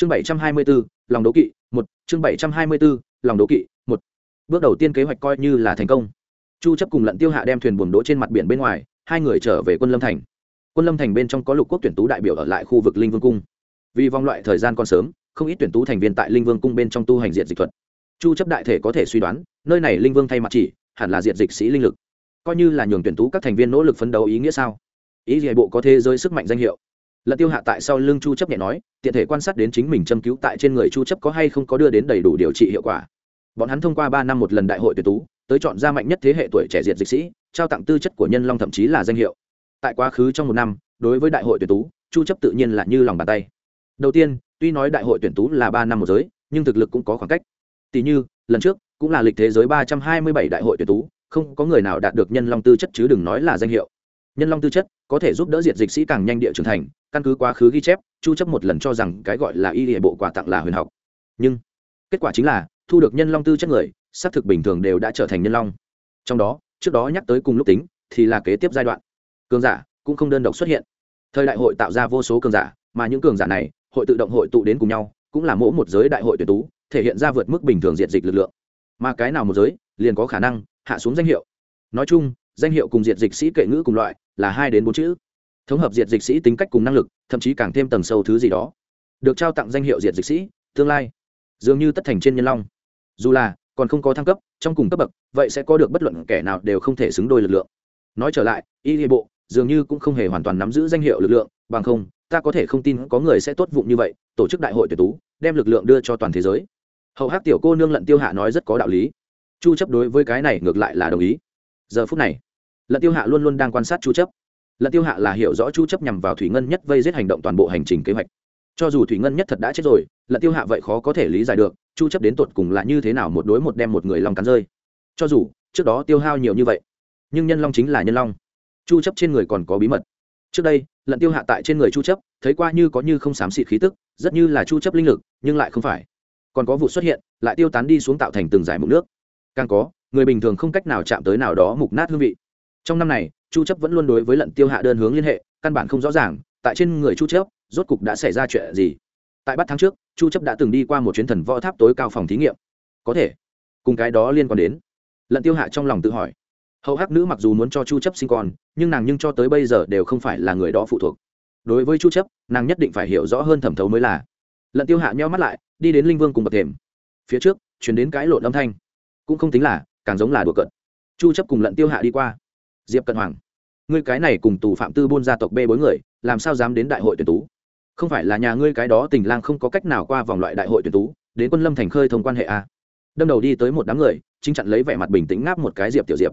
chương bảy trăm hai mươi bốn lòng đố kỵ, một. Chương bảy trăm hai mươi bốn lòng đố kỵ, một. Bước đầu tiên kế hoạch coi như là thành công. Chu chấp cùng lận tiêu hạ đem thuyền buồm đỗ trên mặt biển bên ngoài, hai người trở về quân lâm thành. Quân lâm thành bên trong có lục quốc tuyển tú đại biểu ở lại khu vực linh vương cung. Vì vòng loại thời gian còn sớm, không ít tuyển tú thành viên tại linh vương cung bên trong tu hành diện dịch thuật. Chu chấp đại thể có thể suy đoán, nơi này linh vương thay mặt chỉ, hẳn là diện dịch sĩ linh lực. Coi như là nhường tuyển tú các thành viên nỗ lực phấn đấu ý nghĩa sao? Ý gì bộ có thế giới sức mạnh danh hiệu lận tiêu hạ tại sau lưng chu chấp nhẹ nói, tiện thể quan sát đến chính mình châm cứu tại trên người chu chấp có hay không có đưa đến đầy đủ điều trị hiệu quả. Bọn hắn thông qua ba năm một lần đại hội tuyển tú, tới chọn ra mạnh nhất thế hệ tuổi trẻ diệt dịch sĩ, trao tặng tư chất của nhân long thậm chí là danh hiệu. Tại quá khứ trong một năm, đối với đại hội tuyển tú, chu chấp tự nhiên là như lòng bàn tay. Đầu tiên, tuy nói đại hội tuyển tú là ba năm một giới, nhưng thực lực cũng có khoảng cách. Tỷ như, lần trước cũng là lịch thế giới ba trăm hai mươi bảy đại hội tuyển tú, không có người nào đạt được nhân long tư chất chứ đừng nói là danh hiệu. Nhân long tư chất có thể giúp đỡ diệt dịch sĩ càng nhanh địa trưởng thành căn cứ quá khứ ghi chép, chu chấp một lần cho rằng cái gọi là y địa bộ quà tặng là huyền học. Nhưng, kết quả chính là, thu được nhân long tư chất người, xác thực bình thường đều đã trở thành nhân long. Trong đó, trước đó nhắc tới cùng lúc tính, thì là kế tiếp giai đoạn. Cường giả cũng không đơn độc xuất hiện. Thời đại hội tạo ra vô số cường giả, mà những cường giả này, hội tự động hội tụ đến cùng nhau, cũng là mỗi một giới đại hội tuyển tú, thể hiện ra vượt mức bình thường diện dịch lực lượng. Mà cái nào một giới, liền có khả năng hạ xuống danh hiệu. Nói chung, danh hiệu cùng diện dịch sĩ kệ ngữ cùng loại là hai đến bốn chữ thống hợp diệt dịch sĩ tính cách cùng năng lực, thậm chí càng thêm tầng sâu thứ gì đó. Được trao tặng danh hiệu diệt dịch sĩ, tương lai. Dường như tất thành trên nhân long. Dù là, còn không có thăng cấp, trong cùng cấp bậc, vậy sẽ có được bất luận kẻ nào đều không thể xứng đôi lực lượng. Nói trở lại, y hệ bộ, dường như cũng không hề hoàn toàn nắm giữ danh hiệu lực lượng, bằng không, ta có thể không tin có người sẽ tốt vụng như vậy, tổ chức đại hội tuyển tú, đem lực lượng đưa cho toàn thế giới. Hậu hắc tiểu cô nương lận tiêu hạ nói rất có đạo lý. Chu chấp đối với cái này ngược lại là đồng ý. Giờ phút này, lận tiêu hạ luôn luôn đang quan sát chu chấp lận tiêu hạ là hiểu rõ chu chấp nhằm vào thủy ngân nhất vây giết hành động toàn bộ hành trình kế hoạch. Cho dù thủy ngân nhất thật đã chết rồi, lận tiêu hạ vậy khó có thể lý giải được chu chấp đến tột cùng là như thế nào một đối một đem một người long cắn rơi. Cho dù, trước đó tiêu hao nhiều như vậy, nhưng nhân long chính là nhân long. Chu chấp trên người còn có bí mật. Trước đây, lận tiêu hạ tại trên người chu chấp, thấy qua như có như không xám xịt khí tức, rất như là chu chấp linh lực, nhưng lại không phải. Còn có vụ xuất hiện, lại tiêu tán đi xuống tạo thành từng giải mục nước. Càng có, người bình thường không cách nào chạm tới nào đó mục nát hương vị. Trong năm này chu chấp vẫn luôn đối với lận tiêu hạ đơn hướng liên hệ, căn bản không rõ ràng, tại trên người chu chấp, rốt cục đã xảy ra chuyện gì. Tại bắt tháng trước, chu chấp đã từng đi qua một chuyến thần võ tháp tối cao phòng thí nghiệm. Có thể, cùng cái đó liên quan đến. Lận tiêu hạ trong lòng tự hỏi. Hậu hắc nữ mặc dù muốn cho chu chấp sinh con, nhưng nàng nhưng cho tới bây giờ đều không phải là người đó phụ thuộc. Đối với chu chấp, nàng nhất định phải hiểu rõ hơn thẩm thấu mới là. Lận tiêu hạ nheo mắt lại, đi đến linh vương cùng bậc thềm. Phía trước, chuyển đến cái lộn âm thanh. Cũng không tính là, càng giống là đùa cợt. Chu chấp cùng lận tiêu hạ đi qua. Diệp cận hoàng ngươi cái này cùng tù phạm tư buôn gia tộc bê bối người, làm sao dám đến đại hội tuyển tú? Không phải là nhà ngươi cái đó tình lang không có cách nào qua vòng loại đại hội tuyển tú, đến quân lâm thành khơi thông quan hệ a à. đâm đầu đi tới một đám người, chính chặn lấy vẻ mặt bình tĩnh ngáp một cái diệp tiểu diệp.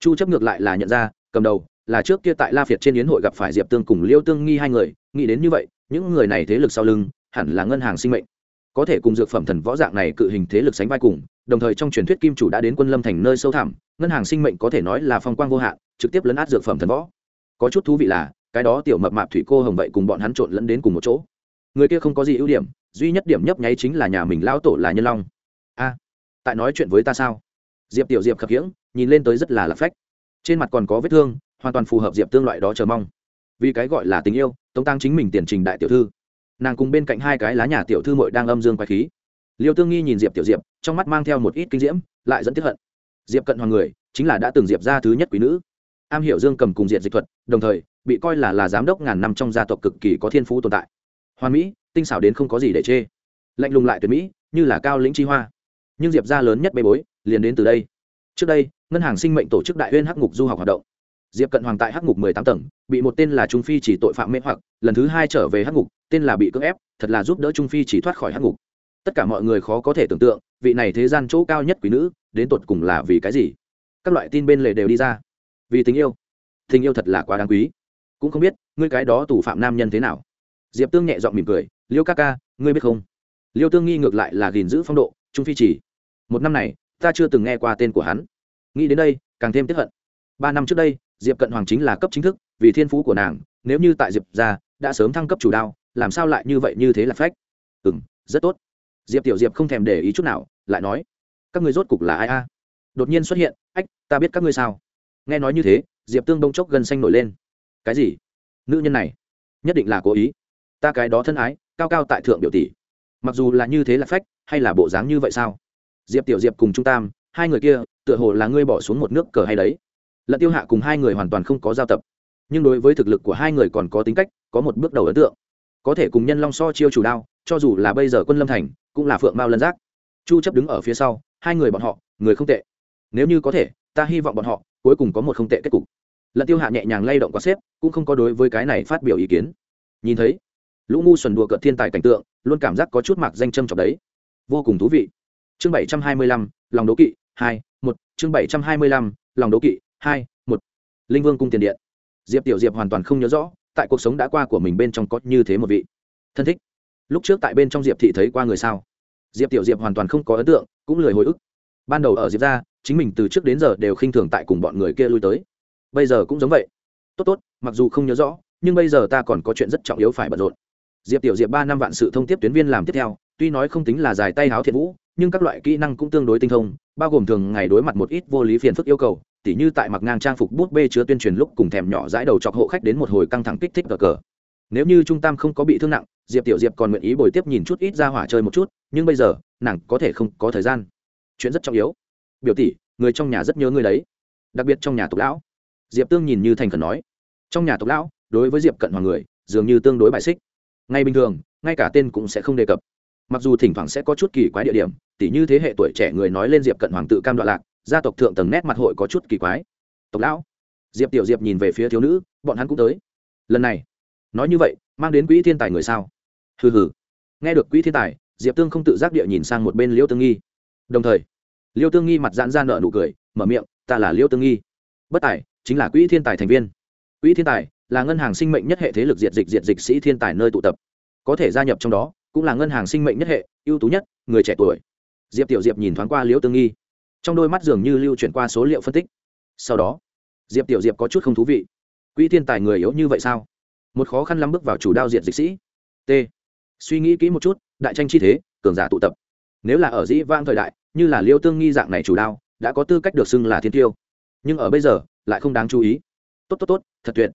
Chu chấp ngược lại là nhận ra, cầm đầu, là trước kia tại la phiệt trên yến hội gặp phải diệp tương cùng liêu tương nghi hai người, nghĩ đến như vậy, những người này thế lực sau lưng, hẳn là ngân hàng sinh mệnh. Có thể cùng dược phẩm thần võ dạng này cự hình thế lực sánh vai cùng đồng thời trong truyền thuyết kim chủ đã đến quân lâm thành nơi sâu thẳm, ngân hàng sinh mệnh có thể nói là phong quang vô hạn, trực tiếp lấn át dược phẩm thần võ. Có chút thú vị là, cái đó tiểu mập mạp thủy cô hồng vậy cùng bọn hắn trộn lẫn đến cùng một chỗ. Người kia không có gì ưu điểm, duy nhất điểm nhấp nháy chính là nhà mình lão tổ là nhân long. A, tại nói chuyện với ta sao? Diệp tiểu diệp khập khiễng, nhìn lên tới rất là lạc phách. Trên mặt còn có vết thương, hoàn toàn phù hợp diệp tương loại đó chờ mong. Vì cái gọi là tình yêu, tống tăng chính mình tiền trình đại tiểu thư. Nàng cùng bên cạnh hai cái lá nhà tiểu thư mội đang âm dương quái khí liêu tương nghi nhìn diệp tiểu diệp, trong mắt mang theo một ít kinh diễm, lại dẫn tiếp hận. Diệp cận hoàng người, chính là đã từng diệp ra thứ nhất quý nữ. Am hiểu dương cầm cùng diện dịch thuật, đồng thời, bị coi là là giám đốc ngàn năm trong gia tộc cực kỳ có thiên phú tồn tại. Hoàn mỹ, tinh xảo đến không có gì để chê. Lạnh lùng lại tuyệt mỹ, như là cao lĩnh chi hoa. Nhưng diệp ra lớn nhất bê bối, liền đến từ đây. Trước đây, ngân hàng sinh mệnh tổ chức đại huyên hắc ngục du học hoạt động. Diệp cận hoàng tại hắc ngục mười tám tầng, bị một tên là trung phi chỉ tội phạm mê hoặc, lần thứ hai trở về hắc ngục, tên là bị cưỡng ép, thật là giúp đỡ trung phi chỉ thoát khỏi hắc ngục tất cả mọi người khó có thể tưởng tượng, vị này thế gian chỗ cao nhất quý nữ, đến tột cùng là vì cái gì? Các loại tin bên lề đều đi ra. Vì tình yêu. Tình yêu thật là quá đáng quý. Cũng không biết, ngươi cái đó tù phạm nam nhân thế nào? Diệp tương nhẹ giọng mỉm cười, liêu ca ca, ngươi biết không? Liêu tương nghi ngược lại là gìn giữ phong độ, trung phi chỉ. Một năm này, ta chưa từng nghe qua tên của hắn. Nghĩ đến đây, càng thêm tiếp hận. Ba năm trước đây, diệp cận hoàng chính là cấp chính thức, vì thiên phú của nàng, nếu như tại diệp ra đã sớm thăng cấp chủ đao làm sao lại như vậy như thế là phách? Ừ m rất tốt diệp tiểu diệp không thèm để ý chút nào, lại nói, các người rốt cục là ai a? Đột nhiên xuất hiện, ách, ta biết các ngươi sao. Nghe nói như thế, diệp tương đông chốc gần xanh nổi lên. Cái gì? Nữ nhân này, nhất định là cố ý. Ta cái đó thân ái, cao cao tại thượng biểu tỷ. Mặc dù là như thế là phách, hay là bộ dáng như vậy sao? Diệp tiểu diệp cùng trung tam, hai người kia, tựa hồ là ngươi bỏ xuống một nước cờ hay đấy. Lận tiêu hạ cùng hai người hoàn toàn không có giao tập. Nhưng đối với thực lực của hai người còn có tính cách, có một bước đầu ấn tượng. Có thể cùng nhân long so chiêu chủ đao, cho dù là bây giờ quân lâm thành cũng là phượng mao lân giác chu chấp đứng ở phía sau hai người bọn họ người không tệ nếu như có thể ta hy vọng bọn họ cuối cùng có một không tệ kết cục lận tiêu hạ nhẹ nhàng lay động quá xếp cũng không có đối với cái này phát biểu ý kiến nhìn thấy lũ ngu xuẩn đùa cợt thiên tài cảnh tượng luôn cảm giác có chút mạc danh châm trọng đấy vô cùng thú vị chương 725, lòng đố kỵ hai một chương 725, lòng đố kỵ hai một. Linh vương cung tiền điện. Diệp tiểu diệp hoàn toàn không nhớ rõ tại cuộc sống đã qua của mình bên trong có như thế một vị thân thích lúc trước tại bên trong diệp thị thấy qua người sao? Diệp tiểu diệp hoàn toàn không có ấn tượng, cũng lười hồi ức. Ban đầu ở diệp ra chính mình từ trước đến giờ đều khinh thường tại cùng bọn người kia lui tới. Bây giờ cũng giống vậy. Tốt tốt, mặc dù không nhớ rõ, nhưng bây giờ ta còn có chuyện rất trọng yếu phải bận rộn. Diệp tiểu diệp ba năm vạn sự thông tiếp tuyến viên làm tiếp theo, tuy nói không tính là dài tay háo thiện vũ, nhưng các loại kỹ năng cũng tương đối tinh thông, bao gồm thường ngày đối mặt một ít vô lý phiền phức yêu cầu, tỉ như tại mặc ngang trang phục bút bê chứa tuyên truyền lúc cùng thèm nhỏ dãi đầu chọc hộ khách đến một hồi căng thẳng kích thích cờ cờ nếu như trung tam không có bị thương nặng, diệp tiểu diệp còn nguyện ý bồi tiếp nhìn chút ít ra hỏa chơi một chút, nhưng bây giờ, nàng có thể không có thời gian. Chuyện rất trọng yếu. Biểu tỷ, người trong nhà rất nhớ người đấy. Đặc biệt trong nhà tộc lão. Diệp tương nhìn như thành khẩn nói. Trong nhà tộc lão, đối với diệp cận hoàng người, dường như tương đối bài xích. Ngay bình thường, ngay cả tên cũng sẽ không đề cập. Mặc dù thỉnh thoảng sẽ có chút kỳ quái địa điểm, tỉ như thế hệ tuổi trẻ người nói lên diệp cận hoàng tự cam đoạn lạc, gia tộc thượng tầng nét mặt hội có chút kỳ quái. Tộc lão. Diệp tiểu diệp nhìn về phía thiếu nữ, bọn hắn cũng tới. Lần này nói như vậy, mang đến quỹ thiên tài người sao? Hừ hừ. Nghe được quỹ thiên tài, diệp tương không tự giác địa nhìn sang một bên liêu tương nghi. Đồng thời, liêu tương nghi mặt giãn ra nợ nụ cười, mở miệng, ta là liêu tương nghi. Bất tài, chính là quỹ thiên tài thành viên. Quỹ thiên tài là ngân hàng sinh mệnh nhất hệ thế lực diệt dịch diệt dịch sĩ thiên tài nơi tụ tập. Có thể gia nhập trong đó, cũng là ngân hàng sinh mệnh nhất hệ, ưu tú nhất, người trẻ tuổi. Diệp tiểu diệp nhìn thoáng qua liễu tương nghi. Trong đôi mắt dường như lưu chuyển qua số liệu phân tích. Sau đó, diệp tiểu diệp có chút không thú vị. Quỹ thiên tài người yếu như vậy sao? Một khó khăn lắm bước vào chủ đao diệt dịch sĩ. T. Suy nghĩ kỹ một chút, đại tranh chi thế, cường giả tụ tập. Nếu là ở dĩ vang thời đại, như là liêu tương nghi dạng này chủ đao, đã có tư cách được xưng là thiên tiêu. Nhưng ở bây giờ, lại không đáng chú ý. Tốt tốt tốt, thật tuyệt.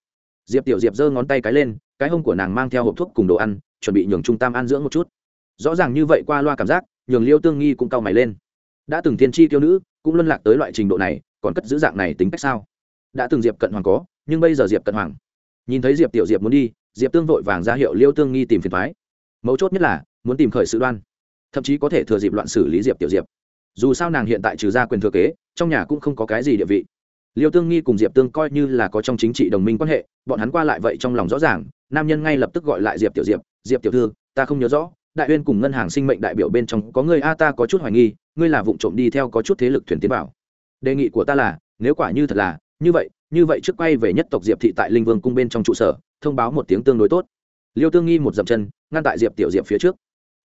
Diệp tiểu diệp giơ ngón tay cái lên, cái hông của nàng mang theo hộp thuốc cùng đồ ăn, chuẩn bị nhường trung tam ăn dưỡng một chút. Rõ ràng như vậy qua loa cảm giác, nhường liêu tương nghi cũng cau mày lên. Đã từng thiên tri tiêu nữ, cũng luân lạc tới loại trình độ này, còn cất giữ dạng này tính cách sao? Đã từng diệp cận hoàng có, nhưng bây giờ diệp cận hoàng nhìn thấy diệp tiểu diệp muốn đi, diệp tương vội vàng ra hiệu liêu tương nghi tìm phiền thoái mấu chốt nhất là, muốn tìm khởi sự đoan. Thậm chí có thể thừa dịp loạn xử lý diệp tiểu diệp. Dù sao nàng hiện tại trừ ra quyền thừa kế, trong nhà cũng không có cái gì địa vị. Liêu tương nghi cùng diệp tương coi như là có trong chính trị đồng minh quan hệ, bọn hắn qua lại vậy trong lòng rõ ràng, nam nhân ngay lập tức gọi lại diệp tiểu diệp diệp tiểu thư, ta không nhớ rõ, đại uyên cùng ngân hàng sinh mệnh đại biểu bên trong có người a, ta có chút hoài nghi, ngươi là vụ trộm đi theo có chút thế lực thuyền tiến bảo đề nghị của ta là, nếu quả như thật là như vậy như vậy trước quay về nhất tộc diệp thị tại linh vương cung bên trong trụ sở, thông báo một tiếng tương đối tốt. Liêu tương nghi một dậm chân, ngăn tại diệp tiểu diệp phía trước.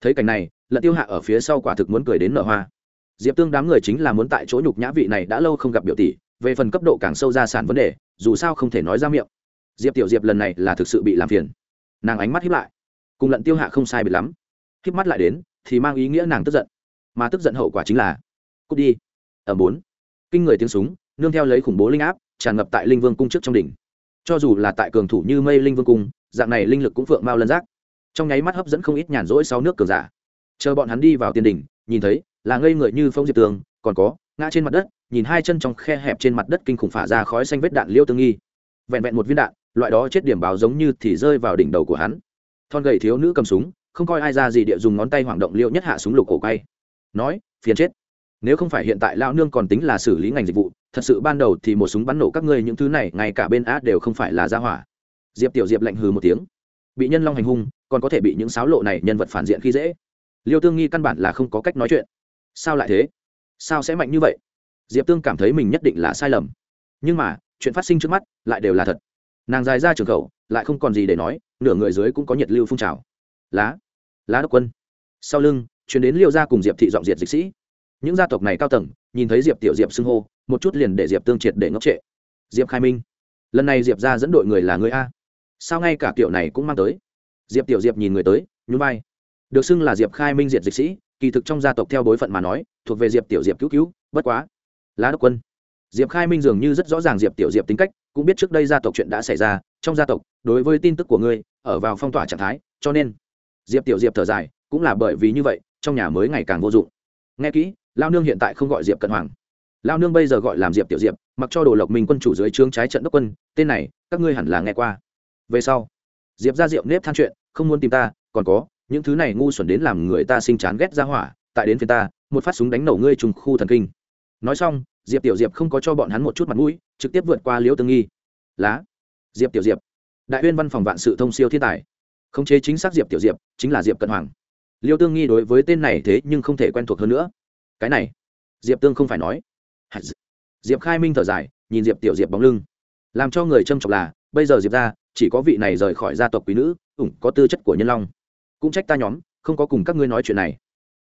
Thấy cảnh này, lận tiêu hạ ở phía sau quả thực muốn cười đến nở hoa. Diệp tương đám người chính là muốn tại chỗ nhục nhã vị này đã lâu không gặp biểu tỷ, về phần cấp độ càng sâu ra sản vấn đề, dù sao không thể nói ra miệng. Diệp tiểu diệp lần này là thực sự bị làm phiền. Nàng ánh mắt hiếp lại. Cùng lận tiêu hạ không sai bị lắm. Hiếp mắt lại đến, thì mang ý nghĩa nàng tức giận. Mà tức giận hậu quả chính là, cút đi. Ở bốn. Kinh người tiếng súng, nương theo lấy khủng bố linh áp tràn ngập tại linh vương cung trước trong đỉnh. Cho dù là tại cường thủ như mây linh vương cung, dạng này linh lực cũng phượng mao lân giác. Trong nháy mắt hấp dẫn không ít nhàn rỗi sau nước cường giả. Chờ bọn hắn đi vào tiền đỉnh, nhìn thấy, là ngây người như phong diệp tường, còn có, ngã trên mặt đất, nhìn hai chân trong khe hẹp trên mặt đất kinh khủng phả ra khói xanh vết đạn liêu tương nghi. Vẹn vẹn một viên đạn, loại đó chết điểm báo giống như thì rơi vào đỉnh đầu của hắn. Thon gầy thiếu nữ cầm súng, không coi ai ra gì địa dùng ngón tay hoảng động liêu nhất hạ súng lục cổ quay. Nói, phiền chết nếu không phải hiện tại lao nương còn tính là xử lý ngành dịch vụ, thật sự ban đầu thì một súng bắn nổ các ngươi những thứ này, ngay cả bên á đều không phải là gia hỏa. Diệp tiểu diệp lạnh hừ một tiếng. Bị nhân long hành hung, còn có thể bị những sáo lộ này nhân vật phản diện khi dễ. Liêu tương nghi căn bản là không có cách nói chuyện. Sao lại thế? Sao sẽ mạnh như vậy? Diệp tương cảm thấy mình nhất định là sai lầm. Nhưng mà, chuyện phát sinh trước mắt lại đều là thật. Nàng dài ra trường khẩu, lại không còn gì để nói, nửa người dưới cũng có nhiệt lưu phun trào. Lá lá đốc quân. Sau lưng, chuyển đến liêu gia cùng diệp thị dọn diệt dịch sĩ những gia tộc này cao tầng, nhìn thấy diệp tiểu diệp xưng hô, một chút liền để diệp tương triệt để ngốc trệ. Diệp khai minh, lần này diệp ra dẫn đội người là người a. Sao ngay cả kiểu này cũng mang tới? Diệp tiểu diệp nhìn người tới, nhún vai. Được xưng là diệp khai minh diệt dịch sĩ, kỳ thực trong gia tộc theo bối phận mà nói, thuộc về diệp tiểu diệp cứu cứu, bất quá. Lá đốc quân. Diệp khai minh dường như rất rõ ràng diệp tiểu diệp tính cách, cũng biết trước đây gia tộc chuyện đã xảy ra, trong gia tộc, đối với tin tức của ngươi, ở vào phong tỏa trạng thái, cho nên. Diệp tiểu diệp thở dài, cũng là bởi vì như vậy, trong nhà mới ngày càng vô dụng. Nghe kỹ lao nương hiện tại không gọi diệp cận hoàng. Lao nương bây giờ gọi làm diệp tiểu diệp, mặc cho đồ lộc minh quân chủ dưới trướng trái trận đốc quân, tên này, các ngươi hẳn là nghe qua. Về sau, diệp ra rượu nếp than chuyện, không muốn tìm ta, còn có, những thứ này ngu xuẩn đến làm người ta sinh chán ghét ra hỏa, tại đến phía ta, một phát súng đánh nổ ngươi trùng khu thần kinh. Nói xong, diệp tiểu diệp không có cho bọn hắn một chút mặt mũi, trực tiếp vượt qua liễu tương nghi. Lá, diệp tiểu diệp. Đại huyên văn phòng vạn sự thông siêu thiên tài. Khống chế chính xác diệp tiểu diệp, chính là diệp cận hoàng. Liêu tương nghi đối với tên này thế nhưng không thể quen thuộc hơn nữa cái này diệp tương không phải nói diệp khai minh thở dài, nhìn diệp tiểu diệp bóng lưng. Làm cho người trâm trọng là, bây giờ diệp ra, chỉ có vị này rời khỏi gia tộc quý nữ, ủng có tư chất của nhân long. Cũng trách ta nhóm, không có cùng các ngươi nói chuyện này.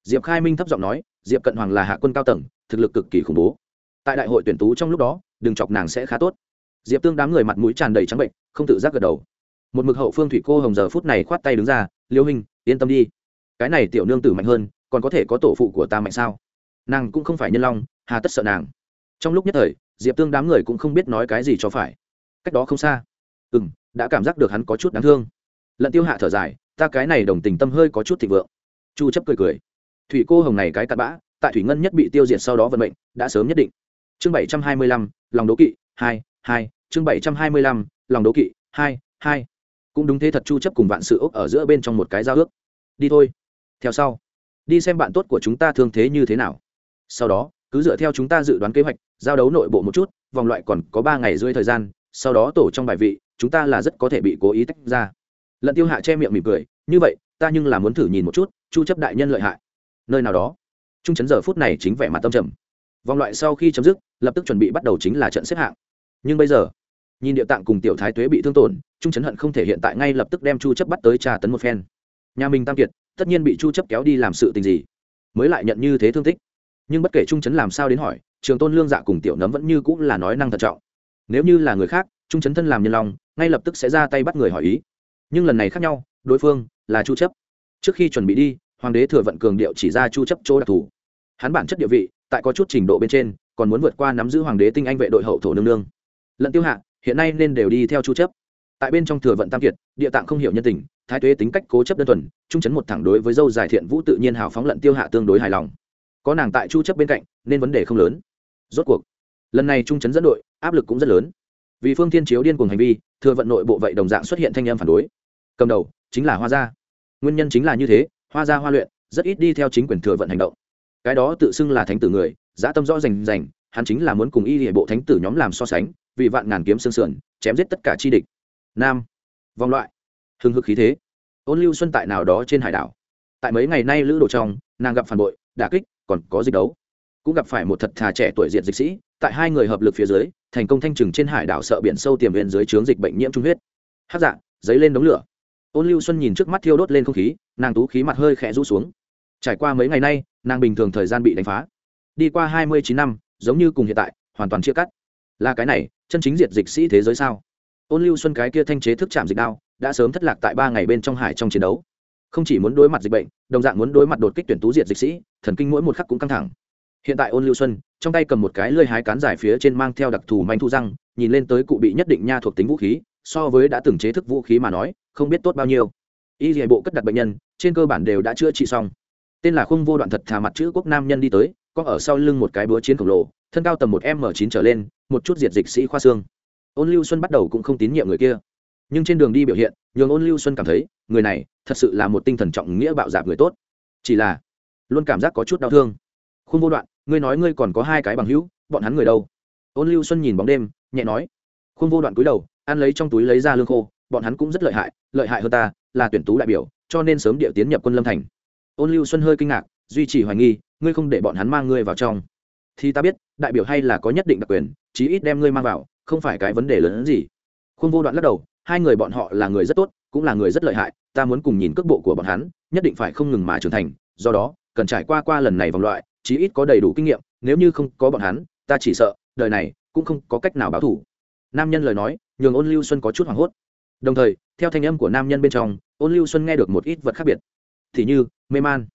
Diệp khai minh thấp giọng nói, diệp cận hoàng là hạ quân cao tầng, thực lực cực kỳ khủng bố. Tại đại hội tuyển tú trong lúc đó, đừng chọc nàng sẽ khá tốt. Diệp tương đám người mặt mũi tràn đầy trắng bệnh, không tự giác gật đầu. Một mực hậu phương thủy cô hồng giờ phút này khoát tay đứng ra, liêu hình yên tâm đi. Cái này tiểu nương tử mạnh hơn, còn có thể có tổ phụ của ta mạnh sao? Nàng cũng không phải nhân long hà tất sợ nàng. Trong lúc nhất thời diệp tương đám người cũng không biết nói cái gì cho phải. Cách đó không xa. Ừ m đã cảm giác được hắn có chút đáng thương. Lận tiêu hạ thở dài ta cái này đồng tình tâm hơi có chút thịnh vượng. Chu chấp cười cười. Thủy cô hồng này cái cặn bã tại thủy ngân nhất bị tiêu diệt sau đó vận mệnh đã sớm nhất định. Chương 725, lòng đố kỵ hai hai. Chương 725, lòng đố kỵ hai hai. Cũng đúng thế thật chu chấp cùng vạn sự ốc ở giữa bên trong một cái giao ước. Đi thôi. Theo sau. Đi xem bạn tốt của chúng ta thương thế như thế nào sau đó, cứ dựa theo chúng ta dự đoán kế hoạch, giao đấu nội bộ một chút, vòng loại còn có ba ngày rưỡi thời gian, sau đó tổ trong bài vị, chúng ta là rất có thể bị cố ý tách ra. Lận tiêu hạ che miệng mỉm cười, như vậy, ta nhưng là muốn thử nhìn một chút, chu chấp đại nhân lợi hại. Nơi nào đó, trung chấn giờ phút này chính vẻ mặt tâm trầm. Vòng loại sau khi chấm dứt, lập tức chuẩn bị bắt đầu chính là trận xếp hạng. Nhưng bây giờ, nhìn địa tạng cùng tiểu thái tuế bị thương tổn, trung chấn hận không thể hiện tại ngay lập tức đem chu chấp bắt tới trà tấn một phen. Nhà mình tam kiệt, tất nhiên bị chu chấp kéo đi làm sự tình gì, mới lại nhận như thế thương tích nhưng bất kể trung chấn làm sao đến hỏi, trường tôn lương dạ cùng tiểu nấm vẫn như cũng là nói năng thận trọng. Nếu như là người khác, trung chấn thân làm nhân lòng ngay lập tức sẽ ra tay bắt người hỏi ý. Nhưng lần này khác nhau, đối phương là chu chấp. Trước khi chuẩn bị đi, hoàng đế thừa vận cường điệu chỉ ra chu chấp chỗ đặc thù. Hắn bản chất địa vị, tại có chút trình độ bên trên, còn muốn vượt qua nắm giữ hoàng đế tinh anh vệ đội hậu thổ nương nương. Lận tiêu hạ, hiện nay nên đều đi theo chu chấp. Tại bên trong thừa vận tam kiệt, địa tạng không hiểu nhân tình, thái tuế tính cách cố chấp đơn thuần, trung chấn một thẳng đối với dâu dài thiện vũ tự nhiên hào phóng lận tiêu hạ tương đối hài lòng có nàng tại chu chấp bên cạnh, nên vấn đề không lớn. Rốt cuộc, lần này trung chấn dẫn đội, áp lực cũng rất lớn. Vì phương thiên chiếu điên cuồng hành vi, thừa vận nội bộ vậy đồng dạng xuất hiện thanh em phản đối. Cầm đầu, chính là hoa gia. Nguyên nhân chính là như thế, hoa gia hoa luyện, rất ít đi theo chính quyền thừa vận hành động. Cái đó tự xưng là thánh tử người dạ tâm rõ rành rành, hắn chính là muốn cùng y hệ bộ thánh tử nhóm làm so sánh, vì vạn ngàn kiếm xương sườn, chém giết tất cả chi địch. Nam, vòng loại, hưng hực khí thế. Ôn lưu xuân tại nào đó trên hải đảo. Tại mấy ngày nay lữ đồ trong, nàng gặp phản bội, đả kích còn có dịch đấu. Cũng gặp phải một thật thà trẻ tuổi diện dịch sĩ, tại hai người hợp lực phía dưới, thành công thanh trừng trên hải đảo sợ biển sâu tiềm viện dưới trướng dịch bệnh nhiễm trung huyết. Hát dạng giấy lên đống lửa. Ôn lưu xuân nhìn trước mắt thiêu đốt lên không khí, nàng tú khí mặt hơi khẽ rũ xuống. Trải qua mấy ngày nay, nàng bình thường thời gian bị đánh phá. Đi qua hai mươi chín năm, giống như cùng hiện tại, hoàn toàn chia cắt. Là cái này, chân chính diệt dịch sĩ thế giới sao? Ôn lưu xuân cái kia thanh chế thức chạm dịch đao, đã sớm thất lạc tại ba ngày bên trong hải trong chiến đấu không chỉ muốn đối mặt dịch bệnh, đồng dạng muốn đối mặt đột kích tuyển tú diệt dịch sĩ, thần kinh mỗi một khắc cũng căng thẳng. Hiện tại ôn lưu xuân, trong tay cầm một cái lơi hái cán dài phía trên mang theo đặc thù manh thu răng, nhìn lên tới cụ bị nhất định nha thuộc tính vũ khí, so với đã từng chế thức vũ khí mà nói, không biết tốt bao nhiêu. Y dạy bộ cất đặt bệnh nhân, trên cơ bản đều đã chữa trị xong. Tên là khung vô đoạn thật thà mặt chữ quốc nam nhân đi tới, có ở sau lưng một cái búa chiến khổng lồ, thân cao tầm một m chín trở lên, một chút diệt dịch sĩ khoa xương. Ôn lưu xuân bắt đầu cũng không tín nhiệm người kia nhưng trên đường đi biểu hiện, nhường ôn lưu xuân cảm thấy, người này thật sự là một tinh thần trọng nghĩa bạo dạp người tốt. Chỉ là, luôn cảm giác có chút đau thương. Khuôn vô đoạn, ngươi nói ngươi còn có hai cái bằng hữu, bọn hắn người đâu? Ôn lưu xuân nhìn bóng đêm, nhẹ nói. Khuôn vô đoạn cúi đầu, ăn lấy trong túi lấy ra lương khô, bọn hắn cũng rất lợi hại lợi hại hơn ta, là tuyển tú đại biểu, cho nên sớm địa tiến nhập quân lâm thành. Ôn lưu xuân hơi kinh ngạc, duy trì hoài nghi, ngươi không để bọn hắn mang ngươi vào trong. Thì ta biết, đại biểu hay là có nhất định đặc quyền, chí ít đem ngươi mang vào, không phải cái vấn đề lớn hơn gì. Khuôn vô đoạn lắc đầu hai người bọn họ là người rất tốt, cũng là người rất lợi hại, ta muốn cùng nhìn cước bộ của bọn hắn, nhất định phải không ngừng mà trưởng thành, do đó, cần trải qua qua lần này vòng loại, chí ít có đầy đủ kinh nghiệm, nếu như không có bọn hắn, ta chỉ sợ, đời này, cũng không có cách nào báo thủ. Nam nhân lời nói, nhường ôn lưu xuân có chút hoảng hốt. Đồng thời, theo thanh âm của nam nhân bên trong, ôn lưu xuân nghe được một ít vật khác biệt. Thì như, mê man,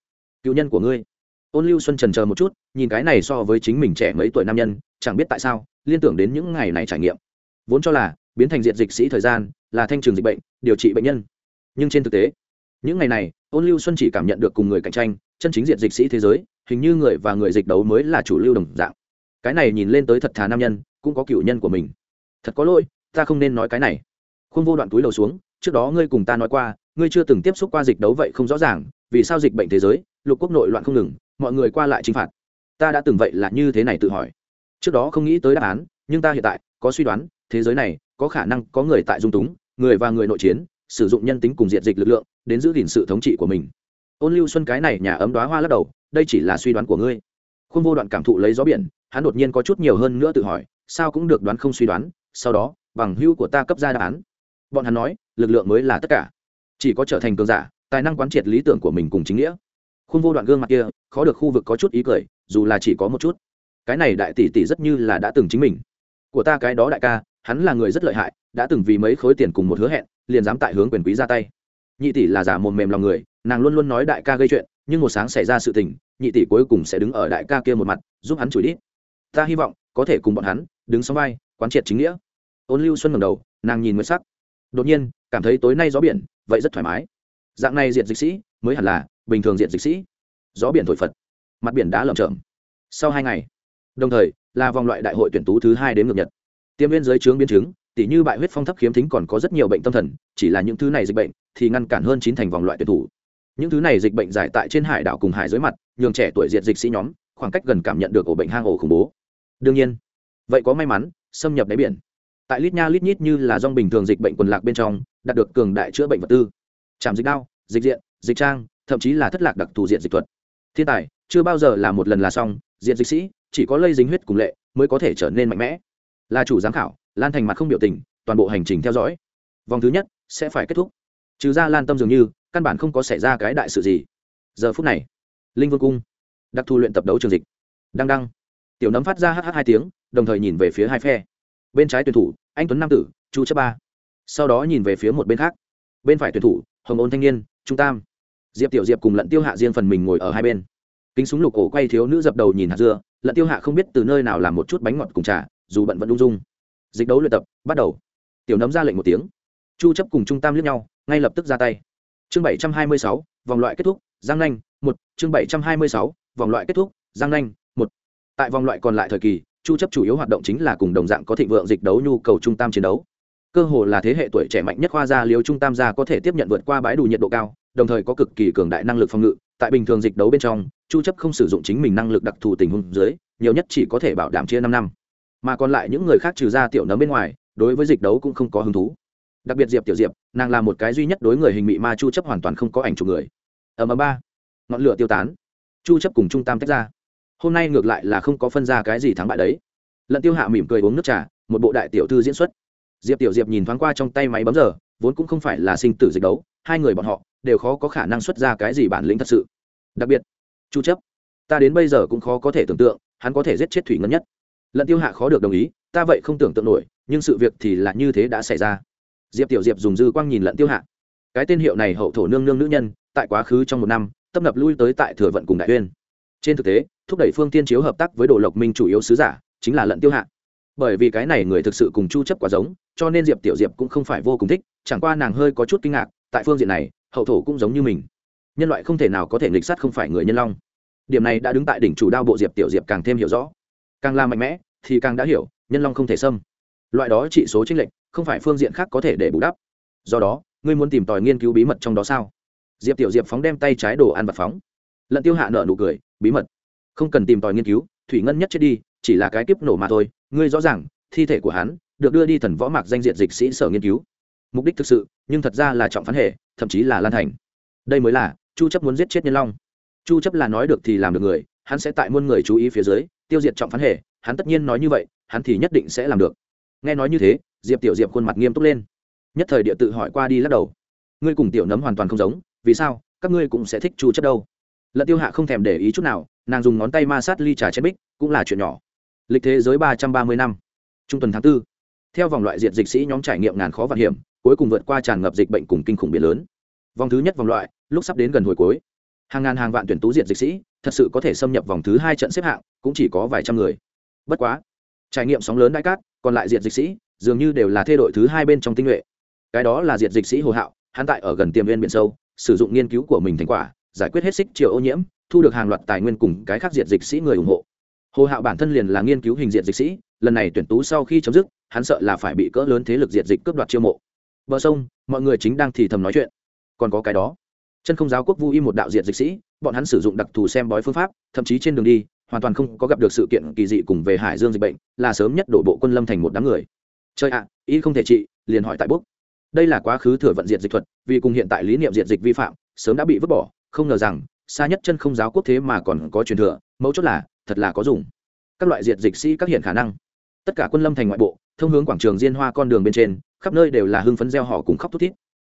cựu nhân của ngươi. Ôn lưu xuân trần chờ một chút, nhìn cái này so với chính mình trẻ mấy tuổi nam nhân, chẳng biết tại sao, liên tưởng đến những ngày này trải nghiệm. Vốn cho là biến thành diện dịch sĩ thời gian, là thanh trường dịch bệnh, điều trị bệnh nhân. Nhưng trên thực tế, những ngày này, ôn lưu xuân chỉ cảm nhận được cùng người cạnh tranh, chân chính diện dịch sĩ thế giới, hình như người và người dịch đấu mới là chủ lưu đồng dạng. Cái này nhìn lên tới thật thà nam nhân, cũng có cựu nhân của mình. Thật có lỗi, ta không nên nói cái này. Khuôn vô đoạn túi đầu xuống, trước đó ngươi cùng ta nói qua, ngươi chưa từng tiếp xúc qua dịch đấu vậy không rõ ràng, vì sao dịch bệnh thế giới, lục quốc nội loạn không ngừng, mọi người qua lại chinh phạt. Ta đã từng vậy là như thế này tự hỏi. Trước đó không nghĩ tới đáp án, nhưng ta hiện tại có suy đoán, thế giới này có khả năng có người tại dung túng, người và người nội chiến, sử dụng nhân tính cùng diện dịch lực lượng, đến giữ gìn sự thống trị của mình. Ôn lưu xuân cái này nhà ấm đoá hoa lắc đầu, đây chỉ là suy đoán của ngươi. Khuôn vô đoạn cảm thụ lấy gió biển, hắn đột nhiên có chút nhiều hơn nữa tự hỏi, sao cũng được đoán không suy đoán, sau đó, bằng hữu của ta cấp ra đáp án. Bọn hắn nói, lực lượng mới là tất cả. Chỉ có trở thành cường giả, tài năng quán triệt lý tưởng của mình cùng chính nghĩa. Khuôn vô đoạn gương mặt kia, khó được khu vực có chút ý cười, dù là chỉ có một chút. Cái này đại tỷ tỷ rất như là đã từng chính mình. Của ta cái đó đại ca hắn là người rất lợi hại, đã từng vì mấy khối tiền cùng một hứa hẹn, liền dám tại hướng quyền quý ra tay. Nhị tỷ là giả mồm mềm lòng người, nàng luôn luôn nói đại ca gây chuyện, nhưng một sáng xảy ra sự tình, nhị tỷ cuối cùng sẽ đứng ở đại ca kia một mặt, giúp hắn chửi đít ta hy vọng, có thể cùng bọn hắn, đứng sau vai, quán triệt chính nghĩa. Ôn lưu xuân ngầm đầu, nàng nhìn nguyễn sắc. Đột nhiên, cảm thấy tối nay gió biển, vậy rất thoải mái. Dạng này diện dịch sĩ, mới hẳn là, bình thường diện dịch sĩ. Gió biển thổi phật, mặt biển đã lởm chởm. Sau hai ngày, đồng thời, là vòng loại đại hội tuyển tú thứ hai đến ngược nhật tiêm viên dưới trướng biến chứng, tỉ như bại huyết phong thấp khiếm thính còn có rất nhiều bệnh tâm thần, chỉ là những thứ này dịch bệnh thì ngăn cản hơn chín thành vòng loại tuyển thủ. Những thứ này dịch bệnh giải tại trên hải đảo cùng hải dưới mặt, nhường trẻ tuổi diệt dịch sĩ nhóm, khoảng cách gần cảm nhận được ổ bệnh hang ổ khủng bố. Đương nhiên, vậy có may mắn, xâm nhập đáy biển. Tại lít nha lít nhít như là dòng bình thường dịch bệnh quần lạc bên trong, đạt được cường đại chữa bệnh vật tư. Chạm dịch đao, dịch diện, dịch trang, thậm chí là thất lạc đặc thù diện dịch thuật. Thiên tài, chưa bao giờ là một lần là xong diện dịch sĩ, chỉ có lây dính huyết cùng lệ mới có thể trở nên mạnh mẽ là chủ giám khảo, lan thành mặt không biểu tình, toàn bộ hành trình theo dõi. Vòng thứ nhất sẽ phải kết thúc. Trừ ra lan tâm dường như, căn bản không có xảy ra cái đại sự gì. Giờ phút này, linh vương cung, đặc thù luyện tập đấu trường dịch. Đăng đăng. Tiểu nấm phát ra hh hai tiếng, đồng thời nhìn về phía hai phe. Bên trái tuyển thủ, anh tuấn nam tử, chu chấp ba. Sau đó nhìn về phía một bên khác. Bên phải tuyển thủ, hồng ôn thanh niên, trung tam. Diệp tiểu diệp cùng lận tiêu hạ riêng phần mình ngồi ở hai bên. Kính súng lục cổ quay thiếu nữ dập đầu nhìn hạt dưa, lận tiêu hạ không biết từ nơi nào làm một chút bánh ngọt cùng trà dù bận vẫn lung dung. Dịch đấu luyện tập bắt đầu. Tiểu nấm ra lệnh một tiếng. Chu chấp cùng trung tam liếc nhau ngay lập tức ra tay. Chương 726, vòng loại kết thúc giang nhanh một. Chương 726, vòng loại kết thúc giang nhanh một. Tại vòng loại còn lại thời kỳ chu chấp chủ yếu hoạt động chính là cùng đồng dạng có thịnh vượng dịch đấu nhu cầu trung tam chiến đấu. Cơ hồ là thế hệ tuổi trẻ mạnh nhất khoa gia liều trung tam gia có thể tiếp nhận vượt qua bãi đủ nhiệt độ cao đồng thời có cực kỳ cường đại năng lực phòng ngự. Tại bình thường dịch đấu bên trong chu chấp không sử dụng chính mình năng lực đặc thù tình huống dưới nhiều nhất chỉ có thể bảo đảm chia 5 năm mà còn lại những người khác trừ ra tiểu nấm bên ngoài, đối với dịch đấu cũng không có hứng thú. Đặc biệt diệp tiểu diệp, nàng là một cái duy nhất đối người hình mị ma chu chấp hoàn toàn không có ảnh chụp người. Ở ầm ba. Ngọn lửa tiêu tán. Chu chấp cùng trung tam tách ra. Hôm nay ngược lại là không có phân ra cái gì thắng bại đấy. Lận tiêu hạ mỉm cười uống nước trà, một bộ đại tiểu thư diễn xuất. Diệp tiểu diệp nhìn thoáng qua trong tay máy bấm giờ, vốn cũng không phải là sinh tử dịch đấu, hai người bọn họ đều khó có khả năng xuất ra cái gì bản lĩnh thật sự. Đặc biệt, chu chấp, ta đến bây giờ cũng khó có thể tưởng tượng, hắn có thể giết chết thủy ngân nhất lận tiêu hạ khó được đồng ý, ta vậy không tưởng tượng nổi, nhưng sự việc thì là như thế đã xảy ra. Diệp tiểu diệp dùng dư quang nhìn lận tiêu hạ. Cái tên hiệu này hậu thổ nương nương nữ nhân, tại quá khứ trong một năm, tấp nập lui tới tại thừa vận cùng đại uyên. Trên thực tế, thúc đẩy phương tiên chiếu hợp tác với đồ lộc minh chủ yếu sứ giả, chính là lận tiêu hạ. Bởi vì cái này người thực sự cùng chu chấp quá giống, cho nên diệp tiểu diệp cũng không phải vô cùng thích, chẳng qua nàng hơi có chút kinh ngạc, tại phương diện này, hậu thổ cũng giống như mình. Nhân loại không thể nào có thể nghịch sát không phải người nhân long. Điểm này đã đứng tại đỉnh chủ đao bộ diệp tiểu diệp càng thêm hiểu rõ. Càng làm mạnh mẽ thì càng đã hiểu, nhân long không thể xâm. Loại đó trị số chênh lệch, không phải phương diện khác có thể để bù đắp. Do đó, ngươi muốn tìm tòi nghiên cứu bí mật trong đó sao? Diệp tiểu diệp phóng đem tay trái đồ ăn vật phóng. Lận tiêu hạ nợ nụ cười, bí mật? Không cần tìm tòi nghiên cứu, thủy ngân nhất chết đi, chỉ là cái kiếp nổ mà thôi, ngươi rõ ràng, thi thể của hắn được đưa đi thần võ mạc danh diện dịch sĩ sở nghiên cứu. Mục đích thực sự, nhưng thật ra là trọng phán hệ, thậm chí là lan thành. Đây mới là, chu chấp muốn giết chết nhân long. Chu chấp là nói được thì làm được người, hắn sẽ tại muôn người chú ý phía dưới, tiêu diệt trọng phán hệ hắn tất nhiên nói như vậy, hắn thì nhất định sẽ làm được. Nghe nói như thế, diệp tiểu diệp khuôn mặt nghiêm túc lên. Nhất thời địa tự hỏi qua đi lắc đầu. Ngươi cùng tiểu nấm hoàn toàn không giống, vì sao, các ngươi cũng sẽ thích chu chất đâu? Lận tiêu hạ không thèm để ý chút nào, nàng dùng ngón tay ma sát ly trà chén bích, cũng là chuyện nhỏ. Lịch thế giới ba trăm ba mươi năm, trung tuần tháng 4. theo vòng loại diệt dịch sĩ nhóm trải nghiệm ngàn khó vạn hiểm, cuối cùng vượt qua tràn ngập dịch bệnh cùng kinh khủng biển lớn. Vòng thứ nhất vòng loại, lúc sắp đến gần hồi cuối. Hàng ngàn hàng vạn tuyển tú diệt dịch sĩ, thật sự có thể xâm nhập vòng thứ hai trận xếp hạng, cũng chỉ có vài trăm người bất quá, trải nghiệm sóng lớn đại cát, còn lại diệt dịch sĩ, dường như đều là thê đội thứ hai bên trong tinh nhuệ. Cái đó là diệt dịch sĩ hồ hạo, hắn tại ở gần tiềm viên biển sâu, sử dụng nghiên cứu của mình thành quả, giải quyết hết xích chiều ô nhiễm, thu được hàng loạt tài nguyên cùng cái khác diệt dịch sĩ người ủng hộ. Hồ hạo bản thân liền là nghiên cứu hình diện dịch sĩ, lần này tuyển tú sau khi chấm dứt, hắn sợ là phải bị cỡ lớn thế lực diệt dịch cướp đoạt chiêu mộ. Bờ sông, mọi người chính đang thì thầm nói chuyện. Còn có cái đó, chân không giáo quốc vu y một đạo diệt dịch sĩ, bọn hắn sử dụng đặc thù xem bói phương pháp, thậm chí trên đường đi hoàn toàn không có gặp được sự kiện kỳ dị cùng về hải dương dịch bệnh, là sớm nhất đổ bộ quân lâm thành một đám người. Chơi ạ y không thể trị, liền hỏi tại búc. Đây là quá khứ thừa vận diện dịch thuật, vì cùng hiện tại lý niệm diện dịch vi phạm, sớm đã bị vứt bỏ, không ngờ rằng, xa nhất chân không giáo quốc thế mà còn có truyền thừa, mấu chốt là, thật là có dùng. Các loại diện dịch sĩ các hiện khả năng. Tất cả quân lâm thành ngoại bộ, thông hướng quảng trường diên hoa con đường bên trên, khắp nơi đều là hưng phấn gieo họ cùng khóc thút thít.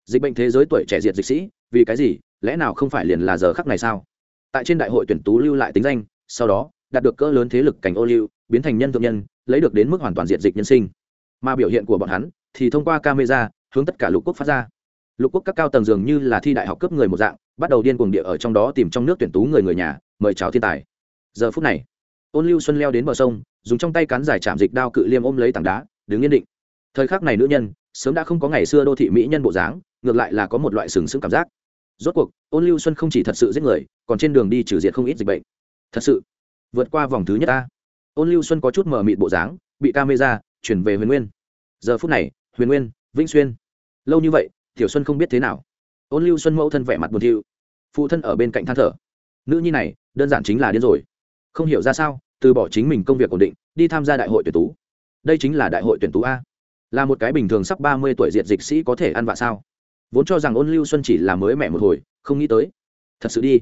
Dịch bệnh thế giới tuổi trẻ diệt dịch sĩ, vì cái gì, lẽ nào không phải liền là giờ khắc này sao? Tại trên đại hội tuyển tú lưu lại tính danh sau đó, đạt được cỡ lớn thế lực cảnh ô liu, biến thành nhân thượng nhân, lấy được đến mức hoàn toàn diện dịch nhân sinh. Mà biểu hiện của bọn hắn thì thông qua camera hướng tất cả lục quốc phát ra. Lục quốc các cao tầng dường như là thi đại học cấp người một dạng, bắt đầu điên cuồng địa ở trong đó tìm trong nước tuyển tú người người nhà, mời chào thiên tài. Giờ phút này, ôn lưu xuân leo đến bờ sông, dùng trong tay cán giải chạm dịch đao cự liêm ôm lấy tảng đá, đứng yên định. Thời khắc này nữ nhân sớm đã không có ngày xưa đô thị mỹ nhân bộ dáng, ngược lại là có một loại sừng sững cảm giác. Rốt cuộc, ôn lưu xuân không chỉ thật sự giết người, còn trên đường đi trừ diệt không ít dịch bệnh thật sự, vượt qua vòng thứ nhất ta. Ôn lưu xuân có chút mở mịt bộ dáng, bị camera chuyển về huyền nguyên. Giờ phút này, huyền nguyên, vĩnh xuyên. Lâu như vậy, tiểu xuân không biết thế nào. Ôn lưu xuân mẫu thân vẻ mặt buồn thiu. Phụ thân ở bên cạnh than thở. Nữ nhi này, đơn giản chính là điên rồi. Không hiểu ra sao, từ bỏ chính mình công việc ổn định, đi tham gia đại hội tuyển tú. Đây chính là đại hội tuyển tú a. Là một cái bình thường sắp ba mươi tuổi diệt dịch sĩ có thể ăn vạ sao? Vốn cho rằng ôn lưu xuân chỉ là mới mẹ một hồi, không nghĩ tới. Thật sự đi.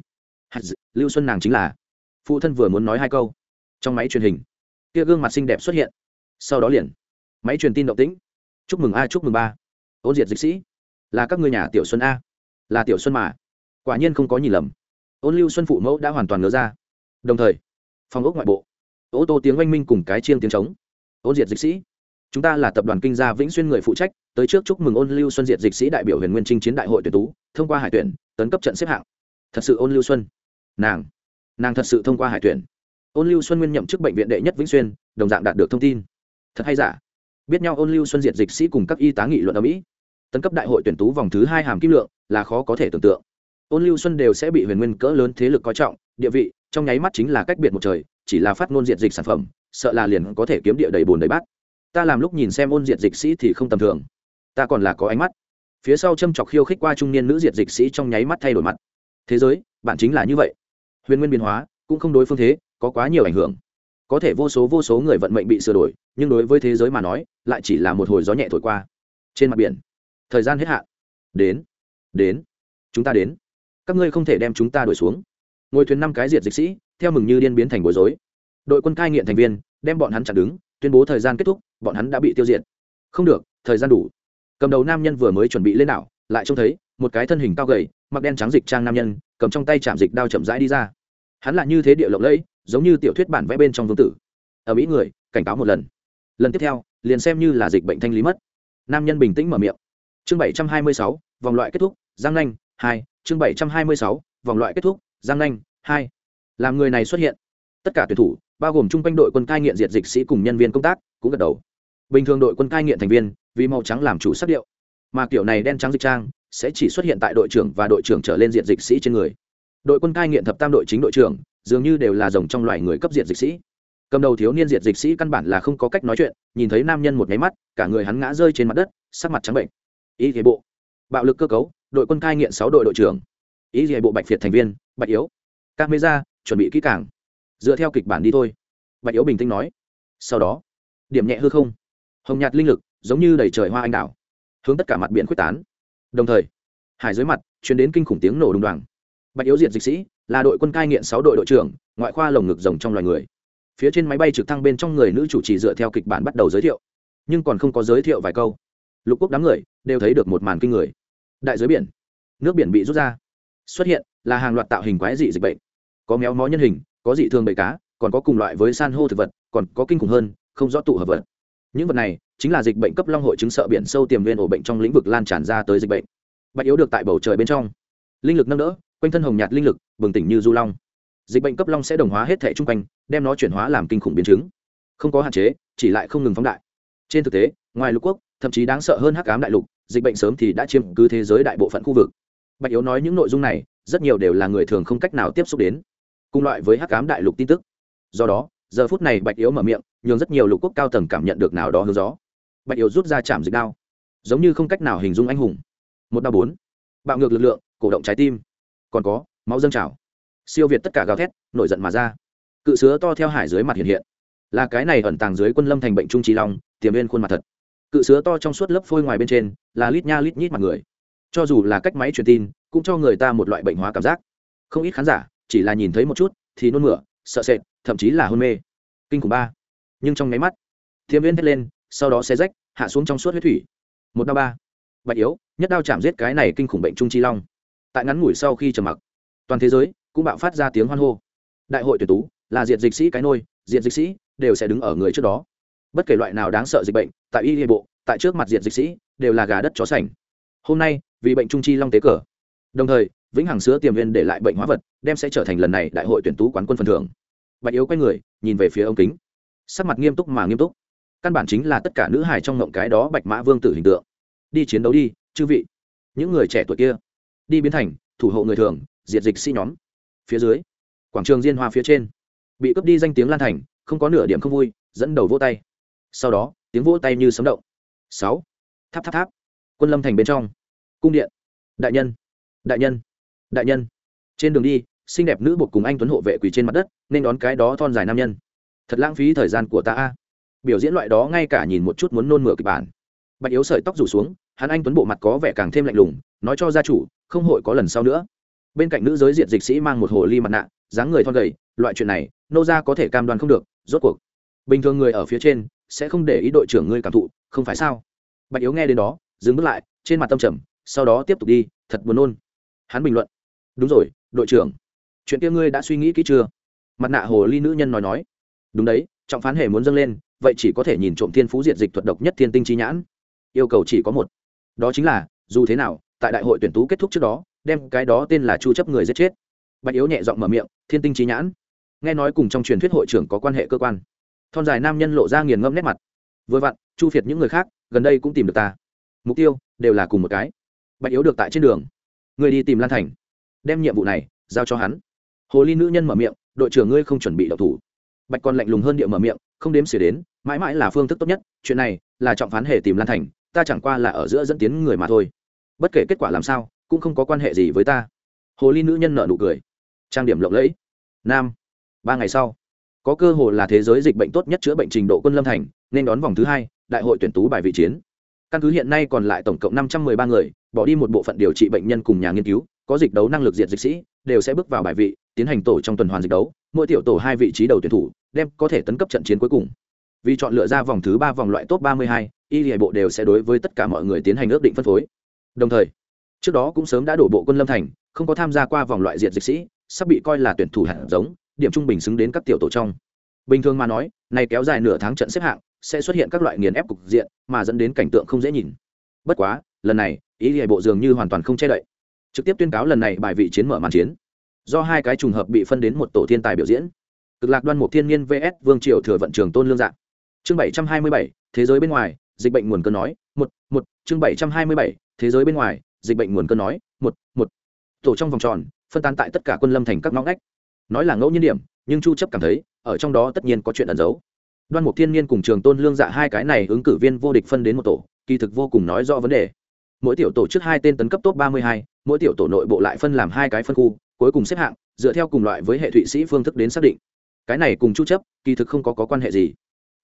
Lưu xuân nàng chính là phụ thân vừa muốn nói hai câu. Trong máy truyền hình kia gương mặt xinh đẹp xuất hiện. Sau đó liền, máy truyền tin động tĩnh. Chúc mừng a, chúc mừng ba. Ôn diệt dịch sĩ, là các ngươi nhà tiểu xuân a. Là tiểu xuân mà. Quả nhiên không có nhìn lầm. Ôn lưu xuân phụ mẫu đã hoàn toàn ngớ ra. Đồng thời, phòng ốc ngoại bộ, ô tô tiếng oanh minh cùng cái chiêng tiếng trống. Ôn diệt dịch sĩ, chúng ta là tập đoàn kinh gia vĩnh xuyên người phụ trách, tới trước chúc mừng ôn lưu xuân diệt dịch sĩ đại biểu huyền nguyên trinh chiến đại hội tuyển tú, thông qua hải tuyển, tấn cấp trận xếp hạng. Thật sự ôn lưu xuân, nàng nàng thật sự thông qua hải tuyển. Ôn lưu xuân nguyên nhậm chức bệnh viện đệ nhất vĩnh xuyên, đồng dạng đạt được thông tin. Thật hay giả? Biết nhau ôn lưu xuân diệt dịch sĩ cùng các y tá nghị luận ở mỹ. Tấn cấp đại hội tuyển tú vòng thứ hai hàm kim lượng là khó có thể tưởng tượng. Ôn lưu xuân đều sẽ bị huyền nguyên cỡ lớn thế lực coi trọng, địa vị, trong nháy mắt chính là cách biệt một trời, chỉ là phát ngôn diệt dịch sản phẩm, sợ là liền có thể kiếm địa đầy bồn đầy bát. Ta làm lúc nhìn xem ôn diệt dịch sĩ thì không tầm thường. Ta còn là có ánh mắt. Phía sau châm chọc khiêu khích qua trung niên nữ diệt dịch sĩ trong nháy mắt thay đổi mặt. Thế giới, bạn chính là như vậy huyền nguyên biến hóa, cũng không đối phương thế, có quá nhiều ảnh hưởng. Có thể vô số vô số người vận mệnh bị sửa đổi, nhưng đối với thế giới mà nói, lại chỉ là một hồi gió nhẹ thổi qua. Trên mặt biển, thời gian hết hạn. Đến đến, chúng ta đến. Các ngươi không thể đem chúng ta đuổi xuống. Ngồi thuyền năm cái diệt dịch sĩ, theo mừng như điên biến thành bối rối. Đội quân cai nghiện thành viên, đem bọn hắn chặn đứng, tuyên bố thời gian kết thúc, bọn hắn đã bị tiêu diệt. Không được, thời gian đủ. Cầm đầu nam nhân vừa mới chuẩn bị lên đảo, lại trông thấy, một cái thân hình cao gầy, mặc đen trắng dịch trang nam nhân, cầm trong tay chạm dịch đao chậm rãi đi ra hắn là như thế địa lộng lẫy, giống như tiểu thuyết bản vẽ bên trong vương tử. Ở mỹ người, cảnh cáo một lần. Lần tiếp theo, liền xem như là dịch bệnh thanh lý mất. Nam nhân bình tĩnh mở miệng. Chương bảy trăm hai mươi sáu, vòng loại kết thúc, giang nanh, hai. Chương bảy trăm hai mươi sáu, vòng loại kết thúc, giang nanh, hai. Làm người này xuất hiện. Tất cả tuyển thủ, bao gồm chung quanh đội quân cai nghiện diệt dịch sĩ cùng nhân viên công tác, cũng gật đầu. Bình thường đội quân cai nghiện thành viên, vì màu trắng làm chủ sắc điệu. Mà kiểu này đen trắng dịch trang, sẽ chỉ xuất hiện tại đội trưởng và đội trưởng trở lên diện dịch sĩ trên người đội quân cai nghiện thập tam đội chính đội trưởng, dường như đều là rồng trong loài người cấp diện dịch sĩ. Cầm đầu thiếu niên diệt dịch sĩ căn bản là không có cách nói chuyện, nhìn thấy nam nhân một nháy mắt, cả người hắn ngã rơi trên mặt đất, sắc mặt trắng bệnh. Ý thế bộ. Bạo lực cơ cấu, đội quân cai nghiện sáu đội đội trưởng. Ý thế bộ bạch việt thành viên, bạch yếu. Camera, chuẩn bị kỹ càng. Dựa theo kịch bản đi thôi. Bạch yếu bình tĩnh nói. Sau đó, điểm nhẹ hư không. Hồng nhạt linh lực, giống như đầy trời hoa anh đào hướng tất cả mặt biển quyết tán. Đồng thời, hải dưới mặt chuyển đến kinh khủng tiếng nổ đùng đoàn bạch yếu diệt dịch sĩ, là đội quân cai nghiện sáu đội đội trưởng, ngoại khoa lồng ngực rồng trong loài người. Phía trên máy bay trực thăng bên trong người nữ chủ trì dựa theo kịch bản bắt đầu giới thiệu. Nhưng còn không có giới thiệu vài câu. Lục quốc đám người đều thấy được một màn kinh người. Đại giới biển, nước biển bị rút ra. Xuất hiện là hàng loạt tạo hình quái dị dịch bệnh. Có méo mó nhân hình, có dị thường bầy cá, còn có cùng loại với san hô thực vật, còn có kinh khủng hơn, không rõ tụ hợp vật. Những vật này chính là dịch bệnh cấp long hội chứng sợ biển sâu tiềm viên ổ bệnh trong lĩnh vực lan tràn ra tới dịch bệnh. Bạch yếu được tại bầu trời bên trong. Linh lực nâng đỡ quanh thân hồng nhạt linh lực, bừng tỉnh như du long. Dịch bệnh cấp long sẽ đồng hóa hết thể chung quanh, đem nó chuyển hóa làm kinh khủng biến chứng. Không có hạn chế, chỉ lại không ngừng phóng đại. Trên thực tế, ngoài lục quốc, thậm chí đáng sợ hơn hắc ám đại lục, dịch bệnh sớm thì đã chiếm cứ thế giới đại bộ phận khu vực. Bạch yếu nói những nội dung này, rất nhiều đều là người thường không cách nào tiếp xúc đến. Cùng loại với hắc cám đại lục tin tức. Do đó, giờ phút này bạch yếu mở miệng, nhường rất nhiều lục quốc cao tầng cảm nhận được nào đó hướng gió. Bạch yếu rút ra chạm dịch đao, giống như không cách nào hình dung anh hùng. Một đao bốn. Bạo ngược lực lượng, cổ động trái tim còn có, máu dâng trào. Siêu việt tất cả gào thét, nổi giận mà ra. Cự sứa to theo hải dưới mặt hiện hiện. Là cái này ẩn tàng dưới quân lâm thành bệnh trung trí long, tiềm viên khuôn mặt thật. Cự sứa to trong suốt lớp phôi ngoài bên trên, là lít nha lít nhít mặt người. Cho dù là cách máy truyền tin, cũng cho người ta một loại bệnh hóa cảm giác. Không ít khán giả chỉ là nhìn thấy một chút, thì nôn mửa, sợ sệt, thậm chí là hôn mê. Kinh khủng ba. Nhưng trong nháy mắt thiếm viên hét lên, sau đó xe rách, hạ xuống trong suốt huyết thủy. Một đao ba. Bạch yếu, nhất đao chạm giết cái này kinh khủng bệnh trung chi long tại ngắn ngủi sau khi trầm mặc, toàn thế giới cũng bạo phát ra tiếng hoan hô. Đại hội tuyển tú là diệt dịch sĩ cái nôi, diệt dịch sĩ đều sẽ đứng ở người trước đó. Bất kể loại nào đáng sợ dịch bệnh, tại y hệ bộ, tại trước mặt diệt dịch sĩ đều là gà đất chó sành. Hôm nay, vì bệnh trung chi long tế cờ. Đồng thời, vĩnh hằng sứa tiềm viên để lại bệnh hóa vật đem sẽ trở thành lần này đại hội tuyển tú quán quân phần thưởng. Bạch yếu quay người, nhìn về phía ông kính. Sắc mặt nghiêm túc mà nghiêm túc. Căn bản chính là tất cả nữ hài trong ngộng cái đó bạch mã vương tử hình tượng. Đi chiến đấu đi, chư vị. Những người trẻ tuổi kia đi biến thành thủ hộ người thường, diệt dịch sĩ nhóm. Phía dưới, quảng trường diên hoa phía trên, bị cướp đi danh tiếng lan thành, không có nửa điểm không vui, dẫn đầu vỗ tay. Sau đó, tiếng vỗ tay như sấm động. Sáu, tháp tháp tháp, quân lâm thành bên trong, cung điện, đại nhân đại nhân đại nhân. Trên đường đi, xinh đẹp nữ bột cùng anh tuấn hộ vệ quỳ trên mặt đất, nên đón cái đó thon dài nam nhân. Thật lãng phí thời gian của ta a. Biểu diễn loại đó ngay cả nhìn một chút muốn nôn mửa kịch bản. Bạch yếu sợi tóc rủ xuống hắn anh tuấn bộ mặt có vẻ càng thêm lạnh lùng, nói cho gia chủ, không hội có lần sau nữa. Bên cạnh nữ giới diện dịch sĩ mang một hồ ly mặt nạ, dáng người thon gầy, loại chuyện này, nô gia có thể cam đoan không được, rốt cuộc. Bình thường người ở phía trên, sẽ không để ý đội trưởng ngươi cảm thụ, không phải sao? Bạch yếu nghe đến đó, dừng bước lại, trên mặt tâm trầm, sau đó tiếp tục đi, thật buồn nôn. Hắn bình luận. Đúng rồi, đội trưởng. Chuyện kia ngươi đã suy nghĩ kỹ chưa? Mặt nạ hồ ly nữ nhân nói nói. Đúng đấy, trọng phán hề muốn dâng lên, vậy chỉ có thể nhìn trộm thiên phú diệt dịch thuật độc nhất thiên tinh chi nhãn. Yêu cầu chỉ có một đó chính là, dù thế nào, tại đại hội tuyển tú kết thúc trước đó, đem cái đó tên là chu chấp người giết chết. Bạch yếu nhẹ giọng mở miệng, thiên tinh trí nhãn. Nghe nói cùng trong truyền thuyết hội trưởng có quan hệ cơ quan. Thon dài nam nhân lộ ra nghiền ngẫm nét mặt. Vừa vặn, chu phiệt những người khác, gần đây cũng tìm được ta. Mục tiêu, đều là cùng một cái. Bạch yếu được tại trên đường. Người đi tìm lan thành. Đem nhiệm vụ này, giao cho hắn. Hồ ly nữ nhân mở miệng, đội trưởng ngươi không chuẩn bị đậu thủ. Bạch còn lạnh lùng hơn địa mở miệng, không đếm xỉa đến, mãi mãi là phương thức tốt nhất, chuyện này là trọng phán hề tìm lan thành ta chẳng qua là ở giữa dẫn tiến người mà thôi. Bất kể kết quả làm sao, cũng không có quan hệ gì với ta. Hồ ly nữ nhân nợ nụ cười. Trang điểm lộng lẫy. Nam, ba ngày sau, có cơ hội là thế giới dịch bệnh tốt nhất chữa bệnh trình độ quân lâm thành, nên đón vòng thứ hai, đại hội tuyển tú bài vị chiến. Căn cứ hiện nay còn lại tổng cộng năm trăm mười ba người, bỏ đi một bộ phận điều trị bệnh nhân cùng nhà nghiên cứu, có dịch đấu năng lực diệt dịch sĩ, đều sẽ bước vào bài vị, tiến hành tổ trong tuần hoàn dịch đấu, mỗi tiểu tổ hai vị trí đầu tuyển thủ, đem có thể tấn cấp trận chiến cuối cùng. Vì chọn lựa ra vòng thứ ba vòng loại top ba mươi hai y hệ bộ đều sẽ đối với tất cả mọi người tiến hành ước định phân phối. Đồng thời, trước đó cũng sớm đã đổ bộ quân lâm thành, không có tham gia qua vòng loại diệt dịch sĩ, sắp bị coi là tuyển thủ hạt giống, điểm trung bình xứng đến các tiểu tổ trong. Bình thường mà nói này kéo dài nửa tháng trận xếp hạng, sẽ xuất hiện các loại nghiền ép cục diện, mà dẫn đến cảnh tượng không dễ nhìn. Bất quá, lần này ý hệ bộ dường như hoàn toàn không che đậy. Trực tiếp tuyên cáo lần này bài vị chiến mở màn chiến. Do hai cái trùng hợp bị phân đến một tổ thiên tài biểu diễn. Cực lạc đoan mục thiên nhiên vs vương triều thừa vận trường tôn lương dạng. Chương bảy trăm hai mươi bảy, thế giới bên ngoài dịch bệnh nguồn cơn nói một một chương bảy trăm hai mươi bảy thế giới bên ngoài dịch bệnh nguồn cơn nói một một. Tổ trong vòng tròn phân tán tại tất cả quân lâm thành các ngõ ngách. Nói là ngẫu nhiên điểm nhưng chu chấp cảm thấy ở trong đó tất nhiên có chuyện ẩn giấu. Đoan mục thiên niên cùng trường tôn lương dạ hai cái này ứng cử viên vô địch phân đến một tổ kỳ thực vô cùng nói rõ vấn đề. Mỗi tiểu tổ trước hai tên tấn cấp top 32, mỗi tiểu tổ nội bộ lại phân làm hai cái phân khu cuối cùng xếp hạng dựa theo cùng loại với hệ thụy sĩ phương thức đến xác định. Cái này cùng chu chấp kỳ thực không có, có quan hệ gì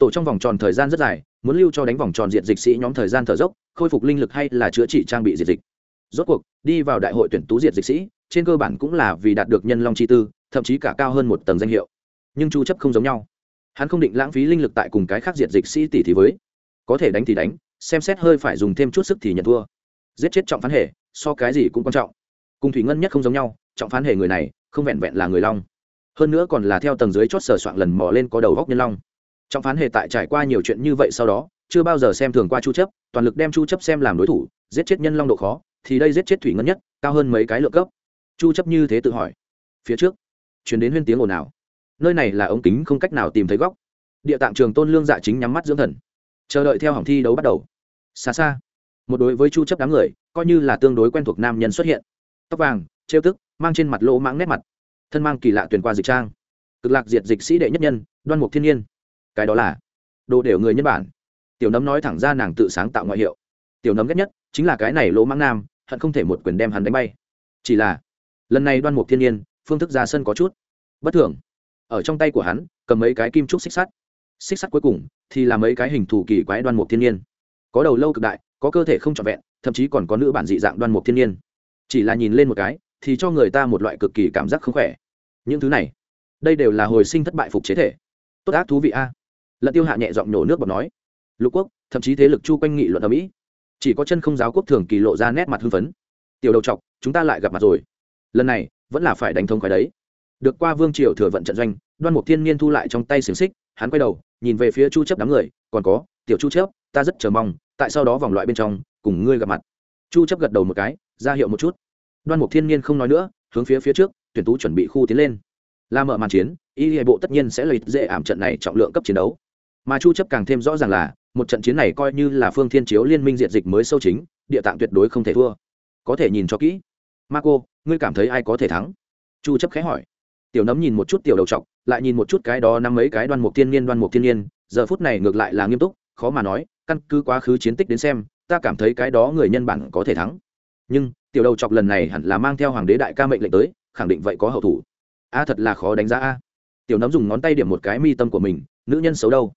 tổ trong vòng tròn thời gian rất dài, muốn lưu cho đánh vòng tròn diệt dịch sĩ nhóm thời gian thở dốc, khôi phục linh lực hay là chữa trị trang bị diệt dịch. Rốt cuộc, đi vào đại hội tuyển tú diệt dịch sĩ, trên cơ bản cũng là vì đạt được nhân long chi tư, thậm chí cả cao hơn một tầng danh hiệu. Nhưng chu chấp không giống nhau. Hắn không định lãng phí linh lực tại cùng cái khác diệt dịch sĩ tỷ thì với. Có thể đánh thì đánh, xem xét hơi phải dùng thêm chút sức thì nhận thua. Giết chết trọng phán hệ so cái gì cũng quan trọng. Cùng thủy ngân nhất không giống nhau, trọng phán hệ người này, không vẹn vẹn là người long. Hơn nữa còn là theo tầng dưới chót sờ soạn lần mò lên có đầu góc nhân long trọng phán hệ tại trải qua nhiều chuyện như vậy sau đó, chưa bao giờ xem thường qua chu chấp, toàn lực đem chu chấp xem làm đối thủ, giết chết nhân long độ khó, thì đây giết chết thủy ngân nhất, cao hơn mấy cái lượng cấp. Chu chấp như thế tự hỏi. Phía trước, chuyển đến huyên tiếng ồn ào. Nơi này là ống kính không cách nào tìm thấy góc. Địa tạng trường tôn lương dạ chính nhắm mắt dưỡng thần. Chờ đợi theo hỏng thi đấu bắt đầu. Xa xa, một đối với chu chấp đám người, coi như là tương đối quen thuộc nam nhân xuất hiện. Tóc vàng, trêu tức, mang trên mặt lỗ mãng nét mặt. Thân mang kỳ lạ tuyển qua dịch trang. Cực lạc diệt dịch sĩ đệ nhất nhân, đoan mục thiên nhiên cái đó là đồ đều người nhân bản. Tiểu nấm nói thẳng ra nàng tự sáng tạo ngoại hiệu. Tiểu nấm ghét nhất chính là cái này lỗ mãng nam, hận không thể một quyền đem hắn đánh bay. Chỉ là lần này đoan mục thiên nhiên, phương thức ra sân có chút bất thường. Ở trong tay của hắn, cầm mấy cái kim trúc xích sắt. Xích sắt cuối cùng thì là mấy cái hình thù kỳ quái đoan mục thiên nhiên. Có đầu lâu cực đại, có cơ thể không trọn vẹn, thậm chí còn có nữ bản dị dạng đoan mục thiên nhiên. Chỉ là nhìn lên một cái thì cho người ta một loại cực kỳ cảm giác không khỏe. Những thứ này, đây đều là hồi sinh thất bại phục chế thể. Tốt ác thú vị a lận tiêu hạ nhẹ giọng nhổ nước bọt nói, lục quốc, thậm chí thế lực chu quanh nghị luận ở mỹ, chỉ có chân không giáo quốc thường kỳ lộ ra nét mặt hưng phấn. Tiểu đầu chọc, chúng ta lại gặp mặt rồi. Lần này, vẫn là phải đánh thông khỏi đấy. Được qua vương triều thừa vận trận doanh, đoan mục thiên niên thu lại trong tay xiềng xích, hắn quay đầu, nhìn về phía chu chấp đám người, còn có, tiểu chu chấp ta rất chờ mong, tại sau đó vòng loại bên trong, cùng ngươi gặp mặt. Chu chấp gật đầu một cái, ra hiệu một chút. Đoan mục thiên niên không nói nữa, hướng phía phía trước, tuyển tú chuẩn bị khu tiến lên. La mở màn chiến, y hệ bộ tất nhiên sẽ lợi dễ ảm trận này trọng lượng cấp chiến đấu mà chu chấp càng thêm rõ ràng là, một trận chiến này coi như là phương thiên chiếu liên minh diện dịch mới sâu chính, địa tạng tuyệt đối không thể thua. Có thể nhìn cho kỹ. Marco, ngươi cảm thấy ai có thể thắng? Chu chấp khẽ hỏi. Tiểu nấm nhìn một chút tiểu đầu trọc, lại nhìn một chút cái đó năm mấy cái đoan mục thiên niên đoan mục thiên niên, giờ phút này ngược lại là nghiêm túc, khó mà nói, căn cứ quá khứ chiến tích đến xem, ta cảm thấy cái đó người nhân bản có thể thắng. Nhưng, tiểu đầu chọc lần này hẳn là mang theo hoàng đế đại ca mệnh lệnh tới, khẳng định vậy có hậu thủ. A thật là khó đánh giá a. Tiểu nấm dùng ngón tay điểm một cái mi tâm của mình, nữ nhân xấu đâu?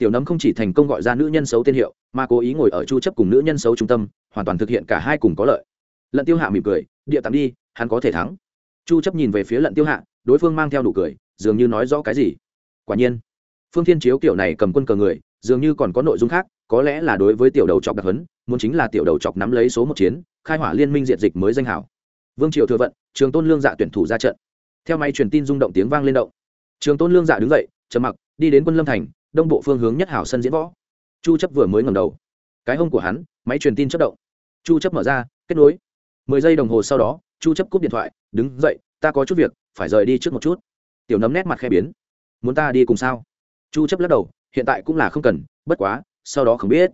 Tiểu nấm không chỉ thành công gọi ra nữ nhân xấu tên hiệu, mà cố ý ngồi ở chu chấp cùng nữ nhân xấu trung tâm, hoàn toàn thực hiện cả hai cùng có lợi. Lận tiêu hạ mỉm cười, địa tạm đi, hắn có thể thắng. Chu chấp nhìn về phía lận tiêu hạ, đối phương mang theo đủ cười, dường như nói rõ cái gì. Quả nhiên, phương thiên chiếu kiểu này cầm quân cờ người, dường như còn có nội dung khác, có lẽ là đối với tiểu đầu chọc đặc hấn, muốn chính là tiểu đầu chọc nắm lấy số một chiến, khai hỏa liên minh diện dịch mới danh hảo. Vương triều thừa vận, trường tôn lương dạ tuyển thủ ra trận. Theo máy truyền tin rung động tiếng vang lên động. Trường tôn lương dạ đứng dậy, trầm mặc, đi đến quân lâm thành đông bộ phương hướng nhất hảo sân diễn võ. Chu chấp vừa mới ngẩng đầu. Cái hông của hắn, máy truyền tin chất động. Chu chấp mở ra, kết nối. Mười giây đồng hồ sau đó, chu chấp cúp điện thoại, đứng dậy, ta có chút việc, phải rời đi trước một chút. Tiểu nấm nét mặt khe biến. Muốn ta đi cùng sao? Chu chấp lắc đầu, hiện tại cũng là không cần, bất quá, sau đó không biết.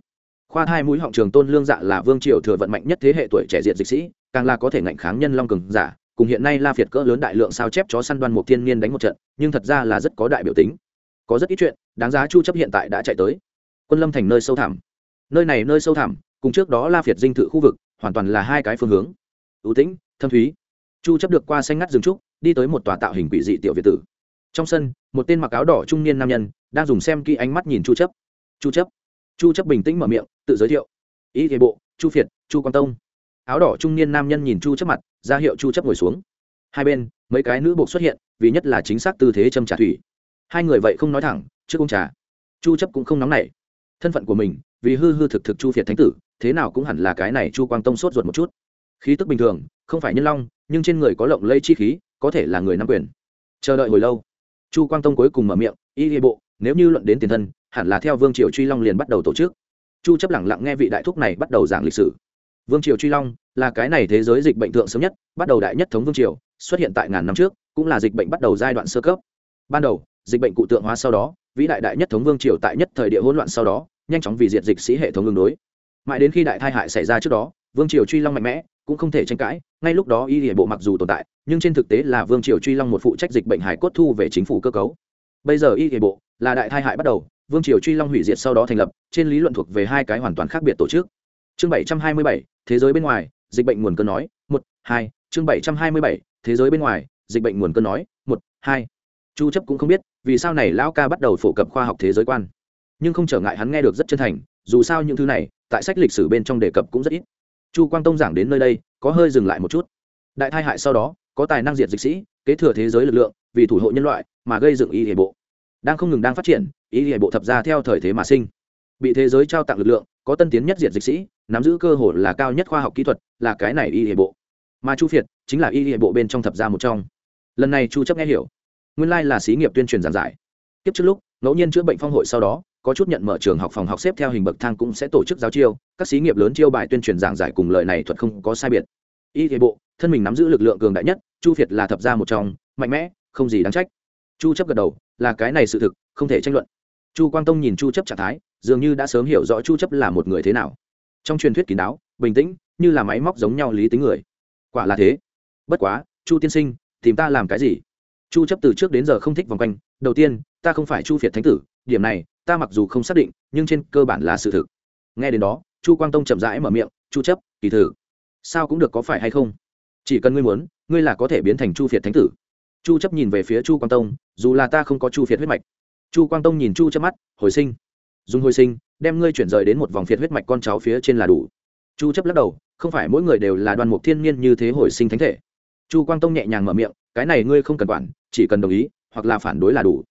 Khoa hai mũi họng trường tôn lương dạ là vương triều thừa vận mạnh nhất thế hệ tuổi trẻ diện dịch sĩ, càng là có thể ngạnh kháng nhân long cường giả, cùng hiện nay la việt cỡ lớn đại lượng sao chép chó săn đoan một thiên niên đánh một trận, nhưng thật ra là rất có đại biểu tính có rất ít chuyện, đáng giá chu chấp hiện tại đã chạy tới. Quân lâm thành nơi sâu thẳm. Nơi này nơi sâu thẳm, cùng trước đó la việt dinh thự khu vực, hoàn toàn là hai cái phương hướng. Ưu tĩnh, thâm thúy. Chu chấp được qua xanh ngắt rừng trúc, đi tới một tòa tạo hình quỷ dị tiểu việt tử. Trong sân, một tên mặc áo đỏ trung niên nam nhân đang dùng xem kỹ ánh mắt nhìn chu chấp. Chu chấp. Chu chấp bình tĩnh mở miệng, tự giới thiệu. Ý thế bộ, chu phiệt chu quang tông. Áo đỏ trung niên nam nhân nhìn chu chấp mặt, ra hiệu chu chấp ngồi xuống. Hai bên, mấy cái nữ bộ xuất hiện, vì nhất là chính xác tư thế châm trả thủy hai người vậy không nói thẳng, trước ông trà. Chu chấp cũng không nóng nảy. Thân phận của mình, vì hư hư thực thực chu phiệt thánh tử, thế nào cũng hẳn là cái này chu quang tông sốt ruột một chút. Khí tức bình thường, không phải nhân long, nhưng trên người có lộng lây chi khí, có thể là người nắm quyền. Chờ đợi hồi lâu, chu quang tông cuối cùng mở miệng, y hệ bộ, nếu như luận đến tiền thân, hẳn là theo vương triều truy long liền bắt đầu tổ chức. Chu chấp lẳng lặng nghe vị đại thúc này bắt đầu giảng lịch sử. Vương triều truy long là cái này thế giới dịch bệnh thượng sớm nhất, bắt đầu đại nhất thống vương triều, xuất hiện tại ngàn năm trước, cũng là dịch bệnh bắt đầu giai đoạn sơ cấp. Ban đầu dịch bệnh cụ tượng hóa sau đó, vĩ đại đại nhất thống vương triều tại nhất thời địa hỗn loạn sau đó, nhanh chóng vì diệt dịch sĩ hệ thống ứng đối. Mãi đến khi đại tai hại xảy ra trước đó, vương triều truy long mạnh mẽ, cũng không thể tranh cãi, ngay lúc đó y hệ bộ mặc dù tồn tại, nhưng trên thực tế là vương triều truy long một phụ trách dịch bệnh hải cốt thu về chính phủ cơ cấu. Bây giờ y hệ bộ là đại tai hại bắt đầu, vương triều truy long hủy diệt sau đó thành lập, trên lý luận thuộc về hai cái hoàn toàn khác biệt tổ chức. Chương bảy trăm hai mươi bảy, thế giới bên ngoài, dịch bệnh nguồn cơn nói, một, hai. Chương bảy trăm hai mươi bảy, thế giới bên ngoài, dịch bệnh nguồn cơn nói, một, hai. Chu chấp cũng không biết vì sao này lão ca bắt đầu phổ cập khoa học thế giới quan? Nhưng không trở ngại hắn nghe được rất chân thành, dù sao những thứ này, tại sách lịch sử bên trong đề cập cũng rất ít. Chu quang tông giảng đến nơi đây, có hơi dừng lại một chút. Đại thai hại sau đó, có tài năng diệt dịch sĩ, kế thừa thế giới lực lượng, vì thủ hộ nhân loại, mà gây dựng y hệ bộ. Đang không ngừng đang phát triển, y hệ bộ thập ra theo thời thế mà sinh. Bị thế giới trao tặng lực lượng, có tân tiến nhất diệt dịch sĩ, nắm giữ cơ hội là cao nhất khoa học kỹ thuật, là cái này y hệ bộ. Mà chu phiệt chính là y hệ bộ bên trong thập gia một trong. Lần này chu chấp nghe hiểu nguyên lai là xí nghiệp tuyên truyền giảng giải. Tiếp trước lúc, ngẫu nhiên chữa bệnh phong hội sau đó, có chút nhận mở trường học phòng học xếp theo hình bậc thang cũng sẽ tổ chức giáo chiêu, các xí nghiệp lớn chiêu bài tuyên truyền giảng giải cùng lời này thuật không có sai biệt. Y hệ bộ, thân mình nắm giữ lực lượng cường đại nhất, chu việt là thập gia một trong, mạnh mẽ, không gì đáng trách. Chu chấp gật đầu, là cái này sự thực, không thể tranh luận. Chu quang tông nhìn chu chấp trạng thái, dường như đã sớm hiểu rõ chu chấp là một người thế nào. Trong truyền thuyết kín đáo, bình tĩnh, như là máy móc giống nhau lý tính người. Quả là thế. Bất quá, chu tiên sinh, tìm ta làm cái gì? Chu chấp từ trước đến giờ không thích vòng quanh, đầu tiên, ta không phải chu việt thánh tử, điểm này, ta mặc dù không xác định, nhưng trên cơ bản là sự thực. Nghe đến đó, chu quang tông chậm rãi mở miệng, chu chấp, kỳ thử. Sao cũng được có phải hay không? Chỉ cần ngươi muốn, ngươi là có thể biến thành chu việt thánh tử. Chu chấp nhìn về phía chu quang tông, dù là ta không có chu việt huyết mạch. Chu quang tông nhìn chu chấp mắt, hồi sinh, dùng hồi sinh, đem ngươi chuyển rời đến một vòng phiệt huyết mạch con cháu phía trên là đủ. Chu chấp lắc đầu, không phải mỗi người đều là Đoàn mục thiên nhiên như thế hồi sinh thánh thể. Chu quang tông nhẹ nhàng mở miệng cái này ngươi không cần quản, chỉ cần đồng ý, hoặc là phản đối là đủ.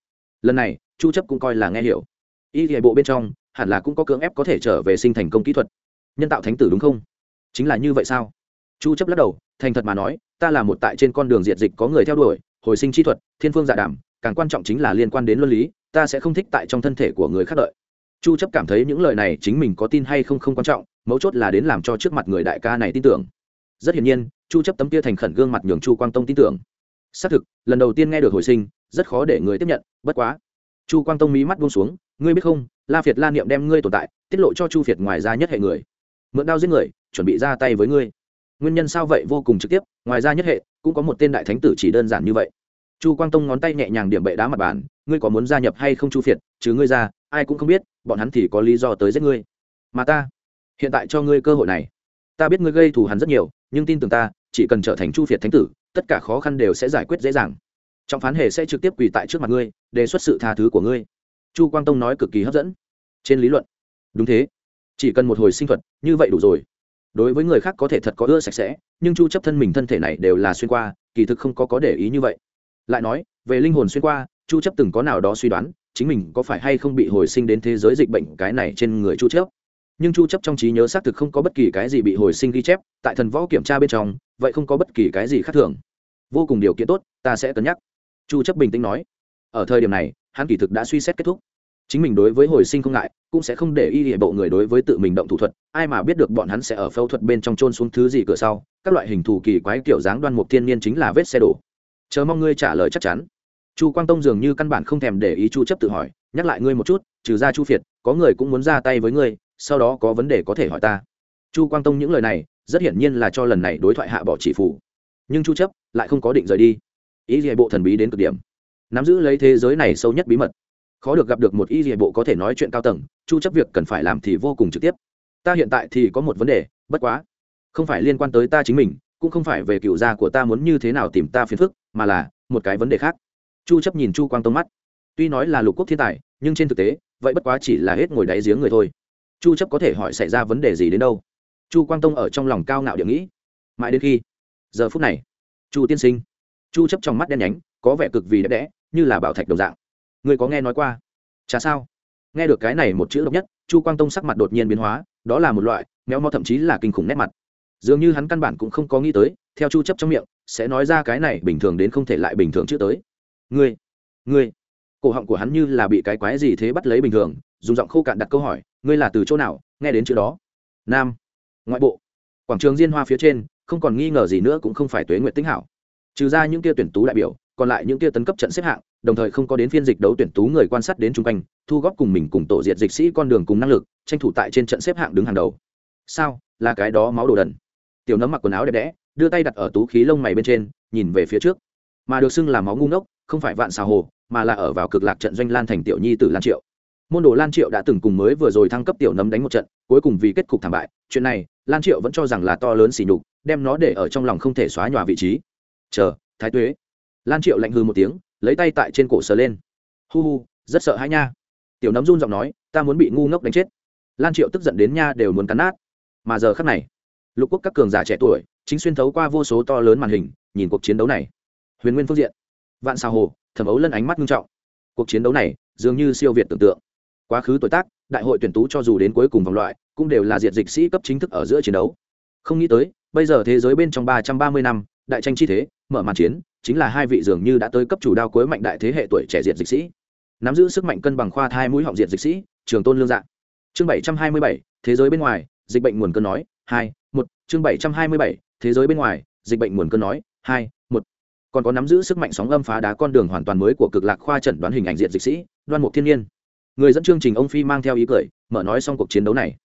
Lần này, chu chấp cũng coi là nghe hiểu. Ý hệ bộ bên trong, hẳn là cũng có cưỡng ép có thể trở về sinh thành công kỹ thuật. Nhân tạo thánh tử đúng không? Chính là như vậy sao? Chu chấp lắc đầu, thành thật mà nói, ta là một tại trên con đường diệt dịch có người theo đuổi, hồi sinh chi thuật, thiên phương dạ đảm, càng quan trọng chính là liên quan đến luân lý, ta sẽ không thích tại trong thân thể của người khác đợi. Chu chấp cảm thấy những lời này chính mình có tin hay không không quan trọng, mấu chốt là đến làm cho trước mặt người đại ca này tin tưởng. Rất hiển nhiên, chu chấp tấm kia thành khẩn gương mặt nhường chu quang tông tin tưởng xác thực, lần đầu tiên nghe được hồi sinh, rất khó để người tiếp nhận, bất quá. Chu quang tông mí mắt buông xuống, ngươi biết không, la việt la niệm đem ngươi tồn tại, tiết lộ cho chu việt ngoài ra nhất hệ người. Mượn đao giết người, chuẩn bị ra tay với ngươi. Nguyên nhân sao vậy vô cùng trực tiếp, ngoài ra nhất hệ, cũng có một tên đại thánh tử chỉ đơn giản như vậy. Chu quang tông ngón tay nhẹ nhàng điểm bệ đá mặt bàn, ngươi có muốn gia nhập hay không chu việt chứ ngươi ra, ai cũng không biết, bọn hắn thì có lý do tới giết ngươi. Mà ta, hiện tại cho ngươi cơ hội này. Ta biết ngươi gây thù hắn rất nhiều nhưng tin tưởng ta, chỉ cần trở thành chu việt thánh tử, tất cả khó khăn đều sẽ giải quyết dễ dàng. Trọng phán hề sẽ trực tiếp quỳ tại trước mặt ngươi, đề xuất sự tha thứ của ngươi. Chu quang tông nói cực kỳ hấp dẫn. Trên lý luận, đúng thế. Chỉ cần một hồi sinh thuật, như vậy đủ rồi. Đối với người khác có thể thật có ưa sạch sẽ, nhưng chu chấp thân mình thân thể này đều là xuyên qua, kỳ thực không có có để ý như vậy. Lại nói, về linh hồn xuyên qua, chu chấp từng có nào đó suy đoán, chính mình có phải hay không bị hồi sinh đến thế giới dịch bệnh cái này trên người chu chấp? Nhưng chu chấp trong trí nhớ xác thực không có bất kỳ cái gì bị hồi sinh ghi chép, tại thần võ kiểm tra bên trong, vậy không có bất kỳ cái gì khác thường. Vô cùng điều kiện tốt, ta sẽ cân nhắc. Chu chấp bình tĩnh nói. Ở thời điểm này, hắn kỳ thực đã suy xét kết thúc. Chính mình đối với hồi sinh không ngại, cũng sẽ không để y hệ bộ người đối với tự mình động thủ thuật, ai mà biết được bọn hắn sẽ ở phẫu thuật bên trong trôn xuống thứ gì cửa sau, các loại hình thù kỳ quái kiểu dáng đoan mục thiên niên chính là vết xe đổ. Chờ mong ngươi trả lời chắc chắn. Chu quang tông dường như căn bản không thèm để ý chu chấp tự hỏi, nhắc lại ngươi một chút, trừ ra chu phiệt, có người cũng muốn ra tay với ngươi sau đó có vấn đề có thể hỏi ta. Chu quang tông những lời này, rất hiển nhiên là cho lần này đối thoại hạ bỏ chỉ phủ. Nhưng chu chấp lại không có định rời đi. Ý gì bộ thần bí đến cực điểm. Nắm giữ lấy thế giới này sâu nhất bí mật. Khó được gặp được một y gì bộ có thể nói chuyện cao tầng, chu chấp việc cần phải làm thì vô cùng trực tiếp. Ta hiện tại thì có một vấn đề, bất quá. Không phải liên quan tới ta chính mình, cũng không phải về cựu gia của ta muốn như thế nào tìm ta phiền phức, mà là một cái vấn đề khác. Chu chấp nhìn chu quang tông mắt. Tuy nói là lục quốc thiên tài, nhưng trên thực tế, vậy bất quá chỉ là hết ngồi đáy giếng người thôi chu chấp có thể hỏi xảy ra vấn đề gì đến đâu? Chu quang tông ở trong lòng cao ngạo địa nghĩ. Mãi đến khi, giờ phút này, chu tiên sinh, chu chấp trong mắt đen nhánh, có vẻ cực vì đẹp đẽ, như là bảo thạch đồng dạng. Người có nghe nói qua? Chả sao? Nghe được cái này một chữ độc nhất, chu quang tông sắc mặt đột nhiên biến hóa, đó là một loại méo mó thậm chí là kinh khủng nét mặt. Dường như hắn căn bản cũng không có nghĩ tới, theo chu chấp trong miệng, sẽ nói ra cái này bình thường đến không thể lại bình thường chữ tới. Ngươi ngươi cổ họng của hắn như là bị cái quái gì thế bắt lấy bình thường, dùng giọng khô cạn đặt câu hỏi, ngươi là từ chỗ nào? Nghe đến chữ đó. Nam. Ngoại bộ. Quảng trường diên hoa phía trên, không còn nghi ngờ gì nữa cũng không phải tuế nguyện tĩnh hảo. Trừ ra những tia tuyển tú đại biểu, còn lại những tia tấn cấp trận xếp hạng, đồng thời không có đến phiên dịch đấu tuyển tú người quan sát đến chung quanh, thu góp cùng mình cùng tổ diệt dịch sĩ con đường cùng năng lực, tranh thủ tại trên trận xếp hạng đứng hàng đầu. Sao? Là cái đó máu đồ đần. Tiểu nấm mặc quần áo đẹp đẽ, đưa tay đặt ở tú khí lông mày bên trên, nhìn về phía trước mà được xưng là máu ngu ngốc, không phải vạn xà hồ, mà là ở vào cực lạc trận doanh lan thành tiểu nhi tử lan triệu. Môn đồ lan triệu đã từng cùng mới vừa rồi thăng cấp tiểu nấm đánh một trận, cuối cùng vì kết cục thảm bại, chuyện này, lan triệu vẫn cho rằng là to lớn xỉ nhục, đem nó để ở trong lòng không thể xóa nhòa vị trí. Chờ, thái tuế. Lan triệu lạnh hư một tiếng, lấy tay tại trên cổ sờ lên. Hu hu, rất sợ hãi nha. Tiểu nấm run giọng nói, ta muốn bị ngu ngốc đánh chết. Lan triệu tức giận đến nha đều muốn cắn nát. Mà giờ khắc này, lục quốc các cường giả trẻ tuổi, chính xuyên thấu qua vô số to lớn màn hình, nhìn cuộc chiến đấu này huyền nguyên phương diện. Vạn xào hồ, thẩm ấu lân ánh mắt nghiêm trọng. Cuộc chiến đấu này, dường như siêu việt tưởng tượng. Quá khứ tuổi tác, đại hội tuyển tú cho dù đến cuối cùng vòng loại, cũng đều là diệt dịch sĩ cấp chính thức ở giữa chiến đấu. Không nghĩ tới, bây giờ thế giới bên trong ba trăm ba mươi năm, đại tranh chi thế, mở màn chiến, chính là hai vị dường như đã tới cấp chủ đao cuối mạnh đại thế hệ tuổi trẻ diệt dịch sĩ. Nắm giữ sức mạnh cân bằng khoa thai mũi họng diệt dịch sĩ, trường tôn lương dạng chương bảy trăm hai mươi bảy, thế giới bên ngoài, dịch bệnh nguồn cơn nói, hai, một. Chương bảy trăm hai mươi bảy, thế giới bên ngoài, dịch bệnh nguồn cơn nói, hai còn có nắm giữ sức mạnh sóng âm phá đá con đường hoàn toàn mới của cực lạc khoa chẩn đoán hình ảnh diện dịch sĩ, đoan mục thiên nhiên. Người dẫn chương trình ông phi mang theo ý cười, mở nói xong cuộc chiến đấu này.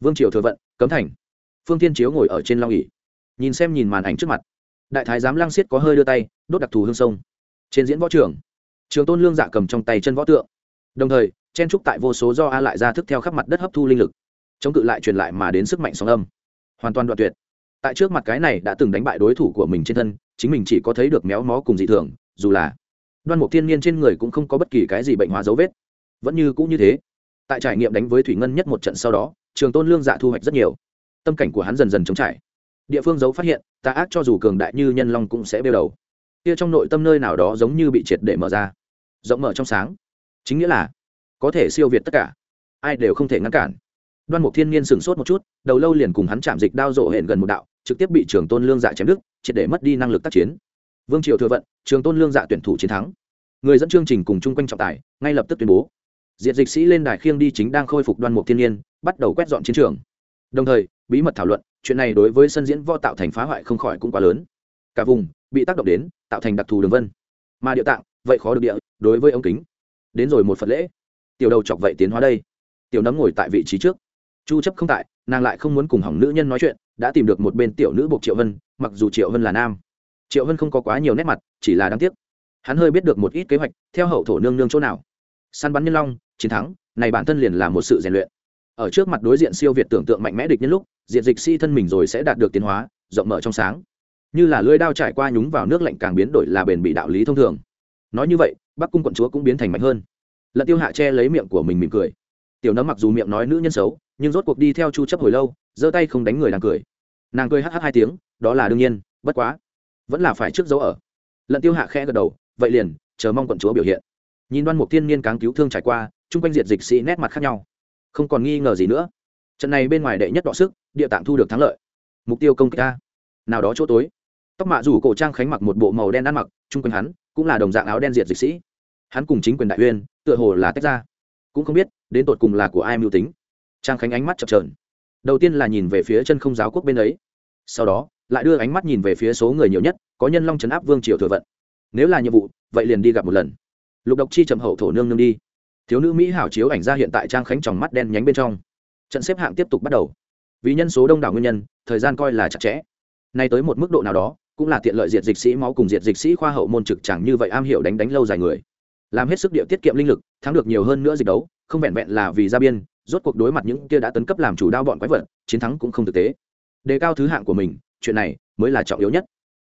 Vương triều thừa vận, cấm thành. Phương thiên chiếu ngồi ở trên long ỉ nhìn xem nhìn màn ảnh trước mặt. Đại thái giám lang xiết có hơi đưa tay, đốt đặc thù hương sông. Trên diễn võ trường trường tôn lương dạ cầm trong tay chân võ tượng. Đồng thời, chen trúc tại vô số do a lại ra thức theo khắp mặt đất hấp thu linh lực, chống cự lại truyền lại mà đến sức mạnh sóng âm. Hoàn toàn đoạn tuyệt. Tại trước mặt cái này đã từng đánh bại đối thủ của mình trên thân chính mình chỉ có thấy được méo mó cùng dị thường, dù là đoan mục thiên nhiên trên người cũng không có bất kỳ cái gì bệnh hóa dấu vết. Vẫn như cũng như thế. Tại trải nghiệm đánh với thủy ngân nhất một trận sau đó, trường tôn lương dạ thu hoạch rất nhiều. Tâm cảnh của hắn dần dần chống trải. Địa phương giấu phát hiện, tà ác cho dù cường đại như nhân long cũng sẽ bêu đầu. Kia trong nội tâm nơi nào đó giống như bị triệt để mở ra. Rộng mở trong sáng. Chính nghĩa là, có thể siêu việt tất cả. Ai đều không thể ngăn cản. Đoan mục thiên nhiên sửng sốt một chút, đầu lâu liền cùng hắn chạm dịch đao rộ hẹn gần một đạo trực tiếp bị trường tôn lương dạ chém đức triệt để mất đi năng lực tác chiến. Vương triều thừa vận, trường tôn lương dạ tuyển thủ chiến thắng. Người dẫn chương trình cùng chung quanh trọng tài, ngay lập tức tuyên bố. Diệt dịch sĩ lên đài khiêng đi chính đang khôi phục đoan mục thiên nhiên, bắt đầu quét dọn chiến trường. Đồng thời, bí mật thảo luận, chuyện này đối với sân diễn võ tạo thành phá hoại không khỏi cũng quá lớn. Cả vùng bị tác động đến, tạo thành đặc thù đường vân. Mà địa tạng, vậy khó được địa, đối với ống kính. Đến rồi một phật lễ. Tiểu đầu chọc vậy tiến hóa đây. Tiểu nấm ngồi tại vị trí trước. Chu chấp không tại, nàng lại không muốn cùng hỏng nữ nhân nói chuyện đã tìm được một bên tiểu nữ buộc triệu vân, mặc dù triệu vân là nam. Triệu vân không có quá nhiều nét mặt, chỉ là đáng tiếc. Hắn hơi biết được một ít kế hoạch, theo hậu thổ nương nương chỗ nào. Săn bắn nhân long, chiến thắng, này bản thân liền là một sự rèn luyện. Ở trước mặt đối diện siêu việt tưởng tượng mạnh mẽ địch nhân lúc, diện dịch si thân mình rồi sẽ đạt được tiến hóa, rộng mở trong sáng. Như là lưỡi đao trải qua nhúng vào nước lạnh càng biến đổi là bền bị đạo lý thông thường. Nói như vậy, bắc cung quận chúa cũng biến thành mạnh hơn. Lận tiêu hạ che lấy miệng của mình mỉm cười. Tiểu nấm mặc dù miệng nói nữ nhân xấu, nhưng rốt cuộc đi theo chu chấp hồi lâu, giơ tay không đánh người đang cười nàng cười hh hai tiếng, đó là đương nhiên, bất quá, vẫn là phải trước dấu ở. Lận tiêu hạ khẽ gật đầu, vậy liền, chờ mong quận chúa biểu hiện. Nhìn đoan mục thiên niên cáng cứu thương trải qua, chung quanh diệt dịch sĩ nét mặt khác nhau. Không còn nghi ngờ gì nữa. Trận này bên ngoài đệ nhất đọ sức, địa tạng thu được thắng lợi. Mục tiêu công kích ta nào đó chỗ tối. Tóc mạ rủ cổ trang khánh mặc một bộ màu đen ăn mặc, chung quanh hắn, cũng là đồng dạng áo đen diệt dịch sĩ. Hắn cùng chính quyền đại uyên, tựa hồ là tách ra. Cũng không biết, đến tột cùng là của ai mưu tính. Trang khánh ánh mắt chập trờn đầu tiên là nhìn về phía chân không giáo quốc bên ấy, sau đó lại đưa ánh mắt nhìn về phía số người nhiều nhất, có nhân long trấn áp vương triều thừa vận. Nếu là nhiệm vụ, vậy liền đi gặp một lần. Lục độc chi trầm hậu thổ nương nương đi. Thiếu nữ mỹ hảo chiếu ảnh ra hiện tại trang khánh tròng mắt đen nhánh bên trong. Trận xếp hạng tiếp tục bắt đầu. Vì nhân số đông đảo nguyên nhân, thời gian coi là chặt chẽ. Nay tới một mức độ nào đó, cũng là tiện lợi diệt dịch sĩ máu cùng diệt dịch sĩ khoa hậu môn trực chẳng như vậy am hiểu đánh đánh lâu dài người. Làm hết sức điệu tiết kiệm linh lực, thắng được nhiều hơn nữa dịch đấu, không vẹn vẹn là vì ra biên rốt cuộc đối mặt những kia đã tấn cấp làm chủ đao bọn quái vật, chiến thắng cũng không thực tế. Đề cao thứ hạng của mình, chuyện này mới là trọng yếu nhất.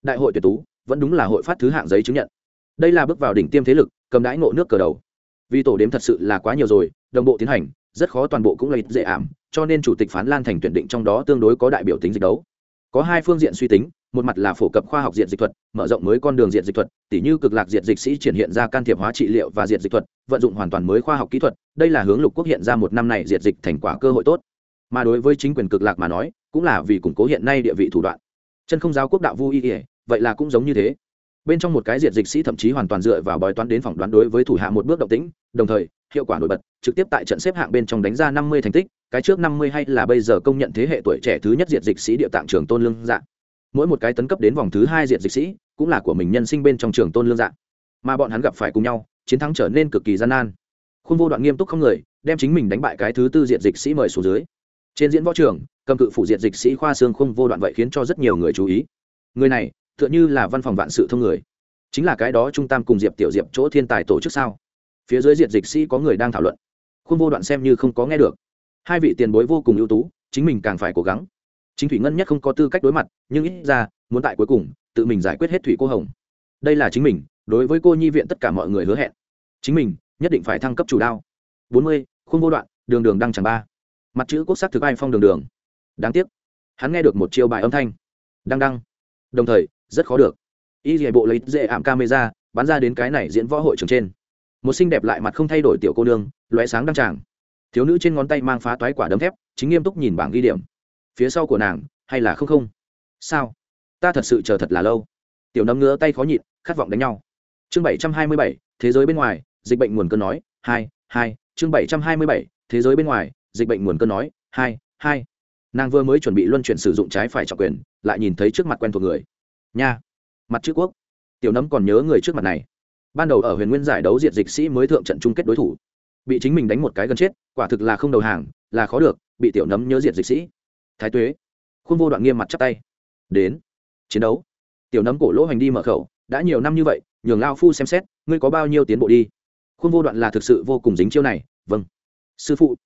Đại hội tuyển tú vẫn đúng là hội phát thứ hạng giấy chứng nhận. Đây là bước vào đỉnh tiêm thế lực, cầm đãi ngộ nước cờ đầu. Vì tổ đếm thật sự là quá nhiều rồi, đồng bộ tiến hành, rất khó toàn bộ cũng lấy dễ ảm, cho nên chủ tịch phán lan thành tuyển định trong đó tương đối có đại biểu tính dịch đấu có hai phương diện suy tính, một mặt là phổ cập khoa học diện dịch thuật, mở rộng mới con đường diện dịch thuật, tỉ như cực lạc diện dịch sĩ triển hiện ra can thiệp hóa trị liệu và diện dịch thuật, vận dụng hoàn toàn mới khoa học kỹ thuật, đây là hướng lục quốc hiện ra một năm này diện dịch thành quả cơ hội tốt. Mà đối với chính quyền cực lạc mà nói, cũng là vì củng cố hiện nay địa vị thủ đoạn. Chân không giáo quốc đạo vui ỉa vậy là cũng giống như thế bên trong một cái diệt dịch sĩ thậm chí hoàn toàn dựa vào bói toán đến phỏng đoán đối với thủ hạ một bước động tĩnh, đồng thời, hiệu quả nổi bật, trực tiếp tại trận xếp hạng bên trong đánh ra năm mươi thành tích, cái trước năm mươi hay là bây giờ công nhận thế hệ tuổi trẻ thứ nhất diệt dịch sĩ địa tạng trường tôn lương dạng mỗi một cái tấn cấp đến vòng thứ hai diệt dịch sĩ, cũng là của mình nhân sinh bên trong trường tôn lương dạng mà bọn hắn gặp phải cùng nhau, chiến thắng trở nên cực kỳ gian nan. Khuôn vô đoạn nghiêm túc không người, đem chính mình đánh bại cái thứ tư diệt dịch sĩ mời xuống dưới. Trên diễn võ trường, cầm cự phủ diệt dịch sĩ khoa xương khung vô đoạn vậy khiến cho rất nhiều người chú ý. Người này tựa như là văn phòng vạn sự thông người. Chính là cái đó trung tam cùng diệp tiểu diệp chỗ thiên tài tổ chức sao? Phía dưới diệt dịch sĩ có người đang thảo luận. Khuôn vô đoạn xem như không có nghe được. Hai vị tiền bối vô cùng ưu tú, chính mình càng phải cố gắng. Chính thủy ngân nhất không có tư cách đối mặt, nhưng ít ra, muốn tại cuối cùng, tự mình giải quyết hết thủy cô hồng. Đây là chính mình, đối với cô nhi viện tất cả mọi người hứa hẹn. Chính mình, nhất định phải thăng cấp chủ đao. Bốn mươi, khuôn vô đoạn, đường đường đăng chẳng ba. Mặt chữ quốc sắc thực ai phong đường đường. Đáng tiếc. Hắn nghe được một chiêu bài âm thanh. Đăng đăng. Đồng thời rất khó được. Y dạy bộ lấy dễ ảm camera, bắn ra đến cái này diễn võ hội trường trên. Một xinh đẹp lại mặt không thay đổi tiểu cô nương, lóe sáng đăng tràng. Thiếu nữ trên ngón tay mang phá toái quả đấm thép, chính nghiêm túc nhìn bảng ghi điểm. Phía sau của nàng, hay là không không? Sao? Ta thật sự chờ thật là lâu. Tiểu nấm ngứa tay khó nhịn, khát vọng đánh nhau. Chương bảy trăm hai mươi bảy, thế giới bên ngoài, dịch bệnh nguồn cơn nói, hai hai. Chương bảy trăm hai mươi bảy, thế giới bên ngoài, dịch bệnh nguồn cơn nói, hai hai. Nàng vừa mới chuẩn bị luân chuyển sử dụng trái phải trọng quyền, lại nhìn thấy trước mặt quen thuộc người nha. Mặt chữ quốc. Tiểu nấm còn nhớ người trước mặt này. Ban đầu ở huyền nguyên giải đấu diệt dịch sĩ mới thượng trận chung kết đối thủ. Bị chính mình đánh một cái gần chết, quả thực là không đầu hàng, là khó được, bị tiểu nấm nhớ diệt dịch sĩ. Thái tuế. Khuôn vô đoạn nghiêm mặt chắp tay. Đến. Chiến đấu. Tiểu nấm cổ lỗ hành đi mở khẩu, đã nhiều năm như vậy, nhường lao phu xem xét, ngươi có bao nhiêu tiến bộ đi. Khuôn vô đoạn là thực sự vô cùng dính chiêu này. Vâng. Sư phụ.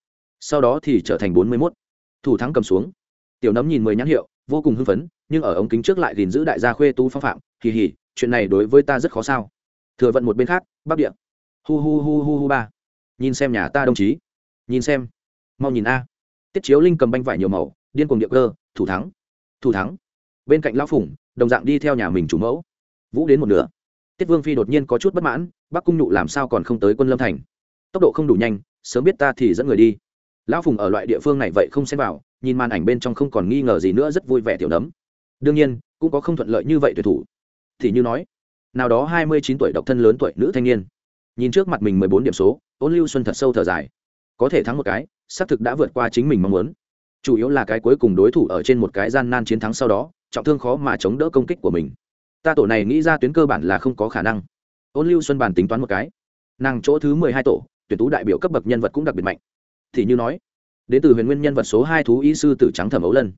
Sau đó thì trở thành bốn mươi mốt. Thủ thắng cầm xuống. Tiểu nấm nhìn mười nhãn hiệu, vô cùng hưng phấn nhưng ở ống kính trước lại gìn giữ đại gia khuê tú phong phạm kỳ hỉ chuyện này đối với ta rất khó sao. Thừa vận một bên khác, bắc địa. Hu hu hu hu hu ba. Nhìn xem nhà ta đồng chí. Nhìn xem. Mau nhìn a. Tiết chiếu linh cầm banh vải nhiều màu, điên cuồng địa cơ, thủ thắng. Thủ thắng. Bên cạnh lão phủng đồng dạng đi theo nhà mình chủ mẫu. Vũ đến một nửa. Tiết vương phi đột nhiên có chút bất mãn, bắc cung nhụ làm sao còn không tới quân lâm thành? Tốc độ không đủ nhanh, sớm biết ta thì dẫn người đi. Lão phùng ở loại địa phương này vậy không xem vào, nhìn màn ảnh bên trong không còn nghi ngờ gì nữa, rất vui vẻ tiểu nấm đương nhiên, cũng có không thuận lợi như vậy tuyệt thủ. Thì như nói, nào đó hai mươi chín tuổi độc thân lớn tuổi nữ thanh niên. Nhìn trước mặt mình mười bốn điểm số, ôn lưu xuân thật sâu thở dài. Có thể thắng một cái, xác thực đã vượt qua chính mình mong muốn. Chủ yếu là cái cuối cùng đối thủ ở trên một cái gian nan chiến thắng sau đó, trọng thương khó mà chống đỡ công kích của mình. Ta tổ này nghĩ ra tuyến cơ bản là không có khả năng. Ôn lưu xuân bàn tính toán một cái. Nàng chỗ thứ mười hai tổ, tuyển tú đại biểu cấp bậc nhân vật cũng đặc biệt mạnh. Thì như nói, đến từ huyền nguyên nhân vật số hai thú y sư tử trắng thẩm ấu lân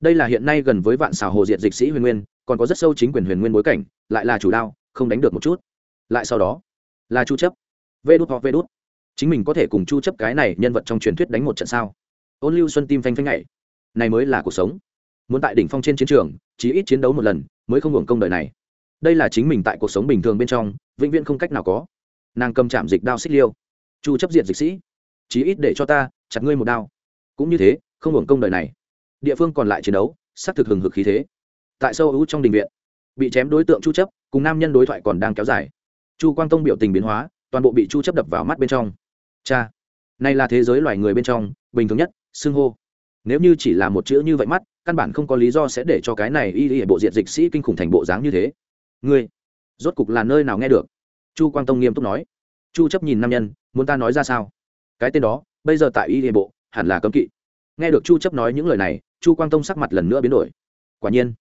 đây là hiện nay gần với vạn xào hồ diệt dịch sĩ huyền nguyên, còn có rất sâu chính quyền huyền nguyên bối cảnh, lại là chủ đao, không đánh được một chút. Lại sau đó, là chu chấp. Vê đút hoặc vê đút. Chính mình có thể cùng chu chấp cái này nhân vật trong truyền thuyết đánh một trận sao? Ôn lưu xuân tim phanh phanh nhảy. Này mới là cuộc sống. Muốn tại đỉnh phong trên chiến trường chỉ ít chiến đấu một lần, mới không hưởng công đời này. Đây là chính mình tại cuộc sống bình thường bên trong, vĩnh viễn không cách nào có. Nàng cầm chạm dịch đao xích liêu. Chu chấp diệt dịch sĩ. Chí ít để cho ta chặt ngươi một đao. Cũng như thế, không hưởng công đời này địa phương còn lại chiến đấu, xác thực hừng hực khí thế. Tại sâu ưu trong đình viện, bị chém đối tượng chu chấp, cùng nam nhân đối thoại còn đang kéo dài. Chu quang tông biểu tình biến hóa, toàn bộ bị chu chấp đập vào mắt bên trong. Cha này là thế giới loài người bên trong, bình thường nhất, xưng hô. Nếu như chỉ là một chữ như vậy mắt, căn bản không có lý do sẽ để cho cái này y y bộ diện dịch sĩ kinh khủng thành bộ dáng như thế. Ngươi, rốt cục là nơi nào nghe được? Chu quang tông nghiêm túc nói. Chu chấp nhìn nam nhân, muốn ta nói ra sao? Cái tên đó, bây giờ tại y y bộ, hẳn là cấm kỵ. Nghe được chu chấp nói những lời này chu quang tông sắc mặt lần nữa biến đổi. Quả nhiên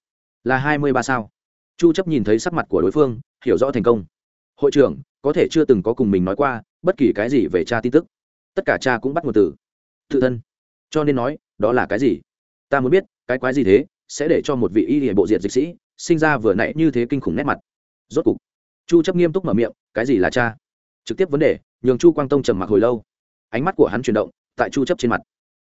là hai mươi ba sao. Chu chấp nhìn thấy sắc mặt của đối phương hiểu rõ thành công. Hội trưởng có thể chưa từng có cùng mình nói qua bất kỳ cái gì về cha tin tức. Tất cả cha cũng bắt nguồn từ tự thân. Cho nên nói đó là cái gì? Ta muốn biết cái quái gì thế sẽ để cho một vị y hệ bộ diện dịch sĩ sinh ra vừa nãy như thế kinh khủng nét mặt. Rốt cục chu chấp nghiêm túc mở miệng cái gì là cha? Trực tiếp vấn đề nhường chu quang tông trầm mặc hồi lâu. Ánh mắt của hắn chuyển động tại chu chấp trên mặt.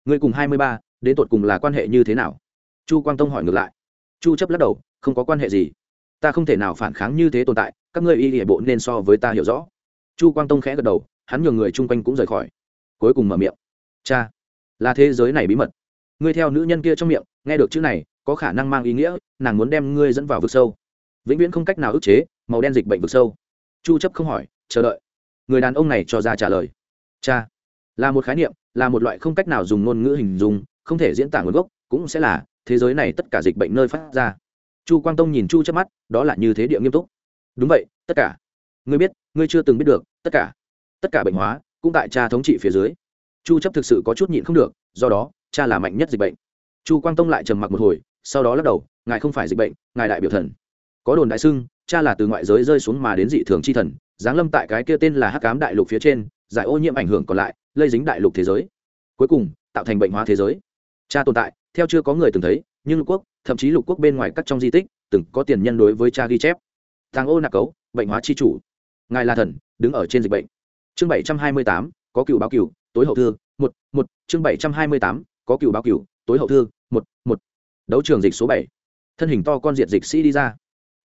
Người cùng 23, đến tột cùng là quan hệ như thế nào? Chu quang tông hỏi ngược lại. Chu chấp lắc đầu, không có quan hệ gì. Ta không thể nào phản kháng như thế tồn tại, các ngươi y hệ bộ nên so với ta hiểu rõ. Chu quang tông khẽ gật đầu, hắn nhường người chung quanh cũng rời khỏi. Cuối cùng mở miệng. Cha, là thế giới này bí mật. Ngươi theo nữ nhân kia trong miệng, nghe được chữ này, có khả năng mang ý nghĩa, nàng muốn đem ngươi dẫn vào vực sâu. Vĩnh viễn không cách nào ức chế, màu đen dịch bệnh vực sâu. Chu chấp không hỏi, chờ đợi. Người đàn ông này cho ra trả lời. Cha, là một khái niệm, là một loại không cách nào dùng ngôn ngữ hình dung không thể diễn tả nguồn gốc cũng sẽ là thế giới này tất cả dịch bệnh nơi phát ra. Chu quang tông nhìn chu chớp mắt đó là như thế địa nghiêm túc. Đúng vậy tất cả. Ngươi biết ngươi chưa từng biết được tất cả. Tất cả bệnh hóa cũng tại cha thống trị phía dưới. Chu chấp thực sự có chút nhịn không được do đó cha là mạnh nhất dịch bệnh. Chu quang tông lại trầm mặc một hồi sau đó lắc đầu ngài không phải dịch bệnh ngài đại biểu thần. Có đồn đại sưng, cha là từ ngoại giới rơi xuống mà đến dị thường chi thần giáng lâm tại cái kia tên là hắc ám đại lục phía trên giải ô nhiễm ảnh hưởng còn lại lây dính đại lục thế giới. Cuối cùng tạo thành bệnh hóa thế giới cha tồn tại, theo chưa có người từng thấy, nhưng lục quốc, thậm chí lục quốc bên ngoài các trong di tích, từng có tiền nhân đối với cha ghi chép. Tàng ô nạc cấu, bệnh hóa chi chủ. Ngài là thần, đứng ở trên dịch bệnh. Chương bảy trăm hai mươi tám, có cựu báo cựu, tối hậu thư, một một. Chương bảy trăm hai mươi tám, có cựu báo cựu, tối hậu thư, một một. Đấu trường dịch số bảy. Thân hình to con diệt dịch sĩ đi ra.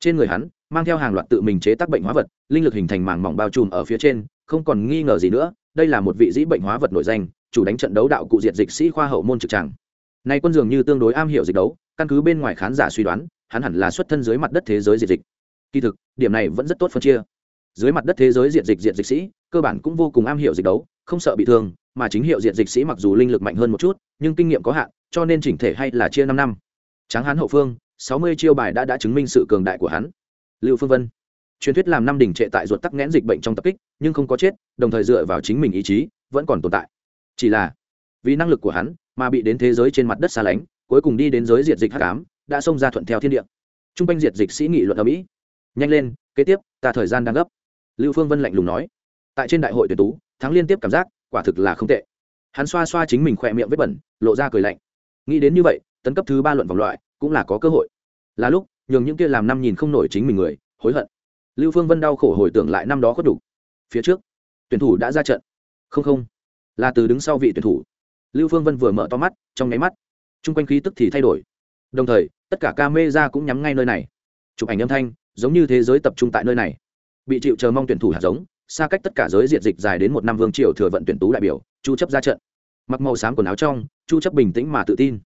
Trên người hắn, mang theo hàng loạt tự mình chế tác bệnh hóa vật, linh lực hình thành màng mỏng bao trùm ở phía trên, không còn nghi ngờ gì nữa, đây là một vị dĩ bệnh hóa vật nổi danh, chủ đánh trận đấu đạo cụ diệt dịch sĩ khoa hậu môn trực tràng nay quân dường như tương đối am hiểu dịch đấu, căn cứ bên ngoài khán giả suy đoán, hắn hẳn là xuất thân dưới mặt đất thế giới diệt dịch. Kỳ thực, điểm này vẫn rất tốt phân chia. Dưới mặt đất thế giới diệt dịch diệt dịch sĩ, cơ bản cũng vô cùng am hiểu dịch đấu, không sợ bị thương, mà chính hiệu diệt dịch sĩ mặc dù linh lực mạnh hơn một chút, nhưng kinh nghiệm có hạn, cho nên chỉnh thể hay là chia năm năm. Tráng hán hậu phương, sáu mươi chiêu bài đã đã chứng minh sự cường đại của hắn. Lưu phương vân. Truyền thuyết làm năm đỉnh trệ tại ruột tắc nghẽn dịch bệnh trong tập kích, nhưng không có chết, đồng thời dựa vào chính mình ý chí, vẫn còn tồn tại. Chỉ là, vì năng lực của hắn mà bị đến thế giới trên mặt đất xa lánh, cuối cùng đi đến giới diệt dịch hắc ám, đã xông ra thuận theo thiên địa. T r u n g quanh diệt dịch sĩ nghị luận ở mỹ. Nhanh lên, kế tiếp, ta thời gian đang gấp. Lưu phương vân lạnh lùng nói. Tại trên đại hội tuyển tú, thắng liên tiếp cảm giác, quả thực là không tệ. Hắn xoa xoa chính mình khỏe miệng vết bẩn, lộ ra cười lạnh. Nghĩ đến như vậy, tấn cấp thứ ba luận vòng loại, cũng là có cơ hội. Là lúc, nhường những kia làm năm nhìn không nổi chính mình người, hối hận. Lưu phương vân đau khổ hồi tưởng lại năm đó khuất đủ. Phía trước, tuyển thủ đã ra trận. Không không. Là từ đứng sau vị tuyển thủ lưu phương vân vừa mở to mắt, trong nháy mắt, chung quanh khí tức thì thay đổi. Đồng thời, tất cả ca mê ra cũng nhắm ngay nơi này. Chụp ảnh âm thanh, giống như thế giới tập trung tại nơi này. Bị chịu chờ mong tuyển thủ hạt giống, xa cách tất cả giới diện dịch dài đến một năm vương triều thừa vận tuyển tú đại biểu, chu chấp ra trận. Mặc màu xám quần áo trong, chu chấp bình tĩnh mà tự tin.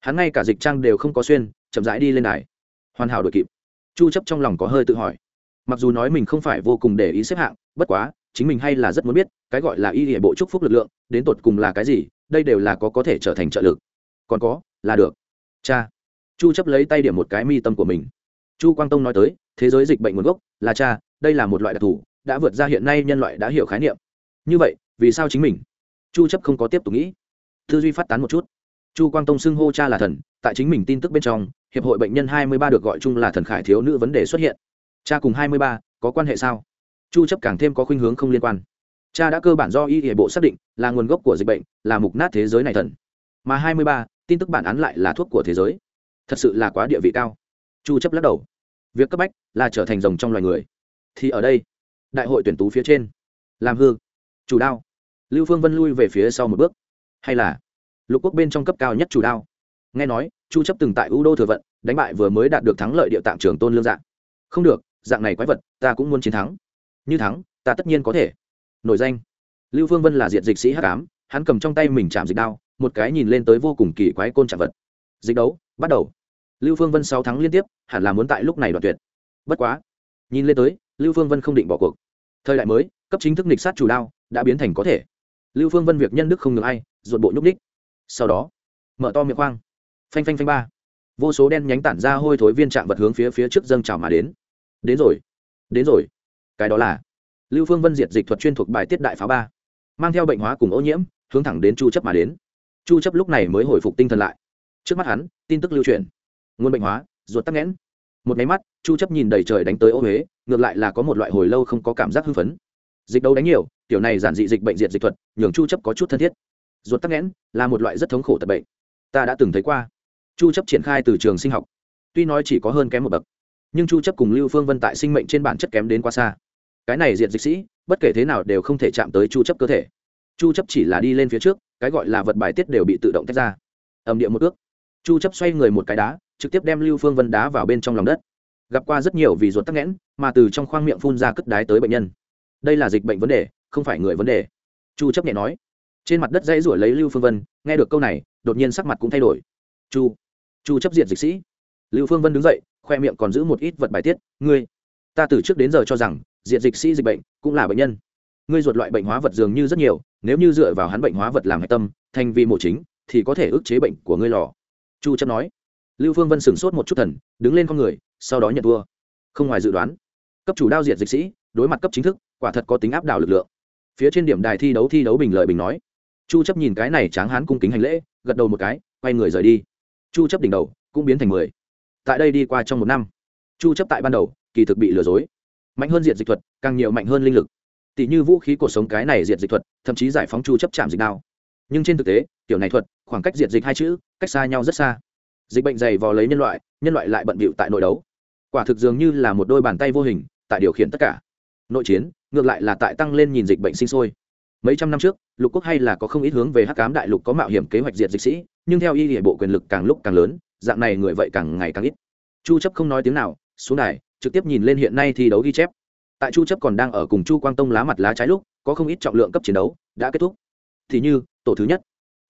Hắn ngay cả dịch trang đều không có xuyên, chậm rãi đi lên đài. Hoàn hảo đội kịp. Chu chấp trong lòng có hơi tự hỏi. Mặc dù nói mình không phải vô cùng để ý xếp hạng, bất quá chính mình hay là rất muốn biết cái gọi là y hệ bộ chúc phúc lực lượng đến tột cùng là cái gì đây đều là có có thể trở thành trợ lực. Còn có là được. Cha. Chu chấp lấy tay điểm một cái mi tâm của mình. Chu quang tông nói tới thế giới dịch bệnh nguồn gốc là cha đây là một loại đặc thù đã vượt ra hiện nay nhân loại đã hiểu khái niệm. Như vậy vì sao chính mình? Chu chấp không có tiếp tục nghĩ. Tư duy phát tán một chút. Chu quang tông xưng hô cha là thần tại chính mình tin tức bên trong hiệp hội bệnh nhân 23 được gọi chung là thần khải thiếu nữ vấn đề xuất hiện. Cha cùng 23, có quan hệ sao? Chu chấp càng thêm có khuynh hướng không liên quan. Cha đã cơ bản do y hệ bộ xác định là nguồn gốc của dịch bệnh là mục nát thế giới này thần. Mà 23, tin tức bản án lại là thuốc của thế giới. Thật sự là quá địa vị cao. Chu chấp lắc đầu. Việc cấp bách là trở thành rồng trong loài người. Thì ở đây đại hội tuyển tú phía trên. Làm hư chủ đao. Lưu phương vân lui về phía sau một bước. Hay là lục quốc bên trong cấp cao nhất chủ đao. Nghe nói chu chấp từng tại u đô thừa vận đánh bại vừa mới đạt được thắng lợi địa tạm trưởng tôn lương dạng không được dạng này quái vật ta cũng muốn chiến thắng như thắng, ta tất nhiên có thể. Nổi danh. Lưu phương vân là diện dịch sĩ hắc ám, hắn cầm trong tay mình chạm dịch đao, một cái nhìn lên tới vô cùng kỳ quái côn chạm vật. Dịch đấu, bắt đầu. Lưu phương vân sáu thắng liên tiếp, hẳn là muốn tại lúc này đoạt tuyệt. Bất quá. Nhìn lên tới, lưu phương vân không định bỏ cuộc. Thời đại mới, cấp chính thức nịch sát chủ đao, đã biến thành có thể. Lưu phương vân việc nhân đức không ngừng ai, ruột bộ nhúc ních sau đó, mở to miệng khoang. Phanh phanh phanh ba. Vô số đen nhánh tản ra hôi thối viên trạng vật hướng phía phía trước dâng trào mà đến. Đến rồi. Đến rồi cái đó là lưu phương vân diệt dịch thuật chuyên thuộc bài tiết đại pháo ba, mang theo bệnh hóa cùng ô nhiễm, hướng thẳng đến chu chấp mà đến. Chu chấp lúc này mới hồi phục tinh thần lại. Trước mắt hắn, tin tức lưu truyền. Nguồn bệnh hóa, ruột tắc nghẽn. Một máy mắt, chu chấp nhìn đầy trời đánh tới ô huế ngược lại là có một loại hồi lâu không có cảm giác hưng phấn. Dịch đấu đánh nhiều, tiểu này giản dị dịch bệnh diệt dịch thuật, nhường chu chấp có chút thân thiết. Ruột tắc nghẽn là một loại rất thống khổ tật bệnh. Ta đã từng thấy qua. Chu chấp triển khai từ trường sinh học. Tuy nói chỉ có hơn kém một bậc, nhưng chu chấp cùng lưu phương vân tại sinh mệnh trên bản chất kém đến quá xa cái này diệt dịch sĩ, bất kể thế nào đều không thể chạm tới chu chấp cơ thể. Chu chấp chỉ là đi lên phía trước, cái gọi là vật bài tiết đều bị tự động tách ra. Ầm địa một ước. Chu chấp xoay người một cái đá, trực tiếp đem lưu phương vân đá vào bên trong lòng đất. Gặp qua rất nhiều vì ruột tắc nghẽn, mà từ trong khoang miệng phun ra cất đái tới bệnh nhân. Đây là dịch bệnh vấn đề, không phải người vấn đề. Chu chấp nhẹ nói. Trên mặt đất dãy ruổi lấy lưu phương vân, nghe được câu này, đột nhiên sắc mặt cũng thay đổi. Chu chu chấp diệt dịch sĩ. Lưu phương vân đứng dậy, khoe miệng còn giữ một ít vật bài tiết. Ngươi, ta từ trước đến giờ cho rằng diệt dịch sĩ dịch bệnh cũng là bệnh nhân. Ngươi ruột loại bệnh hóa vật dường như rất nhiều, nếu như dựa vào hắn bệnh hóa vật làm hạch tâm, thành vi mổ chính, thì có thể ức chế bệnh của ngươi lò. Chu chấp nói. Lưu phương vân sửng sốt một chút thần, đứng lên con người, sau đó nhận thua không ngoài dự đoán, cấp chủ đao diệt dịch sĩ, đối mặt cấp chính thức, quả thật có tính áp đảo lực lượng. Phía trên điểm đài thi đấu thi đấu bình lợi bình nói. Chu chấp nhìn cái này tráng hán cung kính hành lễ, gật đầu một cái, quay người rời đi. Chu chấp đỉnh đầu, cũng biến thành mười. Tại đây đi qua trong một năm. Chu chấp tại ban đầu, kỳ thực bị lừa dối mạnh hơn diệt dịch thuật, càng nhiều mạnh hơn linh lực. Tỷ như vũ khí cuộc sống cái này diệt dịch thuật, thậm chí giải phóng chu chấp chạm dịch nào. nhưng trên thực tế tiểu này thuật, khoảng cách diệt dịch hai chữ, cách xa nhau rất xa. Dịch bệnh dày vò lấy nhân loại nhân loại lại bận bịu tại nội đấu. Quả thực dường như là một đôi bàn tay vô hình, tại điều khiển tất cả. Nội chiến, ngược lại là tại tăng lên nhìn dịch bệnh sinh sôi. Mấy trăm năm trước, lục quốc hay là có không ít hướng về hắc cám đại lục có mạo hiểm kế hoạch diệt dịch sĩ, nhưng theo y địa bộ quyền lực càng lúc càng lớn, dạng này người vậy càng ngày càng ít. Chu chấp không nói tiếng nào, xuống này trực tiếp nhìn lên hiện nay thi đấu ghi chép. Tại chu chấp còn đang ở cùng chu quang tông lá mặt lá trái lúc, có không ít trọng lượng cấp chiến đấu đã kết thúc. Thì như, tổ thứ nhất,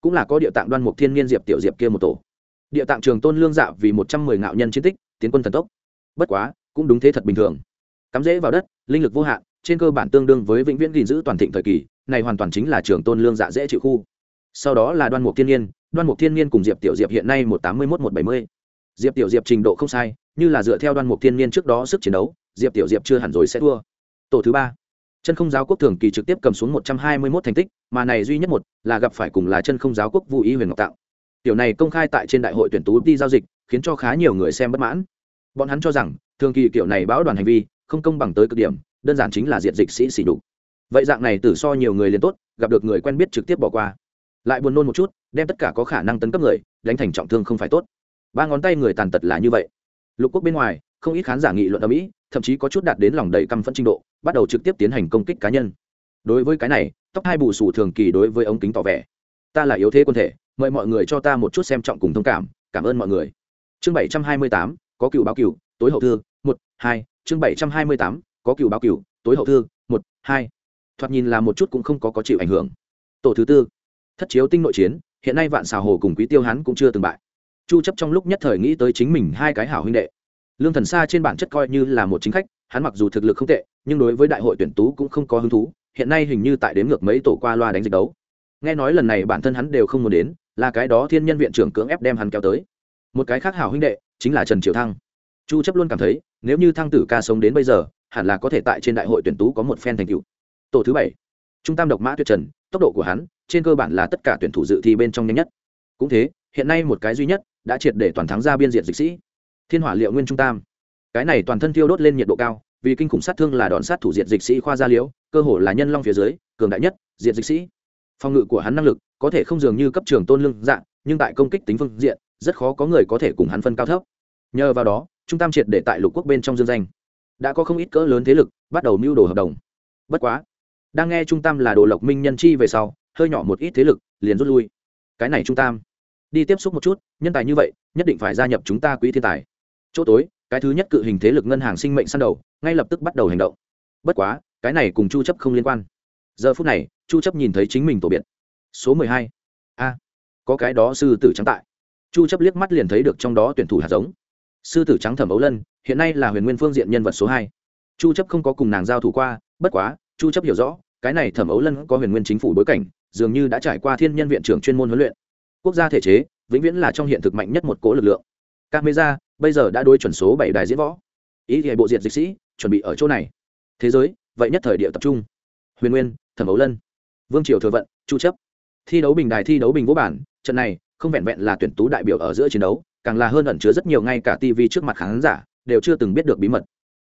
cũng là có địa tạng đoan mục thiên niên diệp tiểu diệp kia một tổ. Địa tạng trường tôn lương dạ vì một trăm mười ngạo nhân chiến tích, tiến quân thần tốc. Bất quá, cũng đúng thế thật bình thường. Cắm rễ vào đất, linh lực vô hạn, trên cơ bản tương đương với vĩnh viễn gìn giữ toàn thịnh thời kỳ, này hoàn toàn chính là trường tôn lương dạ dễ chịu khu. Sau đó là đoan mục thiên niên, đoan mục thiên niên cùng diệp tiểu diệp hiện nay một tám mươi một một bảy mươi diệp tiểu diệp trình độ không sai, như là dựa theo đoan mục thiên nhiên trước đó sức chiến đấu, diệp tiểu diệp chưa hẳn rồi sẽ thua. Tổ thứ ba. Chân không giáo quốc thường kỳ trực tiếp cầm xuống một trăm hai mươi mốt thành tích, mà này duy nhất một là gặp phải cùng là chân không giáo quốc vũ ý huyền ngọc tạo. Tiểu này công khai tại trên đại hội tuyển tú đi giao dịch, khiến cho khá nhiều người xem bất mãn. Bọn hắn cho rằng, thường kỳ kiểu này báo đoàn hành vi, không công bằng tới cực điểm, đơn giản chính là diện dịch sĩ xỉ đục vậy dạng này tử so nhiều người liền tốt, gặp được người quen biết trực tiếp bỏ qua. Lại buồn nôn một chút, đem tất cả có khả năng tấn cấp người, đánh thành trọng thương không phải tốt ba ngón tay người tàn tật là như vậy. Lục quốc bên ngoài, không ít khán giả nghị luận ở mỹ, thậm chí có chút đạt đến lòng đầy căm phẫn trình độ, bắt đầu trực tiếp tiến hành công kích cá nhân. Đối với cái này, tóc hai bù sù thường kỳ đối với ống kính tỏ vẻ. Ta là yếu thế quân thể, mời mọi người cho ta một chút xem trọng cùng thông cảm cảm ơn mọi người. Chương bảy trăm hai mươi tám, có cựu báo cựu, tối hậu thư, một, hai. Chương bảy trăm hai mươi tám, có cựu báo cựu, tối hậu thư, một, hai. Thoạt nhìn là một chút cũng không có có chịu ảnh hưởng. Tổ thứ tư, thất chiếu tinh nội chiến, hiện nay vạn xào hồ cùng quý tiêu hắn cũng chưa từng bại chu chấp trong lúc nhất thời nghĩ tới chính mình hai cái hảo huynh đệ. Lương thần sa trên bản chất coi như là một chính khách, hắn mặc dù thực lực không tệ, nhưng đối với đại hội tuyển tú cũng không có hứng thú, hiện nay hình như tại đến ngược mấy tổ qua loa đánh dịch đấu. Nghe nói lần này bản thân hắn đều không muốn đến, là cái đó thiên nhân viện trưởng cưỡng ép đem hắn kéo tới. Một cái khác hảo huynh đệ, chính là trần triều thăng. Chu chấp luôn cảm thấy, nếu như thăng tử ca sống đến bây giờ, hẳn là có thể tại trên đại hội tuyển tú có một phen thành tựu. Tổ thứ bảy, trung tam độc mã tuyệt trần, tốc độ của hắn, trên cơ bản là tất cả tuyển thủ dự thi bên trong nhanh nhất. Cũng thế hiện nay một cái duy nhất đã triệt để toàn thắng ra biên diện dịch sĩ. Thiên hỏa liệu nguyên trung tam. Cái này toàn thân thiêu đốt lên nhiệt độ cao, vì kinh khủng sát thương là đòn sát thủ diện dịch sĩ khoa gia liễu, cơ hồ là nhân long phía dưới, cường đại nhất diện dịch sĩ. Phòng ngự của hắn năng lực có thể không dường như cấp trường tôn lương dạng, nhưng tại công kích tính phương diện, rất khó có người có thể cùng hắn phân cao thấp. Nhờ vào đó, trung tam triệt để tại lục quốc bên trong dương danh. Đã có không ít cỡ lớn thế lực bắt đầu mưu đồ hợp đồng. Bất quá, đang nghe trung tam là đồ lộc minh nhân chi về sau, hơi nhỏ một ít thế lực liền rút lui. Cái này trung tam đi tiếp xúc một chút, nhân tài như vậy, nhất định phải gia nhập chúng ta quỹ thiên tài. Chỗ tối, cái thứ nhất cự hình thế lực ngân hàng sinh mệnh săn đầu, ngay lập tức bắt đầu hành động. Bất quá, cái này cùng chu chấp không liên quan. Giờ phút này, chu chấp nhìn thấy chính mình tổ biệt. Số 12. a. Có cái đó sư tử trắng tại. Chu chấp liếc mắt liền thấy được trong đó tuyển thủ hạt giống. Sư tử trắng thẩm ấu lân, hiện nay là huyền nguyên phương diện nhân vật số 2. chu chấp không có cùng nàng giao thủ qua, bất quá, chu chấp hiểu rõ, cái này thẩm ấu lân có huyền nguyên chính phủ bối cảnh, dường như đã trải qua thiên nhân viện trưởng chuyên môn huấn luyện quốc gia thể chế, vĩnh viễn là trong hiện thực mạnh nhất một cố lực lượng. Camera, bây giờ đã đối chuẩn số bảy đài diễn võ. Ý thì bộ diệt dịch sĩ, chuẩn bị ở chỗ này. Thế giới, vậy nhất thời địa tập trung. Huyền nguyên, thẩm ấu lân, vương triều thừa vận, chu chấp. Thi đấu bình đài, thi đấu bình vũ bản, trận này không vẹn vẹn là tuyển tú đại biểu ở giữa chiến đấu, càng là hơn ẩn chứa rất nhiều ngay cả tv trước mặt khán giả đều chưa từng biết được bí mật.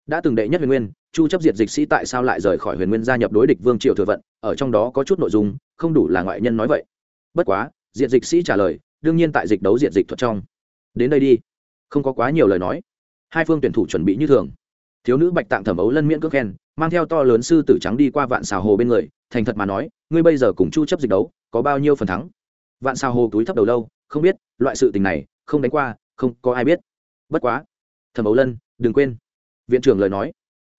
Đã từng đệ nhất huyền nguyên, chu chấp diệt dịch sĩ tại sao lại rời khỏi huyền nguyên gia nhập đối địch vương triều thừa vận, ở trong đó có chút nội dung, không đủ là ngoại nhân nói vậy. Bất quá diện dịch sĩ trả lời, đương nhiên tại dịch đấu diện dịch thuật trong. Đến đây đi. Không có quá nhiều lời nói. Hai phương tuyển thủ chuẩn bị như thường. Thiếu nữ bạch tạng thẩm ấu lân miễn cước khen, mang theo to lớn sư tử trắng đi qua vạn xào hồ bên người, thành thật mà nói, ngươi bây giờ cùng chu chấp dịch đấu, có bao nhiêu phần thắng? Vạn xào hồ túi thấp đầu lâu, không biết, loại sự tình này, không đánh qua, không có ai biết. Bất quá. Thẩm ấu lân, đừng quên. Viện trưởng lời nói.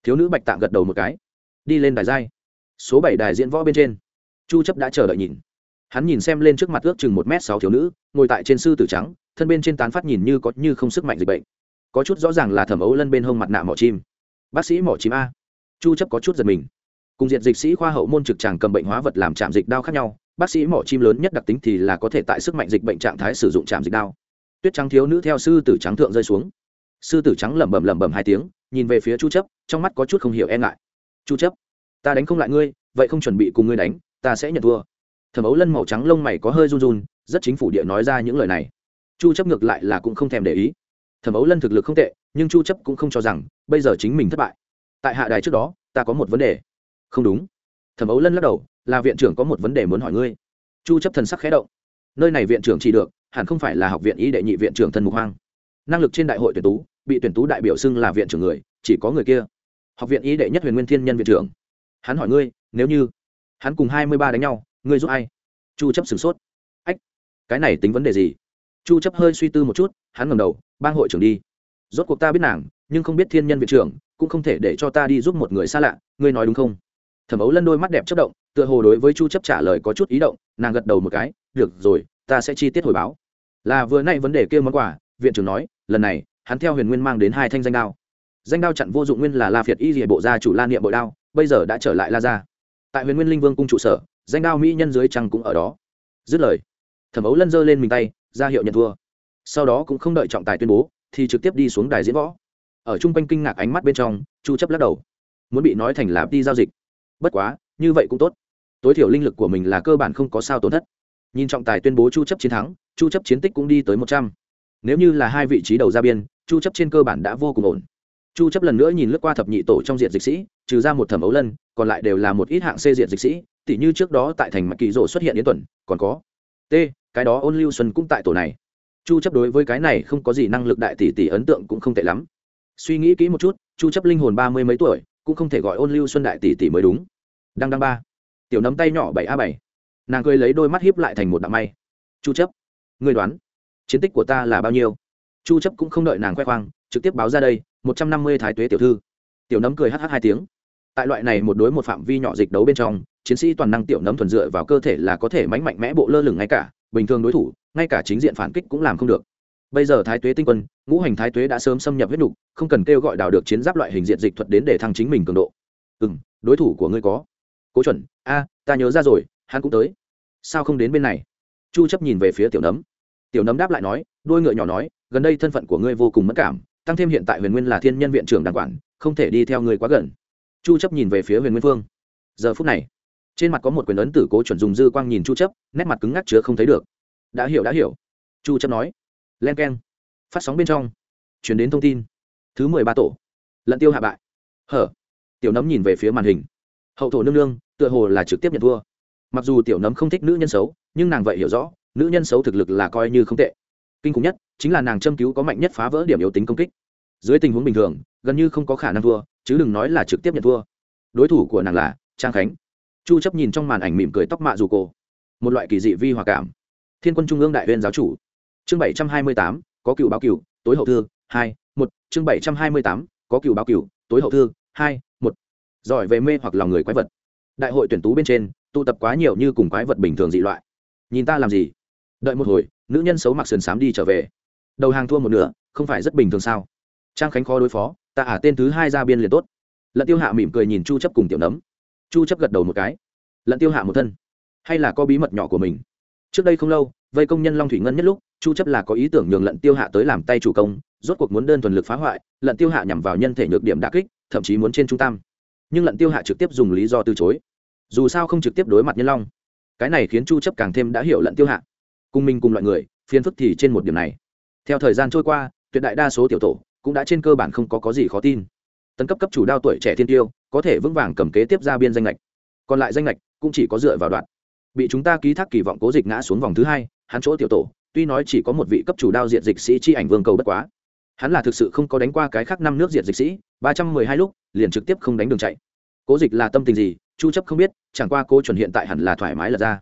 Thiếu nữ bạch tạng gật đầu một cái. Đi lên đài giai. Số bảy đài diễn võ bên trên. Chu chấp đã chờ đợi nhìn hắn nhìn xem lên trước mặt ước chừng một m sáu thiếu nữ, ngồi tại trên sư tử trắng, thân bên trên tán phát nhìn như có như không sức mạnh dịch bệnh. Có chút rõ ràng là thẩm ấu lân bên hông mặt nạ mỏ chim. Bác sĩ mỏ chim a. Chu chấp có chút giật mình. Cùng diện dịch sĩ khoa hậu môn trực tràng cầm bệnh hóa vật làm chạm dịch đao khác nhau, bác sĩ mỏ chim lớn nhất đặc tính thì là có thể tại sức mạnh dịch bệnh trạng thái sử dụng chạm dịch đao. Tuyết trắng thiếu nữ theo sư tử trắng thượng rơi xuống. Sư tử trắng lẩm bẩm lẩm bẩm hai tiếng, nhìn về phía chu chấp, trong mắt có chút không hiểu e ngại. Chu chấp, ta đánh không lại ngươi, vậy không chuẩn bị cùng ngươi đánh, ta sẽ nhận thua thẩm ấu lân màu trắng lông mày có hơi run run, rất chính phủ địa nói ra những lời này. Chu chấp ngược lại là cũng không thèm để ý. Thẩm ấu lân thực lực không tệ, nhưng chu chấp cũng không cho rằng bây giờ chính mình thất bại. Tại hạ đài trước đó, ta có một vấn đề. Không đúng. Thẩm ấu lân lắc đầu, là viện trưởng có một vấn đề muốn hỏi ngươi. Chu chấp thần sắc khẽ động. Nơi này viện trưởng chỉ được, hẳn không phải là học viện y đệ nhị viện trưởng thân mục hoang. Năng lực trên đại hội tuyển tú, bị tuyển tú đại biểu xưng là viện trưởng người, chỉ có người kia. Học viện y đệ nhất huyền nguyên thiên nhân viện trưởng. Hắn hỏi ngươi, nếu như hắn cùng hai mươi ba đánh nhau ngươi giúp ai? Chu chấp sửng sốt. Ách, cái này tính vấn đề gì? Chu chấp hơi suy tư một chút, hắn ngẩng đầu, bang hội trưởng đi. Rốt cuộc ta biết nàng, nhưng không biết thiên nhân viện trưởng, cũng không thể để cho ta đi giúp một người xa lạ, ngươi nói đúng không? Thẩm ấu lân đôi mắt đẹp chất động, tựa hồ đối với chu chấp trả lời có chút ý động, nàng gật đầu một cái, được rồi, ta sẽ chi tiết hồi báo. Là vừa nay vấn đề kia món quà, viện trưởng nói, lần này, hắn theo huyền nguyên mang đến hai thanh danh đao. Danh đao chặn vô dụng nguyên là la phiệt y dìa bộ gia chủ la niệm bội đao, bây giờ đã trở lại la gia. Tại huyền nguyên linh vương cung trụ sở danh đao mỹ nhân dưới trăng cũng ở đó. Dứt lời, thẩm ấu lân giơ lên mình tay, ra hiệu nhận thua. Sau đó cũng không đợi trọng tài tuyên bố, thì trực tiếp đi xuống đài diễn võ. Ở chung quanh kinh ngạc ánh mắt bên trong, chu chấp lắc đầu. Muốn bị nói thành là đi giao dịch. Bất quá, như vậy cũng tốt. Tối thiểu linh lực của mình là cơ bản không có sao tổn thất. Nhìn trọng tài tuyên bố chu chấp chiến thắng, chu chấp chiến tích cũng đi tới 100. nếu như là hai vị trí đầu ra biên, chu chấp trên cơ bản đã vô cùng ổn chu chấp lần nữa nhìn lướt qua thập nhị tổ trong diện dịch sĩ, trừ ra một thẩm ấu lân, còn lại đều là một ít hạng C diện dịch sĩ, tỉ như trước đó tại thành mạch kỳ rộ xuất hiện đến tuần, còn có t, cái đó ôn lưu xuân cũng tại tổ này. Chu chấp đối với cái này không có gì năng lực đại tỷ tỷ ấn tượng cũng không tệ lắm. Suy nghĩ kỹ một chút, chu chấp linh hồn ba mươi mấy tuổi, cũng không thể gọi ôn lưu xuân đại tỷ tỷ mới đúng. Đang đang ba. Tiểu nắm tay nhỏ bảy a bảy. Nàng cười lấy đôi mắt hiếp lại thành một đạm may. Chu chấp người đoán, chiến tích của ta là bao nhiêu? Chu chấp cũng không đợi nàng khoe khoang, trực tiếp báo ra đây 150 thái tuế tiểu thư. Tiểu nấm cười hh hai tiếng. Tại loại này một đối một phạm vi nhỏ dịch đấu bên trong, chiến sĩ toàn năng tiểu nấm thuần dựa vào cơ thể là có thể mánh mạnh mẽ bộ lơ lửng ngay cả, bình thường đối thủ, ngay cả chính diện phản kích cũng làm không được. Bây giờ thái tuế tinh quân, ngũ hành thái tuế đã sớm xâm nhập huyết nục, không cần kêu gọi đào được chiến giáp loại hình diện dịch thuật đến để thăng chính mình cường độ. Ừ m đối thủ của ngươi có. Cố chuẩn, a, ta nhớ ra rồi, hắn cũng tới. Sao không đến bên này? Chu chấp nhìn về phía tiểu nấm. Tiểu nấm đáp lại nói, đôi ngựa nhỏ nói, gần đây thân phận của ngươi vô cùng mất cảm tăng thêm hiện tại huyền nguyên là thiên nhân viện trưởng đàng quản, không thể đi theo người quá gần. Chu chấp nhìn về phía huyền nguyên phương. Giờ phút này, trên mặt có một quyền ấn tử cố chuẩn dùng dư quang nhìn chu chấp, nét mặt cứng ngắc chứa không thấy được. Đã hiểu đã hiểu. Chu chấp nói. Len keng. Phát sóng bên trong. Chuyển đến thông tin. Thứ mười ba tổ. Lận tiêu hạ bại. Hở. Tiểu nấm nhìn về phía màn hình. Hậu thổ nương nương, tựa hồ là trực tiếp nhận thua. Mặc dù tiểu nấm không thích nữ nhân xấu, nhưng nàng vậy hiểu rõ, nữ nhân xấu thực lực là coi như không tệ kinh khủng nhất chính là nàng châm cứu có mạnh nhất phá vỡ điểm yếu tính công kích. Dưới tình huống bình thường gần như không có khả năng thua chứ đừng nói là trực tiếp nhận thua. Đối thủ của nàng là trang khánh. Chu chấp nhìn trong màn ảnh mỉm cười tóc mạ dù cô một loại kỳ dị vi hòa cảm. Thiên quân trung ương đại viên giáo chủ. Chương 728, có cựu báo cựu tối hậu thư hai một. Chương 728, có cựu báo cựu tối hậu thư hai một. Giỏi về mê hoặc lòng người quái vật. Đại hội tuyển tú bên trên tụ tập quá nhiều như cùng quái vật bình thường dị loại. Nhìn ta làm gì? Đợi một hồi nữ nhân xấu mặc sườn xám đi trở về. Đầu hàng thua một nửa, không phải rất bình thường sao? Trang khánh khó đối phó, ta ả tên thứ hai ra biên liền tốt. Lận tiêu hạ mỉm cười nhìn chu chấp cùng tiểu nấm. Chu chấp gật đầu một cái. Lận tiêu hạ một thân. Hay là có bí mật nhỏ của mình? Trước đây không lâu, vây công nhân long thủy ngân nhất lúc, chu chấp là có ý tưởng nhường lận tiêu hạ tới làm tay chủ công, rốt cuộc muốn đơn thuần lực phá hoại, lận tiêu hạ nhằm vào nhân thể nhược điểm đả kích, thậm chí muốn trên trung tam. Nhưng lận tiêu hạ trực tiếp dùng lý do từ chối. Dù sao không trực tiếp đối mặt nhân long. Cái này khiến chu chấp càng thêm đã hiểu lận tiêu hạ cùng mình cùng loại người, phiền phức thì trên một điểm này. Theo thời gian trôi qua, tuyệt đại đa số tiểu tổ cũng đã trên cơ bản không có có gì khó tin. Tấn cấp cấp chủ đao tuổi trẻ thiên tiêu, có thể vững vàng cầm kế tiếp ra biên danh lệch còn lại danh lệch cũng chỉ có dựa vào đoạn. Bị chúng ta ký thác kỳ vọng cố dịch ngã xuống vòng thứ hai, hắn chỗ tiểu tổ, tuy nói chỉ có một vị cấp chủ đao diện dịch sĩ chi ảnh vương cầu bất quá. Hắn là thực sự không có đánh qua cái khác năm nước diện dịch sĩ, ba trăm mười hai lúc, liền trực tiếp không đánh đường chạy. Cố dịch là tâm tình gì, chu chấp không biết, chẳng qua cố chuẩn hiện tại hẳn là thoải mái là ra.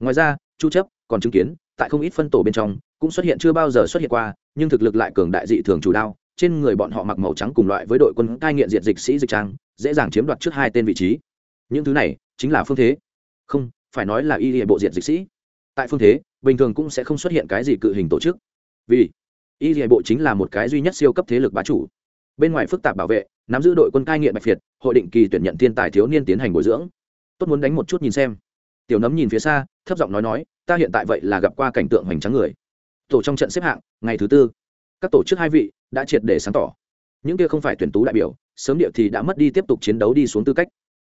Ngoài ra, chu chấp còn chứng kiến tại không ít phân tổ bên trong, cũng xuất hiện chưa bao giờ xuất hiện qua, nhưng thực lực lại cường đại dị thường chủ đao, trên người bọn họ mặc màu trắng cùng loại với đội quân cai nghiện diện dịch sĩ dịch trang, dễ dàng chiếm đoạt trước hai tên vị trí. Những thứ này chính là phương thế. Không, phải nói là y hệ bộ diện dịch sĩ. Tại phương thế, bình thường cũng sẽ không xuất hiện cái gì cự hình tổ chức. Vì y hệ bộ chính là một cái duy nhất siêu cấp thế lực bá chủ. Bên ngoài phức tạp bảo vệ, nắm giữ đội quân cai nghiện bạch việt, hội định kỳ tuyển nhận thiên tài thiếu niên tiến hành bồi dưỡng. Tốt muốn đánh một chút nhìn xem. Tiểu nấm nhìn phía xa, thấp giọng nói nói ta hiện tại vậy là gặp qua cảnh tượng hoành tráng người. Tổ trong trận xếp hạng, ngày thứ tư. Các tổ chức hai vị đã triệt để sáng tỏ. Những kia không phải tuyển tú đại biểu, sớm điệu thì đã mất đi tiếp tục chiến đấu đi xuống tư cách.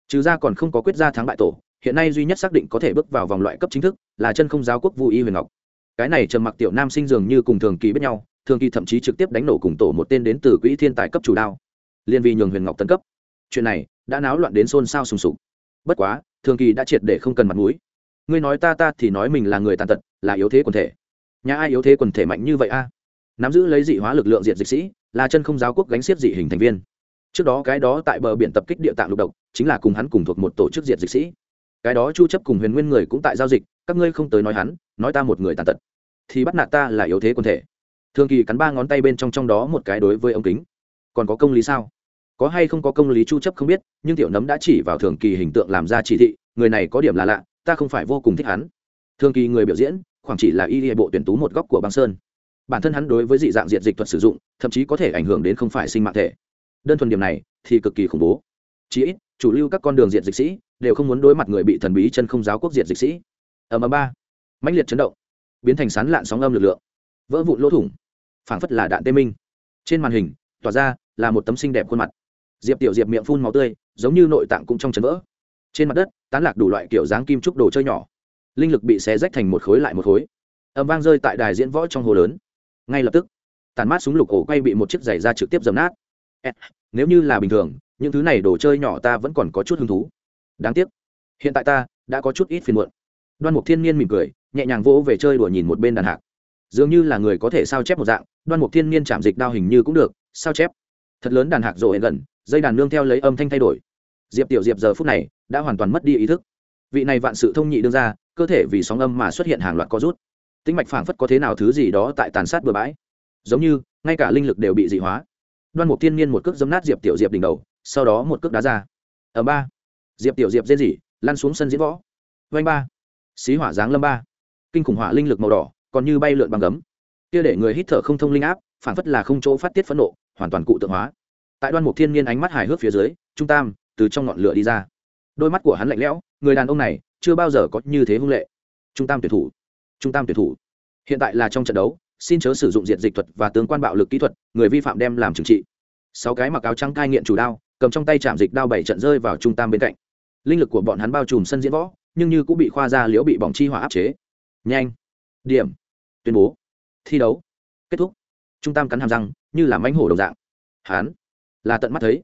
Trừ ra còn không có quyết ra thắng bại tổ, hiện nay duy nhất xác định có thể bước vào vòng loại cấp chính thức là chân không giáo quốc vũ y huyền ngọc. Cái này trầm mặc tiểu nam sinh dường như cùng thường kỳ biết nhau, thường kỳ thậm chí trực tiếp đánh nổ cùng tổ một tên đến từ quỹ thiên tài cấp chủ đao. Liên vi nhường huyền ngọc tấn cấp. Chuyện này đã náo loạn đến xôn xao sùng sục. Bất quá, thường kỳ đã triệt để không cần mặt mũi ngươi nói ta ta thì nói mình là người tàn tật, là yếu thế quần thể. Nhà ai yếu thế quần thể mạnh như vậy a? Nắm giữ lấy dị hóa lực lượng diện dịch sĩ, là chân không giáo quốc gánh xiết dị hình thành viên. Trước đó cái đó tại bờ biển tập kích địa tạng lục độc, chính là cùng hắn cùng thuộc một tổ chức diện dịch sĩ. Cái đó chu chấp cùng huyền nguyên người cũng tại giao dịch, các ngươi không tới nói hắn, nói ta một người tàn tật. Thì bắt nạt ta là yếu thế quần thể. Thường kỳ cắn ba ngón tay bên trong trong đó một cái đối với ông kính. Còn có công lý sao? Có hay không có công lý chu chấp không biết, nhưng tiểu nấm đã chỉ vào thường kỳ hình tượng làm ra chỉ thị, người này có điểm là lạ ta không phải vô cùng thích hắn. Thường kỳ người biểu diễn, khoảng chỉ là y hệ bộ tuyển tú một góc của băng sơn. Bản thân hắn đối với dị dạng diện dịch thuật sử dụng, thậm chí có thể ảnh hưởng đến không phải sinh mạng thể. Đơn thuần điểm này, thì cực kỳ khủng bố. Chí ít, chủ lưu các con đường diện dịch sĩ, đều không muốn đối mặt người bị thần bí chân không giáo quốc diện dịch sĩ. Ở ầm ba. Mãnh liệt chấn động. Biến thành sán lạn sóng âm lực lượng. Vỡ vụn lỗ thủng. Phảng phất là đạn tê minh. Trên màn hình, tỏa ra là một tấm xinh đẹp khuôn mặt. Diệp tiểu diệp miệng phun màu tươi, giống như nội tạng cũng trong chấn vỡ. Trên mặt đất tán lạc đủ loại kiểu dáng kim trúc đồ chơi nhỏ. Linh lực bị xé rách thành một khối lại một khối. Âm vang rơi tại đài diễn võ trong hồ lớn. Ngay lập tức, tàn mát súng lục ổ quay bị một chiếc giày ra trực tiếp dầm nát. Nếu như là bình thường, những thứ này đồ chơi nhỏ ta vẫn còn có chút hứng thú. Đáng tiếc, hiện tại ta đã có chút ít phiền muộn. Đoan mục thiên nhiên mỉm cười, nhẹ nhàng vỗ về chơi đùa nhìn một bên đàn hạc. Dường như là người có thể sao chép một dạng, đoan mục thiên niên chạm dịch đao hình như cũng được, sao chép. Thật lớn đàn hạc rộ hẹn gần, dây đàn nương theo lấy âm thanh thay đổi diệp tiểu diệp giờ phút này đã hoàn toàn mất đi ý thức. Vị này vạn sự thông nhị đương ra cơ thể vì sóng âm mà xuất hiện hàng loạt co rút. Tĩnh mạch phảng phất có thế nào thứ gì đó tại tàn sát bừa bãi. Giống như, ngay cả linh lực đều bị dị hóa. Đoan mục thiên niên một cước dấm nát diệp tiểu diệp đỉnh đầu, sau đó một cước đá ra. Ở ba. Diệp tiểu diệp dễ dỉ lăn xuống sân diễn võ. Vanh ba. Xí hỏa giáng lâm ba. Kinh khủng hỏa linh lực màu đỏ, còn như bay lượn bằng gấm. Kia để người hít thở không thông linh áp phản phất là không chỗ phát tiết phẫn nộ, hoàn toàn cụ tượng hóa. Tại đoan mục thiên niên ánh mắt hài hước phía dưới, trung tam từ trong ngọn lửa đi ra. Đôi mắt của hắn lạnh lẽo, người đàn ông này chưa bao giờ có như thế hung lệ. Trung tam tuyển thủ, trung tam tuyển thủ. Hiện tại là trong trận đấu, xin chớ sử dụng diện dịch thuật và tướng quan bạo lực kỹ thuật, người vi phạm đem làm trừng trị. Sáu cái mặc áo trắng cai nghiện chủ đao, cầm trong tay chạm dịch đao bảy trận rơi vào trung tam bên cạnh. Linh lực của bọn hắn bao trùm sân diễn võ, nhưng như cũng bị khoa ra liễu bị bỏng chi hỏa áp chế. Nhanh. Điểm. Tuyên bố. Thi đấu. Kết thúc. Trung tam cắn hàm răng, như là mánh hổ đồng dạng. Hắn là tận mắt thấy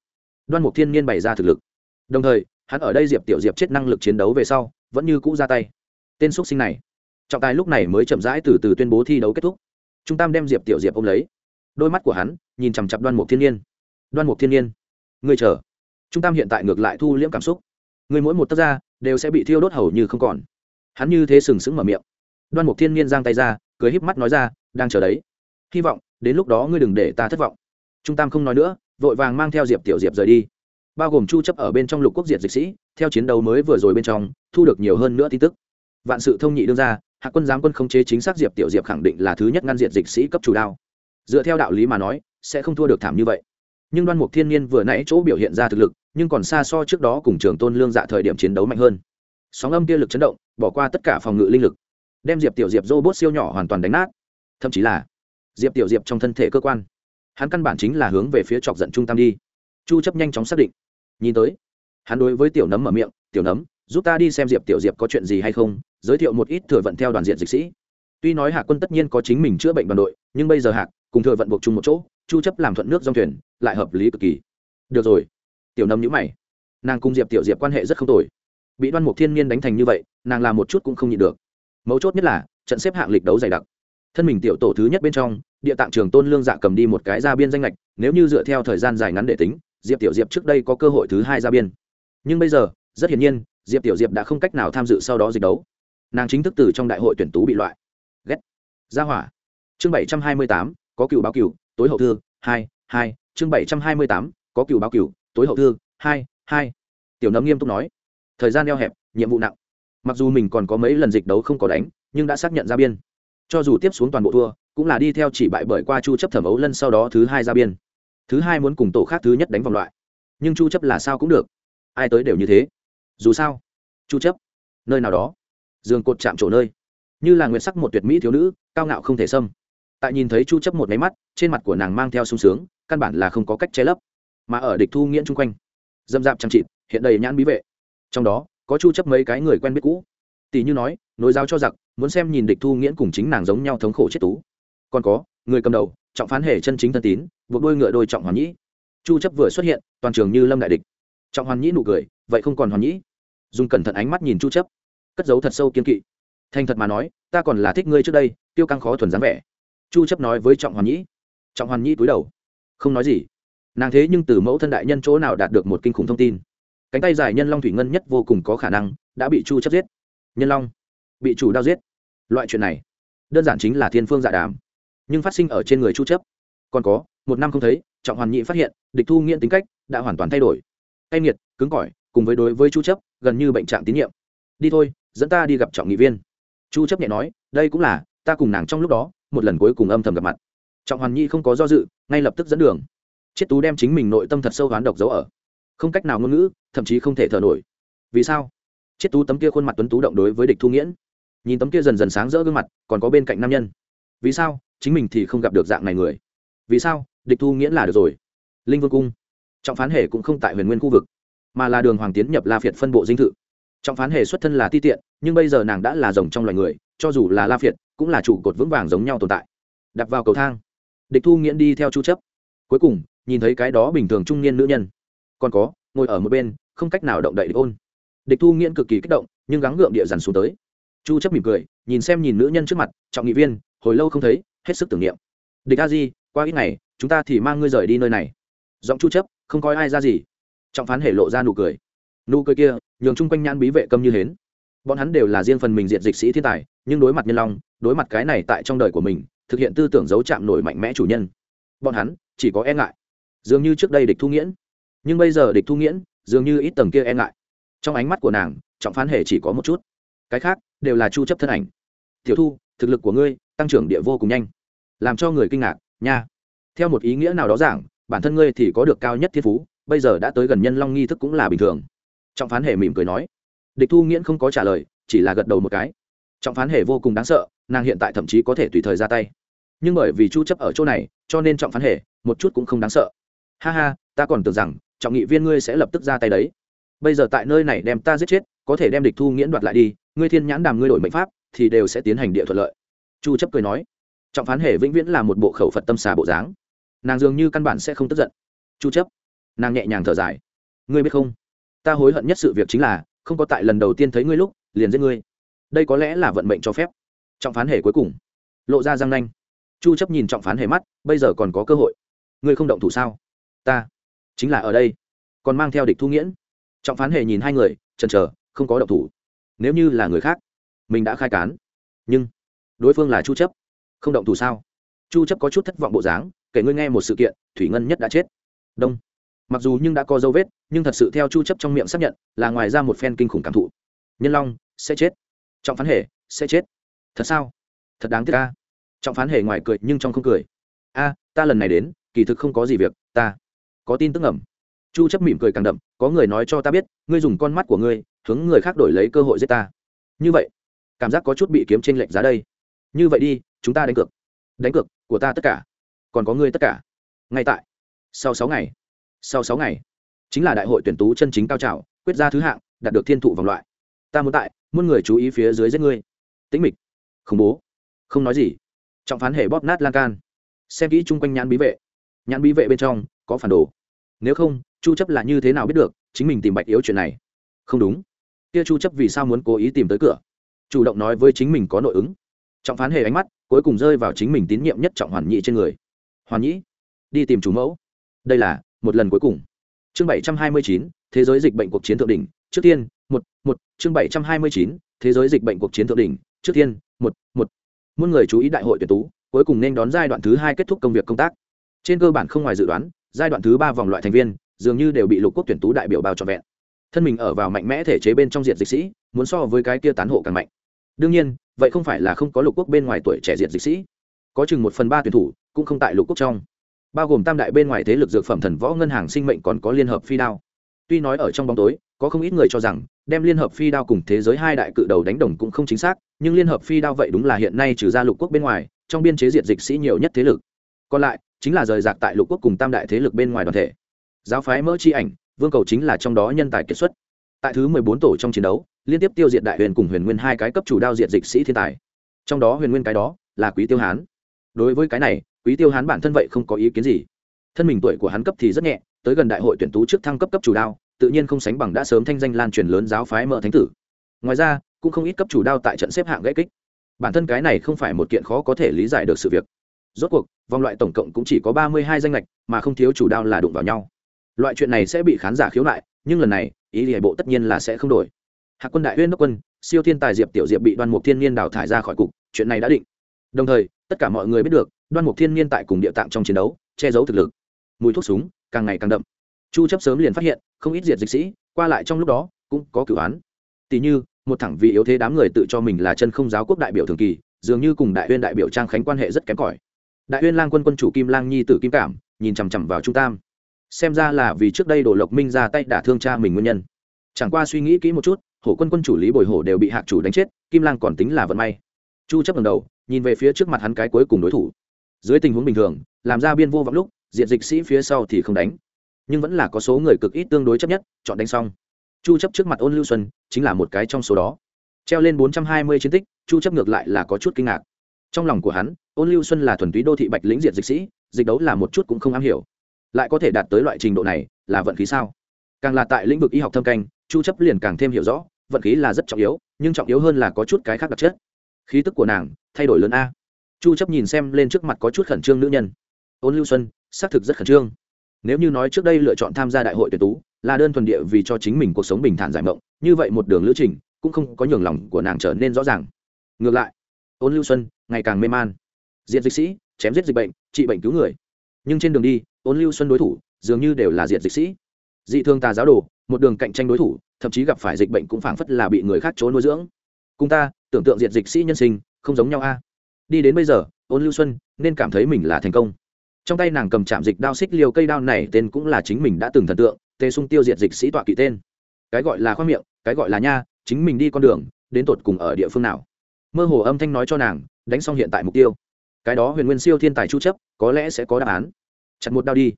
đoan mục thiên niên bày ra thực lực. Đồng thời, hắn ở đây diệp tiểu diệp chết năng lực chiến đấu về sau, vẫn như cũ ra tay. Tên x sinh này, trọng tài lúc này mới chậm rãi từ từ tuyên bố thi đấu kết thúc. Trung tam đem diệp tiểu diệp ôm lấy. Đôi mắt của hắn nhìn chằm chặp đoan mục thiên nhiên đoan mục thiên nhiên người chờ. Trung tam hiện tại ngược lại thu liễm cảm xúc. Người mỗi một tấc da đều sẽ bị thiêu đốt hầu như không còn. Hắn như thế sừng sững mở miệng. Đoan mục thiên nhiên giang tay ra, cười híp mắt nói ra, đang chờ đấy. Hy vọng đến lúc đó ngươi đừng để ta thất vọng. Trung tam không nói nữa vội vàng mang theo diệp tiểu diệp rời đi. Bao gồm chu chấp ở bên trong lục quốc diệt dịch sĩ, theo chiến đấu mới vừa rồi bên trong, thu được nhiều hơn nữa tin tức. Vạn sự thông nhị đương ra hạ quân giám quân không chế chính xác diệp tiểu diệp khẳng định là thứ nhất ngăn diệt dịch sĩ cấp chủ đao. Dựa theo đạo lý mà nói, sẽ không thua được thảm như vậy. Nhưng đoan mục thiên nhiên vừa nãy chỗ biểu hiện ra thực lực, nhưng còn xa so trước đó cùng trường tôn lương dạ thời điểm chiến đấu mạnh hơn. Sóng âm kia lực chấn động, bỏ qua tất cả phòng ngự linh lực, đem diệp tiểu diệp robot siêu nhỏ hoàn toàn đánh nát. Thậm chí là diệp tiểu diệp trong thân thể cơ quan hắn căn bản chính là hướng về phía chọc giận trung tâm đi. Chu chấp nhanh chóng xác định. Nhìn tới, hắn đối với tiểu nấm mở miệng, tiểu nấm, giúp ta đi xem diệp tiểu diệp có chuyện gì hay không, giới thiệu một ít thừa vận theo đoàn diện dịch sĩ. Tuy nói hạ quân tất nhiên có chính mình chữa bệnh đoàn đội, nhưng bây giờ hạc cùng thừa vận buộc chung một chỗ, chu chấp làm thuận nước dòng thuyền, lại hợp lý cực kỳ. Được rồi. Tiểu nấm nhíu mày. Nàng cùng diệp tiểu diệp quan hệ rất không tồi. Bị đoan mục thiên niên đánh thành như vậy, nàng làm một chút cũng không nhịn được. Mấu chốt nhất là, trận xếp hạng lịch đấu dày đặc. Thân mình tiểu tổ thứ nhất bên trong địa tạng trường tôn lương dạ cầm đi một cái ra biên danh lệch nếu như dựa theo thời gian dài ngắn để tính, diệp tiểu diệp trước đây có cơ hội thứ hai ra biên. Nhưng bây giờ, rất hiển nhiên, diệp tiểu diệp đã không cách nào tham dự sau đó dịch đấu. Nàng chính thức từ trong đại hội tuyển tú bị loại. Ghét. Ra hỏa. Chương bảy trăm hai mươi tám, có cựu báo cựu, tối hậu thư, hai hai. Chương bảy trăm hai mươi tám, có cựu báo cựu, tối hậu thư, hai hai. Tiểu nấm nghiêm túc nói. Thời gian eo hẹp, nhiệm vụ nặng. Mặc dù mình còn có mấy lần dịch đấu không có đánh, nhưng đã xác nhận ra biên. Cho dù tiếp xuống toàn bộ thua cũng là đi theo chỉ bại bởi qua chu chấp thẩm ấu lân sau đó thứ hai ra biên. Thứ hai muốn cùng tổ khác thứ nhất đánh vòng loại. Nhưng chu chấp là sao cũng được. Ai tới đều như thế. Dù sao, chu chấp, nơi nào đó giường cột chạm chỗ nơi. Như là nguyệt sắc một tuyệt mỹ thiếu nữ, cao ngạo không thể xâm. Tại nhìn thấy chu chấp một máy mắt, trên mặt của nàng mang theo sung sướng, căn bản là không có cách che lấp. Mà ở địch thu nghiễn chung quanh, dâm dạp chăm chịt, hiện đầy nhãn bí vệ. Trong đó, có chu chấp mấy cái người quen biết cũ. Tỷ như nói, nối giáo cho giặc, muốn xem nhìn địch thu nghiễn cùng chính nàng giống nhau thống khổ chết tú còn có, người cầm đầu, trọng phán hề chân chính thân tín, buộc đôi ngựa đôi trọng hoàn nhĩ. Chu chấp vừa xuất hiện, toàn trường như lâm đại địch. Trọng hoàn nhĩ nụ cười, vậy không còn hoàn nhĩ. Dùng cẩn thận ánh mắt nhìn chu chấp. Cất giấu thật sâu kiên kỵ. Thành thật mà nói, ta còn là thích ngươi trước đây, tiêu căng khó thuần dáng vẻ. Chu chấp nói với trọng hoàn nhĩ. Trọng hoàn nhĩ cúi đầu. Không nói gì. Nàng thế nhưng từ mẫu thân đại nhân chỗ nào đạt được một kinh khủng thông tin. Cánh tay dài nhân long thủy ngân nhất vô cùng có khả năng đã bị chu chấp giết. Nhân long. Bị chủ đao giết. Loại chuyện này, đơn giản chính là thiên phương dạ đàm nhưng phát sinh ở trên người chu chấp. Còn có, một năm không thấy, trọng hoàn nhị phát hiện, địch thu nghiện tính cách đã hoàn toàn thay đổi. Cay nghiệt, cứng cỏi, cùng với đối với chu chấp, gần như bệnh trạng tín nhiệm. Đi thôi, dẫn ta đi gặp trọng nghị viên. Chu chấp nhẹ nói, đây cũng là, ta cùng nàng trong lúc đó, một lần cuối cùng âm thầm gặp mặt. Trọng hoàn nhi không có do dự, ngay lập tức dẫn đường. Chiết tú đem chính mình nội tâm thật sâu hoán độc giấu ở. Không cách nào ngôn ngữ, thậm chí không thể thở nổi. Vì sao? Chiết tú tấm kia khuôn mặt tuấn tú động đối với địch thu nghiễn nhìn tấm kia dần dần sáng rỡ gương mặt, còn có bên cạnh nam nhân. Vì sao? Chính mình thì không gặp được dạng này người. Vì sao? Địch thu nghiễn là được rồi. Linh vương cung. Trọng phán hề cũng không tại huyền nguyên khu vực, mà là đường hoàng tiến nhập la phiệt phân bộ dinh thự. Trọng phán hề xuất thân là ti tiện, nhưng bây giờ nàng đã là rồng trong loài người, cho dù là la phiệt, cũng là trụ cột vững vàng giống nhau tồn tại. Đặt vào cầu thang, địch thu nghiễn đi theo chu chấp. Cuối cùng, nhìn thấy cái đó bình thường trung niên nữ nhân. Còn có, ngồi ở một bên, không cách nào động đậy địch ôn. Địch thu nghiễn cực kỳ kích động, nhưng gắng gượng địa dằn xuống tới. Chu chấp mỉm cười, nhìn xem nhìn nữ nhân trước mặt, trọng nghị viên, hồi lâu không thấy hết sức tưởng niệm. Địch a di, qua ít ngày, chúng ta thì mang ngươi rời đi nơi này. Giọng chu chấp, không coi ai ra gì. Trọng phán hề lộ ra nụ cười. Nụ cười kia, nhường chung quanh nhãn bí vệ câm như hến. Bọn hắn đều là riêng phần mình diện dịch sĩ thiên tài, nhưng đối mặt nhân long, đối mặt cái này tại trong đời của mình, thực hiện tư tưởng giấu chạm nổi mạnh mẽ chủ nhân. Bọn hắn, chỉ có e ngại. Dường như trước đây địch thu nghiễn. Nhưng bây giờ địch thu nghiễn, dường như ít tầng kia e ngại. Trong ánh mắt của nàng, trọng phán hề chỉ có một chút. Cái khác, đều là chu chấp thân ảnh. Tiểu thu, thực lực của ngươi tăng trưởng địa vô cùng nhanh làm cho người kinh ngạc, nha. Theo một ý nghĩa nào đó giảng, bản thân ngươi thì có được cao nhất thiên phú, bây giờ đã tới gần nhân long nghi thức cũng là bình thường. Trọng phán hề mỉm cười nói. Địch thu nghiễn không có trả lời, chỉ là gật đầu một cái. Trọng phán hề vô cùng đáng sợ, nàng hiện tại thậm chí có thể tùy thời ra tay. Nhưng bởi vì chu chấp ở chỗ này, cho nên trọng phán hề một chút cũng không đáng sợ. Ha ha, ta còn tưởng rằng, trọng nghị viên ngươi sẽ lập tức ra tay đấy. Bây giờ tại nơi này đem ta giết chết, có thể đem địch thu nghiễn đoạt lại đi, ngươi thiên nhãn đàm ngươi đổi mệnh pháp, thì đều sẽ tiến hành địa thuận lợi. Chu chấp cười nói trọng phán hề vĩnh viễn là một bộ khẩu phật tâm xà bộ dáng nàng dường như căn bản sẽ không tức giận chu chấp nàng nhẹ nhàng thở dài ngươi biết không ta hối hận nhất sự việc chính là không có tại lần đầu tiên thấy ngươi lúc liền giết ngươi đây có lẽ là vận mệnh cho phép trọng phán hề cuối cùng lộ ra răng nanh chu chấp nhìn trọng phán hề mắt bây giờ còn có cơ hội ngươi không động thủ sao ta chính là ở đây còn mang theo địch thu nghiễn trọng phán hề nhìn hai người chần chờ không có động thủ nếu như là người khác mình đã khai cán nhưng đối phương là chu chấp không động thủ sao? Chu chấp có chút thất vọng bộ dáng, kể ngươi nghe một sự kiện, thủy ngân nhất đã chết. Đông. Mặc dù nhưng đã có dấu vết, nhưng thật sự theo chu chấp trong miệng xác nhận, là ngoài ra một phen kinh khủng cảm thụ. Nhân long, sẽ chết. Trọng phán hề, sẽ chết. Thật sao? Thật đáng tiếc a. Trọng phán hề ngoài cười nhưng trong không cười. A, ta lần này đến, kỳ thực không có gì việc, ta có tin tức ẩm chu chấp mỉm cười càng đậm, có người nói cho ta biết, ngươi dùng con mắt của ngươi, hướng người khác đổi lấy cơ hội giết ta. Như vậy, cảm giác có chút bị kiếm trên lệnh giá đây. Như vậy đi chúng ta đánh cược. Đánh cược của ta tất cả. Còn có ngươi tất cả. Ngay tại. Sau sáu ngày. Sau sáu ngày, chính là đại hội tuyển tú chân chính cao trào, quyết ra thứ hạng, đạt được thiên thụ vòng loại. Ta muốn tại muôn người chú ý phía dưới giết ngươi. Tĩnh mịch. Khủng bố. Không nói gì. Trọng phán hệ bóp nát lan can. Xem kỹ chung quanh nhãn bí vệ. Nhãn bí vệ bên trong, có phản đồ. Nếu không, chu chấp là như thế nào biết được, chính mình tìm bạch yếu chuyện này? Không đúng. Kia chu chấp vì sao muốn cố ý tìm tới cửa? Chủ động nói với chính mình có nội ứng. Trọng phán hề ánh mắt cuối cùng rơi vào chính mình tín nhiệm nhất trọng hoàn nhị trên người. Hoàn nhĩ đi tìm chủ mẫu. Đây là một lần cuối cùng. Chương 729, thế giới dịch bệnh cuộc chiến thượng đỉnh. Trước tiên một một chương 729, thế giới dịch bệnh cuộc chiến thượng đỉnh. Trước tiên một một. Muôn người chú ý đại hội tuyển tú cuối cùng nên đón giai đoạn thứ hai kết thúc công việc công tác. Trên cơ bản không ngoài dự đoán giai đoạn thứ ba vòng loại thành viên dường như đều bị lục quốc tuyển tú đại biểu bao trọn vẹn. Thân mình ở vào mạnh mẽ thể chế bên trong diện dịch sĩ muốn so với cái kia tán hộ càng mạnh đương nhiên, vậy không phải là không có lục quốc bên ngoài tuổi trẻ diện dịch sĩ. Có chừng một phần ba tuyển thủ, cũng không tại lục quốc trong. Bao gồm tam đại bên ngoài thế lực dược phẩm thần võ ngân hàng sinh mệnh còn có liên hợp phi đao. Tuy nói ở trong bóng tối, có không ít người cho rằng, đem liên hợp phi đao cùng thế giới hai đại cự đầu đánh đồng cũng không chính xác, nhưng liên hợp phi đao vậy đúng là hiện nay trừ ra lục quốc bên ngoài, trong biên chế diệt dịch sĩ nhiều nhất thế lực. Còn lại, chính là rời rạc tại lục quốc cùng tam đại thế lực bên ngoài đoàn thể. Giáo phái mỡ chi ảnh, vương cầu chính là trong đó nhân tài kết xuất tại thứ mười bốn tổ trong chiến đấu, liên tiếp tiêu diệt đại huyền cùng huyền nguyên hai cái cấp chủ đao diệt dịch sĩ thiên tài. Trong đó huyền nguyên cái đó là quý tiêu hán. Đối với cái này, quý tiêu hán bản thân vậy không có ý kiến gì. Thân mình tuổi của hắn cấp thì rất nhẹ, tới gần đại hội tuyển tú trước thăng cấp cấp chủ đao, tự nhiên không sánh bằng đã sớm thanh danh lan truyền lớn giáo phái mở thánh tử. Ngoài ra, cũng không ít cấp chủ đao tại trận xếp hạng gãy kích. Bản thân cái này không phải một kiện khó có thể lý giải được sự việc. Rốt cuộc, vòng loại tổng cộng cũng chỉ có ba mươi hai danh lệch mà không thiếu chủ đao là đụng vào nhau. Loại chuyện này sẽ bị khán giả khiếu nại, nhưng lần này ý địa bộ tất nhiên là sẽ không đổi. Hạc quân đại huyên đốc quân, siêu thiên tài diệp tiểu diệp bị đoan mục thiên niên đào thải ra khỏi cục, chuyện này đã định. Đồng thời, tất cả mọi người biết được, đoan mục thiên niên tại cùng địa tạng trong chiến đấu, che giấu thực lực. Mùi thuốc súng, càng ngày càng đậm. Chu chấp sớm liền phát hiện, không ít diệt dịch sĩ, qua lại trong lúc đó, cũng có cửu án. Tỷ như, một thẳng vì yếu thế đám người tự cho mình là chân không giáo quốc đại biểu thường kỳ, dường như cùng đại huyên đại biểu trang khánh quan hệ rất kém cỏi. Đại huyên lang quân quân chủ kim lang nhi tử kim cảm, nhìn chằm chằm vào trung tam xem ra là vì trước đây đổ lộc minh ra tay đả thương cha mình nguyên nhân. Chẳng qua suy nghĩ kỹ một chút, hổ quân quân chủ lý bồi hổ đều bị hạc chủ đánh chết, kim lang còn tính là vận may. Chu chấp lần đầu, nhìn về phía trước mặt hắn cái cuối cùng đối thủ. Dưới tình huống bình thường, làm ra biên vô vọng lúc diện dịch sĩ phía sau thì không đánh. Nhưng vẫn là có số người cực ít tương đối chấp nhất, chọn đánh xong. Chu chấp trước mặt ôn lưu xuân, chính là một cái trong số đó. Treo lên 420 chiến tích, chu chấp ngược lại là có chút kinh ngạc. Trong lòng của hắn, ôn lưu xuân là thuần túy đô thị bạch lĩnh diện dịch sĩ, dịch đấu là một chút cũng không am hiểu lại có thể đạt tới loại trình độ này là vận khí sao? Càng là tại lĩnh vực y học thâm canh, chu chấp liền càng thêm hiểu rõ, vận khí là rất trọng yếu, nhưng trọng yếu hơn là có chút cái khác đặc chất. Khí tức của nàng thay đổi lớn a. Chu chấp nhìn xem lên trước mặt có chút khẩn trương nữ nhân. Ôn lưu xuân, xác thực rất khẩn trương. Nếu như nói trước đây lựa chọn tham gia đại hội tuyển tú, là đơn thuần địa vì cho chính mình cuộc sống bình thản giải mộng, như vậy một đường lữ trình cũng không có nhường lòng của nàng trở nên rõ ràng. Ngược lại, ôn lưu xuân ngày càng mê man. Diện dịch sĩ, chém giết dịch bệnh, trị bệnh cứu người. Nhưng trên đường đi ôn lưu xuân đối thủ, dường như đều là diệt dịch sĩ. Dị thương tà giáo đồ, một đường cạnh tranh đối thủ, thậm chí gặp phải dịch bệnh cũng phảng phất là bị người khác trốn nuôi dưỡng. Cùng ta, tưởng tượng diệt dịch sĩ nhân sinh, không giống nhau a. Đi đến bây giờ, ôn lưu xuân, nên cảm thấy mình là thành công. Trong tay nàng cầm chạm dịch đao xích liều cây đao này, tên cũng là chính mình đã từng thần tượng, tê sung tiêu diệt dịch sĩ tọa kỵ tên. Cái gọi là khoa miệng, cái gọi là nha, chính mình đi con đường, đến tột cùng ở địa phương nào. Mơ hồ âm thanh nói cho nàng, đánh xong hiện tại mục tiêu. Cái đó huyền nguyên siêu thiên tài chu chấp, có lẽ sẽ có đáp án chặt một đao đi.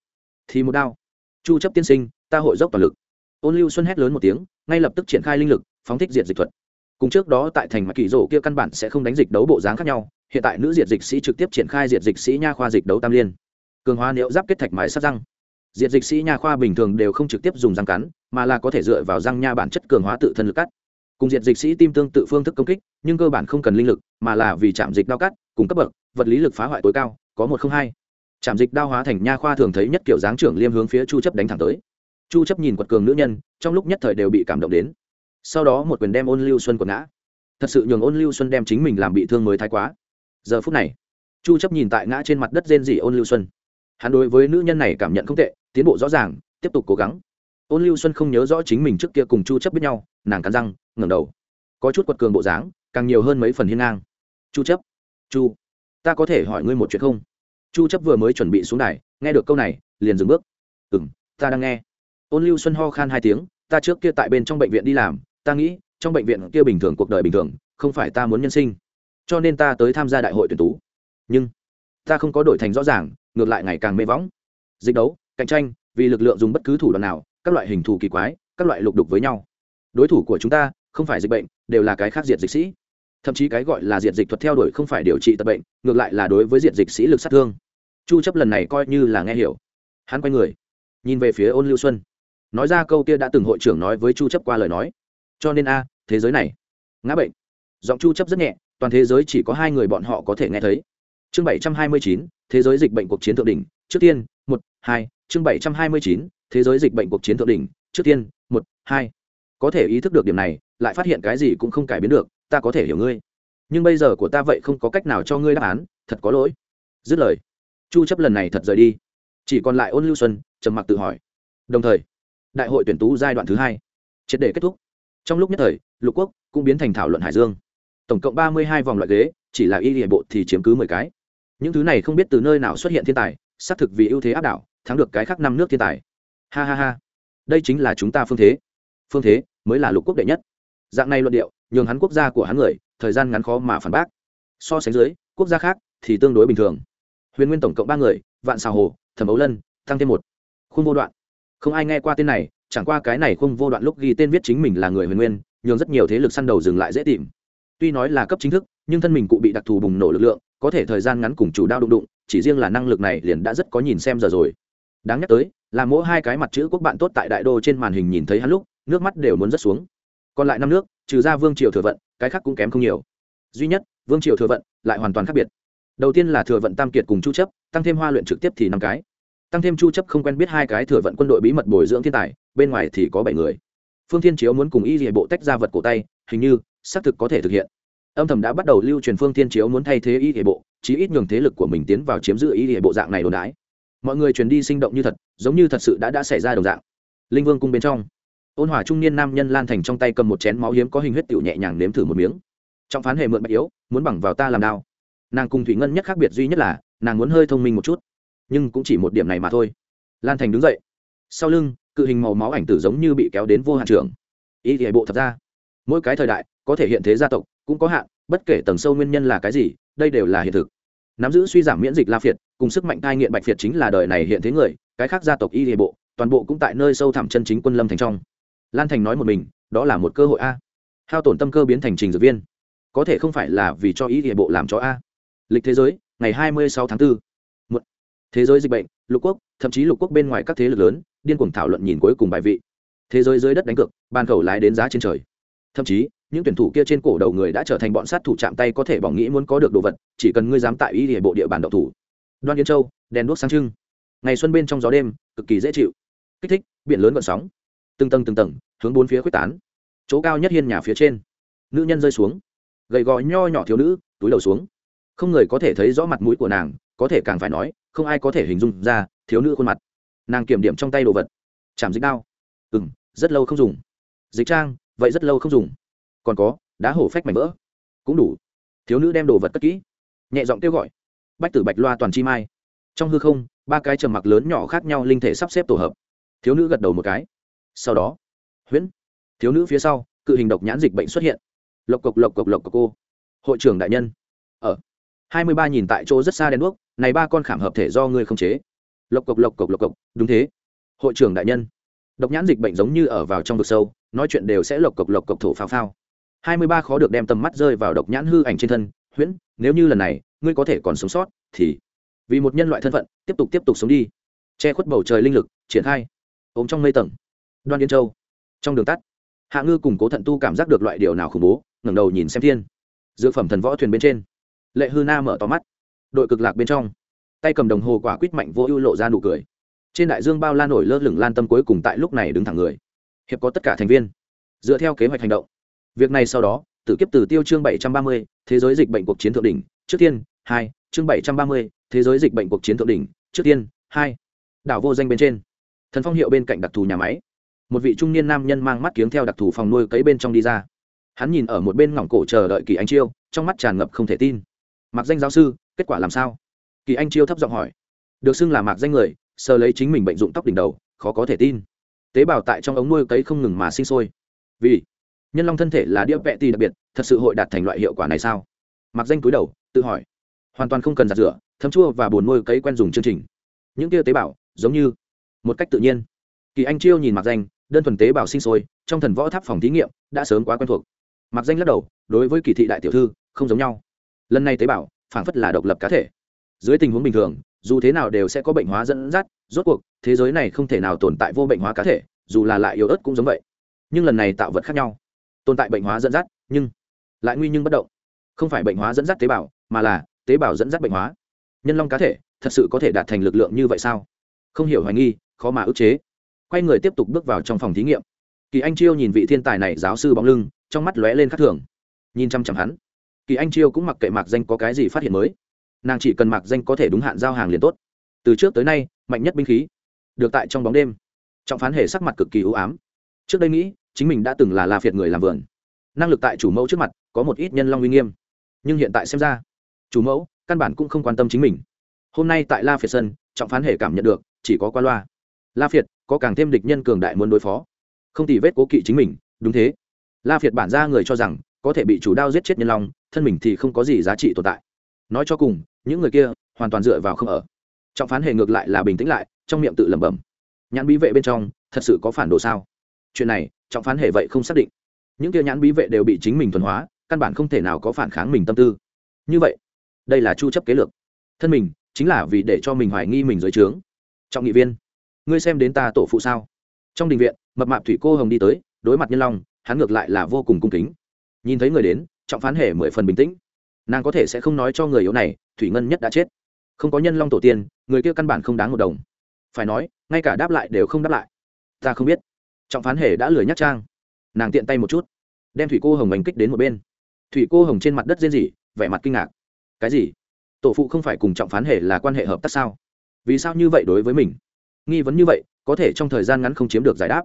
Thì một đao. Chu chấp tiên sinh, ta hội dốc toàn lực. Ôn lưu xuân hét lớn một tiếng, ngay lập tức triển khai linh lực, phóng thích diệt dịch thuật. Cùng trước đó tại thành mạc kỳ rổ kia căn bản sẽ không đánh dịch đấu bộ dáng khác nhau, hiện tại nữ diệt dịch sĩ trực tiếp triển khai diệt dịch sĩ nha khoa dịch đấu tam liên. Cường hóa nếu giáp kết thạch mái sát răng. Diệt dịch sĩ nha khoa bình thường đều không trực tiếp dùng răng cắn, mà là có thể dựa vào răng nha bản chất cường hóa tự thân lực cắt. Cùng diệt dịch sĩ tim tương tự phương thức công kích, nhưng cơ bản không cần linh lực, mà là vì chạm dịch đao cắt, cùng cấp bậc, vật lý lực phá hoại tối cao, có một không hai chạm dịch đao hóa thành nha khoa thường thấy nhất kiểu dáng trưởng liêm hướng phía chu chấp đánh thẳng tới. Chu chấp nhìn quật cường nữ nhân, trong lúc nhất thời đều bị cảm động đến. Sau đó một quyền đem ôn lưu xuân quật ngã. Thật sự nhường ôn lưu xuân đem chính mình làm bị thương mới thái quá. Giờ phút này, chu chấp nhìn tại ngã trên mặt đất rên rỉ ôn lưu xuân. Hắn đối với nữ nhân này cảm nhận không tệ, tiến bộ rõ ràng, tiếp tục cố gắng. Ôn lưu xuân không nhớ rõ chính mình trước kia cùng chu chấp biết nhau, nàng cắn răng, ngẩng đầu. Có chút quật cường bộ dáng, càng nhiều hơn mấy phần hiên ngang. Chu chấp, chu, ta có thể hỏi ngươi một chuyện không? Chu chấp vừa mới chuẩn bị xuống đài, nghe được câu này, liền dừng bước. Ừm, ta đang nghe. Ôn lưu xuân ho khan hai tiếng, ta trước kia tại bên trong bệnh viện đi làm, ta nghĩ, trong bệnh viện kia bình thường, cuộc đời bình thường, không phải ta muốn nhân sinh. Cho nên ta tới tham gia đại hội tuyển tú. Nhưng, ta không có đổi thành rõ ràng, ngược lại ngày càng mê võng. Dịch đấu, cạnh tranh, vì lực lượng dùng bất cứ thủ đoạn nào, các loại hình thù kỳ quái, các loại lục đục với nhau. Đối thủ của chúng ta, không phải dịch bệnh, đều là cái khác diệt dịch sĩ. Thậm chí cái gọi là diệt dịch thuật theo đuổi không phải điều trị tật bệnh, ngược lại là đối với diệt dịch sĩ lực sát thương chu chấp lần này coi như là nghe hiểu. Hắn quay người nhìn về phía ôn lưu xuân. Nói ra câu kia đã từng hội trưởng nói với chu chấp qua lời nói. Cho nên a thế giới này ngã bệnh. Giọng chu chấp rất nhẹ toàn thế giới chỉ có hai người bọn họ có thể nghe thấy. Chương 729, thế giới dịch bệnh cuộc chiến thượng đỉnh trước tiên một hai chương 729, thế giới dịch bệnh cuộc chiến thượng đỉnh trước tiên một hai. Có thể ý thức được điểm này lại phát hiện cái gì cũng không cải biến được ta có thể hiểu ngươi. Nhưng bây giờ của ta vậy không có cách nào cho ngươi đáp án thật có lỗi. Dứt lời chu chấp lần này thật rời đi. Chỉ còn lại ôn lưu xuân, trầm mặc tự hỏi. Đồng thời, đại hội tuyển tú giai đoạn thứ hai, triệt để kết thúc. Trong lúc nhất thời, lục quốc cũng biến thành thảo luận hải dương. Tổng cộng ba mươi hai vòng loại ghế, chỉ là y địa bộ thì chiếm cứ mười cái. Những thứ này không biết từ nơi nào xuất hiện thiên tài, xác thực vì ưu thế áp đảo, thắng được cái khác năm nước thiên tài. Ha ha ha. Đây chính là chúng ta phương thế. Phương thế mới là lục quốc đệ nhất. Dạng này luận điệu, nhường hắn quốc gia của hắn người, thời gian ngắn khó mà phản bác. So sánh dưới, quốc gia khác thì tương đối bình thường huyền nguyên tổng cộng ba người, vạn xào hồ, thẩm ấu lân tăng thêm một. Khung vô đoạn. Không ai nghe qua tên này, chẳng qua cái này Khung vô đoạn lúc ghi tên viết chính mình là người huyền nguyên, nhường rất nhiều thế lực săn đầu dừng lại dễ tìm. Tuy nói là cấp chính thức, nhưng thân mình cụ bị đặc thù bùng nổ lực lượng, có thể thời gian ngắn cùng chủ đao đụng đụng, chỉ riêng là năng lực này liền đã rất có nhìn xem giờ rồi. Đáng nhắc tới, là mỗi hai cái mặt chữ quốc bạn tốt tại đại đô trên màn hình nhìn thấy hắn lúc, nước mắt đều muốn rất xuống. Còn lại năm nước, trừ ra vương triều thừa vận, cái khác cũng kém không nhiều. Duy nhất, vương triều thừa vận, lại hoàn toàn khác biệt đầu tiên là thừa vận tam kiệt cùng chu chấp, tăng thêm hoa luyện trực tiếp thì năm cái. Tăng thêm chu chấp không quen biết hai cái thừa vận quân đội bí mật bồi dưỡng thiên tài, bên ngoài thì có bảy người. Phương thiên chiếu muốn cùng y địa bộ tách ra vật cổ tay, hình như, xác thực có thể thực hiện. Âm thầm đã bắt đầu lưu truyền phương thiên chiếu muốn thay thế y địa bộ, chí ít nhường thế lực của mình tiến vào chiếm giữ y địa bộ dạng này đồn đái mọi người truyền đi sinh động như thật, giống như thật sự đã đã xảy ra đồng dạng. Linh vương cung bên trong, ôn hòa trung niên nam nhân lan thành trong tay cầm một chén máu hiếm có hình huyết tiểu nhẹ nhàng nếm thử một miếng. Trọng phán hề mượn bạch yếu, muốn bằng vào ta làm đao nàng cùng thủy ngân nhất khác biệt duy nhất là, nàng muốn hơi thông minh một chút, nhưng cũng chỉ một điểm này mà thôi. Lan thành đứng dậy. Sau lưng, cự hình màu máu ảnh tử giống như bị kéo đến vô hạn trường. Ý thì bộ thật ra. Mỗi cái thời đại, có thể hiện thế gia tộc, cũng có hạn, bất kể tầng sâu nguyên nhân là cái gì, đây đều là hiện thực. Nắm giữ suy giảm miễn dịch la phiệt, cùng sức mạnh cai nghiện bạch phiệt chính là đời này hiện thế người, cái khác gia tộc y địa bộ, toàn bộ cũng tại nơi sâu thẳm chân chính quân lâm thành trong. Lan thành nói một mình, đó là một cơ hội a. Hao tổn tâm cơ biến thành trình dược viên. Có thể không phải là vì cho y địa bộ làm cho a lịch thế giới, ngày hai mươi sáu tháng 4. một. Thế giới dịch bệnh, lục quốc, thậm chí lục quốc bên ngoài các thế lực lớn, điên cuồng thảo luận nhìn cuối cùng bài vị. Thế giới dưới đất đánh cược ban khẩu lái đến giá trên trời. Thậm chí, những tuyển thủ kia trên cổ đầu người đã trở thành bọn sát thủ chạm tay có thể bỏng nghĩ muốn có được đồ vật, chỉ cần ngươi dám tại ý địa bộ địa bàn độc thủ. Đoan yên châu, đèn đuốc sáng trưng. Ngày xuân bên trong gió đêm, cực kỳ dễ chịu. Kích thích, biển lớn gợn sóng. Từng tầng từng tầng, hướng bốn phía quyết tán. Chỗ cao nhất hiên nhà phía trên. Nữ nhân rơi xuống. Gầy gò nho nhỏ thiếu nữ, túi đầu xuống không người có thể thấy rõ mặt mũi của nàng, có thể càng phải nói, không ai có thể hình dung ra thiếu nữ khuôn mặt. Nàng kiểm điểm trong tay đồ vật. Chạm dịch đao. Ừ m rất lâu không dùng. Dịch trang, vậy rất lâu không dùng. Còn có, đá hổ phách mảnh vỡ. Cũng đủ. Thiếu nữ đem đồ vật cất kỹ. Nhẹ giọng kêu gọi. Bách tử bạch loa toàn chi mai. Trong hư không, ba cái trầm mặc lớn nhỏ khác nhau linh thể sắp xếp tổ hợp. Thiếu nữ gật đầu một cái. Sau đó, huyễn. Thiếu nữ phía sau, cự hình độc nhãn dịch bệnh xuất hiện. Lộc cộc lộc cộc lộc cộc cô. Hội trưởng đại nhân. Ở hai mươi ba nhìn tại chỗ rất xa đen đuốc, này ba con khảm hợp thể do ngươi không chế. Lộc cộc lộc cộc lộc cộc, đúng thế. Hội trưởng đại nhân. Độc nhãn dịch bệnh giống như ở vào trong vực sâu, nói chuyện đều sẽ lộc cộc lộc cộc thổ phao phao. Hai mươi ba khó được đem tầm mắt rơi vào độc nhãn hư ảnh trên thân, huyễn, nếu như lần này ngươi có thể còn sống sót, thì vì một nhân loại thân phận, tiếp tục tiếp tục sống đi. Che khuất bầu trời linh lực, triển khai. Ốm trong mây tầng. Đoan yên châu. Trong đường tắt, hạ ngư cùng cố thận tu cảm giác được loại điều nào khủng bố, ngẩng đầu nhìn xem thiên. Dược phẩm thần võ thuyền bên trên lệ hư na mở to mắt. Đội cực lạc bên trong, tay cầm đồng hồ quả quýt mạnh vô ưu lộ ra nụ cười. Trên đại dương bao la nổi lơ lửng lan tâm cuối cùng tại lúc này đứng thẳng người. Hiệp có tất cả thành viên. Dựa theo kế hoạch hành động. Việc này sau đó tự kiếp từ tiêu chương bảy trăm ba mươi, thế giới dịch bệnh cuộc chiến thượng đỉnh, trước tiên, hai, chương bảy trăm ba mươi, thế giới dịch bệnh cuộc chiến thượng đỉnh, trước tiên, hai. Đảo vô danh bên trên. Thần phong hiệu bên cạnh đặc thù nhà máy. Một vị trung niên nam nhân mang mắt kiếng theo đặc thù phòng nuôi cấy bên trong đi ra. Hắn nhìn ở một bên ngỏng cổ chờ đợi kỳ anh chiêu, trong mắt tràn ngập không thể tin mặc danh giáo sư, kết quả làm sao? Kỳ anh chiêu thấp giọng hỏi. Được xưng là mạc danh người, sờ lấy chính mình bệnh dụng tóc đỉnh đầu, khó có thể tin. Tế bào tại trong ống nuôi cấy không ngừng mà sinh sôi. Vì nhân long thân thể là đĩa vẹ ti đặc biệt, thật sự hội đạt thành loại hiệu quả này sao? Mặc danh cúi đầu, tự hỏi. Hoàn toàn không cần giặt rửa, thấm chua và bồn nuôi cấy quen dùng chương trình. Những kia tế bào, giống như một cách tự nhiên. Kỳ anh chiêu nhìn mặc danh, đơn thuần tế bào sinh sôi, trong thần võ tháp phòng thí nghiệm, đã sớm quá quen thuộc. Mặc danh lắc đầu, đối với kỳ thị đại tiểu thư, không giống nhau lần này tế bào, phảng phất là độc lập cá thể. Dưới tình huống bình thường, dù thế nào đều sẽ có bệnh hóa dẫn dắt, rốt cuộc, thế giới này không thể nào tồn tại vô bệnh hóa cá thể, dù là lại yếu ớt cũng giống vậy. Nhưng lần này tạo vật khác nhau. Tồn tại bệnh hóa dẫn dắt, nhưng lại nguy nhưng bất động. Không phải bệnh hóa dẫn dắt tế bào, mà là tế bào dẫn dắt bệnh hóa. Nhân long cá thể, thật sự có thể đạt thành lực lượng như vậy sao? Không hiểu hoài nghi, khó mà ức chế. Quay người tiếp tục bước vào trong phòng thí nghiệm. Kỳ anh chiêu nhìn vị thiên tài này giáo sư bóng lưng, trong mắt lóe lên khắc thường. Nhìn chăm chăm hắn kỳ anh chiêu cũng mặc kệ mạc danh có cái gì phát hiện mới. Nàng chỉ cần mạc danh có thể đúng hạn giao hàng liền tốt. Từ trước tới nay, mạnh nhất binh khí, được tại trong bóng đêm. Trọng phán hề sắc mặt cực kỳ ưu ám. Trước đây nghĩ, chính mình đã từng là la phiệt người làm vườn. Năng lực tại chủ mẫu trước mặt, có một ít nhân long uy nghiêm. Nhưng hiện tại xem ra, chủ mẫu căn bản cũng không quan tâm chính mình. Hôm nay tại la phiệt sân, trọng phán hề cảm nhận được, chỉ có qua loa. La phiệt có càng thêm địch nhân cường đại muốn đối phó. Không tì vết cố kỵ chính mình, đúng thế. La phiệt bản ra người cho rằng có thể bị chủ đao giết chết nhân long, thân mình thì không có gì giá trị tồn tại. Nói cho cùng, những người kia hoàn toàn dựa vào không ở. Trọng phán hề ngược lại là bình tĩnh lại, trong miệng tự lẩm bẩm. Nhãn bí vệ bên trong, thật sự có phản đồ sao? Chuyện này, trọng phán hề vậy không xác định. Những kia nhãn bí vệ đều bị chính mình thuần hóa, căn bản không thể nào có phản kháng mình tâm tư. Như vậy, đây là chu chấp kế lược. Thân mình, chính là vì để cho mình hoài nghi mình dưới trướng. Trọng nghị viên, ngươi xem đến ta tổ phụ sao? Trong đình viện, mập mạp thủy cô hồng đi tới, đối mặt nhân long, hắn ngược lại là vô cùng cung kính nhìn thấy người đến, trọng phán hề mười phần bình tĩnh. Nàng có thể sẽ không nói cho người yếu này, thủy ngân nhất đã chết. Không có nhân long tổ tiên, người kia căn bản không đáng một đồng. Phải nói, ngay cả đáp lại đều không đáp lại. Ta không biết. Trọng phán hề đã lười nhắc trang. Nàng tiện tay một chút. Đem thủy cô hồng bánh kích đến một bên. Thủy cô hồng trên mặt đất riêng gì vẻ mặt kinh ngạc. Cái gì? Tổ phụ không phải cùng trọng phán hề là quan hệ hợp tác sao? Vì sao như vậy đối với mình? Nghi vấn như vậy, có thể trong thời gian ngắn không chiếm được giải đáp.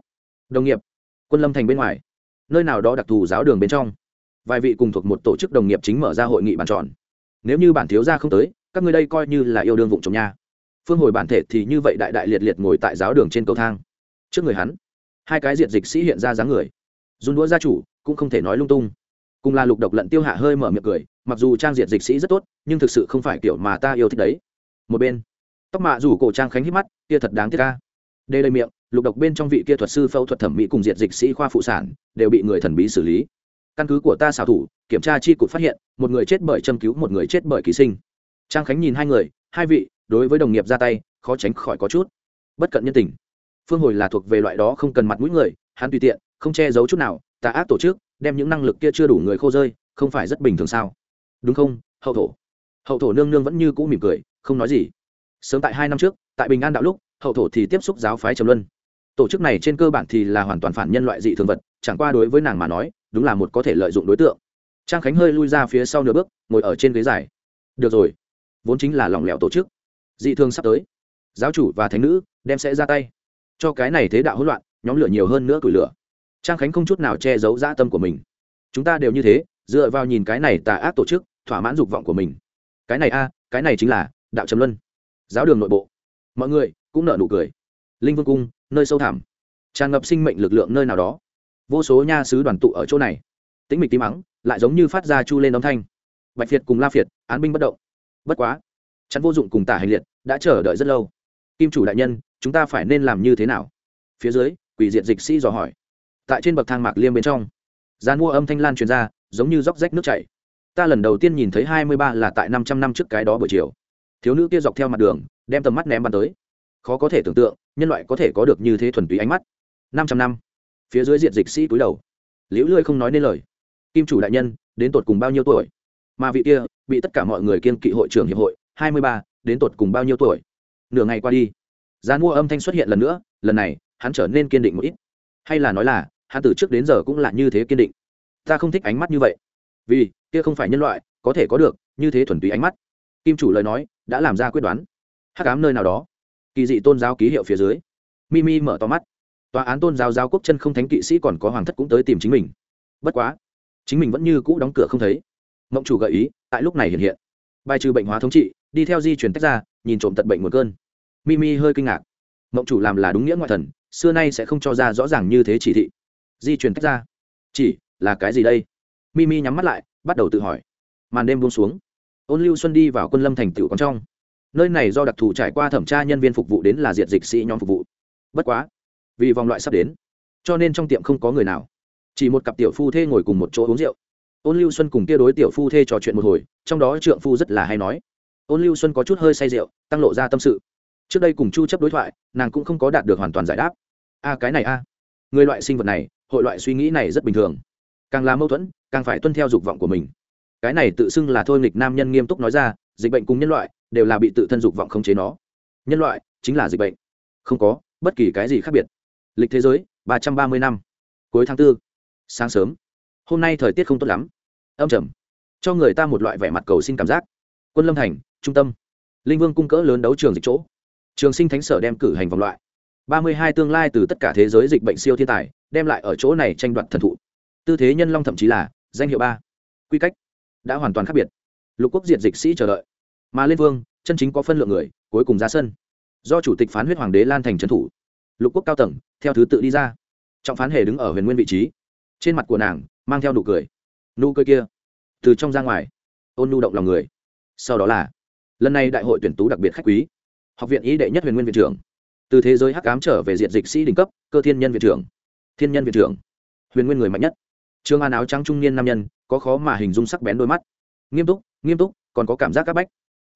Đồng nghiệp, quân lâm thành bên ngoài. Nơi nào đó đặc thù giáo đường bên trong vài vị cùng thuộc một tổ chức đồng nghiệp chính mở ra hội nghị bàn tròn. Nếu như bản thiếu gia không tới, các ngươi đây coi như là yêu đương vụng trồng nha. Phương hồi bản thể thì như vậy đại đại liệt liệt ngồi tại giáo đường trên cầu thang. Trước người hắn, hai cái diện dịch sĩ hiện ra dáng người. Dùng đũa gia chủ, cũng không thể nói lung tung. Cùng là lục độc lận tiêu hạ hơi mở miệng cười, mặc dù trang diệt dịch sĩ rất tốt, nhưng thực sự không phải kiểu mà ta yêu thích đấy. Một bên, tóc mạ rủ cổ trang khánh hít mắt, kia thật đáng tiếc ca đê đầy miệng, lục độc bên trong vị kia thuật sư phẫu thuật thẩm mỹ cùng diệt dịch sĩ khoa phụ sản, đều bị người thần bí xử lý căn cứ của ta xảo thủ, kiểm tra chi cục phát hiện, một người chết bởi châm cứu, một người chết bởi ký sinh. Trang khánh nhìn hai người, hai vị, đối với đồng nghiệp ra tay, khó tránh khỏi có chút bất cận nhân tình. Phương hồi là thuộc về loại đó không cần mặt mũi người, hắn tùy tiện, không che giấu chút nào, tà ác tổ chức, đem những năng lực kia chưa đủ người khô rơi, không phải rất bình thường sao? Đúng không, hậu thổ? Hậu thổ nương nương vẫn như cũ mỉm cười, không nói gì. Sớm tại hai năm trước, tại bình an đạo lúc, hậu thổ thì tiếp xúc giáo phái trầm luân. Tổ chức này trên cơ bản thì là hoàn toàn phản nhân loại dị thường vật, chẳng qua đối với nàng mà nói đúng là một có thể lợi dụng đối tượng. Trang khánh hơi lui ra phía sau nửa bước, ngồi ở trên ghế dài. Được rồi, vốn chính là lỏng lẻo tổ chức. Dị thường sắp tới. Giáo chủ và thánh nữ đem sẽ ra tay. Cho cái này thế đạo hỗn loạn, nhóm lửa nhiều hơn nữa củi lửa. Trang khánh không chút nào che giấu dã tâm của mình. Chúng ta đều như thế, dựa vào nhìn cái này tà ác tổ chức, thỏa mãn dục vọng của mình. Cái này a, cái này chính là đạo trầm luân. Giáo đường nội bộ. Mọi người cũng nợ nụ cười. Linh vương cung, nơi sâu thẳm. Tràn ngập sinh mệnh lực lượng nơi nào đó vô số nha sứ đoàn tụ ở chỗ này. Tĩnh mịch tí mắng, lại giống như phát ra chu lên âm thanh. Bạch việt cùng la việt, án binh bất động. Bất quá, chắn vô dụng cùng tả hành liệt đã chờ đợi rất lâu. Kim chủ đại nhân, chúng ta phải nên làm như thế nào? Phía dưới, quỷ diện dịch sĩ dò hỏi. Tại trên bậc thang mạc liêm bên trong, gian mua âm thanh lan truyền ra, giống như róc rách nước chảy. Ta lần đầu tiên nhìn thấy hai mươi ba là tại năm trăm năm trước cái đó buổi chiều. Thiếu nữ kia dọc theo mặt đường, đem tầm mắt ném bắn tới. Khó có thể tưởng tượng, nhân loại có thể có được như thế thuần túy ánh mắt. năm trăm năm phía dưới diện dịch sĩ cúi đầu. Liễu lươi không nói nên lời. Kim chủ đại nhân, đến tột cùng bao nhiêu tuổi? Mà vị kia, bị tất cả mọi người kiên kỵ hội trưởng hiệp hội, hai mươi ba, đến tột cùng bao nhiêu tuổi? Nửa ngày qua đi gian mua âm thanh xuất hiện lần nữa, lần này, hắn trở nên kiên định một ít. Hay là nói là, hắn từ trước đến giờ cũng là như thế kiên định. Ta không thích ánh mắt như vậy. Vì, kia không phải nhân loại, có thể có được, như thế thuần túy ánh mắt. Kim chủ lời nói, đã làm ra quyết đoán. Hắc ám nơi nào đó. Kỳ dị tôn giáo ký hiệu phía dưới. Mimi mở to mắt tòa án tôn giáo giáo quốc chân không thánh kỵ sĩ còn có hoàng thất cũng tới tìm chính mình. Bất quá, chính mình vẫn như cũ đóng cửa không thấy. Mộng chủ gợi ý, tại lúc này hiện hiện. Bài trừ bệnh hóa thống trị, đi theo di chuyển tách ra, nhìn trộm tận bệnh nguồn cơn. Mimi hơi kinh ngạc. Mộng chủ làm là đúng nghĩa ngoại thần, xưa nay sẽ không cho ra rõ ràng như thế chỉ thị. Di chuyển tách ra. Chỉ, là cái gì đây? Mimi nhắm mắt lại, bắt đầu tự hỏi. Màn đêm buông xuống. Ôn lưu xuân đi vào quân lâm thành tựu còn trong. Nơi này do đặc thù trải qua thẩm tra nhân viên phục vụ đến là diệt dịch sĩ nhóm phục vụ. Bất quá vì vòng loại sắp đến. Cho nên trong tiệm không có người nào. Chỉ một cặp tiểu phu thê ngồi cùng một chỗ uống rượu. Ôn lưu xuân cùng kia đối tiểu phu thê trò chuyện một hồi, trong đó trượng phu rất là hay nói. Ôn lưu xuân có chút hơi say rượu, tăng lộ ra tâm sự. Trước đây cùng chu chấp đối thoại, nàng cũng không có đạt được hoàn toàn giải đáp. A, cái này a. Người loại sinh vật này, hội loại suy nghĩ này rất bình thường. Càng là mâu thuẫn, càng phải tuân theo dục vọng của mình. Cái này tự xưng là thôi nghịch nam nhân nghiêm túc nói ra, dịch bệnh cùng nhân loại đều là bị tự thân dục vọng khống chế nó. Nhân loại chính là dịch bệnh. Không có bất kỳ cái gì khác biệt lịch thế giới, ba trăm ba mươi năm. Cuối tháng 4. sáng sớm. Hôm nay thời tiết không tốt lắm. Âm trầm. Cho người ta một loại vẻ mặt cầu xin cảm giác. Quân lâm thành, trung tâm. Linh vương cung cỡ lớn đấu trường dịch chỗ. Trường sinh thánh sở đem cử hành vòng loại. ba mươi hai tương lai từ tất cả thế giới dịch bệnh siêu thiên tài, đem lại ở chỗ này tranh đoạt thần thụ. Tư thế nhân long thậm chí là danh hiệu ba. Quy cách đã hoàn toàn khác biệt. Lục quốc diệt dịch sĩ chờ đợi. Mà lên vương, chân chính có phân lượng người, cuối cùng ra sân. Do chủ tịch phán huyết hoàng đế lan thành trấn thủ. Lục quốc cao tầng theo thứ tự đi ra. Trọng phán hề đứng ở huyền nguyên vị trí. Trên mặt của nàng, mang theo nụ cười. Nụ cười kia, từ trong ra ngoài, ôn nhu động lòng người. Sau đó là, lần này đại hội tuyển tú đặc biệt khách quý. Học viện ý đệ nhất huyền nguyên viện trưởng. Từ thế giới hắc cám trở về diện dịch sĩ đỉnh cấp, cơ thiên nhân viện trưởng. Thiên nhân viện trưởng. Huyền nguyên người mạnh nhất. Trương an áo trắng trung niên nam nhân, có khó mà hình dung sắc bén đôi mắt. Nghiêm túc nghiêm túc, còn có cảm giác các bách.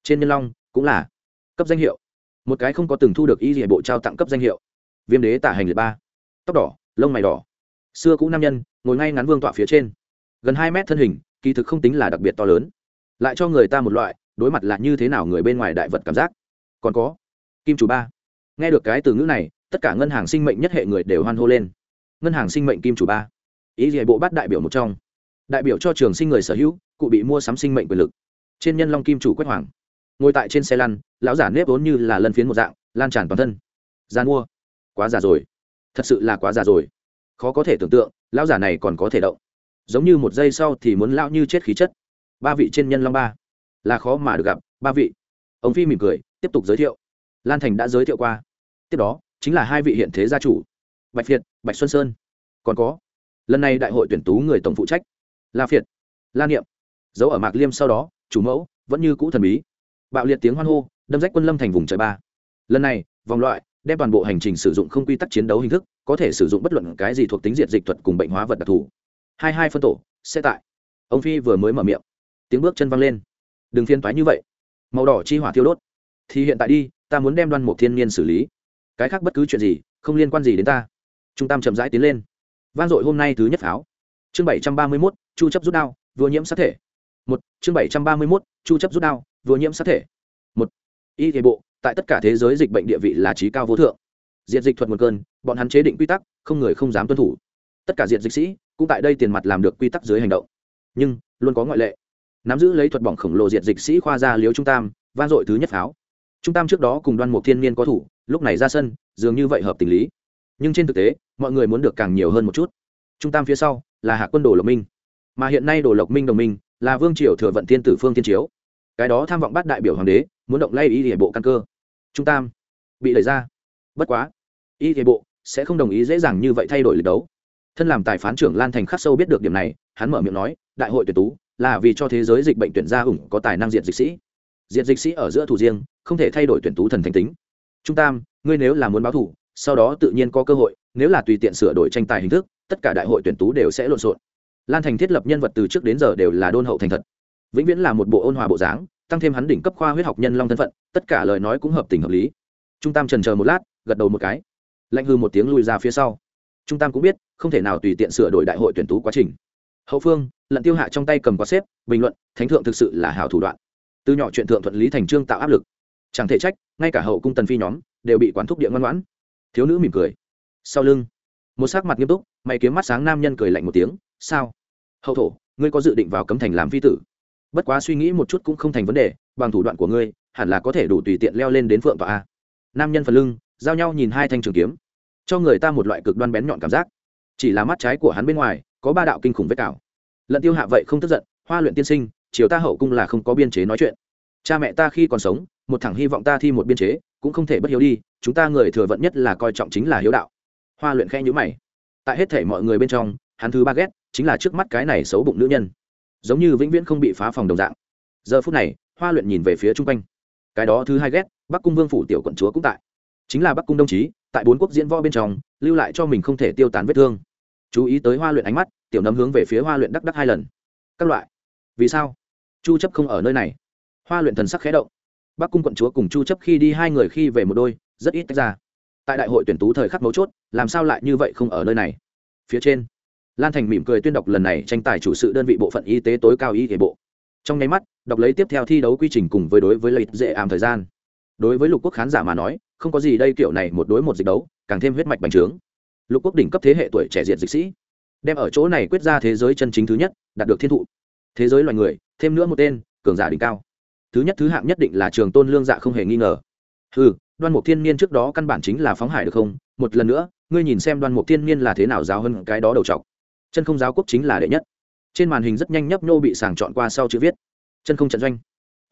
Trên nhân long, cũng là cấp danh hiệu. Một cái không có từng thu được y hệ bộ trao tặng cấp danh hiệu viêm đế tả hành liệt ba. Tóc đỏ, lông mày đỏ. Xưa cũ nam nhân, ngồi ngay ngắn vương tọa phía trên. Gần hai mét thân hình, kỳ thực không tính là đặc biệt to lớn. Lại cho người ta một loại, đối mặt là như thế nào người bên ngoài đại vật cảm giác. Còn có, kim chủ ba. Nghe được cái từ ngữ này, tất cả ngân hàng sinh mệnh nhất hệ người đều hoan hô lên. Ngân hàng sinh mệnh kim chủ ba. Ý gì bộ bắt đại biểu một trong. Đại biểu cho trường sinh người sở hữu, cụ bị mua sắm sinh mệnh quyền lực. Trên nhân long kim chủ quét hoàng. Ngồi tại trên xe lăn, lão giả nếp vốn như là lân phiến một dạng, lan tràn toàn thân. Gian mua quá già rồi. Thật sự là quá già rồi. Khó có thể tưởng tượng, lão giả này còn có thể động. Giống như một giây sau thì muốn lão như chết khí chất. Ba vị trên nhân long ba. Là khó mà được gặp, ba vị. Ông phi mỉm cười, tiếp tục giới thiệu. Lan thành đã giới thiệu qua. Tiếp đó, chính là hai vị hiện thế gia chủ. Bạch việt, bạch xuân sơn. Còn có, lần này đại hội tuyển tú người tổng phụ trách. La việt la niệm. Giấu ở mạc liêm sau đó, chủ mẫu, vẫn như cũ thần bí. Bạo liệt tiếng hoan hô, đâm rách quân lâm thành vùng trời ba. Lần này, vòng loại đem toàn bộ hành trình sử dụng không quy tắc chiến đấu hình thức, có thể sử dụng bất luận cái gì thuộc tính diệt dịch thuật cùng bệnh hóa vật đặc thù. Hai hai phân tổ xe tại. Ông phi vừa mới mở miệng. Tiếng bước chân văng lên. Đừng phiên toái như vậy. Màu đỏ chi hỏa thiêu đốt. Thì hiện tại đi, ta muốn đem đoan một thiên niên xử lý. Cái khác bất cứ chuyện gì, không liên quan gì đến ta. Trung tam chậm rãi tiến lên. Vang dội hôm nay thứ nhất pháo. Chương bảy trăm ba mươi mốt, chu chấp rút đao vừa nhiễm sát thể. Một, chương bảy trăm ba mươi mốt, chu chấp rút đao vừa nhiễm sát thể. Một, y thể bộ tại tất cả thế giới dịch bệnh địa vị là trí cao vô thượng. Diệt dịch thuật một cơn, bọn hắn chế định quy tắc, không người không dám tuân thủ. Tất cả diệt dịch sĩ, cũng tại đây tiền mặt làm được quy tắc dưới hành động. Nhưng, luôn có ngoại lệ. Nắm giữ lấy thuật bỏng khổng lồ diệt dịch sĩ khoa gia liếu trung tam van dội thứ nhất pháo. Trung tam trước đó cùng đoan mục thiên niên có thủ, lúc này ra sân, dường như vậy hợp tình lý. Nhưng trên thực tế, mọi người muốn được càng nhiều hơn một chút. Trung tam phía sau, là hạ quân đồ lộc minh. Mà hiện nay đồ lộc minh đồng minh, là vương triều thừa vận thiên tử phương thiên chiếu cái đó tham vọng bắt đại biểu hoàng đế, muốn động lay y hệ bộ căn cơ. Trung tam, bị đẩy ra. Bất quá y hệ bộ sẽ không đồng ý dễ dàng như vậy thay đổi lịch đấu. Thân làm tài phán trưởng lan thành khắc sâu biết được điểm này, hắn mở miệng nói, đại hội tuyển tú là vì cho thế giới dịch bệnh tuyển gia ủng có tài năng diện dịch sĩ. Diện dịch sĩ ở giữa thủ riêng, không thể thay đổi tuyển tú thần thành tính. Trung tam, ngươi nếu là muốn báo thủ, sau đó tự nhiên có cơ hội, nếu là tùy tiện sửa đổi tranh tài hình thức, tất cả đại hội tuyển tú đều sẽ lộn xộn. Lan thành thiết lập nhân vật từ trước đến giờ đều là đôn hậu thành thật vĩnh viễn là một bộ ôn hòa bộ dáng, tăng thêm hắn đỉnh cấp khoa huyết học nhân long thân phận, tất cả lời nói cũng hợp tình hợp lý. Trung tam trần chờ một lát, gật đầu một cái. Lạnh hư một tiếng lùi ra phía sau. Trung tam cũng biết, không thể nào tùy tiện sửa đổi đại hội tuyển tú quá trình. Hậu phương, lận tiêu hạ trong tay cầm quá xếp, bình luận, thánh thượng thực sự là hảo thủ đoạn. Từ nhỏ chuyện thượng thuận lý thành trương tạo áp lực. Chẳng thể trách, ngay cả hậu cung tần phi nhóm đều bị quán thúc địa ngoan ngoãn. Thiếu nữ mỉm cười. Sau lưng, một sắc mặt nghiêm túc, mày kiếm mắt sáng nam nhân cười lạnh một tiếng, sao? Hậu thổ, ngươi có dự định vào cấm thành làm phi tử? Bất quá suy nghĩ một chút cũng không thành vấn đề, bằng thủ đoạn của ngươi, hẳn là có thể đủ tùy tiện leo lên đến phượng tòa a. Nam nhân phần lưng, giao nhau nhìn hai thanh trường kiếm. Cho người ta một loại cực đoan bén nhọn cảm giác. Chỉ là mắt trái của hắn bên ngoài, có ba đạo kinh khủng vết cào. Lận tiêu hạ vậy không tức giận, hoa luyện tiên sinh chiều ta hậu cung là không có biên chế nói chuyện. Cha mẹ ta khi còn sống, một thằng hy vọng ta thi một biên chế, cũng không thể bất hiếu đi, chúng ta người thừa vận nhất là coi trọng chính là hiếu đạo. Hoa luyện khe nhữ mày. Tại hết thể mọi người bên trong, hắn thứ ba ghét, chính là trước mắt cái này xấu bụng nữ nhân giống như vĩnh viễn không bị phá phòng đồng dạng. Giờ phút này, hoa luyện nhìn về phía chung quanh. Cái đó thứ hai ghét, bắc cung vương phủ tiểu quận chúa cũng tại. Chính là bắc cung đồng chí, tại bốn quốc diễn võ bên trong, lưu lại cho mình không thể tiêu tán vết thương. Chú ý tới hoa luyện ánh mắt, tiểu nấm hướng về phía hoa luyện đắc đắc hai lần. Các loại. Vì sao? Chu chấp không ở nơi này. Hoa luyện thần sắc khẽ động. Bắc cung quận chúa cùng chu chấp khi đi hai người khi về một đôi, rất ít tách ra. Tại đại hội tuyển tú thời khắc mấu chốt, làm sao lại như vậy không ở nơi này? Phía trên lan thành mỉm cười tuyên đọc lần này tranh tài chủ sự đơn vị bộ phận y tế tối cao y hệ bộ. Trong nháy mắt, đọc lấy tiếp theo thi đấu quy trình cùng với đối với lợi dễ ảm thời gian. Đối với lục quốc khán giả mà nói, không có gì đây kiểu này một đối một dịch đấu, càng thêm huyết mạch bành trướng. Lục quốc đỉnh cấp thế hệ tuổi trẻ diệt dịch sĩ, đem ở chỗ này quyết ra thế giới chân chính thứ nhất, đạt được thiên thụ. Thế giới loài người, thêm nữa một tên, cường giả đỉnh cao. Thứ nhất thứ hạng nhất định là trường tôn lương dạ không hề nghi ngờ. Ừ đoan mục thiên niên trước đó căn bản chính là phóng hải được không? Một lần nữa, ngươi nhìn xem đoan mục thiên niên là thế nào giáo hơn cái đó đầu trọc chân không giáo quốc chính là đệ nhất. Trên màn hình rất nhanh nhấp nhô bị sàng chọn qua sau chữ viết. Chân không trận doanh.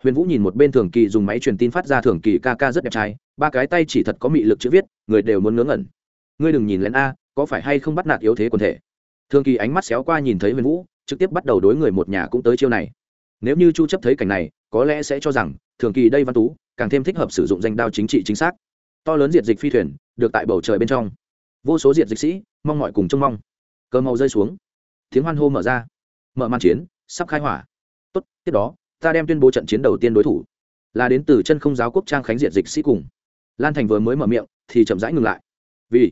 Huyền vũ nhìn một bên thường kỳ dùng máy truyền tin phát ra thường kỳ ca ca rất đẹp trai, ba cái tay chỉ thật có mị lực chữ viết, người đều muốn ngớ ngẩn. Ngươi đừng nhìn lén a, có phải hay không bắt nạt yếu thế quần thể? Thường kỳ ánh mắt xéo qua nhìn thấy huyền vũ, trực tiếp bắt đầu đối người một nhà cũng tới chiêu này. Nếu như chu chấp thấy cảnh này, có lẽ sẽ cho rằng, thường kỳ đây văn tú, càng thêm thích hợp sử dụng danh đao chính trị chính xác. To lớn diệt dịch phi thuyền, được tại bầu trời bên trong. Vô số diệt dịch sĩ, mong mọi cùng trông mong cơ màu rơi xuống. Tiếng hoan hô mở ra. Mở màn chiến, sắp khai hỏa. Tốt, tiếp đó, ta đem tuyên bố trận chiến đầu tiên đối thủ, là đến từ chân không giáo quốc trang khánh diện dịch sĩ cùng. Lan thành vừa mới mở miệng, thì chậm rãi ngừng lại. Vì,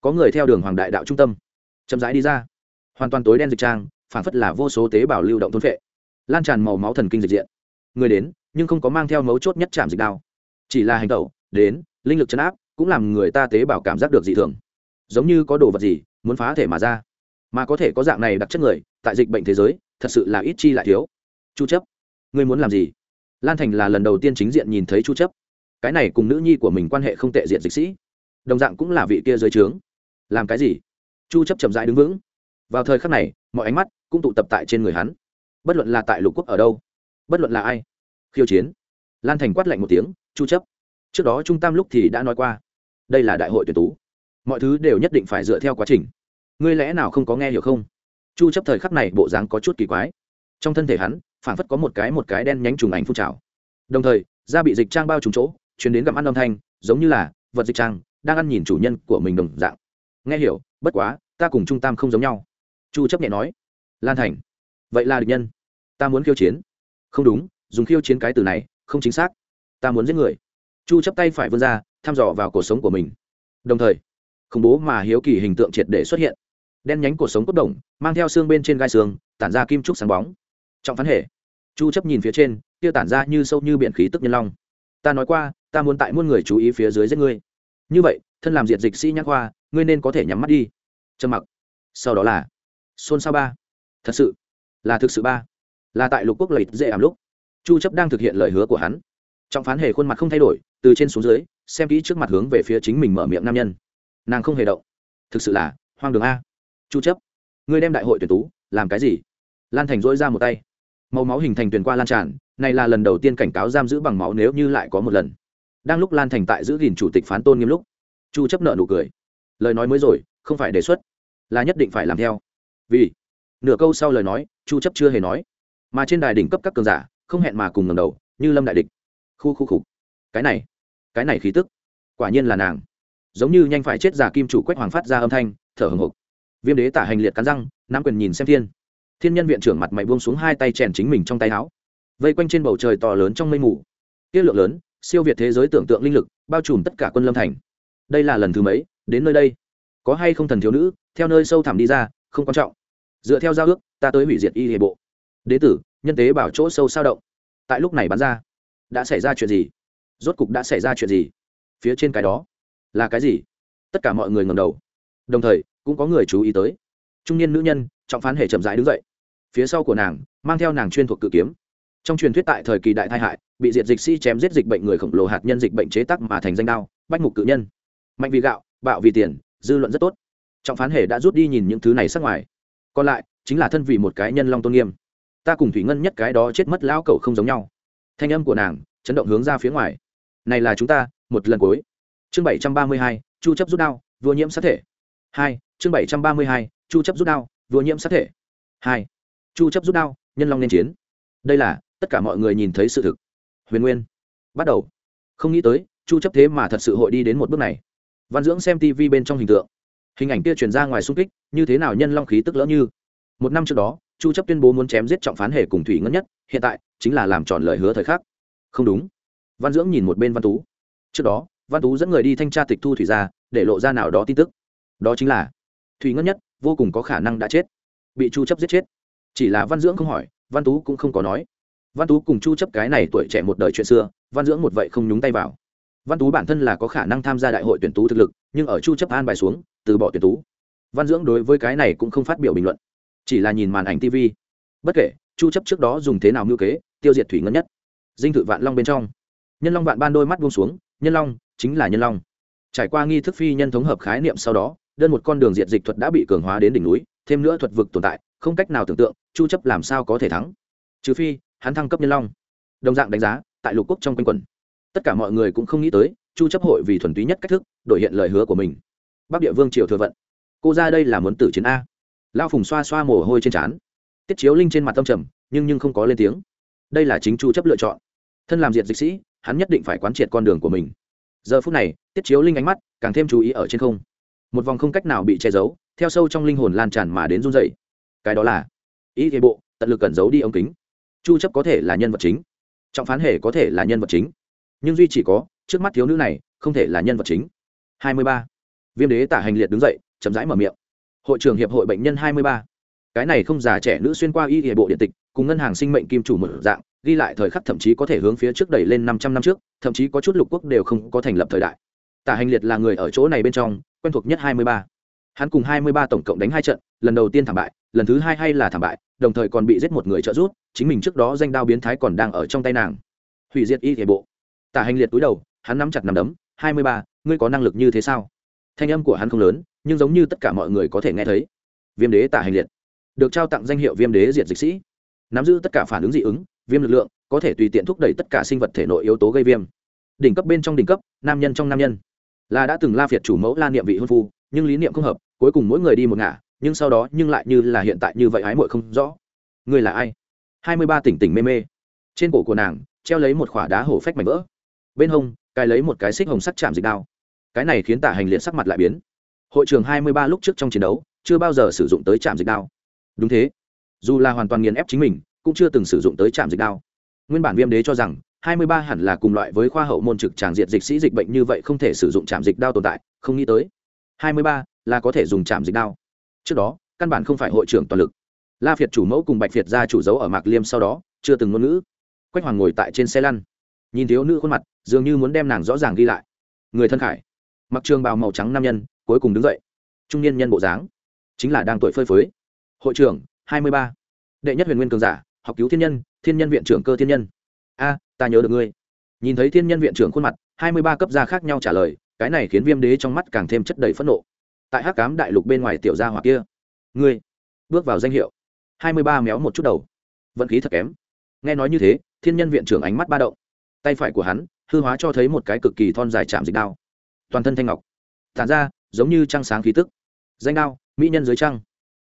có người theo đường hoàng đại đạo trung tâm. Chậm rãi đi ra. Hoàn toàn tối đen dịch trang, phản phất là vô số tế bào lưu động thôn vệ lan tràn màu máu thần kinh dịch diện. Người đến, nhưng không có mang theo mấu chốt nhất chạm dịch đao. Chỉ là hành tẩu, đến, linh lực chấn áp, cũng làm người ta tế bào cảm giác được dị thường. Giống như có đồ vật gì, muốn phá thể mà ra mà có thể có dạng này đặc chất người, tại dịch bệnh thế giới, thật sự là ít chi lại thiếu. Chu chấp, ngươi muốn làm gì? Lan thành là lần đầu tiên chính diện nhìn thấy chu chấp. Cái này cùng nữ nhi của mình quan hệ không tệ diện dịch sĩ. Đồng dạng cũng là vị kia dưới trướng. Làm cái gì? Chu chấp chậm rãi đứng vững. Vào thời khắc này, mọi ánh mắt cũng tụ tập tại trên người hắn. Bất luận là tại lục quốc ở đâu, bất luận là ai, khiêu chiến. Lan thành quát lạnh một tiếng, chu chấp, trước đó trung tam lúc thì đã nói qua, đây là đại hội tuyển tú. Mọi thứ đều nhất định phải dựa theo quá trình ngươi lẽ nào không có nghe hiểu không? Chu chấp thời khắc này bộ dáng có chút kỳ quái. Trong thân thể hắn phản phất có một cái một cái đen nhánh trùng ảnh phun trào. Đồng thời, da bị dịch trang bao trùm chỗ chuyển đến gặm ăn âm thanh, giống như là vật dịch trang, đang ăn nhìn chủ nhân của mình đồng dạng. Nghe hiểu, bất quá, ta cùng trung tam không giống nhau. Chu chấp nhẹ nói. Lan thành. Vậy là địch nhân. Ta muốn khiêu chiến. Không đúng, dùng khiêu chiến cái từ này, không chính xác. Ta muốn giết người. Chu chấp tay phải vươn ra, thăm dò vào cuộc sống của mình. Đồng thời, khủng bố mà hiếu kỳ hình tượng triệt để xuất hiện đen nhánh cuộc sống cốt đồng, mang theo xương bên trên gai xương, tản ra kim trúc sáng bóng. Trọng phán hệ. Chu chấp nhìn phía trên, kia tản ra như sâu như biển khí tức nhân long. Ta nói qua, ta muốn tại muôn người chú ý phía dưới giết ngươi. Như vậy, thân làm diệt dịch sĩ nhãn khoa, ngươi nên có thể nhắm mắt đi. Trầm mặc. Sau đó là xôn xao ba. Thật sự là thực sự ba. Là tại lục quốc lợi dễ ảm lúc. Chu chấp đang thực hiện lời hứa của hắn. Trọng phán hề khuôn mặt không thay đổi, từ trên xuống dưới, xem kỹ trước mặt hướng về phía chính mình mở miệng nam nhân. Nàng không hề động. Thực sự là hoang đường a chu chấp. Ngươi đem đại hội tuyển tú, làm cái gì? Lan thành dỗi ra một tay. Màu máu hình thành tuyển qua lan tràn, này là lần đầu tiên cảnh cáo giam giữ bằng máu nếu như lại có một lần. Đang lúc lan thành tại giữ gìn chủ tịch phán tôn nghiêm lúc, chu chấp nợ nụ cười. Lời nói mới rồi, không phải đề xuất, là nhất định phải làm theo. Vì, nửa câu sau lời nói, chu chấp chưa hề nói. Mà trên đài đỉnh cấp các cường giả, không hẹn mà cùng ngẩng đầu, như lâm đại địch. Khu khu khục. Cái này cái này khí tức, quả nhiên là nàng. Giống như nhanh phải chết giả kim chủ quách hoàng phát ra âm thanh, thở hừng hực viêm đế tả hành liệt cắn răng, nắm quyền nhìn xem thiên. Thiên nhân viện trưởng mặt mày buông xuống hai tay chèn chính mình trong tay áo. Vây quanh trên bầu trời to lớn trong mây mù. Tiết lượng lớn, siêu việt thế giới tưởng tượng linh lực, bao trùm tất cả quân lâm thành. Đây là lần thứ mấy, đến nơi đây? Có hay không thần thiếu nữ, theo nơi sâu thẳm đi ra, không quan trọng. Dựa theo giao ước, ta tới hủy diệt y hệ bộ. Đế tử, nhân tế bảo chỗ sâu sao động. Tại lúc này bắn ra. Đã xảy ra chuyện gì? Rốt cục đã xảy ra chuyện gì? Phía trên cái đó, là cái gì? Tất cả mọi người ngầm đầu. Đồng thời cũng có người chú ý tới. Trung niên nữ nhân, trọng phán hệ chậm rãi đứng dậy. Phía sau của nàng, mang theo nàng chuyên thuộc cự kiếm. Trong truyền thuyết tại thời kỳ đại tai hại, bị diệt dịch sĩ chém giết dịch bệnh người khổng lồ hạt nhân dịch bệnh chế tắc mà thành danh đao, bách mục cự nhân. Mạnh vì gạo, bạo vì tiền, dư luận rất tốt. Trọng phán hệ đã rút đi nhìn những thứ này sắc ngoài. Còn lại, chính là thân vì một cái nhân long tôn nghiêm. Ta cùng thủy ngân nhất cái đó chết mất lão cẩu không giống nhau. Thanh âm của nàng, chấn động hướng ra phía ngoài. Này là chúng ta, một lần cuối. Chương bảy trăm ba mươi hai, chu chấp rút đao, vua nhiễm sát thể. Hai chương bảy trăm ba mươi hai, chu chấp rút đao, vua nhiễm sát thể. Hai. Chu chấp rút đao, nhân long nên chiến. Đây là, tất cả mọi người nhìn thấy sự thực. Huyền nguyên. Bắt đầu. Không nghĩ tới, chu chấp thế mà thật sự hội đi đến một bước này. Văn dưỡng xem tv bên trong hình tượng. Hình ảnh kia truyền ra ngoài xung kích, như thế nào nhân long khí tức lỡ như. Một năm trước đó, chu chấp tuyên bố muốn chém giết trọng phán hề cùng thủy ngân nhất, hiện tại, chính là làm tròn lời hứa thời khắc. Không đúng. Văn dưỡng nhìn một bên văn tú. Trước đó, văn tú dẫn người đi thanh tra tịch thu thủy ra, để lộ ra nào đó tin tức. Đó chính là thủy ngân nhất, vô cùng có khả năng đã chết. Bị chu chấp giết chết. Chỉ là văn dưỡng không hỏi, văn tú cũng không có nói. Văn tú cùng chu chấp cái này tuổi trẻ một đời chuyện xưa, văn dưỡng một vậy không nhúng tay vào. Văn tú bản thân là có khả năng tham gia đại hội tuyển tú thực lực, nhưng ở chu chấp an bài xuống, từ bỏ tuyển tú. Văn dưỡng đối với cái này cũng không phát biểu bình luận. Chỉ là nhìn màn ảnh tv bất kể, chu chấp trước đó dùng thế nào mưu kế, tiêu diệt thủy ngân nhất. Dinh thự vạn long bên trong. Nhân long vạn ban đôi mắt buông xuống, nhân long, chính là nhân long. Trải qua nghi thức phi nhân thống hợp khái niệm sau đó đơn một con đường diệt dịch thuật đã bị cường hóa đến đỉnh núi, thêm nữa thuật vực tồn tại, không cách nào tưởng tượng, chu chấp làm sao có thể thắng. Trừ phi, hắn thăng cấp nhân long. Đồng dạng đánh giá, tại lục quốc trong quanh quần. Tất cả mọi người cũng không nghĩ tới, chu chấp hội vì thuần túy nhất cách thức, đổi hiện lời hứa của mình. Bắc địa vương triều thừa vận. Cô ra đây là muốn tử chiến a. Lao phùng xoa xoa mồ hôi trên trán. Tiết chiếu linh trên mặt tâm trầm, nhưng nhưng không có lên tiếng. Đây là chính chu chấp lựa chọn. Thân làm diệt dịch sĩ, hắn nhất định phải quán triệt con đường của mình. Giờ phút này, tiết chiếu linh ánh mắt càng thêm chú ý ở trên không một vòng không cách nào bị che giấu, theo sâu trong linh hồn lan tràn mà đến run dày cái đó là, ý thế bộ, tận lực cẩn giấu đi ống kính. Chu chấp có thể là nhân vật chính, trọng phán hề có thể là nhân vật chính, nhưng duy chỉ có, trước mắt thiếu nữ này, không thể là nhân vật chính. 23. viêm đế tả hành liệt đứng dậy, chậm rãi mở miệng. Hội trưởng hiệp hội bệnh nhân 23. cái này không già trẻ nữ xuyên qua y hệ bộ điện tịch, cùng ngân hàng sinh mệnh kim chủ một dạng, ghi lại thời khắc thậm chí có thể hướng phía trước đẩy lên 500 năm trước, thậm chí có chút lục quốc đều không có thành lập thời đại tả hành liệt là người ở chỗ này bên trong, quen thuộc nhất 23. hắn cùng 23 tổng cộng đánh hai trận, lần đầu tiên thảm bại, lần thứ hai hay là thảm bại, đồng thời còn bị giết một người trợ giúp, chính mình trước đó danh đao biến thái còn đang ở trong tay nàng. Hủy diệt y thể bộ. Tả hành liệt túi đầu, hắn nắm chặt nằm đấm, hai mươi ba, ngươi có năng lực như thế sao? Thanh âm của hắn không lớn, nhưng giống như tất cả mọi người có thể nghe thấy. Viêm đế tả hành liệt. Được trao tặng danh hiệu viêm đế diệt dịch sĩ. Nắm giữ tất cả phản ứng dị ứng, viêm lực lượng, có thể tùy tiện thúc đẩy tất cả sinh vật thể nội yếu tố gây viêm. Đỉnh cấp bên trong đỉnh cấp, nam nhân trong nam nhân là đã từng la phiệt chủ mẫu la niệm vị hôn phu, nhưng lý niệm không hợp, cuối cùng mỗi người đi một ngả, nhưng sau đó nhưng lại như là hiện tại như vậy ái muội không rõ. Người là ai? Hai mươi ba tỉnh tỉnh mê mê. Trên cổ của nàng, treo lấy một khỏa đá hổ phách mảnh vỡ. Bên hông, cài lấy một cái xích hồng sắt chạm dịch đao. Cái này khiến tả hành liệt sắc mặt lại biến. Hội trường hai mươi ba lúc trước trong chiến đấu, chưa bao giờ sử dụng tới chạm dịch đao. Đúng thế. Dù là hoàn toàn nghiền ép chính mình, cũng chưa từng sử dụng tới chạm dịch đao. Nguyên bản viêm đế cho rằng hai mươi ba hẳn là cùng loại với khoa hậu môn trực tràng diệt dịch sĩ dịch bệnh như vậy không thể sử dụng trạm dịch đao tồn tại, không nghĩ tới. hai mươi ba là có thể dùng trạm dịch đao. Trước đó, căn bản không phải hội trưởng toàn lực. La việt chủ mẫu cùng bạch việt gia chủ dấu ở mạc liêm sau đó, chưa từng ngôn ngữ. Quách hoàng ngồi tại trên xe lăn. Nhìn thiếu nữ khuôn mặt, dường như muốn đem nàng rõ ràng ghi lại. Người thân khải. Mặc trường bào màu trắng nam nhân, cuối cùng đứng dậy. Trung niên nhân bộ dáng, chính là đang tuổi phơi phới. Hội trưởng, hai mươi ba. Đệ nhất huyền nguyên cường giả, học cứu thiên nhân thiên nhân viện trưởng cơ thiên nhân a, ta nhớ được ngươi. Nhìn thấy thiên nhân viện trưởng khuôn mặt, hai mươi ba cấp gia khác nhau trả lời, cái này khiến viêm đế trong mắt càng thêm chất đầy phẫn nộ. Tại hắc cám đại lục bên ngoài tiểu gia hỏa kia, ngươi, bước vào danh hiệu. Hai mươi ba méo một chút đầu. Vận khí thật kém. Nghe nói như thế, thiên nhân viện trưởng ánh mắt ba động. Tay phải của hắn, hư hóa cho thấy một cái cực kỳ thon dài chạm dịch đao. Toàn thân thanh ngọc. Tản ra, giống như trăng sáng khí tức. Danh đao, mỹ nhân dưới trăng.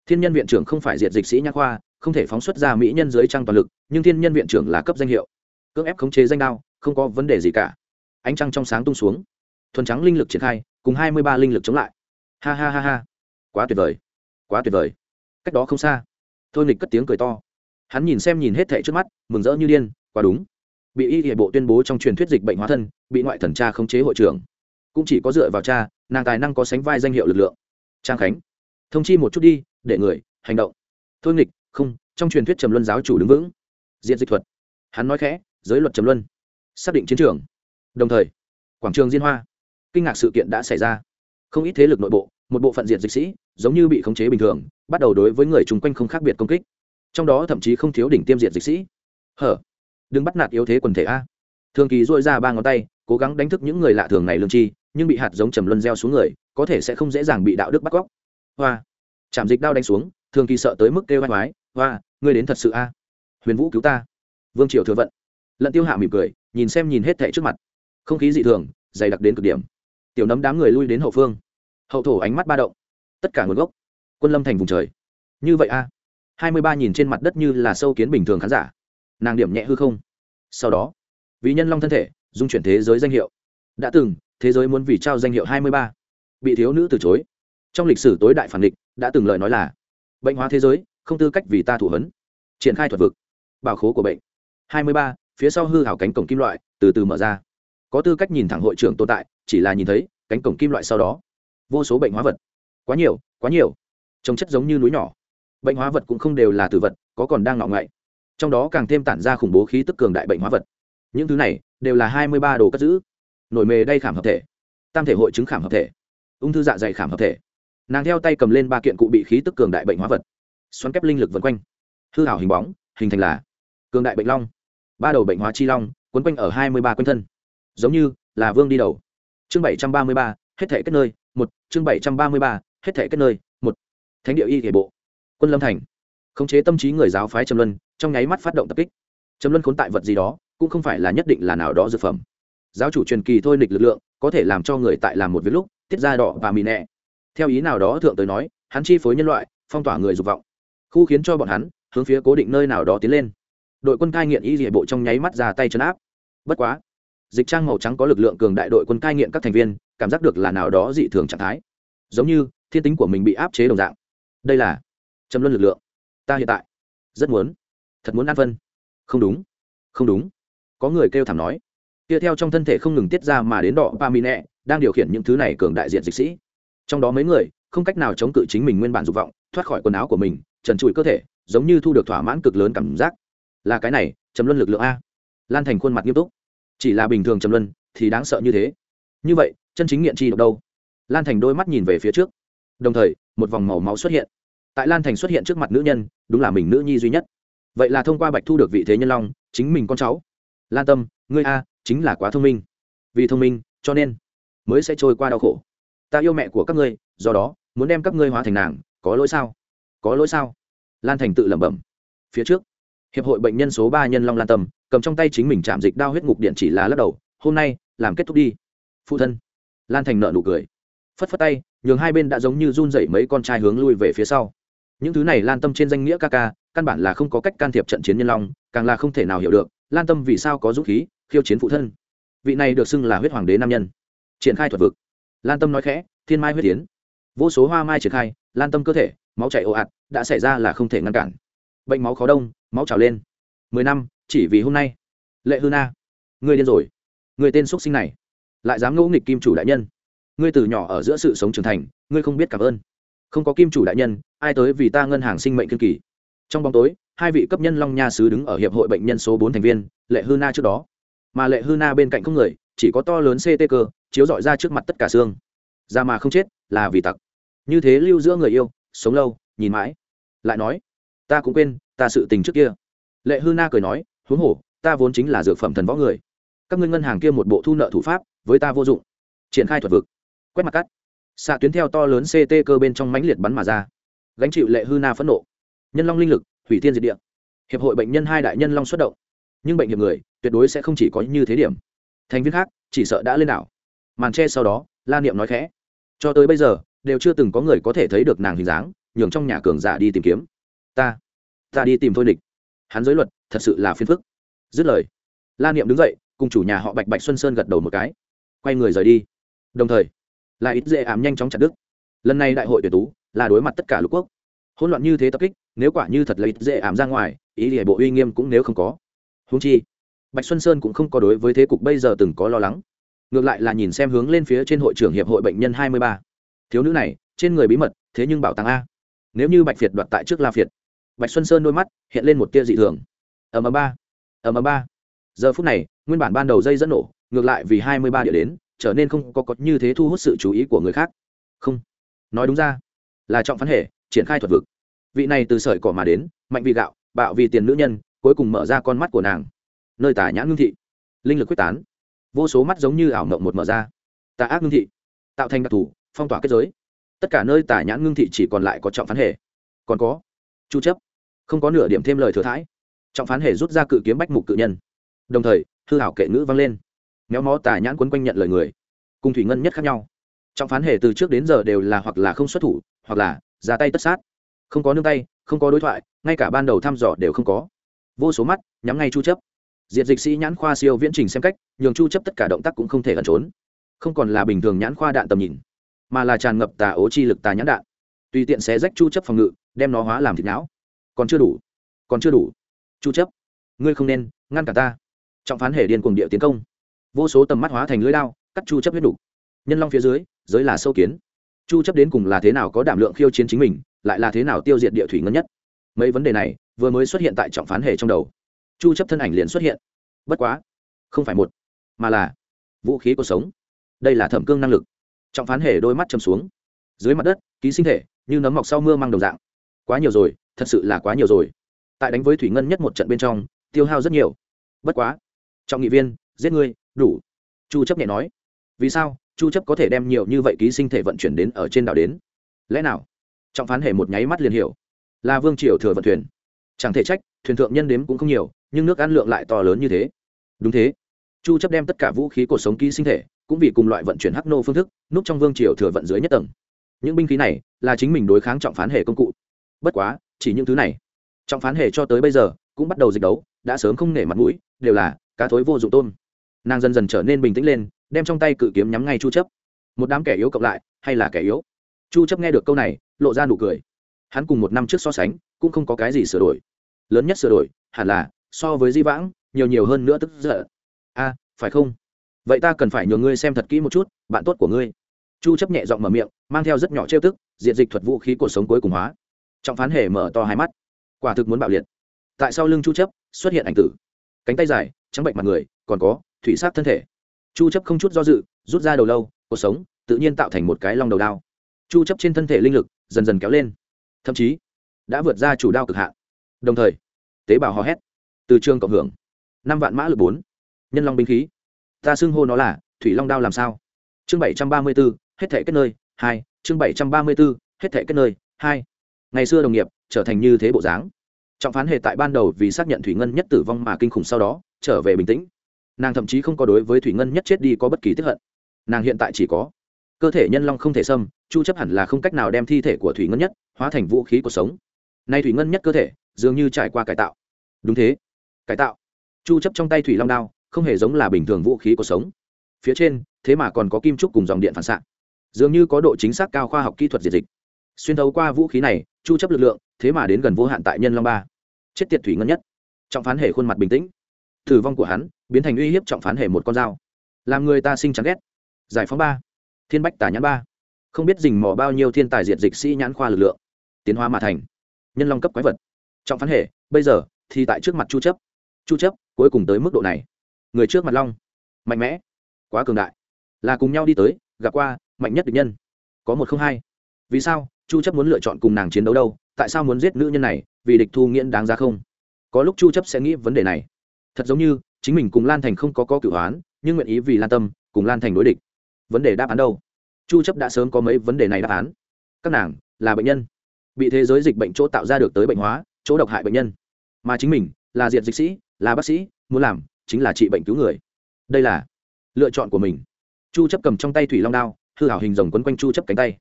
Thiên nhân viện trưởng không phải diệt dịch sĩ nhã khoa, không thể phóng xuất ra mỹ nhân dưới trăng toàn lực, nhưng thiên nhân viện trưởng là cấp danh hiệu cưỡng ép khống chế danh đao, không có vấn đề gì cả. Ánh trăng trong sáng tung xuống, thuần trắng linh lực triển khai, cùng hai mươi ba linh lực chống lại. Ha ha ha ha. Quá tuyệt vời. Quá tuyệt vời. Cách đó không xa. Thôi nghịch cất tiếng cười to. Hắn nhìn xem nhìn hết thệ trước mắt, mừng rỡ như điên, quá đúng. Bị y hệ bộ tuyên bố trong truyền thuyết dịch bệnh hóa thân, bị ngoại thần cha khống chế hội trưởng. Cũng chỉ có dựa vào cha, nàng tài năng có sánh vai danh hiệu lực lượng. Trang khánh, thông chi một chút đi, để người, hành động. Thôi nghịch, không, trong truyền thuyết trầm luân giáo chủ đứng vững. Diện dịch thuật. Hắn nói khẽ giới luật trầm luân, xác định chiến trường. Đồng thời, quảng trường diên hoa, kinh ngạc sự kiện đã xảy ra. Không ít thế lực nội bộ, một bộ phận diện dịch sĩ, giống như bị khống chế bình thường, bắt đầu đối với người chung quanh không khác biệt công kích. Trong đó thậm chí không thiếu đỉnh tiêm diện dịch sĩ. Hở? Đừng bắt nạt yếu thế quần thể a. Thường kỳ dội ra ba ngón tay, cố gắng đánh thức những người lạ thường này lương chi, nhưng bị hạt giống trầm luân gieo xuống người, có thể sẽ không dễ dàng bị đạo đức bắt cóc. Hoa. Chạm dịch đao đánh xuống, thường kỳ sợ tới mức kêu vai hoái hoa, ngươi đến thật sự a. Huyền vũ cứu ta. Vương triều thừa vận lận tiêu hạ mỉm cười, nhìn xem nhìn hết thệ trước mặt. Không khí dị thường, dày đặc đến cực điểm. Tiểu nấm đám người lui đến hậu phương. Hậu thổ ánh mắt ba động. Tất cả nguồn gốc, quân lâm thành vùng trời. Như vậy a. Hai mươi ba nhìn trên mặt đất như là sâu kiến bình thường khán giả. Nàng điểm nhẹ hư không. Sau đó, vì nhân long thân thể, dung chuyển thế giới danh hiệu. Đã từng, thế giới muốn vì trao danh hiệu hai mươi ba. Bị thiếu nữ từ chối. Trong lịch sử tối đại phản địch, đã từng lời nói là, bệnh hóa thế giới, không tư cách vì ta thủ hấn triển khai thuật vực. Bảo khố của bệnh. hai mươi ba phía sau hư hảo cánh cổng kim loại từ từ mở ra. Có tư cách nhìn thẳng hội trưởng tồn tại, chỉ là nhìn thấy, cánh cổng kim loại sau đó. Vô số bệnh hóa vật. Quá nhiều quá nhiều. Trồng chất giống như núi nhỏ. Bệnh hóa vật cũng không đều là tử vật, có còn đang ngọng ngậy. Trong đó càng thêm tản ra khủng bố khí tức cường đại bệnh hóa vật. Những thứ này đều là hai mươi ba đồ cất giữ. Nổi mề đay khảm hợp thể. Tam thể hội chứng khảm hợp thể. Ung thư dạ dày khảm hợp thể. Nàng theo tay cầm lên ba kiện cụ bị khí tức cường đại bệnh hóa vật. Xoắn kép linh lực vân quanh. Hư hảo hình bóng, hình thành là cường đại bệnh long ba đầu bệnh hóa chi long, quấn quanh ở hai mươi ba quanh thân. Giống như là vương đi đầu. Chương bảy trăm ba mươi ba, hết thể kết nơi, một. Chương bảy trăm ba mươi ba, hết thể kết nơi, một. Thánh địa y thể bộ. Quân lâm thành. Khống chế tâm trí người giáo phái trầm luân, trong nháy mắt phát động tập kích. Trầm luân khốn tại vật gì đó, cũng không phải là nhất định là nào đó dược phẩm. Giáo chủ truyền kỳ thôi nịch lực lượng, có thể làm cho người tại làm một việc lúc tiết ra đỏ và mì nẹ. Theo ý nào đó thượng tới nói, hắn chi phối nhân loại, phong tỏa người dục vọng. Khu khiến cho bọn hắn, hướng phía cố định nơi nào đó tiến lên đội quân cai nghiện y địa bộ trong nháy mắt ra tay chấn áp. Bất quá, dịch trang màu trắng có lực lượng cường đại đội quân cai nghiện các thành viên, cảm giác được là nào đó dị thường trạng thái. Giống như, thiên tính của mình bị áp chế đồng dạng. Đây là châm luân lực lượng. Ta hiện tại rất muốn, thật muốn ăn phân. Không đúng không đúng. Có người kêu thảm nói. Kia theo trong thân thể không ngừng tiết ra mà đến đỏ ba mi nẹ, đang điều khiển những thứ này cường đại diện dịch sĩ. Trong đó mấy người, không cách nào chống cự chính mình nguyên bản dục vọng, thoát khỏi quần áo của mình, trần trụi cơ thể, giống như thu được thỏa mãn cực lớn cảm giác là cái này chấm luân lực lượng a. Lan thành khuôn mặt nghiêm túc. Chỉ là bình thường chấm luân thì đáng sợ như thế. Như vậy, chân chính nghiện chi độc đâu? Lan thành đôi mắt nhìn về phía trước. Đồng thời, một vòng màu máu xuất hiện. Tại lan thành xuất hiện trước mặt nữ nhân, đúng là mình nữ nhi duy nhất. Vậy là thông qua bạch thu được vị thế nhân long, chính mình con cháu. Lan tâm, ngươi a, chính là quá thông minh. Vì thông minh, cho nên mới sẽ trôi qua đau khổ. Ta yêu mẹ của các ngươi, do đó, muốn đem các ngươi hóa thành nàng, có lỗi sao? Có lỗi sao? Lan thành tự lẩm bẩm. Phía trước hiệp hội bệnh nhân số ba nhân long lan tâm, cầm trong tay chính mình chạm dịch đao huyết ngục điện chỉ là lắc đầu, hôm nay, làm kết thúc đi. Phụ thân, lan thành nợ nụ cười. Phất phất tay, nhường hai bên đã giống như run dậy mấy con trai hướng lui về phía sau. Những thứ này lan tâm trên danh nghĩa ca ca, căn bản là không có cách can thiệp trận chiến nhân long, càng là không thể nào hiểu được, lan tâm vì sao có dũng khí, khiêu chiến phụ thân. Vị này được xưng là huyết hoàng đế nam nhân. Triển khai thuật vực. Lan tâm nói khẽ, thiên mai huyết tiến. Vô số hoa mai triển khai, lan tâm cơ thể, máu chảy ồ ạt, đã xảy ra là không thể ngăn cản bệnh máu khó đông, máu trào lên. Mười năm, chỉ vì hôm nay. Lệ hư na người điên rồi. Người tên x sinh này, lại dám ngẫu nghịch kim chủ đại nhân. Ngươi từ nhỏ ở giữa sự sống trưởng thành, ngươi không biết cảm ơn. Không có kim chủ đại nhân, ai tới vì ta ngân hàng sinh mệnh kiên kỳ? Trong bóng tối, hai vị cấp nhân long nha sứ đứng ở hiệp hội bệnh nhân số bốn thành viên, lệ hư na trước đó. Mà lệ hư na bên cạnh không người, chỉ có to lớn ct cơ, chiếu dọi ra trước mặt tất cả xương. Ra mà không chết, là vì tặc. Như thế lưu giữa người yêu, sống lâu, nhìn mãi. Lại nói ta cũng quên, ta sự tình trước kia. Lệ hư na cười nói, huống hồ, ta vốn chính là dược phẩm thần võ người. Các ngươi ngân hàng kia một bộ thu nợ thủ pháp, với ta vô dụng. Triển khai thuật vực. Quét mặt cắt. Xạ tuyến theo to lớn ct cơ bên trong mãnh liệt bắn mà ra. Gánh chịu lệ hư na phẫn nộ. Nhân long linh lực, hủy thiên diệt địa. Hiệp hội bệnh nhân hai đại nhân long xuất động. Nhưng bệnh hiệp người, tuyệt đối sẽ không chỉ có như thế điểm. Thành viên khác, chỉ sợ đã lên đảo. Màn tre sau đó, la niệm nói khẽ. Cho tới bây giờ, đều chưa từng có người có thể thấy được nàng hình dáng, nhường trong nhà cường giả đi tìm kiếm ta ta đi tìm thôi địch hắn giới luật, thật sự là phiền phức. Dứt lời, la niệm đứng dậy, cùng chủ nhà họ bạch bạch xuân sơn gật đầu một cái. Quay người rời đi. Đồng thời là ít dễ ảm nhanh chóng chặt đức lần này đại hội tuyển tú là đối mặt tất cả lục quốc. Hỗn loạn như thế tập kích, nếu quả như thật là ít dễ ảm ra ngoài, ý địa bộ uy nghiêm cũng nếu không có. Húng chi, bạch xuân sơn cũng không có đối với thế cục bây giờ từng có lo lắng. Ngược lại là nhìn xem hướng lên phía trên hội trưởng hiệp hội bệnh nhân hai mươi ba. Thiếu nữ này, trên người bí mật, thế nhưng bảo tàng a. Nếu như bạch việt đoạt tại trước la việt bạch xuân sơn đôi mắt hiện lên một tia dị thường. Ở ầm ba ở ầm ba. Giờ phút này, nguyên bản ban đầu dây dẫn nổ, ngược lại vì hai mươi ba địa đến, trở nên không có có như thế thu hút sự chú ý của người khác. Không, nói đúng ra, là trọng phán hệ, triển khai thuật vực. Vị này từ sởi cỏ mà đến, mạnh vì gạo, bạo vì tiền nữ nhân, cuối cùng mở ra con mắt của nàng. Nơi tả nhãn ngưng thị, linh lực quyết tán. Vô số mắt giống như ảo mộng một mở ra. Tà ác ngưng thị, tạo thành đặc thù, phong tỏa kết giới. Tất cả nơi tả nhãn ngưng thị chỉ còn lại có trọng phán hệ. Còn có, chu chấp không có nửa điểm thêm lời thừa thãi. Trọng phán hệ rút ra cự kiếm bách mục cự nhân. Đồng thời, hư hảo kệ ngữ vang lên. Méo mó tà nhãn quấn quanh nhận lời người. Cùng thủy ngân nhất khác nhau. Trọng phán hệ từ trước đến giờ đều là hoặc là không xuất thủ, hoặc là ra tay tất sát. Không có nương tay, không có đối thoại, ngay cả ban đầu thăm dò đều không có. Vô số mắt, nhắm ngay chu chấp. Diệt dịch sĩ nhãn khoa siêu viễn trình xem cách, nhường chu chấp tất cả động tác cũng không thể ẩn trốn. Không còn là bình thường nhãn khoa đạn tầm nhìn, mà là tràn ngập tà ố chi lực tà nhãn đạn. Tùy tiện xé rách chu chấp phòng ngự, đem nó hóa làm thịt não còn chưa đủ, còn chưa đủ. Chu chấp, ngươi không nên ngăn cả ta. Trọng phán hệ điên cuồng địa tiến công. Vô số tầm mắt hóa thành lưỡi đao, cắt chu chấp huyết đủ. Nhân long phía dưới, giới là sâu kiến. Chu chấp đến cùng là thế nào có đảm lượng khiêu chiến chính mình, lại là thế nào tiêu diệt địa thủy ngân nhất? Mấy vấn đề này, vừa mới xuất hiện tại trọng phán hệ trong đầu. Chu chấp thân ảnh liền xuất hiện. Bất quá, không phải một, mà là vũ khí cuộc sống. Đây là thẩm cương năng lực. Trọng phán hệ đôi mắt chầm xuống. Dưới mặt đất, ký sinh thể, như nấm mọc sau mưa mang đồng dạng. Quá nhiều rồi thật sự là quá nhiều rồi. Tại đánh với thủy ngân nhất một trận bên trong, tiêu hao rất nhiều. Bất quá, trọng nghị viên, giết ngươi, đủ. Chu chấp nhẹ nói. Vì sao, chu chấp có thể đem nhiều như vậy ký sinh thể vận chuyển đến ở trên đảo đến? Lẽ nào? Trọng phán hệ một nháy mắt liền hiểu. Là vương triều thừa vận thuyền. Chẳng thể trách, thuyền thượng nhân đếm cũng không nhiều, nhưng nước ăn lượng lại to lớn như thế. Đúng thế. Chu chấp đem tất cả vũ khí cuộc sống ký sinh thể, cũng vì cùng loại vận chuyển hắc nô phương thức, núp trong vương triều thừa vận dưới nhất tầng. Những binh khí này là chính mình đối kháng trọng phán hệ công cụ. Bất quá chỉ những thứ này. Trọng phán hệ cho tới bây giờ, cũng bắt đầu dịch đấu, đã sớm không nể mặt mũi, đều là cá thối vô dụng tôn nàng dần dần trở nên bình tĩnh lên, đem trong tay cự kiếm nhắm ngay chu chấp. Một đám kẻ yếu cộng lại, hay là kẻ yếu? Chu chấp nghe được câu này, lộ ra nụ cười. Hắn cùng một năm trước so sánh, cũng không có cái gì sửa đổi. Lớn nhất sửa đổi, hẳn là, so với di vãng, nhiều nhiều hơn nữa tức giận. A, phải không? Vậy ta cần phải nhường ngươi xem thật kỹ một chút, bạn tốt của ngươi. Chu chấp nhẹ giọng mở miệng, mang theo rất nhỏ trêu tức diện dịch thuật vũ khí cuộc sống cuối cùng hóa trọng phán hề mở to hai mắt. Quả thực muốn bạo liệt. Tại sao lưng chu chấp xuất hiện ảnh tử. Cánh tay dài trắng bệnh mặt người còn có thủy sát thân thể. Chu chấp không chút do dự rút ra đầu lâu cuộc sống tự nhiên tạo thành một cái long đầu đao. Chu chấp trên thân thể linh lực dần dần kéo lên. Thậm chí đã vượt ra chủ đao cực hạn. Đồng thời tế bào hò hét. Từ trường cộng hưởng. Năm vạn mã lực bốn. Nhân long binh khí. Ta xưng hô nó là thủy long đao làm sao? Chương 734, hết thể kết nơi hai. Chương 734, hết thể kết nơi hai ngày xưa đồng nghiệp trở thành như thế bộ dáng. Trọng phán hệ tại ban đầu vì xác nhận thủy ngân nhất tử vong mà kinh khủng sau đó, trở về bình tĩnh. Nàng thậm chí không có đối với thủy ngân nhất chết đi có bất kỳ tiếp hận. Nàng hiện tại chỉ có cơ thể nhân long không thể xâm, chu chấp hẳn là không cách nào đem thi thể của thủy ngân nhất hóa thành vũ khí cuộc sống. Nay thủy ngân nhất cơ thể dường như trải qua cải tạo. Đúng thế, cải tạo. Chu chấp trong tay thủy long đao không hề giống là bình thường vũ khí cuộc sống. Phía trên, thế mà còn có kim trúc cùng dòng điện phản xạ. Dường như có độ chính xác cao khoa học kỹ thuật diệt dịch. Xuyên thấu qua vũ khí này chu chấp lực lượng, thế mà đến gần vô hạn tại nhân long ba. Chết tiệt thủy ngân nhất. Trọng phán hệ khuôn mặt bình tĩnh. Tử vong của hắn, biến thành uy hiếp trọng phán hệ một con dao. Làm người ta sinh chán ghét. Giải phóng ba. Thiên bách tả nhãn ba. Không biết dình mò bao nhiêu thiên tài diệt dịch sĩ nhãn khoa lực lượng. Tiến hóa mà thành. Nhân long cấp quái vật. Trọng phán hệ bây giờ, thì tại trước mặt chu chấp. Chu chấp, cuối cùng tới mức độ này. Người trước mặt long. Mạnh mẽ. Quá cường đại. Là cùng nhau đi tới, gặp qua, mạnh nhất địch nhân. Có một không hai. Vì sao? Chu chấp muốn lựa chọn cùng nàng chiến đấu đâu, tại sao muốn giết nữ nhân này, vì địch thu nghiễn đáng giá không? Có lúc chu chấp sẽ nghĩ vấn đề này. Thật giống như, chính mình cùng lan thành không có có cửu hoán, nhưng nguyện ý vì lan tâm, cùng lan thành đối địch. Vấn đề đáp án đâu? Chu chấp đã sớm có mấy vấn đề này đáp án. Các nàng, là bệnh nhân. Bị thế giới dịch bệnh chỗ tạo ra được tới bệnh hóa, chỗ độc hại bệnh nhân. Mà chính mình, là diệt dịch sĩ, là bác sĩ, muốn làm, chính là trị bệnh cứu người. Đây là lựa chọn của mình. Chu chấp cầm trong tay thủy long đao, hư hảo hình rồng quấn quanh chu chấp cánh tay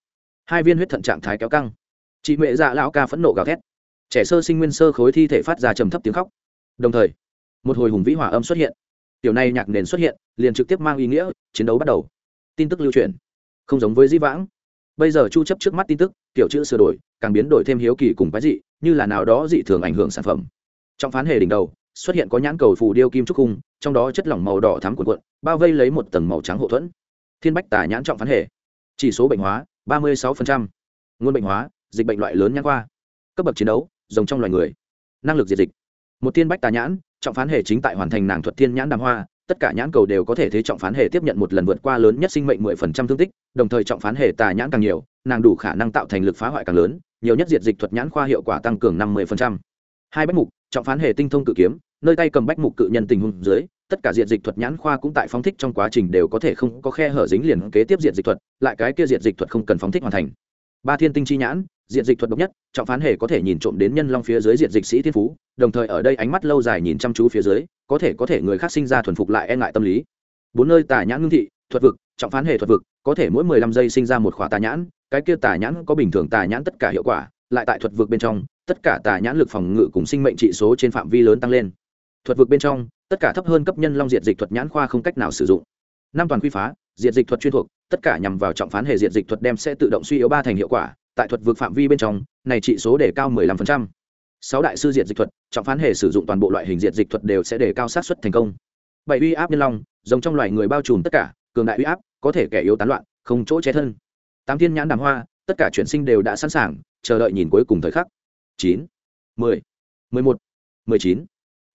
hai viên huyết thận trạng thái kéo căng. Chị mẹ dạ lão ca phẫn nộ gào thét. Trẻ sơ sinh nguyên sơ khối thi thể phát ra trầm thấp tiếng khóc. Đồng thời, một hồi hùng vĩ hỏa âm xuất hiện. Tiểu này nhạc nền xuất hiện, liền trực tiếp mang ý nghĩa, chiến đấu bắt đầu. Tin tức lưu truyền. Không giống với di vãng. Bây giờ chu chấp trước mắt tin tức tiểu chữ sửa đổi, càng biến đổi thêm hiếu kỳ cùng cái dị, như là nào đó dị thường ảnh hưởng sản phẩm. Trong phán hề đỉnh đầu, xuất hiện có nhãn cầu phù điêu kim trúc cung trong đó chất lỏng màu đỏ thắm cuộn cuộn, bao vây lấy một tầng màu trắng hộ thuẫn. Thiên bách tả nhãn trọng phán hề. Chỉ số bệnh hóa 36%. nguồn bệnh hóa, dịch bệnh loại lớn nhãn khoa. Cấp bậc chiến đấu, rồng trong loài người. Năng lực diệt dịch. Một tiên bách tà nhãn, trọng phán hệ chính tại hoàn thành nàng thuật thiên nhãn đàm hoa, tất cả nhãn cầu đều có thể thế trọng phán hệ tiếp nhận một lần vượt qua lớn nhất sinh mệnh mười phần trăm thương tích, đồng thời trọng phán hệ tà nhãn càng nhiều, nàng đủ khả năng tạo thành lực phá hoại càng lớn, nhiều nhất diệt dịch thuật nhãn khoa hiệu quả tăng cường năm mươi phần trăm. Hai bách mục, trọng phán hệ tinh thông cự kiếm, nơi tay cầm bách mục cự nhân tình huống dưới tất cả diện dịch thuật nhãn khoa cũng tại phóng thích trong quá trình đều có thể không có khe hở dính liền kế tiếp diện dịch thuật, lại cái kia diện dịch thuật không cần phóng thích hoàn thành. Ba thiên tinh chi nhãn, diện dịch thuật độc nhất, trọng phán hề có thể nhìn trộm đến nhân long phía dưới diện dịch sĩ thiên phú, đồng thời ở đây ánh mắt lâu dài nhìn chăm chú phía dưới, có thể có thể người khác sinh ra thuần phục lại e ngại tâm lý. Bốn nơi tà nhãn ngưng thị, thuật vực, trọng phán hề thuật vực, có thể mỗi mười lăm giây sinh ra một khóa tà nhãn, cái kia tà nhãn có bình thường tà nhãn tất cả hiệu quả, lại tại thuật vực bên trong, tất cả tà nhãn lực phòng ngự cùng sinh mệnh trị số trên phạm vi lớn tăng lên. Thuật vực bên trong tất cả thấp hơn cấp nhân long diệt dịch thuật nhãn khoa không cách nào sử dụng. Năm toàn quy phá, diệt dịch thuật chuyên thuộc, tất cả nhằm vào trọng phán hệ diệt dịch thuật đem sẽ tự động suy yếu ba thành hiệu quả, tại thuật vượt phạm vi bên trong, này trị số đề cao 15%. sáu đại sư diệt dịch thuật, trọng phán hệ sử dụng toàn bộ loại hình diệt dịch thuật đều sẽ đề cao sát suất thành công. Bảy uy áp nhân long, giống trong loài người bao trùm tất cả, cường đại uy áp, có thể kẻ yếu tán loạn, không chỗ che thân. Tám thiên nhãn đàm hoa, tất cả chuyển sinh đều đã sẵn sàng, chờ đợi nhìn cuối cùng thời khắc. Chín, mười mười một, mười chín.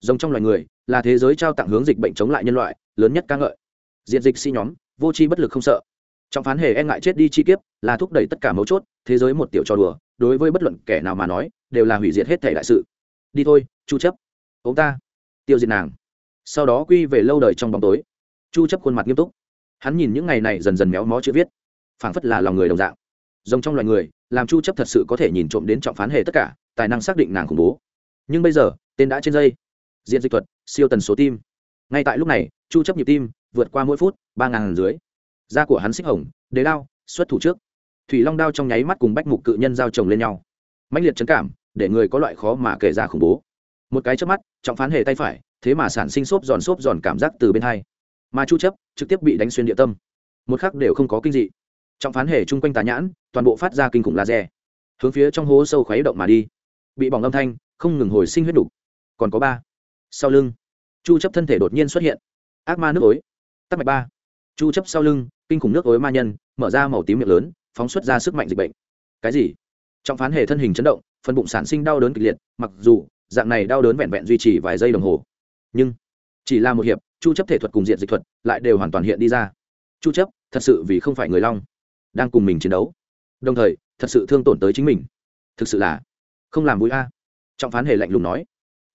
Giống trong loài người là thế giới trao tặng hướng dịch bệnh chống lại nhân loại, lớn nhất ca ngợi. Diện dịch si nhóm, vô tri bất lực không sợ. Trọng phán hề e ngại chết đi chi kiếp, là thúc đẩy tất cả mấu chốt, thế giới một tiểu trò đùa, đối với bất luận kẻ nào mà nói, đều là hủy diệt hết thể đại sự. Đi thôi, chu chấp. Ông ta. Tiêu diệt nàng. Sau đó quy về lâu đời trong bóng tối. Chu chấp khuôn mặt nghiêm túc. Hắn nhìn những ngày này dần dần méo mó chữ viết. Phảng phất là lòng người đồng dạng. Giống trong loài người, làm chu chấp thật sự có thể nhìn trộm đến trọng phán hề tất cả, tài năng xác định nàng khủng bố. Nhưng bây giờ, tên đã trên dây diện dịch thuật, siêu tần số tim. Ngay tại lúc này, chu chấp nhịp tim, vượt qua mỗi phút, ba ngàn dưới. Da của hắn xích hồng đế đao, xuất thủ trước. Thủy long đao trong nháy mắt cùng bách mục cự nhân giao chồng lên nhau. Mãnh liệt trấn cảm, để người có loại khó mà kể ra khủng bố. Một cái chớp mắt, trọng phán hề tay phải, thế mà sản sinh xốp giòn xốp giòn cảm giác từ bên hai. Mà chu chấp, trực tiếp bị đánh xuyên địa tâm. Một khắc đều không có kinh dị. Trọng phán hề chung quanh tà nhãn, toàn bộ phát ra kinh khủng laser. Hướng phía trong hố sâu khuấy động mà đi. Bị bỏng âm thanh, không ngừng hồi sinh huyết đủ còn có ba sau lưng. Chu chấp thân thể đột nhiên xuất hiện. Ác ma nước ối. Tắc mạch ba. Chu chấp sau lưng, kinh khủng nước ối ma nhân, mở ra màu tím miệng lớn, phóng xuất ra sức mạnh dịch bệnh. Cái gì? Trọng phán hệ thân hình chấn động, phần bụng sản sinh đau đớn kịch liệt, mặc dù, dạng này đau đớn vẹn vẹn duy trì vài giây đồng hồ. Nhưng, chỉ là một hiệp, chu chấp thể thuật cùng diện dịch thuật lại đều hoàn toàn hiện đi ra. Chu chấp, thật sự vì không phải người long, đang cùng mình chiến đấu. Đồng thời, thật sự thương tổn tới chính mình. Thực sự là không làm vui a. Trọng phán hề lạnh lùng nói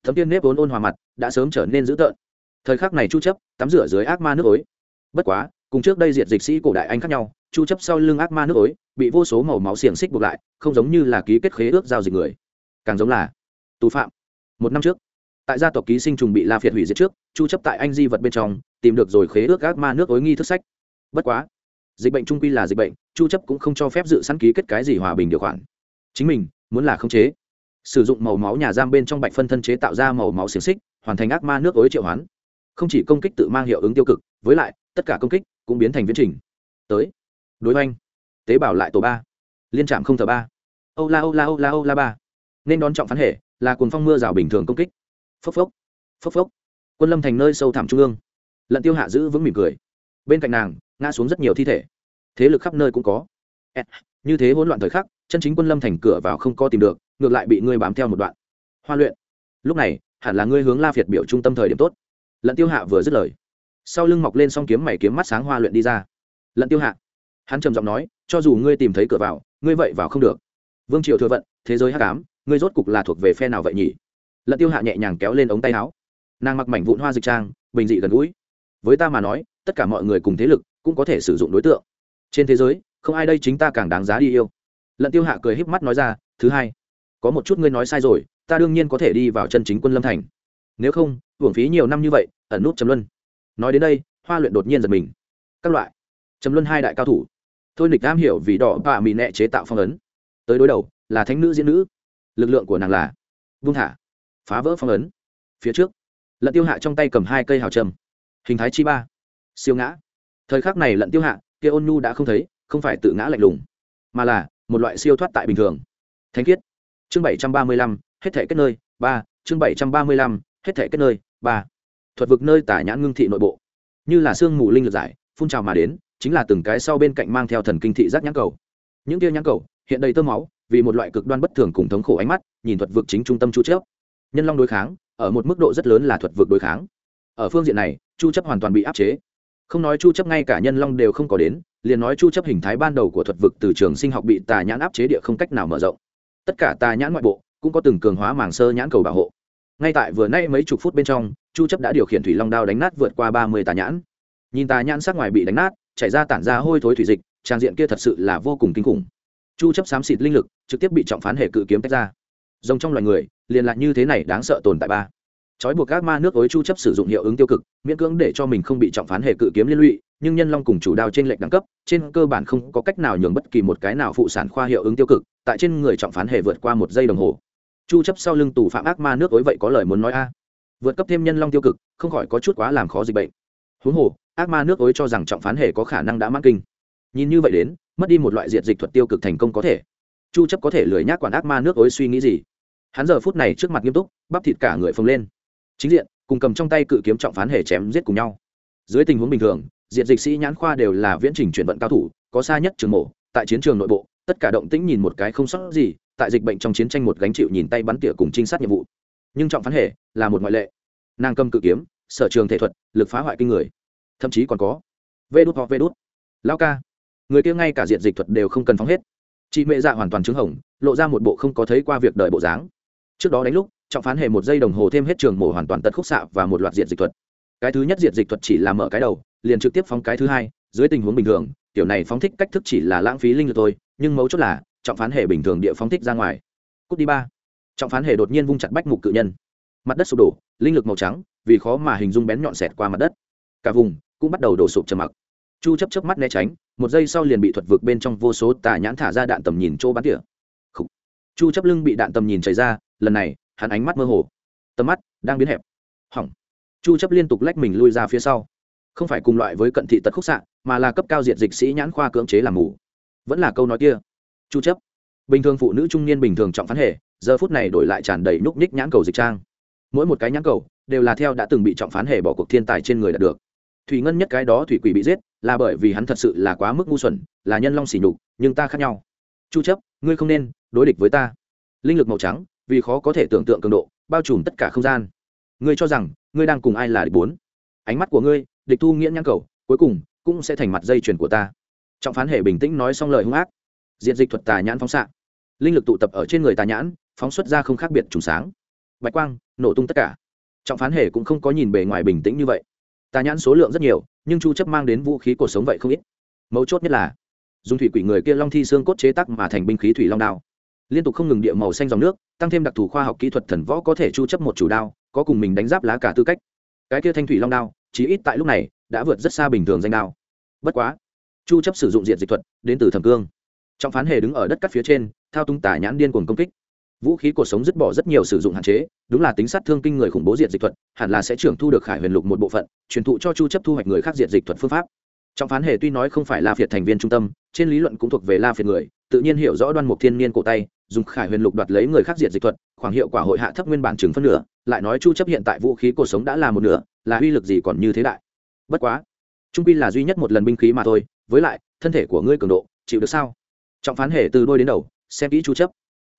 thấm tiên nếp vốn ôn hòa mặt, đã sớm trở nên dữ tợn. Thời khắc này chu chấp tắm rửa dưới ác ma nước ối. Bất quá, cùng trước đây diệt dịch sĩ cổ đại anh khác nhau, chu chấp sau lưng ác ma nước ối, bị vô số màu máu xiềng xích buộc lại, không giống như là ký kết khế ước giao dịch người. Càng giống là tù phạm. Một năm trước, tại gia tộc ký sinh trùng bị la phiệt hủy diệt trước, chu chấp tại anh di vật bên trong, tìm được rồi khế ước ác ma nước ối nghi thức sách. Bất quá, dịch bệnh trung quy là dịch bệnh, chu chấp cũng không cho phép dự sẵn ký kết cái gì hòa bình điều khoản. Chính mình, muốn là khống chế sử dụng màu máu nhà giam bên trong bạch phân thân chế tạo ra màu máu xiềng xích, hoàn thành ác ma nước ối triệu hoán. Không chỉ công kích tự mang hiệu ứng tiêu cực, với lại, tất cả công kích cũng biến thành viễn trình. Tới. Đối oanh. Tế bào lại tổ ba. Liên trạm không thờ ba. Âu la âu la âu la âu la ba. Nên đón trọng phán hệ, là cuồng phong mưa rào bình thường công kích. Phốc phốc. Phốc phốc. Quân lâm thành nơi sâu thẳm trung ương. Lận tiêu hạ giữ vững mỉm cười. Bên cạnh nàng, ngã xuống rất nhiều thi thể. Thế lực khắp nơi cũng có. Như thế hỗn loạn thời khắc, chân chính quân lâm thành cửa vào không có tìm được ngược lại bị ngươi bám theo một đoạn. Hoa luyện. Lúc này, hẳn là ngươi hướng la việt biểu trung tâm thời điểm tốt. Lận tiêu hạ vừa dứt lời, sau lưng mọc lên s o n g kiếm mày kiếm mắt sáng hoa luyện đi ra. Lận tiêu hạ, hắn trầm giọng nói, cho dù ngươi tìm thấy cửa vào, ngươi vậy vào không được. Vương triều thừa vận, thế giới hát cám ngươi rốt cục là thuộc về phe nào vậy nhỉ? Lận tiêu hạ nhẹ nhàng kéo lên ống tay áo. Nàng mặc mảnh vụn hoa dịch trang, bình dị gần gũi. Với ta mà nói, tất cả mọi người cùng thế lực cũng có thể sử dụng đối tượng. Trên thế giới, không ai đây chính ta càng đáng giá đi yêu. Lận tiêu hạ cười híp mắt nói ra, thứ hai có một chút ngươi nói sai rồi, ta đương nhiên có thể đi vào chân chính quân lâm thành. Nếu không, hưởng phí nhiều năm như vậy, ẩn nút trầm luân. Nói đến đây, hoa luyện đột nhiên giật mình. Các loại. Trầm luân hai đại cao thủ. Thôi nịch am hiểu vì đỏ bạ mị nẹ chế tạo phong ấn. Tới đối đầu, là thánh nữ diễn nữ. Lực lượng của nàng là vung thả. Phá vỡ phong ấn. Phía trước, lận tiêu hạ trong tay cầm hai cây hào trầm. Hình thái chi ba. Siêu ngã. Thời khắc này lận tiêu hạ, kia ôn nhu đã không thấy, không phải tự ngã lạnh lùng, mà là một loại siêu thoát tại bình thường. Thánh khiết chương bảy trăm ba mươi lăm, hết thể kết nơi, ba, chương bảy trăm ba mươi lăm, hết thể kết nơi, ba. Thuật vực nơi tả nhãn ngưng thị nội bộ. Như là sương mù linh lực giải, phun trào mà đến, chính là từng cái sau bên cạnh mang theo thần kinh thị giác nhãn cầu. Những tia nhãn cầu, hiện đầy tơ máu, vì một loại cực đoan bất thường cùng thống khổ ánh mắt, nhìn thuật vực chính trung tâm chu chấp. Nhân long đối kháng, ở một mức độ rất lớn là thuật vực đối kháng. Ở phương diện này, chu chấp hoàn toàn bị áp chế. Không nói chu chấp ngay cả nhân long đều không có đến, liền nói chu chấp hình thái ban đầu của thuật vực từ trường sinh học bị tà nhãn áp chế địa không cách nào mở rộng tất cả tà nhãn ngoại bộ cũng có từng cường hóa màng sơ nhãn cầu bảo hộ. Ngay tại vừa nay mấy chục phút bên trong, chu chấp đã điều khiển thủy long đao đánh nát vượt qua 30 tà nhãn. Nhìn tà nhãn sắc ngoài bị đánh nát, chảy ra tản ra hôi thối thủy dịch, trang diện kia thật sự là vô cùng kinh khủng. Chu chấp xám xịt linh lực, trực tiếp bị trọng phán hệ cự kiếm tách ra. Rồng trong loài người, liền lại như thế này đáng sợ tồn tại ba. Trói buộc các ma nước ối chu chấp sử dụng hiệu ứng tiêu cực, miễn cưỡng để cho mình không bị trọng phán hệ cự kiếm liên lụy nhưng nhân long cùng chủ đao trên lệnh đẳng cấp, trên cơ bản không có cách nào nhường bất kỳ một cái nào phụ sản khoa hiệu ứng tiêu cực, tại trên người trọng phán hệ vượt qua một giây đồng hồ. Chu chấp sau lưng tù phạm ác ma nước ối vậy có lời muốn nói a? Vượt cấp thêm nhân long tiêu cực, không khỏi có chút quá làm khó dịch bệnh. Huống hồ, ác ma nước ối cho rằng trọng phán hệ có khả năng đã mắc kinh. Nhìn như vậy đến, mất đi một loại diện dịch thuật tiêu cực thành công có thể. Chu chấp có thể lười nhác quản ác ma nước ối suy nghĩ gì? Hắn giờ phút này trước mặt nghiêm túc, bắp thịt cả người phồng lên. Chính diện, cùng cầm trong tay cự kiếm trọng phán hề chém giết cùng nhau. Dưới tình huống bình thường diện dịch sĩ nhãn khoa đều là viễn trình chuyển vận cao thủ có xa nhất trường mổ tại chiến trường nội bộ tất cả động tĩnh nhìn một cái không sót gì tại dịch bệnh trong chiến tranh một gánh chịu nhìn tay bắn tỉa cùng trinh sát nhiệm vụ. Nhưng trọng phán hệ là một ngoại lệ. Nàng cầm cự kiếm sở trường thể thuật lực phá hoại kinh người. Thậm chí còn có vê đút hoặc vê đút. Lao ca. Người kia ngay cả diện dịch thuật đều không cần phóng hết. Chị mẹ dạ hoàn toàn trứng hỏng, lộ ra một bộ không có thấy qua việc đợi bộ dáng. Trước đó đánh lúc trọng phán hệ một giây đồng hồ thêm hết trường mổ hoàn toàn tật khúc xạ và một loạt diện dịch thuật. Cái thứ nhất diện dịch thuật chỉ là mở cái đầu liền trực tiếp phóng cái thứ hai, dưới tình huống bình thường kiểu này phóng thích cách thức chỉ là lãng phí linh lực thôi, nhưng mấu chốt là, trọng phán hệ bình thường địa phóng thích ra ngoài. Cút đi ba. Trọng phán hệ đột nhiên vung chặt bách mục cự nhân. Mặt đất sụp đổ, linh lực màu trắng, vì khó mà hình dung bén nhọn xẹt qua mặt đất. Cả vùng cũng bắt đầu đổ sụp trầm mặc. Chu chấp chớp mắt né tránh, một giây sau liền bị thuật vực bên trong vô số tà nhãn thả ra đạn tầm nhìn chỗ bắn tỉa. Chu chấp lưng bị đạn tầm nhìn chảy ra, lần này, hắn ánh mắt mơ hồ. Tầm mắt đang biến hẹp. Hỏng. Chu chấp liên tục lách mình lui ra phía sau không phải cùng loại với cận thị tật khúc xạ, mà là cấp cao diện dịch sĩ nhãn khoa cưỡng chế làm mù. Vẫn là câu nói kia. Chu chấp. Bình thường phụ nữ trung niên bình thường trọng phán hệ, giờ phút này đổi lại tràn đầy núc ních nhãn cầu dịch trang. Mỗi một cái nhãn cầu, đều là theo đã từng bị trọng phán hệ bỏ cuộc thiên tài trên người đạt được. Thủy ngân nhất cái đó thủy quỷ bị giết, là bởi vì hắn thật sự là quá mức ngu xuẩn, là nhân long xỉ nhục, nhưng ta khác nhau. Chu chấp, ngươi không nên đối địch với ta. Linh lực màu trắng, vì khó có thể tưởng tượng cường độ, bao trùm tất cả không gian. Ngươi cho rằng, ngươi đang cùng ai là địch bốn? Ánh mắt của ngươi địch thu nghĩa nhãn cầu, cuối cùng cũng sẽ thành mặt dây chuyền của ta. Trọng phán hệ bình tĩnh nói xong lời hung ác. Diện dịch thuật tà nhãn phóng xạ. Linh lực tụ tập ở trên người tà nhãn, phóng xuất ra không khác biệt trùng sáng. Bạch quang, nổ tung tất cả. Trọng phán hệ cũng không có nhìn bề ngoài bình tĩnh như vậy. Tà nhãn số lượng rất nhiều, nhưng chu chấp mang đến vũ khí cuộc sống vậy không ít. Mấu chốt nhất là, dùng thủy quỷ người kia long thi xương cốt chế tác mà thành binh khí thủy long đao. Liên tục không ngừng địa màu xanh dòng nước, tăng thêm đặc thù khoa học kỹ thuật thần võ có thể chu chấp một chủ đao, có cùng mình đánh giáp lá cả tư cách. Cái kia thanh thủy long đao chỉ ít tại lúc này, đã vượt rất xa bình thường danh đao. Bất quá, chu chấp sử dụng diện dịch thuật, đến từ thẩm cương. Trọng phán hề đứng ở đất cắt phía trên, thao tung tả nhãn điên cuồng công kích. Vũ khí cuộc sống dứt bỏ rất nhiều sử dụng hạn chế, đúng là tính sát thương kinh người khủng bố diện dịch thuật, hẳn là sẽ trưởng thu được khải huyền lục một bộ phận, truyền thụ cho chu chấp thu hoạch người khác diện dịch thuật phương pháp. Trọng phán hề tuy nói không phải la phiệt thành viên trung tâm, trên lý luận cũng thuộc về la phiệt người, tự nhiên hiểu rõ đoan mục thiên niên cổ tay, dùng khải huyền lục đoạt lấy người khác diệt dịch thuật, khoảng hiệu quả hội hạ thấp nguyên bản chừng phân nửa lại nói chu chấp hiện tại vũ khí cuộc sống đã là một nửa, là uy lực gì còn như thế đại? Bất quá, trung pi là duy nhất một lần binh khí mà thôi, với lại, thân thể của ngươi cường độ, chịu được sao? Trọng phán hệ từ đôi đến đầu, xem kỹ chu chấp.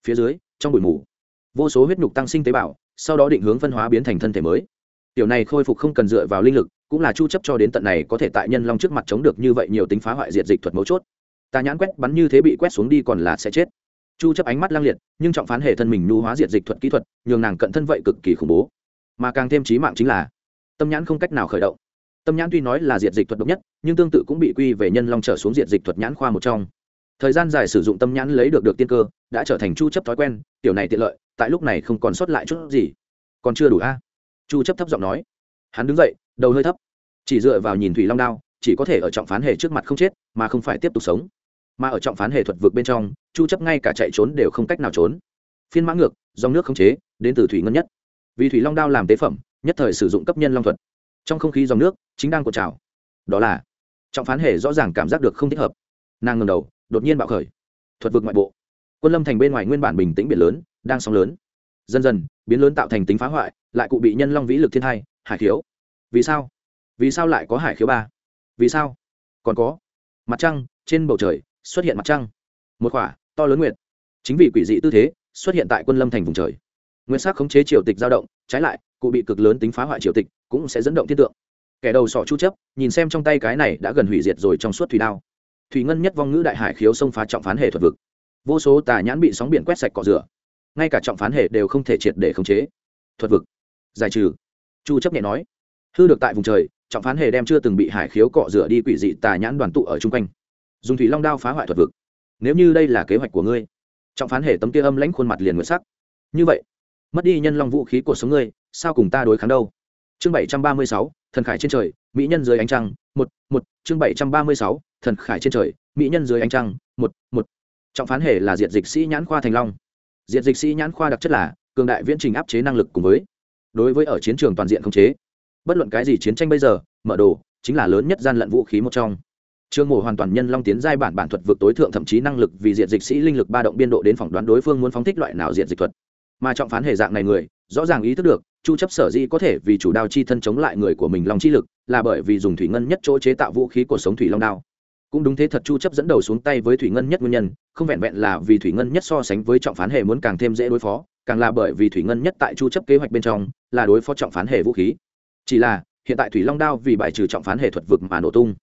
Phía dưới, trong bụi mù, vô số huyết nhục tăng sinh tế bào, sau đó định hướng phân hóa biến thành thân thể mới. Tiểu này khôi phục không cần dựa vào linh lực, cũng là chu chấp cho đến tận này có thể tại nhân long trước mặt chống được như vậy nhiều tính phá hoại diệt dịch thuật mấu chốt. Ta nhãn quét bắn như thế bị quét xuống đi còn là sẽ chết chu chấp ánh mắt lang liệt, nhưng trọng phán hệ thân mình nhu hóa diệt dịch thuật kỹ thuật, nhường nàng cận thân vậy cực kỳ khủng bố. Mà càng thêm chí mạng chính là, tâm nhãn không cách nào khởi động. Tâm nhãn tuy nói là diệt dịch thuật độc nhất, nhưng tương tự cũng bị quy về nhân long trở xuống diệt dịch thuật nhãn khoa một trong. Thời gian dài sử dụng tâm nhãn lấy được được tiên cơ, đã trở thành chu chấp thói quen, tiểu này tiện lợi, tại lúc này không còn sót lại chút gì. Còn chưa đủ a? Chu chấp thấp giọng nói. Hắn đứng dậy, đầu hơi thấp. Chỉ dựa vào nhìn thủy long đao, chỉ có thể ở trọng phán hệ trước mặt không chết, mà không phải tiếp tục sống mà ở trọng phán hệ thuật vực bên trong, chu chấp ngay cả chạy trốn đều không cách nào trốn. Phiên mã ngược, dòng nước không chế, đến từ thủy ngân nhất. Vì thủy long đao làm tế phẩm, nhất thời sử dụng cấp nhân long thuật. Trong không khí dòng nước, chính đang cột trào. Đó là, trọng phán hệ rõ ràng cảm giác được không thích hợp. Nàng ngẩng đầu, đột nhiên bạo khởi. Thuật vực ngoại bộ. Quân lâm thành bên ngoài nguyên bản bình tĩnh biển lớn, đang sóng lớn. Dần dần, biến lớn tạo thành tính phá hoại, lại cụ bị nhân long vĩ lực thiên hai hải khiếu. Vì sao? Vì sao lại có hải khiếu ba? Vì sao? Còn có, mặt trăng, trên bầu trời xuất hiện mặt trăng. Một khỏa, to lớn nguyệt. Chính vì quỷ dị tư thế, xuất hiện tại quân lâm thành vùng trời. Nguyên sắc khống chế triều tịch dao động, trái lại, cụ bị cực lớn tính phá hoại triều tịch, cũng sẽ dẫn động thiên tượng. Kẻ đầu sọ chu chấp, nhìn xem trong tay cái này đã gần hủy diệt rồi trong suốt thủy đao. Thủy ngân nhất vong ngữ đại hải khiếu sông phá trọng phán hệ thuật vực. Vô số tà nhãn bị sóng biển quét sạch cọ rửa. Ngay cả trọng phán hệ đều không thể triệt để khống chế. Thuật vực. Giải trừ. Chu chấp nhẹ nói. Hư được tại vùng trời, trọng phán hệ đem chưa từng bị hải khiếu cọ rửa đi quỷ dị tà nhãn đoàn tụ ở chung quanh dùng thủy long đao phá hoại thuật vực. Nếu như đây là kế hoạch của ngươi, trọng phán hệ tấm kia âm lãnh khuôn mặt liền nguyện sắc. Như vậy, mất đi nhân long vũ khí của số ngươi, sao cùng ta đối kháng đâu? Chương bảy trăm ba mươi sáu, thần khải trên trời, mỹ nhân dưới ánh trăng, một một, chương bảy trăm ba mươi sáu, thần khải trên trời, mỹ nhân dưới ánh trăng, một một. Trọng phán hệ là diệt dịch sĩ nhãn khoa thành long. Diệt dịch sĩ nhãn khoa đặc chất là cường đại viễn trình áp chế năng lực cùng với, đối với ở chiến trường toàn diện khống chế. Bất luận cái gì chiến tranh bây giờ, mở đồ, chính là lớn nhất gian lận vũ khí một trong trương Mộ hoàn toàn nhân long tiến giai bản bản thuật vượt tối thượng thậm chí năng lực vì diện dịch sĩ linh lực ba động biên độ đến phỏng đoán đối phương muốn phóng thích loại nào diện dịch thuật. Mà trọng phán hệ dạng này người, rõ ràng ý thức được, chu chấp sở dĩ có thể vì chủ đao chi thân chống lại người của mình long chi lực, là bởi vì dùng thủy ngân nhất chỗ chế tạo vũ khí của sống thủy long đao. Cũng đúng thế thật chu chấp dẫn đầu xuống tay với thủy ngân nhất nguyên nhân, không vẹn vẹn là vì thủy ngân nhất so sánh với trọng phán hệ muốn càng thêm dễ đối phó, càng là bởi vì thủy ngân nhất tại chu chấp kế hoạch bên trong, là đối phó trọng phán hệ vũ khí. Chỉ là, hiện tại thủy long đao vì bài trừ trọng phán hệ thuật vực mà nổ tung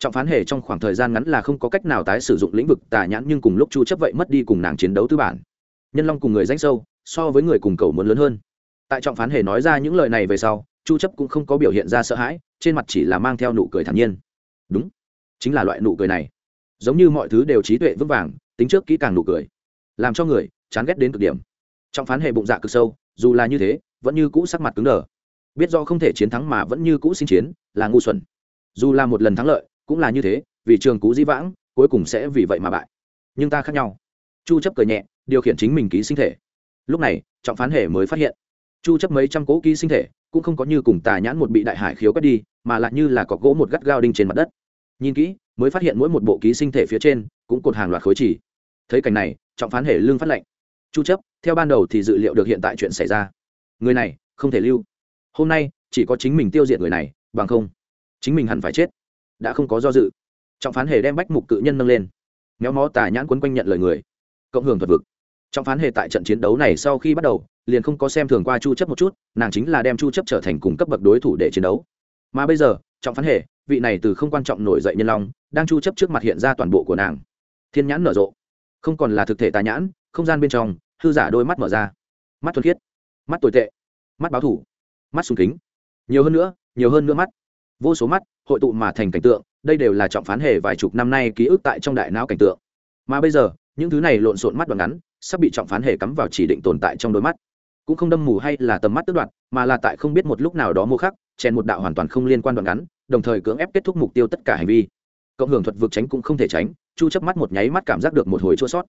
trọng phán hề trong khoảng thời gian ngắn là không có cách nào tái sử dụng lĩnh vực tà nhãn nhưng cùng lúc chu chấp vậy mất đi cùng nàng chiến đấu tư bản. Nhân long cùng người danh sâu, so với người cùng cầu muốn lớn hơn. Tại trọng phán hề nói ra những lời này về sau, chu chấp cũng không có biểu hiện ra sợ hãi, trên mặt chỉ là mang theo nụ cười thản nhiên. Đúng, chính là loại nụ cười này. Giống như mọi thứ đều trí tuệ vững vàng, tính trước kỹ càng nụ cười. Làm cho người chán ghét đến cực điểm. Trọng phán hề bụng dạ cực sâu, dù là như thế, vẫn như cũ sắc mặt cứng đờ. Biết do không thể chiến thắng mà vẫn như cũ sinh chiến, là ngu xuẩn. Dù là một lần thắng lợi cũng là như thế, vì trường cú di vãng, cuối cùng sẽ vì vậy mà bại. Nhưng ta khác nhau. Chu chấp cười nhẹ, điều khiển chính mình ký sinh thể. Lúc này, trọng phán hệ mới phát hiện. Chu chấp mấy trăm cố ký sinh thể, cũng không có như cùng tà nhãn một bị đại hải khiếu cắt đi, mà lại như là có gỗ một gắt gao đinh trên mặt đất. Nhìn kỹ, mới phát hiện mỗi một bộ ký sinh thể phía trên, cũng cột hàng loạt khối chỉ thấy cảnh này, trọng phán hệ lương phát lệnh chu chấp, theo ban đầu thì dự liệu được hiện tại chuyện xảy ra. Người này, không thể lưu. Hôm nay, chỉ có chính mình tiêu diệt người này, bằng không, chính mình hẳn phải chết đã không có do dự. Trọng phán hề đem bách mục cự nhân nâng lên. Méo mó tà nhãn quấn quanh nhận lời người. Cộng hưởng thuật vực. Trọng phán hề tại trận chiến đấu này sau khi bắt đầu, liền không có xem thường qua chu chấp một chút, nàng chính là đem chu chấp trở thành cùng cấp bậc đối thủ để chiến đấu. Mà bây giờ, trọng phán hề, vị này từ không quan trọng nổi dậy nhân long, đang chu chấp trước mặt hiện ra toàn bộ của nàng. Thiên nhãn nở rộ. Không còn là thực thể tà nhãn, không gian bên trong, hư giả đôi mắt mở ra. Mắt thuần khiết. Mắt tồi tệ. Mắt báo thủ. Mắt sùng kính. Nhiều hơn nữa, nhiều hơn nữa mắt. Vô số mắt hội tụ mà thành cảnh tượng, đây đều là trọng phán hề vài chục năm nay ký ức tại trong đại não cảnh tượng. Mà bây giờ, những thứ này lộn xộn mắt đoạn ngắn, sắp bị trọng phán hề cắm vào chỉ định tồn tại trong đôi mắt. Cũng không đâm mù hay là tầm mắt tức đoạn mà là tại không biết một lúc nào đó mua khắc, chèn một đạo hoàn toàn không liên quan đoạn ngắn, đồng thời cưỡng ép kết thúc mục tiêu tất cả hành vi. Cộng hưởng thuật vượt tránh cũng không thể tránh, chu chấp mắt một nháy mắt cảm giác được một hồi chua sót.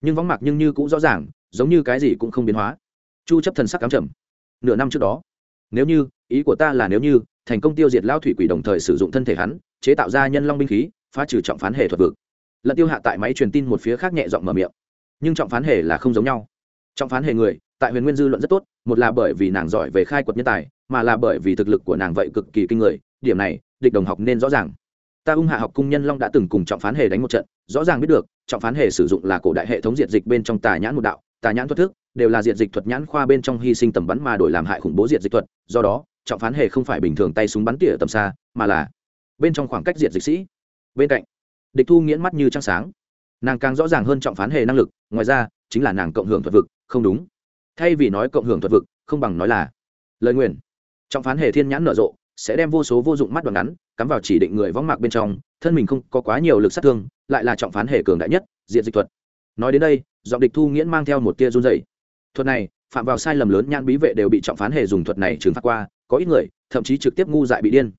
Nhưng vắng mặt nhưng như cũng rõ ràng, giống như cái gì cũng không biến hóa. Chu chấp thần sắc cám trầm. Nửa năm trước đó, nếu như ý của ta là nếu như thành công tiêu diệt lao thủy quỷ đồng thời sử dụng thân thể hắn, chế tạo ra nhân long binh khí, phá trừ trọng phán hệ thuật vực. Lận tiêu hạ tại máy truyền tin một phía khác nhẹ giọng mở miệng. Nhưng trọng phán hệ là không giống nhau. Trọng phán hệ người, tại huyền nguyên dư luận rất tốt, một là bởi vì nàng giỏi về khai quật nhân tài, mà là bởi vì thực lực của nàng vậy cực kỳ kinh người, điểm này, địch đồng học nên rõ ràng. Ta ung hạ học cung nhân long đã từng cùng trọng phán hề đánh một trận, rõ ràng biết được, trọng phán hề sử dụng là cổ đại hệ thống diệt dịch bên trong tà nhãn một đạo, tà nhãn thuật thức, đều là diệt dịch thuật nhãn khoa bên trong hy sinh tầm bắn mà đổi làm hại khủng bố diệt dịch thuật, do đó trọng phán hề không phải bình thường tay súng bắn tỉa tầm xa, mà là bên trong khoảng cách diệt dịch sĩ. Bên cạnh, địch thu nghiễn mắt như trăng sáng. Nàng càng rõ ràng hơn trọng phán hề năng lực, ngoài ra, chính là nàng cộng hưởng thuật vực, không đúng. Thay vì nói cộng hưởng thuật vực, không bằng nói là lời nguyền. Trọng phán hề thiên nhãn nở rộ, sẽ đem vô số vô dụng mắt đoạn ngắn, cắm vào chỉ định người võng mạc bên trong, thân mình không có quá nhiều lực sát thương, lại là trọng phán hề cường đại nhất diện dịch thuật. Nói đến đây, giọng địch thu nghiễn mang theo một tia run dày thuật này, phạm vào sai lầm lớn nhãn bí vệ đều bị trọng phán hề dùng thuật này trừng phạt qua có ít người, thậm chí trực tiếp ngu dại bị điên.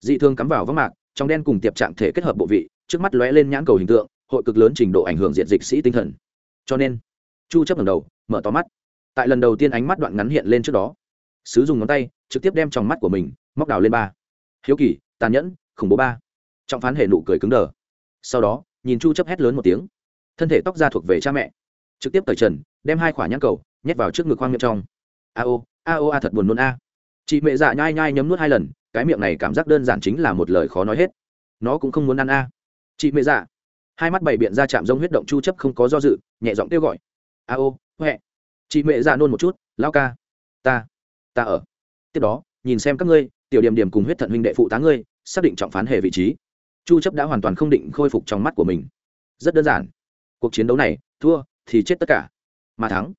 Dị thương cắm vào vắng mạc, trong đen cùng tiệp trạng thể kết hợp bộ vị, trước mắt lóe lên nhãn cầu hình tượng, hội cực lớn trình độ ảnh hưởng diện dịch sĩ tinh thần. Cho nên, chu chấp lần đầu, mở to mắt. Tại lần đầu tiên ánh mắt đoạn ngắn hiện lên trước đó, sứ dùng ngón tay, trực tiếp đem trong mắt của mình, móc đào lên ba. Hiếu kỳ, tàn nhẫn, khủng bố ba. Trọng phán hệ nụ cười cứng đờ. Sau đó, nhìn chu chấp hét lớn một tiếng. Thân thể tóc ra thuộc về cha mẹ. Trực tiếp tẩy trần, đem hai khỏa nhãn cầu nhét vào trước ngực khoang miệng trong. A ô a ô a thật buồn nôn a chị mẹ dạ nhai nhai nhấm nuốt hai lần, cái miệng này cảm giác đơn giản chính là một lời khó nói hết. Nó cũng không muốn ăn a. Chị mẹ dạ. Hai mắt bảy biện ra chạm giống huyết động chu chấp không có do dự, nhẹ giọng kêu gọi. A ô, huệ. Chị mẹ dạ nôn một chút, lao ca. Ta ta ở. Tiếp đó, nhìn xem các ngươi, tiểu điểm điểm cùng huyết thận huynh đệ phụ tá ngươi, xác định trọng phán hệ vị trí. Chu chấp đã hoàn toàn không định khôi phục trong mắt của mình. Rất đơn giản. Cuộc chiến đấu này, thua thì chết tất cả. Mà thắng.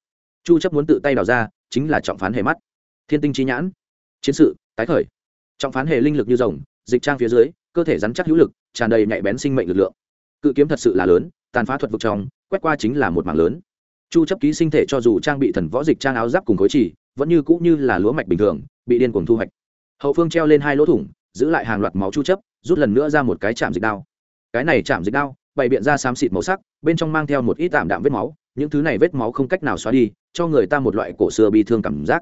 Chu chấp muốn tự tay đào ra, chính là trọng phán hệ mắt. Thiên tinh trí nhãn chiến sự, tái khởi. Trọng phán hệ linh lực như rồng, dịch trang phía dưới, cơ thể rắn chắc hữu lực, tràn đầy nhạy bén sinh mệnh lực lượng. Cự kiếm thật sự là lớn, tàn phá thuật vực trong, quét qua chính là một mảng lớn. Chu chấp ký sinh thể cho dù trang bị thần võ dịch trang áo giáp cùng khối chỉ vẫn như cũ như là lúa mạch bình thường, bị điên cuồng thu hoạch. Hậu phương treo lên hai lỗ thủng, giữ lại hàng loạt máu chu chấp, rút lần nữa ra một cái chạm dịch đao. Cái này chạm dịch đao, bày biện ra xám xịt màu sắc, bên trong mang theo một ít tạm đạm vết máu, những thứ này vết máu không cách nào xóa đi, cho người ta một loại cổ xưa bi thương cảm giác.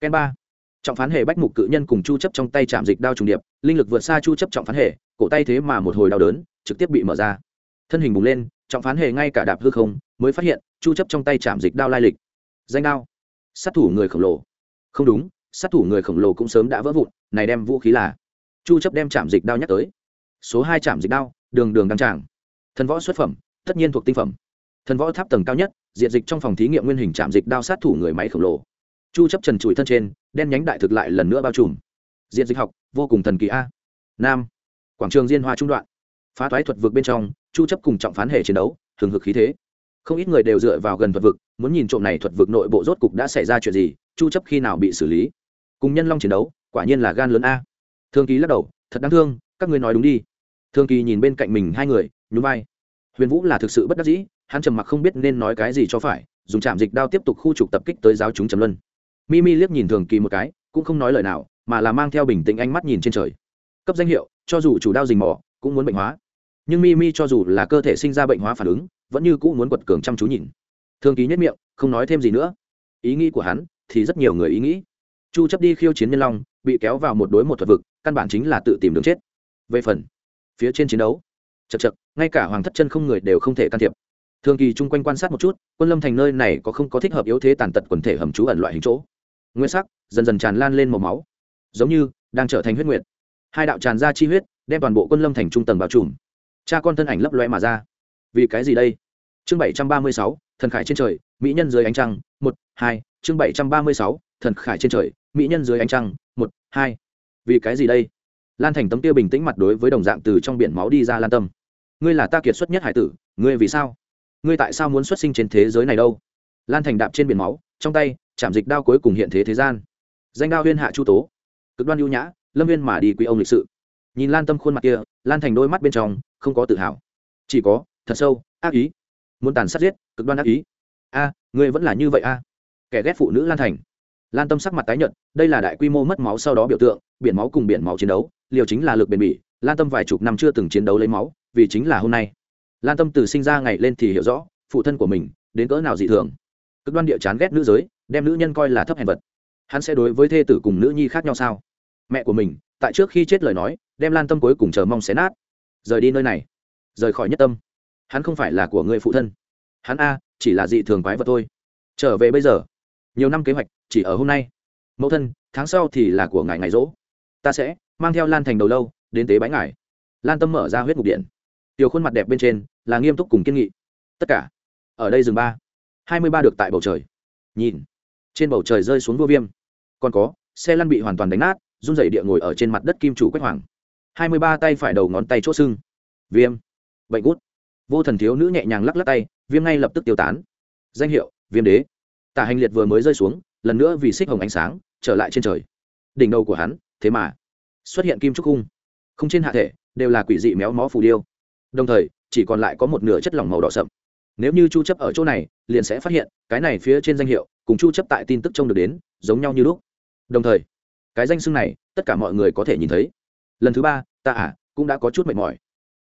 Ken ba trọng phán hệ bách mục cự nhân cùng chu chấp trong tay chạm dịch đao trùng điệp, linh lực vượt xa chu chấp trọng phán hệ cổ tay thế mà một hồi đau đớn, trực tiếp bị mở ra. Thân hình bùng lên, trọng phán hệ ngay cả đạp hư không, mới phát hiện, chu chấp trong tay chạm dịch đao lai lịch. Danh đao. Sát thủ người khổng lồ. Không đúng, sát thủ người khổng lồ cũng sớm đã vỡ vụn, này đem vũ khí là. Chu chấp đem chạm dịch đao nhắc tới. Số hai chạm dịch đao, đường đường đăng tràng. Thần võ xuất phẩm, tất nhiên thuộc tinh phẩm. Thần võ tháp tầng cao nhất, diện dịch trong phòng thí nghiệm nguyên hình chạm dịch đao sát thủ người máy khổng lồ chu chấp trần trụi thân trên, đen nhánh đại thực lại lần nữa bao trùm. Diện dịch học, vô cùng thần kỳ a. Nam, quảng trường diên hoa trung đoạn. Phá thoái thuật vực bên trong, chu chấp cùng trọng phán hệ chiến đấu thường hực khí thế. Không ít người đều dựa vào gần thuật vực, muốn nhìn trộm này thuật vực nội bộ rốt cục đã xảy ra chuyện gì, chu chấp khi nào bị xử lý. Cùng nhân long chiến đấu, quả nhiên là gan lớn a. Thương ký lắc đầu, thật đáng thương, các ngươi nói đúng đi. Thương kỳ nhìn bên cạnh mình hai người, nhún vai. Huyền vũ là thực sự bất đắc dĩ, hắn trầm mặc không biết nên nói cái gì cho phải, dùng chạm dịch đao tiếp tục khu trục tập kích tới giáo chúng trầm luân mimi liếc nhìn thường kỳ một cái, cũng không nói lời nào, mà là mang theo bình tĩnh ánh mắt nhìn trên trời. Cấp danh hiệu, cho dù chủ đao rình mò, cũng muốn bệnh hóa. Nhưng mimi cho dù là cơ thể sinh ra bệnh hóa phản ứng, vẫn như cũ muốn quật cường chăm chú nhìn. Thường Kỳ nhất miệng, không nói thêm gì nữa. Ý nghĩ của hắn, thì rất nhiều người ý nghĩ. Chu chấp đi khiêu chiến nhân long, bị kéo vào một đối một thuật vực, căn bản chính là tự tìm đường chết. Về phần, phía trên chiến đấu, chật chật, ngay cả hoàng thất chân không người đều không thể can thiệp. Thường kỳ chung quanh quan sát một chút, quân lâm thành nơi này có không có thích hợp yếu thế tàn tật quần thể hầm trú ẩn loại hình chỗ nguyên sắc dần dần tràn lan lên màu máu, giống như đang trở thành huyết nguyệt. Hai đạo tràn ra chi huyết, đem toàn bộ quân lâm thành trung tầng bao trùm. Cha con thân ảnh lấp loe mà ra. Vì cái gì đây? Chương bảy trăm ba mươi sáu, thần khải trên trời, mỹ nhân dưới ánh trăng, một, hai, chương bảy trăm ba mươi sáu, thần khải trên trời, mỹ nhân dưới ánh trăng, một, hai. Vì cái gì đây? Lan thành tấm tiêu bình tĩnh mặt đối với đồng dạng từ trong biển máu đi ra lan tâm. Ngươi là ta kiệt xuất nhất hải tử, ngươi vì sao? Ngươi tại sao muốn xuất sinh trên thế giới này đâu? Lan thành đạp trên biển máu, trong tay chạm dịch đao cuối cùng hiện thế thế gian. Danh đao huyên hạ chu tố. Cực đoan ưu nhã, lâm viên mà đi quý ông lịch sự. Nhìn lan tâm khuôn mặt kia, lan thành đôi mắt bên trong, không có tự hào. Chỉ có, thật sâu, ác ý. Muốn tàn sát giết, cực đoan ác ý. A, ngươi vẫn là như vậy a. Kẻ ghét phụ nữ lan thành. Lan tâm sắc mặt tái nhợt, đây là đại quy mô mất máu sau đó biểu tượng, biển máu cùng biển máu chiến đấu, liều chính là lực bền bỉ, lan tâm vài chục năm chưa từng chiến đấu lấy máu, vì chính là hôm nay. Lan tâm từ sinh ra ngày lên thì hiểu rõ, phụ thân của mình, đến cỡ nào dị thường. Cực đoan địa chán ghét nữ giới đem nữ nhân coi là thấp hèn vật. Hắn sẽ đối với thê tử cùng nữ nhi khác nhau sao? Mẹ của mình, tại trước khi chết lời nói, đem lan tâm cuối cùng chờ mong xé nát. Rời đi nơi này. Rời khỏi nhất tâm. Hắn không phải là của người phụ thân. Hắn a, chỉ là dị thường quái vật thôi. Trở về bây giờ. Nhiều năm kế hoạch, chỉ ở hôm nay. Mẫu thân, tháng sau thì là của ngài ngày rỗ. Ta sẽ mang theo lan thành đầu lâu, đến tế bái ngài. Lan tâm mở ra huyết ngục điện. Tiểu khuôn mặt đẹp bên trên là nghiêm túc cùng kiên nghị. Tất cả. Ở đây dừng ba. Hai mươi ba được tại bầu trời. Nhìn trên bầu trời rơi xuống vua viêm. Còn có, xe lăn bị hoàn toàn đánh nát, run rẩy địa ngồi ở trên mặt đất kim chủ quách hoàng. Hai mươi ba tay phải đầu ngón tay chỗ sưng. Viêm. Bệnh gút. Vô thần thiếu nữ nhẹ nhàng lắc lắc tay, viêm ngay lập tức tiêu tán. Danh hiệu, viêm đế. Tả hành liệt vừa mới rơi xuống, lần nữa vì xích hồng ánh sáng, trở lại trên trời. Đỉnh đầu của hắn, thế mà, xuất hiện kim trúc cung không trên hạ thể, đều là quỷ dị méo mó phù điêu. Đồng thời, chỉ còn lại có một nửa chất lỏng màu đỏ sậm. Nếu như chu chấp ở chỗ này, liền sẽ phát hiện, cái này phía trên danh hiệu cùng chu chấp tại tin tức trông được đến giống nhau như lúc. Đồng thời cái danh xưng này tất cả mọi người có thể nhìn thấy. Lần thứ ba ta à cũng đã có chút mệt mỏi.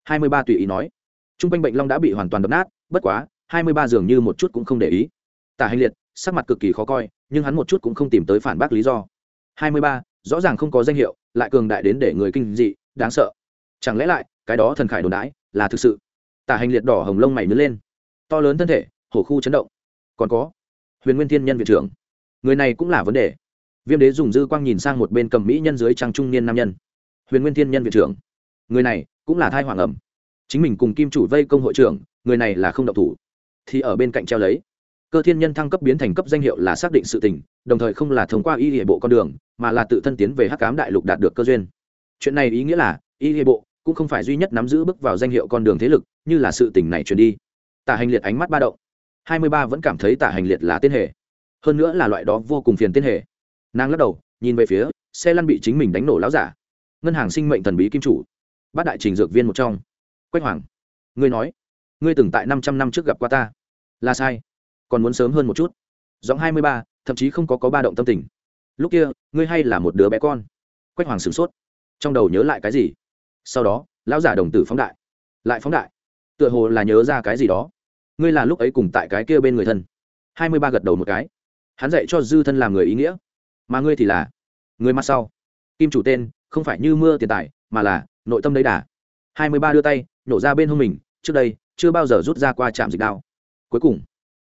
23 tùy ý nói. Trung quanh bệnh long đã bị hoàn toàn đập nát bất quá 23 dường như một chút cũng không để ý. Tả hành liệt sắc mặt cực kỳ khó coi nhưng hắn một chút cũng không tìm tới phản bác lý do. 23, rõ ràng không có danh hiệu lại cường đại đến để người kinh dị đáng sợ. Chẳng lẽ lại cái đó thần khải đồn đãi là thực sự? Tả hành liệt đỏ hồng lông mày nứt lên. To lớn thân thể hổ khu chấn động. Còn có huyền nguyên thiên nhân viện trưởng. Người này cũng là vấn đề. Viêm đế dùng dư quang nhìn sang một bên cầm mỹ nhân dưới trang trung niên nam nhân. Huyền nguyên thiên nhân viện trưởng. Người này cũng là thai hoàng ẩm. Chính mình cùng kim chủ vây công hội trưởng, người này là không động thủ. Thì ở bên cạnh treo lấy. Cơ thiên nhân thăng cấp biến thành cấp danh hiệu là xác định sự tình, đồng thời không là thông qua y hệ bộ con đường, mà là tự thân tiến về hắc cám đại lục đạt được cơ duyên. Chuyện này ý nghĩa là, y hệ bộ cũng không phải duy nhất nắm giữ bước vào danh hiệu con đường thế lực, như là sự tình này truyền đi. Tả hành liệt ánh mắt ba động hai mươi ba vẫn cảm thấy tả hành liệt là tên hệ hơn nữa là loại đó vô cùng phiền tên hệ nàng lắc đầu, nhìn về phía, xe lăn bị chính mình đánh nổ láo giả. Ngân hàng sinh mệnh thần bí kim chủ. Bát đại trình dược viên một trong. Quách hoàng, ngươi nói, ngươi từng tại năm trăm năm trước gặp qua ta. Là sai. Còn muốn sớm hơn một chút. Giọng hai mươi ba, thậm chí không có có ba động tâm tình. Lúc kia, ngươi hay là một đứa bé con. Quách hoàng sửng sốt. Trong đầu nhớ lại cái gì? Sau đó, lão giả đồng tử phóng đại. Lại phóng đại. Tựa hồ là nhớ ra cái gì đó ngươi là lúc ấy cùng tại cái kia bên người thân. Hai mươi ba gật đầu một cái. Hắn dạy cho dư thân làm người ý nghĩa. Mà ngươi thì là người mặt sau. Kim chủ tên, không phải như mưa tiền tài, mà là nội tâm đấy đà. Hai mươi ba đưa tay, nhổ ra bên hông mình, trước đây, chưa bao giờ rút ra qua trạm dịch đao. Cuối cùng,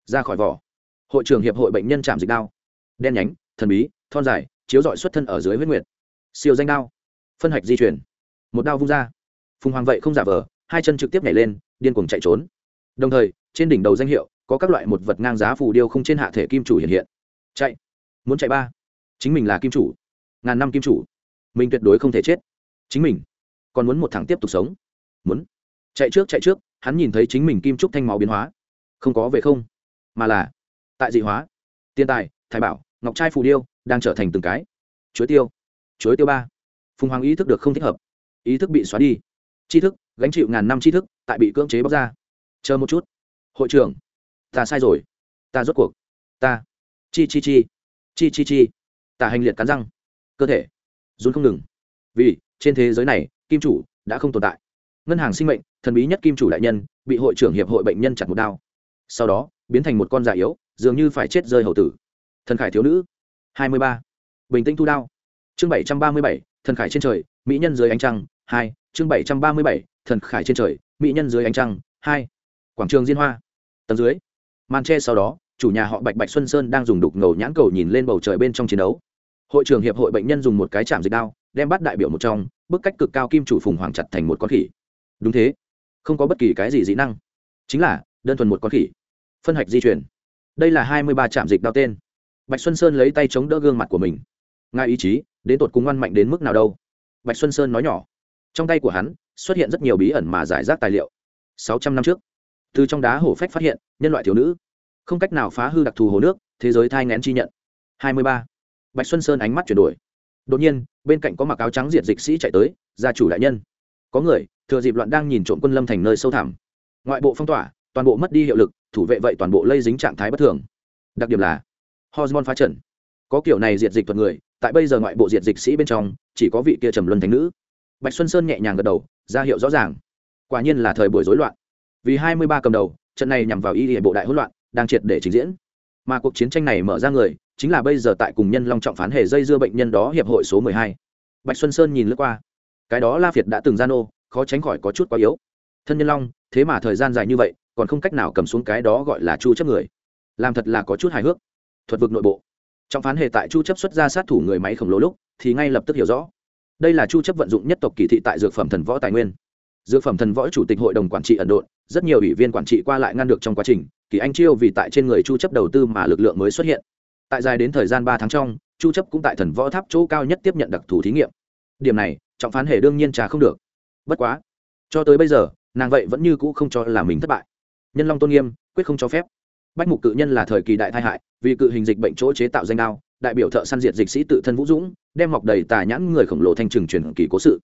ra khỏi vỏ. Hội trưởng hiệp hội bệnh nhân trạm dịch đao. Đen nhánh, thần bí, thon dài, chiếu dọi xuất thân ở dưới huyết nguyệt. Siêu danh đao. Phân hạch di chuyển. Một đao vung ra. Phùng hoàng vậy không giả vờ, hai chân trực tiếp nhảy lên, điên cuồng chạy trốn. Đồng thời trên đỉnh đầu danh hiệu, có các loại một vật ngang giá phù điêu không trên hạ thể kim chủ hiện hiện. Chạy. Muốn chạy ba. Chính mình là kim chủ. Ngàn năm kim chủ. Mình tuyệt đối không thể chết. Chính mình. Còn muốn một thằng tiếp tục sống. Muốn. Chạy trước chạy trước, hắn nhìn thấy chính mình kim trúc thanh máu biến hóa. Không có về không, mà là tại dị hóa. Tiền tài, thái bảo, ngọc trai phù điêu, đang trở thành từng cái. Chuối tiêu. Chuối tiêu ba. Phùng hoàng ý thức được không thích hợp. Ý thức bị xóa đi. Tri thức, gánh chịu ngàn năm tri thức, tại bị cưỡng chế bóc ra. Chờ một chút hội trưởng, ta sai rồi, ta rốt cuộc, ta, chi chi chi chi chi chi, tả hành liệt cắn răng, cơ thể, run không ngừng. Vì, trên thế giới này, kim chủ đã không tồn tại. Ngân hàng sinh mệnh, thần bí nhất kim chủ đại nhân, bị hội trưởng hiệp hội bệnh nhân chặt một đao. Sau đó, biến thành một con già yếu, dường như phải chết rơi hầu tử. Thần khải thiếu nữ, hai mươi ba. Bình tĩnh thu đao. Chương bảy trăm ba mươi bảy, thần khải trên trời, mỹ nhân dưới ánh trăng, hai. Chương bảy trăm ba mươi bảy, thần khải trên trời, mỹ nhân dưới ánh trăng, hai. Quảng trường diên hoa tầng dưới. Màn tre sau đó, chủ nhà họ bạch bạch xuân sơn đang dùng đục ngầu nhãn cầu nhìn lên bầu trời bên trong chiến đấu. Hội trưởng hiệp hội bệnh nhân dùng một cái chạm dịch đao, đem bắt đại biểu một trong, bức cách cực cao kim chủ phùng hoàng chặt thành một con khỉ. Đúng thế. Không có bất kỳ cái gì dị năng. Chính là, đơn thuần một con khỉ. Phân hạch di chuyển. Đây là hai mươi ba trạm dịch đao tên. Bạch xuân sơn lấy tay chống đỡ gương mặt của mình. Ngài ý chí, đến tột cùng ngoan mạnh đến mức nào đâu? Bạch xuân sơn nói nhỏ. Trong tay của hắn, xuất hiện rất nhiều bí ẩn mà giải rác tài liệu. Sáu trăm năm trước từ trong đá hổ phách phát hiện, nhân loại thiếu nữ. Không cách nào phá hư đặc thù hồ nước, thế giới thai ngén chi nhận. Hai mươi ba. Bạch xuân sơn ánh mắt chuyển đổi. Đột nhiên, bên cạnh có mặc áo trắng diệt dịch sĩ chạy tới, gia chủ đại nhân. Có người, thừa dịp loạn đang nhìn trộm quân lâm thành nơi sâu thẳm. Ngoại bộ phong tỏa, toàn bộ mất đi hiệu lực, thủ vệ vậy toàn bộ lây dính trạng thái bất thường. Đặc điểm là, hormone phá trần. Có kiểu này diệt dịch thuật người, tại bây giờ ngoại bộ diệt dịch sĩ bên trong, chỉ có vị kia trầm luân thánh nữ. Bạch xuân sơn nhẹ nhàng gật đầu, ra hiệu rõ ràng. Quả nhiên là thời buổi rối loạn vì hai mươi ba cầm đầu, trận này nhằm vào y hệ bộ đại hỗn loạn đang triệt để trình diễn. Mà cuộc chiến tranh này mở ra người, chính là bây giờ tại cùng nhân long trọng phán hệ dây dưa bệnh nhân đó hiệp hội số mười hai. Bạch xuân sơn nhìn lướt qua. Cái đó la việt đã từng gian ô khó tránh khỏi có chút quá yếu. Thân nhân long, thế mà thời gian dài như vậy, còn không cách nào cầm xuống cái đó gọi là chu chấp người. Làm thật là có chút hài hước. Thuật vực nội bộ. Trong phán hệ tại chu chấp xuất ra sát thủ người máy khổng lồ lúc, thì ngay lập tức hiểu rõ. Đây là chu chấp vận dụng nhất tộc kỳ thị tại dược phẩm thần võ tài nguyên dược phẩm thần võ chủ tịch hội đồng quản trị ẩn độn, rất nhiều ủy viên quản trị qua lại ngăn được trong quá trình, kỳ anh chiêu vì tại trên người chu chấp đầu tư mà lực lượng mới xuất hiện. Tại dài đến thời gian ba tháng trong, chu chấp cũng tại thần võ tháp chỗ cao nhất tiếp nhận đặc thù thí nghiệm. Điểm này, trọng phán hề đương nhiên trà không được. Bất quá, cho tới bây giờ, nàng vậy vẫn như cũ không cho là mình thất bại. Nhân long tôn nghiêm, quyết không cho phép. Bách mục cự nhân là thời kỳ đại tai hại, vì cự hình dịch bệnh chỗ chế tạo danh đao, đại biểu thợ săn diệt dịch sĩ tự thân vũ dũng, đem mọc đầy tà nhãn người khổng lồ thanh trừng truyền kỳ cố sự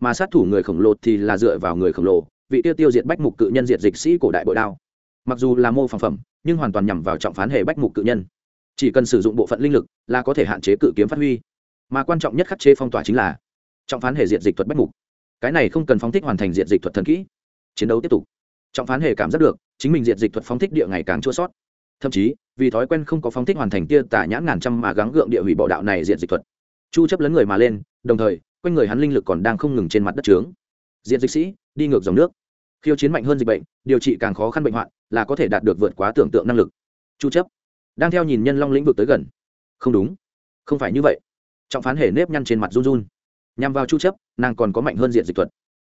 mà sát thủ người khổng lồ thì là dựa vào người khổng lồ, vị tiêu tiêu diệt bách mục cự nhân diệt dịch sĩ cổ đại bội đao. Mặc dù là mô phản phẩm, nhưng hoàn toàn nhằm vào trọng phán hệ bách mục cự nhân. Chỉ cần sử dụng bộ phận linh lực là có thể hạn chế cự kiếm phát huy. Mà quan trọng nhất khắc chế phong tỏa chính là trọng phán hệ diệt dịch thuật bách mục. Cái này không cần phóng thích hoàn thành diệt dịch thuật thần kỹ. Chiến đấu tiếp tục. Trọng phán hệ cảm giác được, chính mình diệt dịch thuật phóng thích địa ngày càng chua sót. Thậm chí, vì thói quen không có phóng thích hoàn thành tia tả nhãn ngàn trăm mà gắng gượng địa hủy bỏ đạo này diệt dịch thuật. Chu chấp lấn người mà lên, đồng thời quanh người hắn linh lực còn đang không ngừng trên mặt đất trướng. Diện dịch sĩ đi ngược dòng nước. Khiêu chiến mạnh hơn dịch bệnh điều trị càng khó khăn bệnh hoạn là có thể đạt được vượt quá tưởng tượng năng lực. Chu chấp. Đang theo nhìn nhân long lĩnh vực tới gần. Không đúng. Không phải như vậy. Trọng phán hề nếp nhăn trên mặt run run. Nhằm vào chu chấp nàng còn có mạnh hơn diện dịch thuật.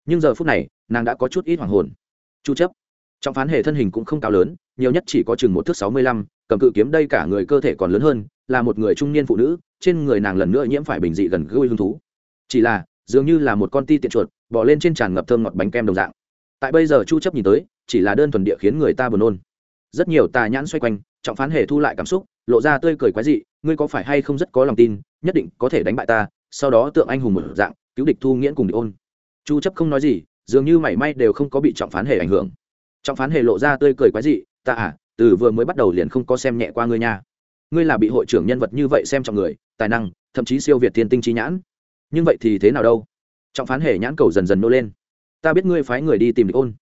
Nhưng giờ phút này nàng đã có chút ít hoàng hồn. Chu chấp. Trọng phán hề thân hình cũng không cao lớn nhiều nhất chỉ có chừng một thước sáu mươi lăm, cầm cự kiếm đây cả người cơ thể còn lớn hơn là một người trung niên phụ nữ trên người nàng lần nữa nhiễm phải bình dị gần gũi hứng thú chỉ là, dường như là một con ti tiện chuột bỏ lên trên tràn ngập thơm ngọt bánh kem đồng dạng. Tại bây giờ chu chấp nhìn tới, chỉ là đơn thuần địa khiến người ta buồn nôn. Rất nhiều tà nhãn xoay quanh, trọng phán hề thu lại cảm xúc, lộ ra tươi cười quái dị, ngươi có phải hay không rất có lòng tin, nhất định có thể đánh bại ta, sau đó tượng anh hùng một dạng, cứu địch thu nghiễn cùng địch ôn. Chu chấp không nói gì, dường như mảy may đều không có bị trọng phán hề ảnh hưởng. Trọng phán hề lộ ra tươi cười quái dị, ta à từ vừa mới bắt đầu liền không có xem nhẹ qua ngươi nha. Ngươi là bị hội trưởng nhân vật như vậy xem trọng người, tài năng, thậm chí siêu việt thiên tinh trí nhãn nhưng vậy thì thế nào đâu? Trọng phán hề nhãn cầu dần dần nô lên. Ta biết ngươi phái người đi tìm địch ôn.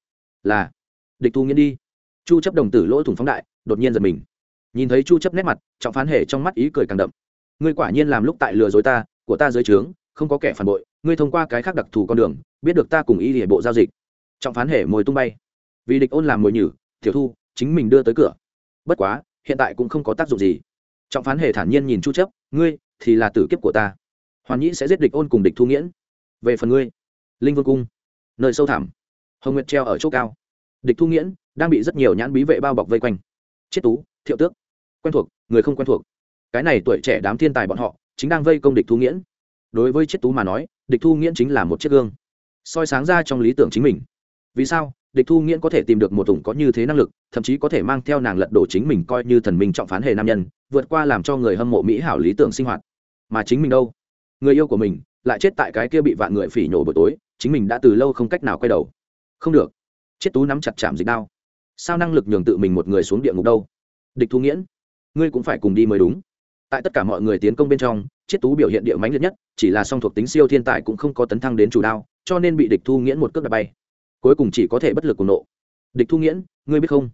Là, địch thu nghiễn đi. Chu chấp đồng tử lỗ thủng phóng đại, đột nhiên giật mình. Nhìn thấy chu chấp nét mặt, trọng phán hề trong mắt ý cười càng đậm. Ngươi quả nhiên làm lúc tại lừa dối ta, của ta dưới trướng, không có kẻ phản bội, ngươi thông qua cái khác đặc thù con đường, biết được ta cùng ý hệ bộ giao dịch. Trọng phán hề mồi tung bay. Vì địch ôn làm mồi nhử, tiểu thu, chính mình đưa tới cửa. Bất quá, hiện tại cũng không có tác dụng gì. Trọng phán hề thản nhiên nhìn chu chấp, ngươi thì là tử kiếp của ta hoàn nhĩ sẽ giết địch ôn cùng địch thu nghiễn. Về phần ngươi, linh vương cung, nơi sâu thẳm, hồng nguyệt treo ở chỗ cao. Địch thu nghiễn đang bị rất nhiều nhãn bí vệ bao bọc vây quanh. Chiết tú, thiệu tước, quen thuộc, người không quen thuộc. Cái này tuổi trẻ đám thiên tài bọn họ chính đang vây công địch thu nghiễn. Đối với chiết tú mà nói, địch thu nghiễn chính là một chiếc gương. Soi sáng ra trong lý tưởng chính mình. Vì sao, địch thu nghiễn có thể tìm được một thủng có như thế năng lực, thậm chí có thể mang theo nàng lật đổ chính mình coi như thần minh trọng phán hề nam nhân, vượt qua làm cho người hâm mộ mỹ hảo lý tưởng sinh hoạt. Mà chính mình đâu? Người yêu của mình lại chết tại cái kia bị vạn người phỉ nhổ buổi tối, chính mình đã từ lâu không cách nào quay đầu. Không được. Chết tú nắm chặt chạm dịch đao. Sao năng lực nhường tự mình một người xuống địa ngục đâu? Địch thu nghiễn, ngươi cũng phải cùng đi mới đúng. Tại tất cả mọi người tiến công bên trong chiết tú biểu hiện địa mánh liệt nhất, chỉ là song thuộc tính siêu thiên tài cũng không có tấn thăng đến chủ đao, cho nên bị địch thu nghiễn một cước đạp bay. Cuối cùng chỉ có thể bất lực cùng nộ. Địch thu nghiễn, ngươi biết không?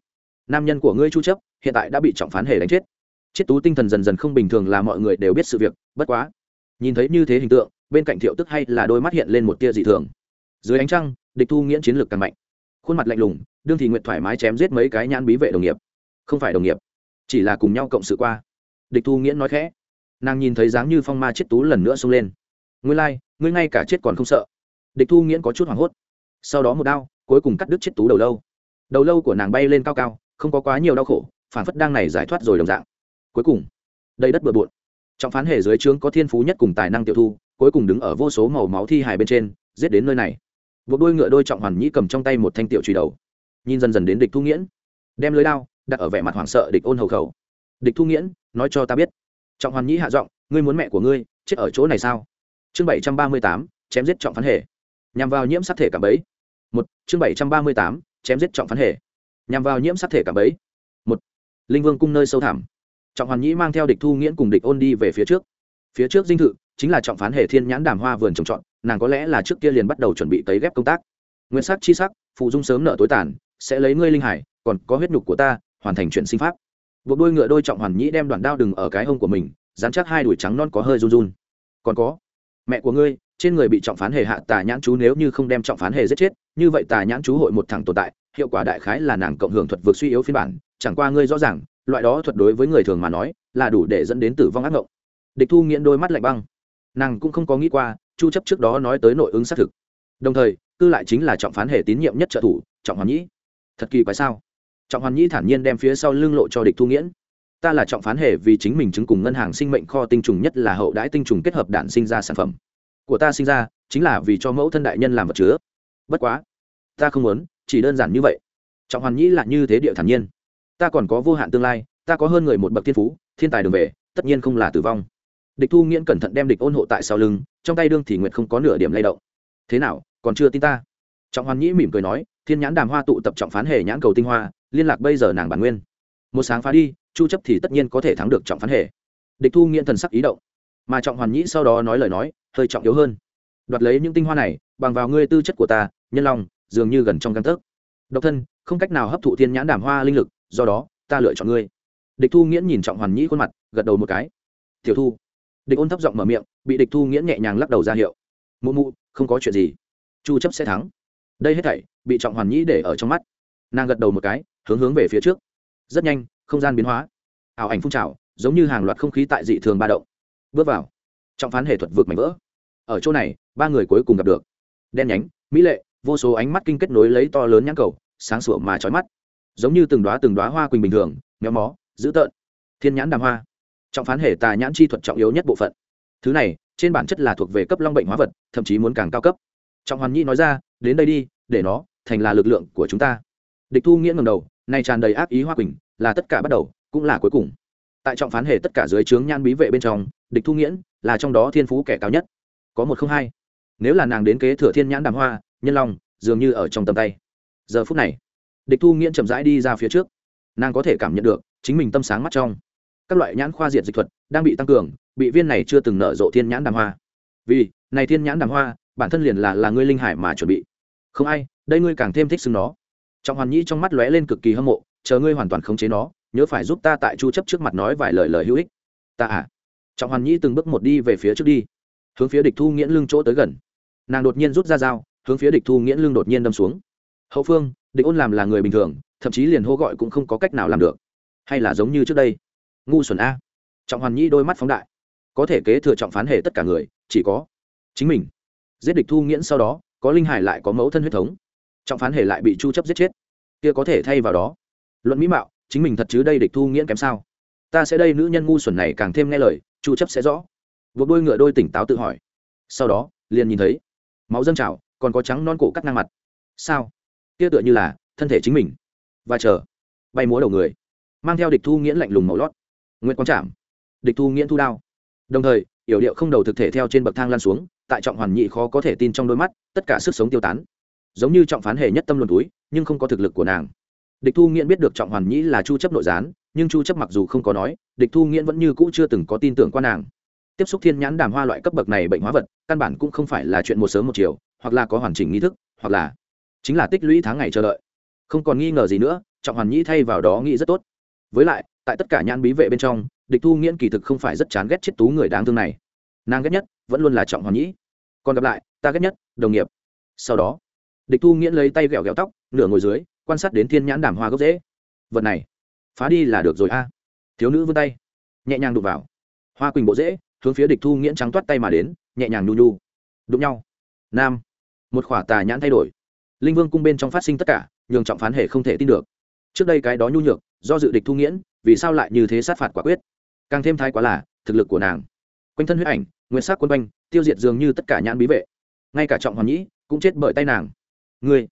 Nam nhân của ngươi chu chấp, hiện tại đã bị trọng phán hề đánh chết. Chiết tú tinh thần dần dần không bình thường là mọi người đều biết sự việc, bất quá nhìn thấy như thế hình tượng bên cạnh thiệu tức hay là đôi mắt hiện lên một tia dị thường. Dưới ánh trăng địch thu nghiễn chiến lược càng mạnh. Khuôn mặt lạnh lùng đương thì nguyện thoải mái chém giết mấy cái nhãn bí vệ đồng nghiệp. Không phải đồng nghiệp chỉ là cùng nhau cộng sự qua. Địch thu nghiễn nói khẽ. Nàng nhìn thấy dáng như phong ma chết tú lần nữa xông lên. Ngươi lai、like, ngươi ngay cả chết còn không sợ. Địch thu nghiễn có chút hoảng hốt. Sau đó một đao cuối cùng cắt đứt chết tú đầu lâu. Đầu lâu của nàng bay lên cao cao không có quá nhiều đau khổ phản phất đang này giải thoát rồi đồng dạng. Cuối cùng đây đất bừa bộn trọng phán hề dưới trướng có thiên phú nhất cùng tài năng tiểu thu, cuối cùng đứng ở vô số màu máu thi hài bên trên, giết đến nơi này. Buộc đôi ngựa đôi trọng hoàn nhĩ cầm trong tay một thanh tiểu truy đầu. Nhìn dần dần đến địch thu nghiễn. Đem lưới đao đặt ở vẻ mặt hoảng sợ địch ôn hầu khẩu. Địch thu nghiễn, nói cho ta biết. Trọng hoàn nhĩ hạ giọng, ngươi muốn mẹ của ngươi, chết ở chỗ này sao? Chương bảy trăm ba mươi tám, chém giết trọng phán hệ nhằm vào nhiễm sắc thể cảm bấy một, chương bảy trăm ba mươi tám, chém giết trọng phán hệ nhằm vào nhiễm sắc thể cảm bấy một, linh vương cung nơi sâu thẳm trọng hoàn nhĩ mang theo địch thu nghiễn cùng địch ôn đi về phía trước. Phía trước dinh thự chính là trọng phán hệ thiên nhãn đàm hoa vườn trồng trọt, nàng có lẽ là trước kia liền bắt đầu chuẩn bị cấy ghép công tác. Nguyên sắc chi sắc, phụ dung sớm nợ tối tàn, sẽ lấy ngươi linh hải, còn có huyết nhục của ta, hoàn thành chuyện sinh pháp. Buộc đôi ngựa đôi trọng hoàn nhĩ đem đoạn đao đừng ở cái hông của mình, dán chắc hai đùi trắng non có hơi run run. Còn có, mẹ của ngươi, trên người bị trọng phán hề hạ tà nhãn chú nếu như không đem trọng phán hề giết chết, như vậy tà nhãn chú hội một thằng tồn tại, hiệu quả đại khái là nàng cộng hưởng thuật vượt suy yếu phiên bản, chẳng qua ngươi rõ ràng loại đó thuật đối với người thường mà nói là đủ để dẫn đến tử vong ác ngộng. Địch thu nghiễn đôi mắt lạnh băng. Nàng cũng không có nghĩ qua, chu chấp trước đó nói tới nội ứng xác thực. Đồng thời, cư lại chính là trọng phán hệ tín nhiệm nhất trợ thủ, trọng hoàn nhĩ. Thật kỳ quái sao? Trọng hoàn nhĩ thản nhiên đem phía sau lưng lộ cho địch thu nghiễn. Ta là trọng phán hệ vì chính mình chứng cùng ngân hàng sinh mệnh kho tinh trùng nhất là hậu đãi tinh trùng kết hợp đạn sinh ra sản phẩm. Của ta sinh ra, chính là vì cho mẫu thân đại nhân làm vật chứa. Bất quá, ta không muốn, chỉ đơn giản như vậy. Trọng hoàn nhĩ là như thế địa thản nhiên ta còn có vô hạn tương lai ta có hơn người một bậc thiên phú thiên tài đường về tất nhiên không là tử vong. Địch thu nghiễn cẩn thận đem địch ôn hộ tại sau lưng trong tay đương thì nguyệt không có nửa điểm lay động. Thế nào còn chưa tin ta? Trọng hoàn nhĩ mỉm cười nói thiên nhãn đàm hoa tụ tập trọng phán hề nhãn cầu tinh hoa liên lạc bây giờ nàng bản nguyên. Một sáng phá đi chu chấp thì tất nhiên có thể thắng được trọng phán hề. Địch thu nghiễn thần sắc ý động. Mà trọng hoàn nhĩ sau đó nói lời nói hơi trọng yếu hơn. Đoạt lấy những tinh hoa này bằng vào ngươi tư chất của ta nhân lòng, dường như gần trong căn tấc. Độc thân không cách nào hấp thụ thiên nhãn đàm hoa linh lực do đó, ta lựa chọn ngươi. Địch thu nghiễn nhìn trọng hoàn nhĩ khuôn mặt, gật đầu một cái. Tiểu thu. Địch ôn thấp giọng mở miệng, bị địch thu nghiễn nhẹ nhàng lắc đầu ra hiệu. Mụ mụ, không có chuyện gì. Chu chấp sẽ thắng. Đây hết thảy, bị trọng hoàn nhĩ để ở trong mắt. Nàng gật đầu một cái, hướng hướng về phía trước. Rất nhanh, không gian biến hóa. Ảo ảnh phun trào, giống như hàng loạt không khí tại dị thường ba động. Bước vào. Trọng phán hệ thuật vượt mảnh vỡ. Ở chỗ này, ba người cuối cùng gặp được. Đen nhánh, mỹ lệ, vô số ánh mắt kinh kết nối lấy to lớn nhãn cầu, sáng sủa mà chói mắt giống như từng đóa từng đóa hoa quỳnh bình thường, méo mó, dữ tợn, thiên nhãn đàm hoa. Trọng phán hệ tà nhãn chi thuật trọng yếu nhất bộ phận. Thứ này, trên bản chất là thuộc về cấp long bệnh hóa vật, thậm chí muốn càng cao cấp. Trọng hoàn nhi nói ra, đến đây đi, để nó thành là lực lượng của chúng ta. Địch thu nghĩa ngầm đầu, nay tràn đầy ác ý hoa quỳnh, là tất cả bắt đầu, cũng là cuối cùng. Tại trọng phán hệ tất cả dưới trướng nhan bí vệ bên trong, địch thu nghiễn là trong đó thiên phú kẻ cao nhất. Có một không hai. Nếu là nàng đến kế thừa thiên nhãn đàm hoa, nhân long dường như ở trong tầm tay. Giờ phút này địch thu nghiễn chậm rãi đi ra phía trước. Nàng có thể cảm nhận được chính mình tâm sáng mắt trong. Các loại nhãn khoa diệt dịch thuật đang bị tăng cường, bị viên này chưa từng nở rộ thiên nhãn đàm hoa. Vì, này thiên nhãn đàm hoa, bản thân liền là là ngươi linh hải mà chuẩn bị. Không ai, đây ngươi càng thêm thích xưng nó. Trọng hoàn nhĩ trong mắt lóe lên cực kỳ hâm mộ, chờ ngươi hoàn toàn khống chế nó, nhớ phải giúp ta tại chu chấp trước mặt nói vài lời lời hữu ích. Ta à? Trọng hoàn nhĩ từng bước một đi về phía trước đi, hướng phía địch thu nghiễn lưng chỗ tới gần. Nàng đột nhiên rút ra dao, hướng phía địch thu nghiễn lưng đột nhiên đâm xuống hậu phương, địch ôn làm là người bình thường, thậm chí liền hô gọi cũng không có cách nào làm được. Hay là giống như trước đây? Ngu xuẩn a. Trọng hoàn nhĩ đôi mắt phóng đại. Có thể kế thừa trọng phán hệ tất cả người, chỉ có chính mình. Giết địch thu nghiễn sau đó, có linh hải lại có mẫu thân huyết thống. Trọng phán hệ lại bị chu chấp giết chết. Kia có thể thay vào đó. Luận mỹ mạo, chính mình thật chứ đây địch thu nghiễn kém sao? Ta sẽ đây nữ nhân ngu xuẩn này càng thêm nghe lời, chu chấp sẽ rõ. Buộc đôi ngựa đôi tỉnh táo tự hỏi. Sau đó, liền nhìn thấy, máu dâng trào, còn có trắng non cổ cắt ngang mặt. Sao? Kia tựa như là thân thể chính mình. Và chờ, bay múa đầu người, mang theo địch thu nghiễn lạnh lùng màu lót. Nguyễn quang trảm địch thu nghiễn thu đao. Đồng thời, yểu điệu không đầu thực thể theo trên bậc thang lan xuống, tại trọng hoàn nhị khó có thể tin trong đôi mắt, tất cả sức sống tiêu tán. Giống như trọng phán hề nhất tâm luồn túi, nhưng không có thực lực của nàng. Địch thu nghiễn biết được trọng hoàn nhĩ là chu chấp nội gián, nhưng chu chấp mặc dù không có nói, địch thu nghiễn vẫn như cũ chưa từng có tin tưởng qua nàng. Tiếp xúc thiên nhãn đàm hoa loại cấp bậc này bệnh hóa vật, căn bản cũng không phải là chuyện một sớm một chiều, hoặc là có hoàn chỉnh nghi thức, hoặc là chính là tích lũy tháng ngày chờ đợi. Không còn nghi ngờ gì nữa, trọng hoàn nhĩ thay vào đó nghĩ rất tốt. Với lại, tại tất cả nhãn bí vệ bên trong, địch thu nghiễn kỳ thực không phải rất chán ghét chết tú người đáng thương này. Nàng ghét nhất, vẫn luôn là trọng hoàn nhĩ. Còn gặp lại, ta ghét nhất, đồng nghiệp. Sau đó, địch thu nghiễn lấy tay ghẹo ghẹo tóc, nửa ngồi dưới, quan sát đến thiên nhãn đàm hoa gốc dễ vật này, phá đi là được rồi a. Thiếu nữ vươn tay, nhẹ nhàng đụng vào. Hoa quỳnh bộ dễ hướng phía địch thu nghiễn trắng toát tay mà đến, nhẹ nhàng nhu nhu. Đụng nhau. Nam. Một khỏa tà nhãn thay đổi linh vương cung bên trong phát sinh tất cả, nhường trọng phán hệ không thể tin được. Trước đây cái đó nhu nhược, do dự địch thu nghiễn, vì sao lại như thế sát phạt quả quyết? Càng thêm thái quá là, thực lực của nàng. Quanh thân huyết ảnh, nguyên sắc quân quanh, tiêu diệt dường như tất cả nhãn bí vệ. Ngay cả trọng hoàn nhĩ, cũng chết bởi tay nàng. Ngươi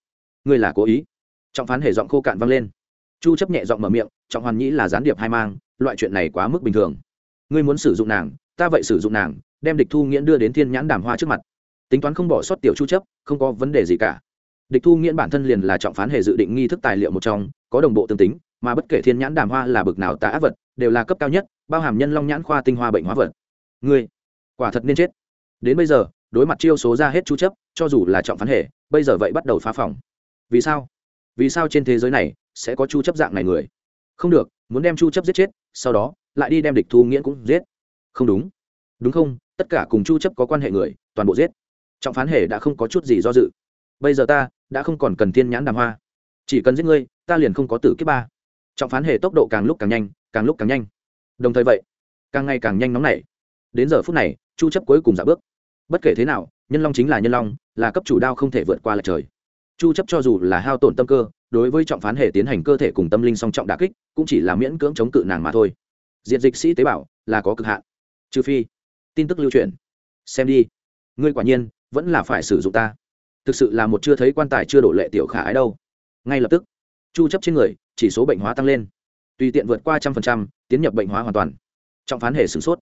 ngươi là cố ý? Trọng phán hề giọng khô cạn vang lên. Chu chấp nhẹ giọng mở miệng, trọng hoàn nhĩ là gián điệp hai mang, loại chuyện này quá mức bình thường. Ngươi muốn sử dụng nàng, ta vậy sử dụng nàng, đem địch thu nghiễn đưa đến thiên nhãn đàm hoa trước mặt. Tính toán không bỏ sót tiểu chu chấp, không có vấn đề gì cả địch thu nghiễn bản thân liền là trọng phán hệ dự định nghi thức tài liệu một trong, có đồng bộ tương tính, mà bất kể thiên nhãn đàm hoa là bực nào tà ác vật, đều là cấp cao nhất, bao hàm nhân long nhãn khoa tinh hoa bệnh hóa vật. Người quả thật nên chết. Đến bây giờ, đối mặt chiêu số ra hết chu chấp, cho dù là trọng phán hệ bây giờ vậy bắt đầu phá phòng. Vì sao? Vì sao trên thế giới này sẽ có chu chấp dạng này người? Không được, muốn đem chu chấp giết chết, sau đó lại đi đem địch thu nghiễn cũng giết. Không đúng. Đúng không? Tất cả cùng chu chấp có quan hệ người, toàn bộ giết. Trọng phán hệ đã không có chút gì do dự bây giờ ta đã không còn cần thiên nhãn đàm hoa. Chỉ cần giết ngươi, ta liền không có tử kiếp ba. Trọng phán hệ tốc độ càng lúc càng nhanh, càng lúc càng nhanh. Đồng thời vậy, càng ngày càng nhanh nóng nảy. Đến giờ phút này, chu chấp cuối cùng giả bước. Bất kể thế nào, nhân long chính là nhân long, là cấp chủ đao không thể vượt qua lại trời. Chu chấp cho dù là hao tổn tâm cơ, đối với trọng phán hệ tiến hành cơ thể cùng tâm linh song trọng đả kích, cũng chỉ là miễn cưỡng chống cự nàng mà thôi. Diệt dịch sĩ tế bào là có cực hạn. Trừ phi, tin tức lưu truyền. Xem đi. Ngươi quả nhiên vẫn là phải sử dụng ta thực sự là một chưa thấy quan tài chưa đổ lệ tiểu khả ái đâu. Ngay lập tức, chu chấp trên người, chỉ số bệnh hóa tăng lên. Tùy tiện vượt qua trăm phần trăm, tiến nhập bệnh hóa hoàn toàn. Trọng phán hệ sửng sốt.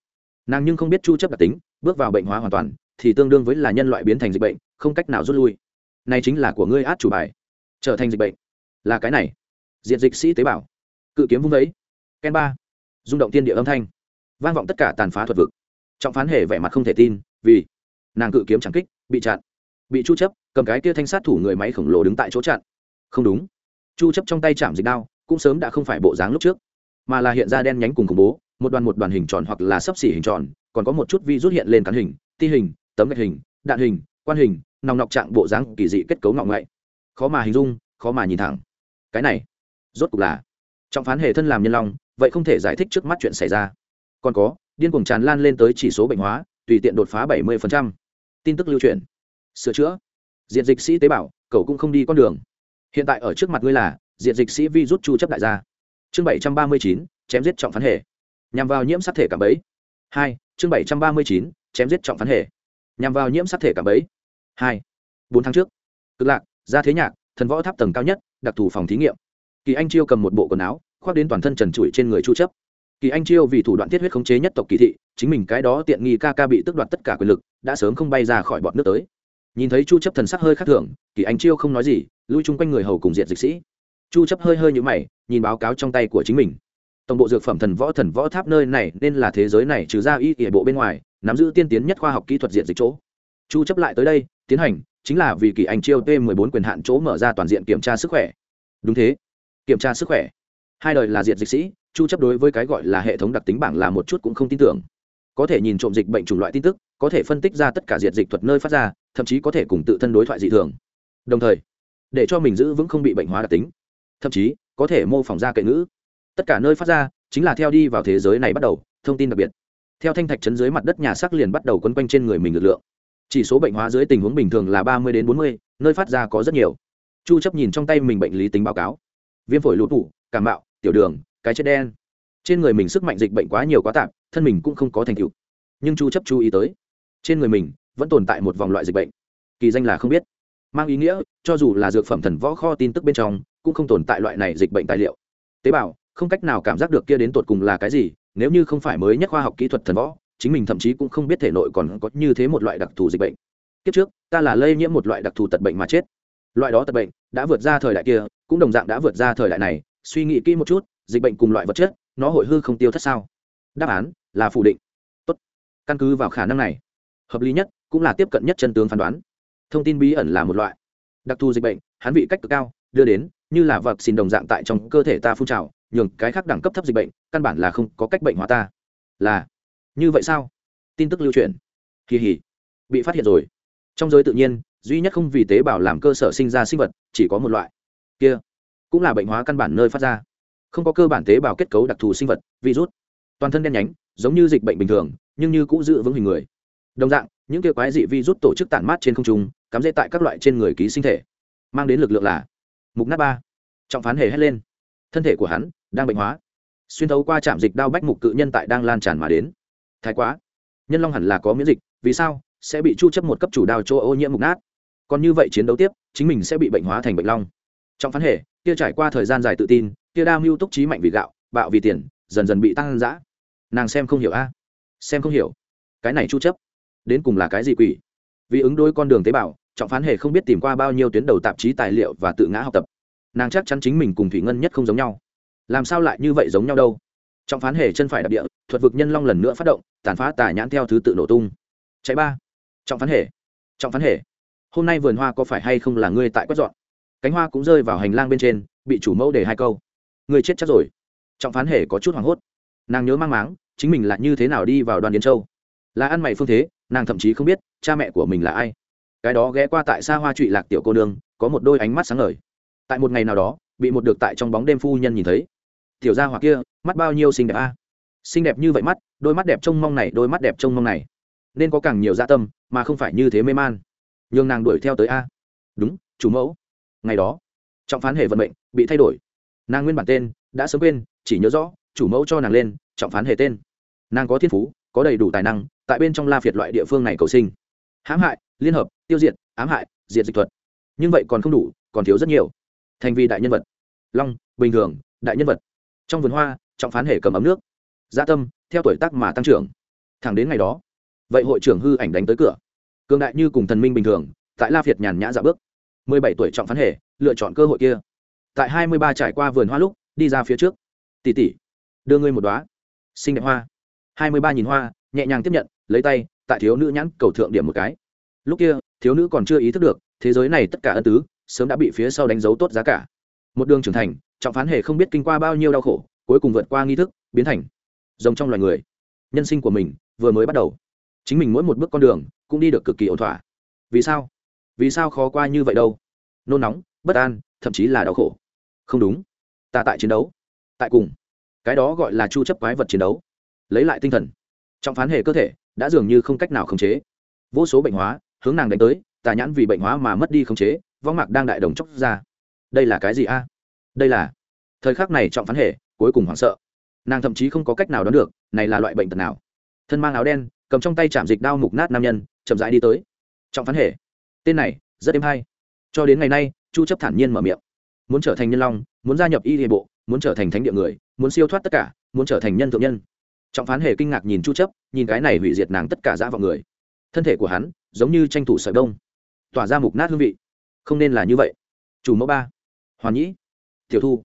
Nàng nhưng không biết chu chấp đặc tính, bước vào bệnh hóa hoàn toàn, thì tương đương với là nhân loại biến thành dịch bệnh, không cách nào rút lui. Này chính là của ngươi át chủ bài. Trở thành dịch bệnh. Là cái này. Diệt dịch sĩ tế bào. Cự kiếm vung vẫy. Ken ba. Rung động tiên địa âm thanh. Vang vọng tất cả tàn phá thuật vực. Trọng phán hề vẻ mặt không thể tin, vì nàng cự kiếm chẳng kích, bị chặn. Bị chu chấp cầm cái kia thanh sát thủ người máy khổng lồ đứng tại chỗ chặn. Không đúng. Chu chấp trong tay chạm dịch đao, cũng sớm đã không phải bộ dáng lúc trước, mà là hiện ra đen nhánh cùng khủng bố, một đoàn một đoàn hình tròn hoặc là sấp xỉ hình tròn, còn có một chút vi rút hiện lên cán hình, ti hình, tấm gạch hình, đạn hình, quan hình, nòng nọc trạng bộ dáng kỳ dị kết cấu ngọng ngậy. Khó mà hình dung, khó mà nhìn thẳng. Cái này, rốt cục là trọng phán hệ thân làm nhân long, vậy không thể giải thích trước mắt chuyện xảy ra. Còn có, điên cuồng tràn lan lên tới chỉ số bệnh hóa, tùy tiện đột phá 70%. tin tức lưu truyền. Sửa chữa diện dịch sĩ tế bảo, cậu cũng không đi con đường. Hiện tại ở trước mặt ngươi là diện dịch sĩ vi rút chu chấp đại gia. Chương 739, chém giết trọng phán hệ. Nhằm vào nhiễm sát thể cảm bấy hai chương 739, chém giết trọng phán hệ. Nhằm vào nhiễm sát thể cảm bấy hai bốn tháng trước cực lạc ra thế nhạc thần võ tháp tầng cao nhất đặc thù phòng thí nghiệm. Kỳ anh chiêu cầm một bộ quần áo khoác đến toàn thân trần trụi trên người chu chấp. Kỳ anh chiêu vì thủ đoạn thiết huyết khống chế nhất tộc kỳ thị chính mình cái đó tiện nghi ca ca bị tước đoạt tất cả quyền lực đã sớm không bay ra khỏi bọn nước tới nhìn thấy chu chấp thần sắc hơi khác thường, kỳ anh chiêu không nói gì, lui chung quanh người hầu cùng diện dịch sĩ. Chu chấp hơi hơi như mày, nhìn báo cáo trong tay của chính mình. Tổng bộ dược phẩm thần võ thần võ tháp nơi này nên là thế giới này trừ ra y y bộ bên ngoài, nắm giữ tiên tiến nhất khoa học kỹ thuật diện dịch chỗ. Chu chấp lại tới đây, tiến hành, chính là vì kỳ anh chiêu t 14 quyền hạn chỗ mở ra toàn diện kiểm tra sức khỏe. Đúng thế. Kiểm tra sức khỏe. Hai đời là diện dịch sĩ, chu chấp đối với cái gọi là hệ thống đặc tính bảng là một chút cũng không tin tưởng có thể nhìn trộm dịch bệnh chủng loại tin tức có thể phân tích ra tất cả diệt dịch thuật nơi phát ra thậm chí có thể cùng tự thân đối thoại dị thường. Đồng thời để cho mình giữ vững không bị bệnh hóa đặc tính. Thậm chí có thể mô phỏng ra kệ ngữ. Tất cả nơi phát ra chính là theo đi vào thế giới này bắt đầu thông tin đặc biệt. Theo thanh thạch chấn dưới mặt đất nhà xác liền bắt đầu quấn quanh trên người mình lực lượng. Chỉ số bệnh hóa dưới tình huống bình thường là ba mươi đến bốn mươi nơi phát ra có rất nhiều. Chu chấp nhìn trong tay mình bệnh lý tính báo cáo. Viêm phổi lụt tụ, cảm bạo tiểu đường cái chết đen. Trên người mình sức mạnh dịch bệnh quá nhiều quá tạp thân mình cũng không có thành tựu. Nhưng chu chấp chú ý tới, trên người mình vẫn tồn tại một vòng loại dịch bệnh. Kỳ danh là không biết. Mang ý nghĩa, cho dù là dược phẩm thần võ kho tin tức bên trong, cũng không tồn tại loại này dịch bệnh tài liệu. Tế bào, không cách nào cảm giác được kia đến tột cùng là cái gì, nếu như không phải mới nhất khoa học kỹ thuật thần võ, chính mình thậm chí cũng không biết thể nội còn có như thế một loại đặc thù dịch bệnh. Kiếp trước, ta là lây nhiễm một loại đặc thù tật bệnh mà chết. Loại đó tật bệnh đã vượt ra thời đại kia, cũng đồng dạng đã vượt ra thời đại này. Suy nghĩ kỹ một chút, dịch bệnh cùng loại vật chất, nó hội hư không tiêu thất sao? Đáp án là phủ định. Tốt. căn cứ vào khả năng này, hợp lý nhất cũng là tiếp cận nhất chân tướng phán đoán. Thông tin bí ẩn là một loại. Đặc thù dịch bệnh, hắn vị cách cực cao, đưa đến, như là vật xin đồng dạng tại trong cơ thể ta phun trào, nhường cái khác đẳng cấp thấp dịch bệnh, căn bản là không có cách bệnh hóa ta. Là. Như vậy sao? Tin tức lưu truyền. Kỳ hỉ. Bị phát hiện rồi. Trong giới tự nhiên, duy nhất không vì tế bào làm cơ sở sinh ra sinh vật, chỉ có một loại. Kia. Cũng là bệnh hóa căn bản nơi phát ra. Không có cơ bản tế bào kết cấu đặc thù sinh vật, virus. Toàn thân đen nhánh giống như dịch bệnh bình thường, nhưng như cũng giữ vững hình người. Đồng dạng, những kia quái dị virus tổ chức tản mát trên không trung, cắm dễ tại các loại trên người ký sinh thể, mang đến lực lượng là mục nát ba. Trọng phán hề hét lên. Thân thể của hắn đang bệnh hóa. Xuyên thấu qua trạm dịch đao bách mục cự nhân tại đang lan tràn mà đến. Thái quá. Nhân long hẳn là có miễn dịch, vì sao? Sẽ bị chu chấp một cấp chủ đao chỗ ô nhiễm mục nát. Còn như vậy chiến đấu tiếp, chính mình sẽ bị bệnh hóa thành bệnh long. Trong phán hệ kia trải qua thời gian dài tự tin, kia đa mưu túc trí mạnh vì gạo, bạo vì tiền, dần dần bị tăng dã nàng xem không hiểu a. Xem không hiểu. Cái này chu chấp, đến cùng là cái gì quỷ? Vì ứng đối con đường tế bào, trọng phán hệ không biết tìm qua bao nhiêu tuyến đầu tạp chí tài liệu và tự ngã học tập. Nàng chắc chắn chính mình cùng thủy ngân nhất không giống nhau. Làm sao lại như vậy giống nhau đâu? Trọng phán hệ chân phải đặc địa, thuật vực nhân long lần nữa phát động, tàn phá tà nhãn theo thứ tự nổ tung. Cháy ba. Trọng phán hệ trọng phán hệ hôm nay vườn hoa có phải hay không là ngươi tại quét dọn? Cánh hoa cũng rơi vào hành lang bên trên, bị chủ mẫu để hai câu. Ngươi chết chắc rồi. Trọng phán hệ có chút hoảng hốt nàng nhớ mang máng, chính mình là như thế nào đi vào đoàn điền châu? Là ăn mày phương thế, nàng thậm chí không biết cha mẹ của mình là ai. Cái đó ghé qua tại xa hoa trụy lạc tiểu cô nương, có một đôi ánh mắt sáng ngời. Tại một ngày nào đó, bị một được tại trong bóng đêm phu nhân nhìn thấy. Tiểu gia hoặc kia, mắt bao nhiêu xinh đẹp a? Xinh đẹp như vậy mắt, đôi mắt đẹp trông mong này, đôi mắt đẹp trông mong này. Nên có càng nhiều gia tâm, mà không phải như thế mê man. Nhường nàng đuổi theo tới a? Đúng, chủ mẫu. Ngày đó, trọng phán hề vận mệnh bị thay đổi. Nàng nguyên bản tên, đã sớm quên, chỉ nhớ rõ chủ mẫu cho nàng lên, trọng phán hề tên. Nàng có thiên phú, có đầy đủ tài năng, tại bên trong la phiệt loại địa phương này cầu sinh. Hãm hại, liên hợp, tiêu diệt, ám hại, diệt dịch thuật. Nhưng vậy còn không đủ, còn thiếu rất nhiều. Thành vì đại nhân vật. Long, bình thường, đại nhân vật. Trong vườn hoa, trọng phán hề cầm ấm nước. Gia tâm, theo tuổi tác mà tăng trưởng. Thẳng đến ngày đó, vậy hội trưởng hư ảnh đánh tới cửa. Cường đại như cùng thần minh bình thường, tại la phiệt nhàn nhã dạo bước. Mười bảy tuổi trọng phán hề, lựa chọn cơ hội kia. Tại hai mươi ba trải qua vườn hoa lúc, đi ra phía trước. Tỷ tỷ đưa ngươi một đoá. Xinh đẹp hoa. Hai mươi ba nghìn hoa, nhẹ nhàng tiếp nhận, lấy tay, tại thiếu nữ nhãn cầu thượng điểm một cái. Lúc kia, thiếu nữ còn chưa ý thức được, thế giới này tất cả ân tứ, sớm đã bị phía sau đánh dấu tốt giá cả. Một đường trưởng thành, trọng phán hề không biết kinh qua bao nhiêu đau khổ, cuối cùng vượt qua nghi thức, biến thành rồng trong loài người. Nhân sinh của mình, vừa mới bắt đầu. Chính mình mỗi một bước con đường, cũng đi được cực kỳ ổn thỏa. Vì sao? Vì sao khó qua như vậy đâu? Nôn nóng, bất an, thậm chí là đau khổ. Không đúng. Ta tại chiến đấu. Tại cùng cái đó gọi là chu chấp quái vật chiến đấu. Lấy lại tinh thần. Trọng phán hệ cơ thể đã dường như không cách nào khống chế. Vô số bệnh hóa hướng nàng đánh tới, tà nhãn vì bệnh hóa mà mất đi khống chế, vong mạc đang đại đồng chóc ra. Đây là cái gì a? Đây là thời khắc này trọng phán hệ cuối cùng hoảng sợ. Nàng thậm chí không có cách nào đoán được, này là loại bệnh tật nào. Thân mang áo đen, cầm trong tay chạm dịch đao mục nát nam nhân, chậm rãi đi tới. Trọng phán hệ tên này rất êm hay. Cho đến ngày nay, chu chấp thản nhiên mở miệng. Muốn trở thành nhân long, muốn gia nhập y địa bộ, muốn trở thành thánh địa người muốn siêu thoát tất cả, muốn trở thành nhân thượng nhân. Trọng phán hề kinh ngạc nhìn chu chấp, nhìn cái này hủy diệt nàng tất cả dã vào người. Thân thể của hắn giống như tranh thủ sợi đông tỏa ra mục nát hương vị. Không nên là như vậy. Chủ mẫu ba, hoàn nhĩ, tiểu thu,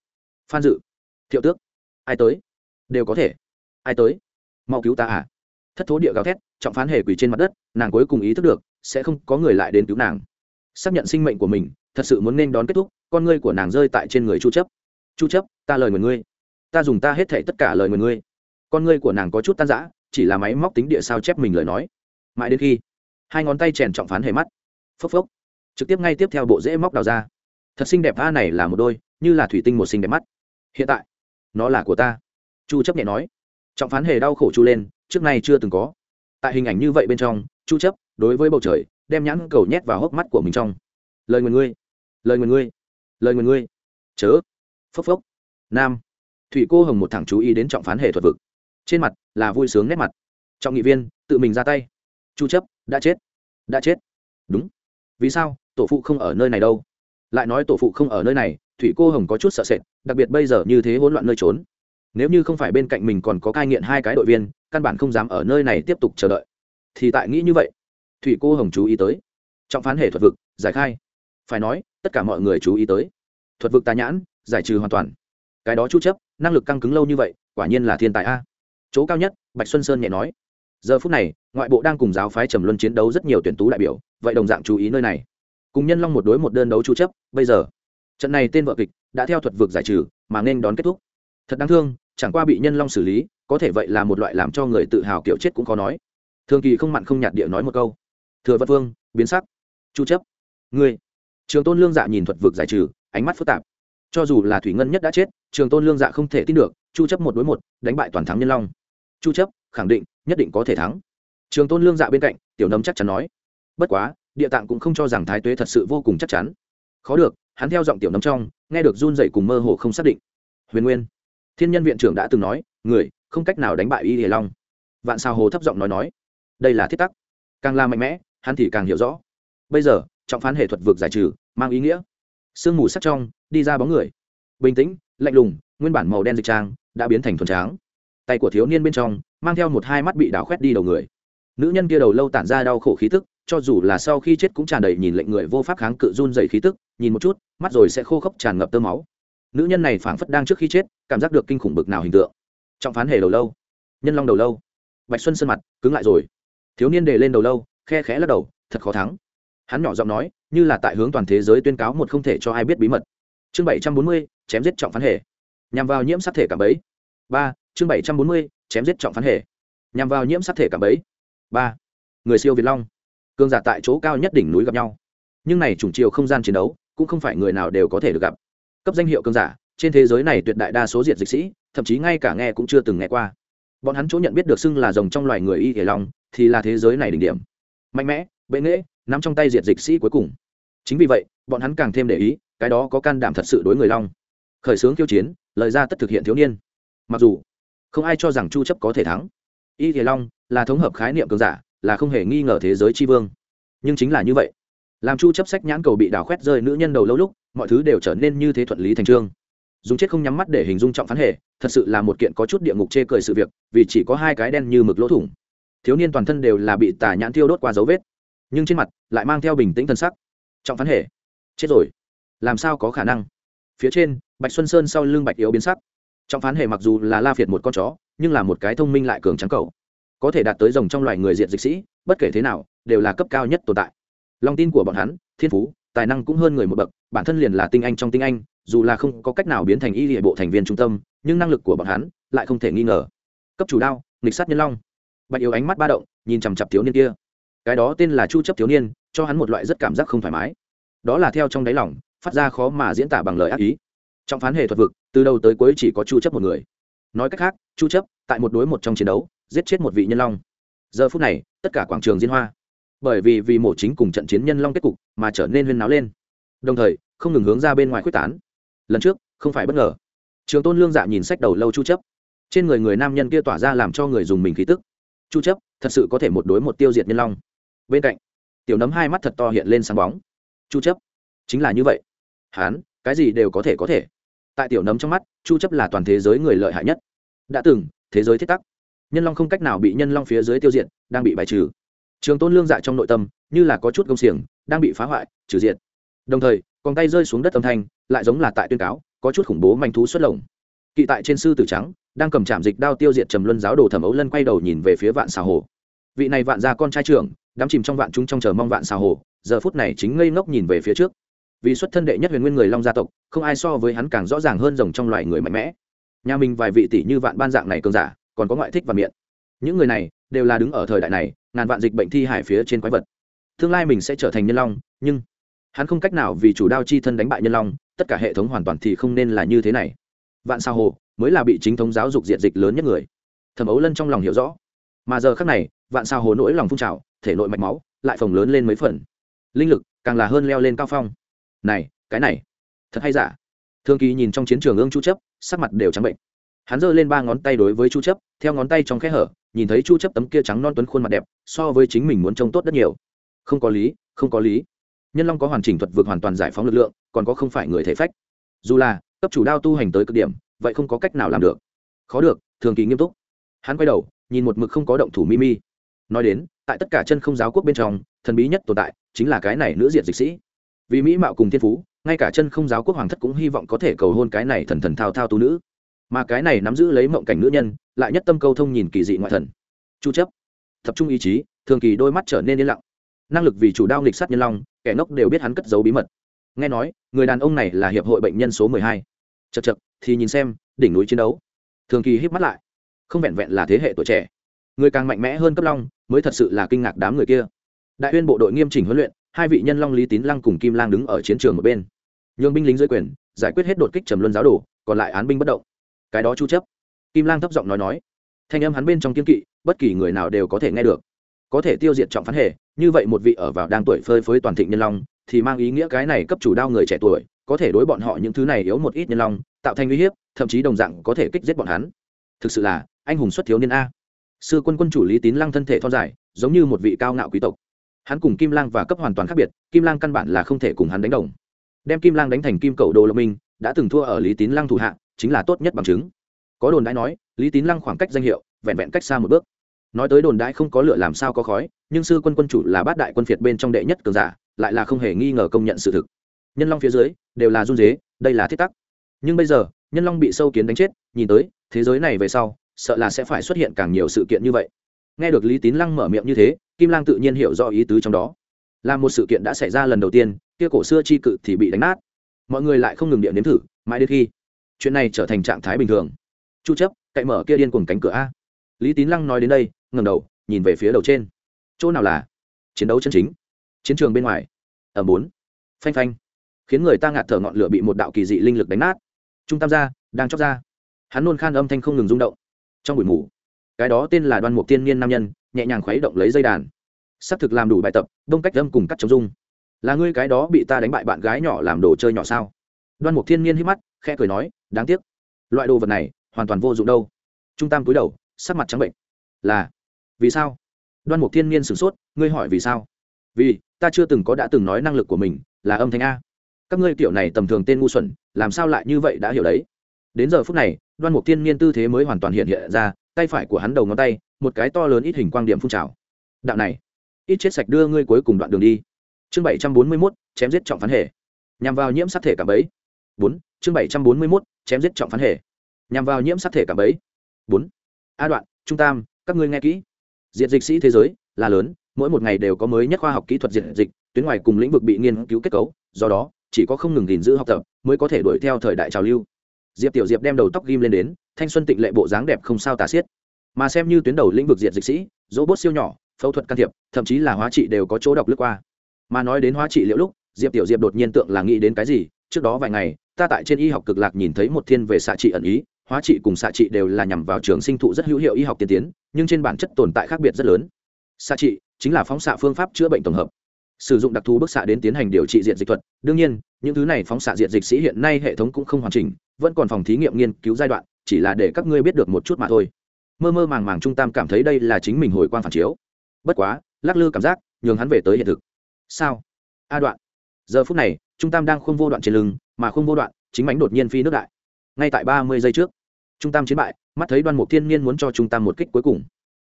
phan dự, thiệu tước, ai tới? Đều có thể. Ai tới? Mau cứu ta à? Thất thố địa gào thét, trọng phán hề quỳ trên mặt đất, nàng cuối cùng ý thức được, sẽ không có người lại đến cứu nàng. Xác nhận sinh mệnh của mình, thật sự muốn nên đón kết thúc, con ngươi của nàng rơi tại trên người chu chấp. Chu chấp, ta lời người ngươi ta dùng ta hết thảy tất cả lời người ngươi. Con ngươi của nàng có chút tan rã, chỉ là máy móc tính địa sao chép mình lời nói. Mãi đến khi, hai ngón tay chèn trọng phán hề mắt. Phốc phốc. Trực tiếp ngay tiếp theo bộ dễ móc đào ra. Thật xinh đẹp a, này là một đôi, như là thủy tinh một xinh đẹp mắt. Hiện tại, nó là của ta. Chu chấp nhẹ nói. Trọng phán hề đau khổ chu lên, trước nay chưa từng có. Tại hình ảnh như vậy bên trong, chu chấp, đối với bầu trời, đem nhãn cầu nhét vào hốc mắt của mình trong. Lời người ngươi. Lời người ngươi. Lời người ngươi. Chớ. Phốc phốc. Nam thủy cô hồng một thẳng chú ý đến trọng phán hệ thuật vực. Trên mặt là vui sướng nét mặt. Trọng nghị viên, tự mình ra tay. Chu chấp, đã chết. Đã chết. Đúng. Vì sao? Tổ phụ không ở nơi này đâu. Lại nói tổ phụ không ở nơi này, thủy cô hồng có chút sợ sệt, đặc biệt bây giờ như thế hỗn loạn nơi trốn. Nếu như không phải bên cạnh mình còn có cai nghiện hai cái đội viên, căn bản không dám ở nơi này tiếp tục chờ đợi. Thì tại nghĩ như vậy, thủy cô hồng chú ý tới. Trọng phán hệ thuật vực, giải khai. Phải nói, tất cả mọi người chú ý tới. Thuật vực tà nhãn, giải trừ hoàn toàn cái đó chu chấp, năng lực căng cứng lâu như vậy, quả nhiên là thiên tài a. Chỗ cao nhất, bạch xuân sơn nhẹ nói. Giờ phút này, ngoại bộ đang cùng giáo phái trầm luân chiến đấu rất nhiều tuyển tú đại biểu, vậy đồng dạng chú ý nơi này. Cùng nhân long một đối một đơn đấu chu chấp, bây giờ, trận này tên vợ kịch đã theo thuật vực giải trừ, mà nên đón kết thúc. Thật đáng thương, chẳng qua bị nhân long xử lý, có thể vậy là một loại làm cho người tự hào kiểu chết cũng có nói. Thường kỳ không mặn không nhạt địa nói một câu. Thừa vật vương, biến sắc. Chu chấp, ngươi. Trường tôn lương dạ nhìn thuật vực giải trừ, ánh mắt phức tạp. Cho dù là thủy ngân nhất đã chết trường tôn lương dạ không thể tin được, chu chấp một đối một, đánh bại toàn thắng nhân long. Chu chấp, khẳng định, nhất định có thể thắng. Trường tôn lương dạ bên cạnh, tiểu nấm chắc chắn nói. Bất quá, địa tạng cũng không cho rằng thái tuế thật sự vô cùng chắc chắn. Khó được, hắn theo giọng tiểu nấm trong, nghe được run dậy cùng mơ hồ không xác định. Huyền nguyên, thiên nhân viện trưởng đã từng nói, người, không cách nào đánh bại y hề long. Vạn sao hồ thấp giọng nói nói, đây là thiết tắc. Càng là mạnh mẽ, hắn thì càng hiểu rõ. Bây giờ, trọng phán hệ thuật vượt giải trừ, mang ý nghĩa. Sương mù sắc trong, đi ra bóng người. Bình tĩnh lạnh lùng, nguyên bản màu đen dịch trang đã biến thành thuần tráng. Tay của thiếu niên bên trong mang theo một hai mắt bị đào khoét đi đầu người. Nữ nhân kia đầu lâu tản ra đau khổ khí tức, cho dù là sau khi chết cũng tràn đầy nhìn lệnh người vô pháp kháng cự run dày khí tức, nhìn một chút, mắt rồi sẽ khô khốc tràn ngập tơ máu. Nữ nhân này phảng phất đang trước khi chết, cảm giác được kinh khủng bực nào hình tượng. Trọng phán hề đầu lâu, nhân long đầu lâu. Bạch xuân sơn mặt, cứng lại rồi. Thiếu niên đề lên đầu lâu, khe khẽ lắc đầu, thật khó thắng. Hắn nhỏ giọng nói, như là tại hướng toàn thế giới tuyên cáo một không thể cho ai biết bí mật chương bảy trăm bốn mươi, chém giết trọng phán hệ nhằm vào nhiễm sắc thể cảm bấy ba, chương bảy trăm bốn mươi, chém giết trọng phán hệ nhằm vào nhiễm sắc thể cảm bấy ba, người siêu việt long. Cương giả tại chỗ cao nhất đỉnh núi gặp nhau. Nhưng này chủng chiều không gian chiến đấu, cũng không phải người nào đều có thể được gặp. Cấp danh hiệu cương giả, trên thế giới này tuyệt đại đa số diệt dịch sĩ, thậm chí ngay cả nghe cũng chưa từng nghe qua. Bọn hắn chỗ nhận biết được xưng là rồng trong loài người y thể long, thì là thế giới này đỉnh điểm. Mạnh mẽ, bệ nghễ nắm trong tay diệt dịch sĩ cuối cùng. Chính vì vậy, bọn hắn càng thêm để ý cái đó có can đảm thật sự đối người long. Khởi xướng kiêu chiến, lời ra tất thực hiện thiếu niên. Mặc dù, không ai cho rằng chu chấp có thể thắng. Y thế long là thống hợp khái niệm cường giả, là không hề nghi ngờ thế giới chi vương. Nhưng chính là như vậy. Làm chu chấp sách nhãn cầu bị đào khoét rơi nữ nhân đầu lâu lúc, mọi thứ đều trở nên như thế thuận lý thành trương. Dùng chết không nhắm mắt để hình dung trọng phán hệ, thật sự là một kiện có chút địa ngục chê cười sự việc, vì chỉ có hai cái đen như mực lỗ thủng. Thiếu niên toàn thân đều là bị tà nhãn tiêu đốt qua dấu vết, nhưng trên mặt lại mang theo bình tĩnh thân sắc. Trọng phán hệ. Chết rồi làm sao có khả năng? Phía trên, bạch xuân sơn sau lưng bạch yếu biến sắc. Trọng phán hệ mặc dù là la phiệt một con chó, nhưng là một cái thông minh lại cường trắng cầu có thể đạt tới rồng trong loài người diện dịch sĩ, bất kể thế nào, đều là cấp cao nhất tồn tại. Lòng tin của bọn hắn, thiên phú, tài năng cũng hơn người một bậc, bản thân liền là tinh anh trong tinh anh, dù là không có cách nào biến thành y hệ bộ thành viên trung tâm, nhưng năng lực của bọn hắn lại không thể nghi ngờ. Cấp chủ đao, nghịch sát nhân long. Bạch yếu ánh mắt ba động, nhìn chằm chặp thiếu niên kia. Cái đó tên là chu chấp thiếu niên, cho hắn một loại rất cảm giác không thoải mái. Đó là theo trong đáy lòng phát ra khó mà diễn tả bằng lời ác ý. Trong phán hệ thuật vực, từ đầu tới cuối chỉ có chu chấp một người. Nói cách khác, chu chấp, tại một đối một trong chiến đấu, giết chết một vị nhân long. Giờ phút này, tất cả quảng trường diễn hoa. Bởi vì vì mổ chính cùng trận chiến nhân long kết cục mà trở nên huyên náo lên. Đồng thời, không ngừng hướng ra bên ngoài quyết tán. Lần trước, không phải bất ngờ. Trường tôn lương dạ nhìn sách đầu lâu chu chấp. Trên người người nam nhân kia tỏa ra làm cho người dùng mình khí tức. Chu chấp, thật sự có thể một đối một tiêu diệt nhân long. Bên cạnh, tiểu nấm hai mắt thật to hiện lên sáng bóng. Chu chấp, chính là như vậy hán, cái gì đều có thể có thể. Tại tiểu nấm trong mắt, chu chấp là toàn thế giới người lợi hại nhất. Đã từng, thế giới thiết tắc. Nhân long không cách nào bị nhân long phía dưới tiêu diệt, đang bị bài trừ. Trường tôn lương dạ trong nội tâm, như là có chút công xiềng, đang bị phá hoại, trừ diệt. Đồng thời còn tay rơi xuống đất âm thanh, lại giống là tại tuyên cáo, có chút khủng bố manh thú xuất lồng. Kỵ tại trên sư tử trắng, đang cầm chạm dịch đao tiêu diệt trầm luân giáo đồ thẩm ấu lân quay đầu nhìn về phía vạn xà hồ. Vị này vạn gia con trai trưởng, đắm chìm trong vạn chúng trong chờ mong vạn xà hồ, giờ phút này chính ngây ngốc nhìn về phía trước vì xuất thân đệ nhất huyền nguyên người long gia tộc, không ai so với hắn càng rõ ràng hơn rồng trong loài người mạnh mẽ. Nhà mình vài vị tỷ như vạn ban dạng này cường giả, còn có ngoại thích và miệng. Những người này đều là đứng ở thời đại này, ngàn vạn dịch bệnh thi hải phía trên quái vật. Tương lai mình sẽ trở thành nhân long, nhưng hắn không cách nào vì chủ đao chi thân đánh bại nhân long, tất cả hệ thống hoàn toàn thì không nên là như thế này. Vạn sao hồ mới là bị chính thống giáo dục diện dịch lớn nhất người. Thẩm ấu lân trong lòng hiểu rõ. Mà giờ khác này, vạn sao hồ nỗi lòng phun trào, thể nội mạch máu lại phồng lớn lên mấy phần. Linh lực càng là hơn leo lên cao phong này, cái này, thật hay giả? Thương kỳ nhìn trong chiến trường ương chu chấp, sắc mặt đều trắng bệnh. Hắn giơ lên ba ngón tay đối với chu chấp, theo ngón tay trong khe hở, nhìn thấy chu chấp tấm kia trắng non tuấn khuôn mặt đẹp, so với chính mình muốn trông tốt rất nhiều. Không có lý, không có lý. Nhân long có hoàn chỉnh thuật vượt hoàn toàn giải phóng lực lượng, còn có không phải người thể phách. Dù là, cấp chủ đao tu hành tới cực điểm, vậy không có cách nào làm được. Khó được thường kỳ nghiêm túc. Hắn quay đầu, nhìn một mực không có động thủ mimi. Nói đến, tại tất cả chân không giáo quốc bên trong, thần bí nhất tồn tại chính là cái này nữ diệt dịch sĩ vì mỹ mạo cùng thiên phú, ngay cả chân không giáo quốc hoàng thất cũng hy vọng có thể cầu hôn cái này thần thần thao thao tu nữ. Mà cái này nắm giữ lấy mộng cảnh nữ nhân, lại nhất tâm câu thông nhìn kỳ dị ngoại thần. Chu chấp, tập trung ý chí, thường kỳ đôi mắt trở nên yên lặng. Năng lực vì chủ đao nghịch sát nhân long, kẻ ngốc đều biết hắn cất giấu bí mật. Nghe nói, người đàn ông này là hiệp hội bệnh nhân số 12. chật chật thì nhìn xem, đỉnh núi chiến đấu. Thường kỳ híp mắt lại. Không vẹn vẹn là thế hệ tuổi trẻ. Người càng mạnh mẽ hơn cấp long, mới thật sự là kinh ngạc đám người kia. Đại uyên bộ đội nghiêm chỉnh huấn luyện hai vị nhân long lý tín lăng cùng kim lang đứng ở chiến trường một bên. Nhường binh lính dưới quyền, giải quyết hết đột kích trầm luân giáo đồ, còn lại án binh bất động. Cái đó chu chấp. Kim lang thấp giọng nói nói. Thanh âm hắn bên trong kiên kỵ, bất kỳ người nào đều có thể nghe được. Có thể tiêu diệt trọng phán hệ, như vậy một vị ở vào đang tuổi phơi phới toàn thịnh nhân long, thì mang ý nghĩa cái này cấp chủ đao người trẻ tuổi, có thể đối bọn họ những thứ này yếu một ít nhân long, tạo thành uy hiếp, thậm chí đồng dạng có thể kích giết bọn hắn. Thực sự là, anh hùng xuất thiếu niên a. Sư quân quân chủ lý tín lăng thân thể thon dài, giống như một vị cao ngạo quý tộc hắn cùng kim lang và cấp hoàn toàn khác biệt, kim lang căn bản là không thể cùng hắn đánh đồng. Đem kim lang đánh thành kim cầu đồ lộc minh, đã từng thua ở lý tín lăng thủ hạ, chính là tốt nhất bằng chứng. Có đồn đãi nói, lý tín lăng khoảng cách danh hiệu, vẹn vẹn cách xa một bước. Nói tới đồn đãi không có lựa làm sao có khói, nhưng sư quân quân chủ là bát đại quân phiệt bên trong đệ nhất cường giả, lại là không hề nghi ngờ công nhận sự thực. Nhân long phía dưới, đều là run dế đây là thiết tắc. Nhưng bây giờ, nhân long bị sâu kiến đánh chết, nhìn tới, thế giới này về sau, sợ là sẽ phải xuất hiện càng nhiều sự kiện như vậy nghe được lý tín lăng mở miệng như thế, kim lang tự nhiên hiểu rõ ý tứ trong đó. Là một sự kiện đã xảy ra lần đầu tiên, kia cổ xưa chi cự thì bị đánh nát. Mọi người lại không ngừng điện nếm thử, mãi đến khi chuyện này trở thành trạng thái bình thường. Chu chấp, cậy mở kia điên cuồng cánh cửa a. Lý tín lăng nói đến đây, ngẩng đầu, nhìn về phía đầu trên. Chỗ nào là? Chiến đấu chân chính. Chiến trường bên ngoài. Ở bốn. Phanh phanh. Khiến người ta ngạt thở ngọn lửa bị một đạo kỳ dị linh lực đánh nát. Trung tam gia đang chóc ra. Hắn nôn khan âm thanh không ngừng rung động. Trong buổi mù cái đó tên là đoan mục tiên niên nam nhân, nhẹ nhàng khuấy động lấy dây đàn. S ắ c thực làm đủ bài tập, đông cách âm cùng cắt chống dung. Là ngươi cái đó bị ta đánh bại bạn gái nhỏ làm đồ chơi nhỏ sao? Đoan mục thiên niên hít mắt, khẽ cười nói, đáng tiếc. Loại đồ vật này, hoàn toàn vô dụng đâu. Trung tam cúi đầu, sắc mặt trắng bệnh. Là, vì sao? Đoan mục thiên niên sửng sốt, ngươi hỏi vì sao? Vì, ta chưa từng có đã từng nói năng lực của mình, là âm thanh a. Các ngươi kiểu này tầm thường tên ngu xuẩn, làm sao lại như vậy đã hiểu đấy? Đến giờ phút này, đoan mục thiên niên tư thế mới hoàn toàn hiện hiện ra tay phải của hắn đầu ngón tay, một cái to lớn ít hình quang điểm phun trào. Đạo này, ít chết sạch đưa ngươi cuối cùng đoạn đường đi. Chương bảy trăm bốn mươi mốt, chém giết trọng phán hệ nhằm vào nhiễm sắc thể cảm bấy bốn, chương bảy trăm bốn mươi mốt, chém giết trọng phán hệ nhằm vào nhiễm sắc thể cảm bấy bốn, a đoạn, trung tam, các ngươi nghe kỹ. Diện dịch sĩ thế giới, là lớn, mỗi một ngày đều có mới nhất khoa học kỹ thuật diện dịch, tuyến ngoài cùng lĩnh vực bị nghiên cứu kết cấu, do đó, chỉ có không ngừng gìn giữ học tập, mới có thể đuổi theo thời đại trào lưu. Diệp tiểu diệp đem đầu tóc ghim lên đến thanh xuân tịnh lệ bộ dáng đẹp không sao tả xiết. Mà xem như tuyến đầu lĩnh vực diện dịch sĩ, dỗ bốt siêu nhỏ, phẫu thuật can thiệp, thậm chí là hóa trị đều có chỗ đọc lướt qua. Mà nói đến hóa trị liệu lúc, diệp tiểu diệp đột nhiên tượng là nghĩ đến cái gì, trước đó vài ngày, ta tại trên y học cực lạc nhìn thấy một thiên về xạ trị ẩn ý, hóa trị cùng xạ trị đều là nhằm vào trường sinh thụ rất hữu hiệu y học tiên tiến, nhưng trên bản chất tồn tại khác biệt rất lớn. Xạ trị chính là phóng xạ phương pháp chữa bệnh tổng hợp. Sử dụng đặc thù bức xạ đến tiến hành điều trị diện dịch thuật, đương nhiên, những thứ này phóng xạ diện dịch sĩ hiện nay hệ thống cũng không hoàn chỉnh, vẫn còn phòng thí nghiệm nghiên cứu giai đoạn chỉ là để các ngươi biết được một chút mà thôi. Mơ mơ màng màng trung tam cảm thấy đây là chính mình hồi quan phản chiếu. Bất quá, lắc lư cảm giác, nhường hắn về tới hiện thực. Sao? A đoạn. Giờ phút này, trung tam đang không vô đoạn trên lưng, mà không vô đoạn, chính mánh đột nhiên phi nước đại. Ngay tại ba mươi giây trước, trung tam chiến bại, mắt thấy đoan mục thiên niên muốn cho trung tam một kích cuối cùng.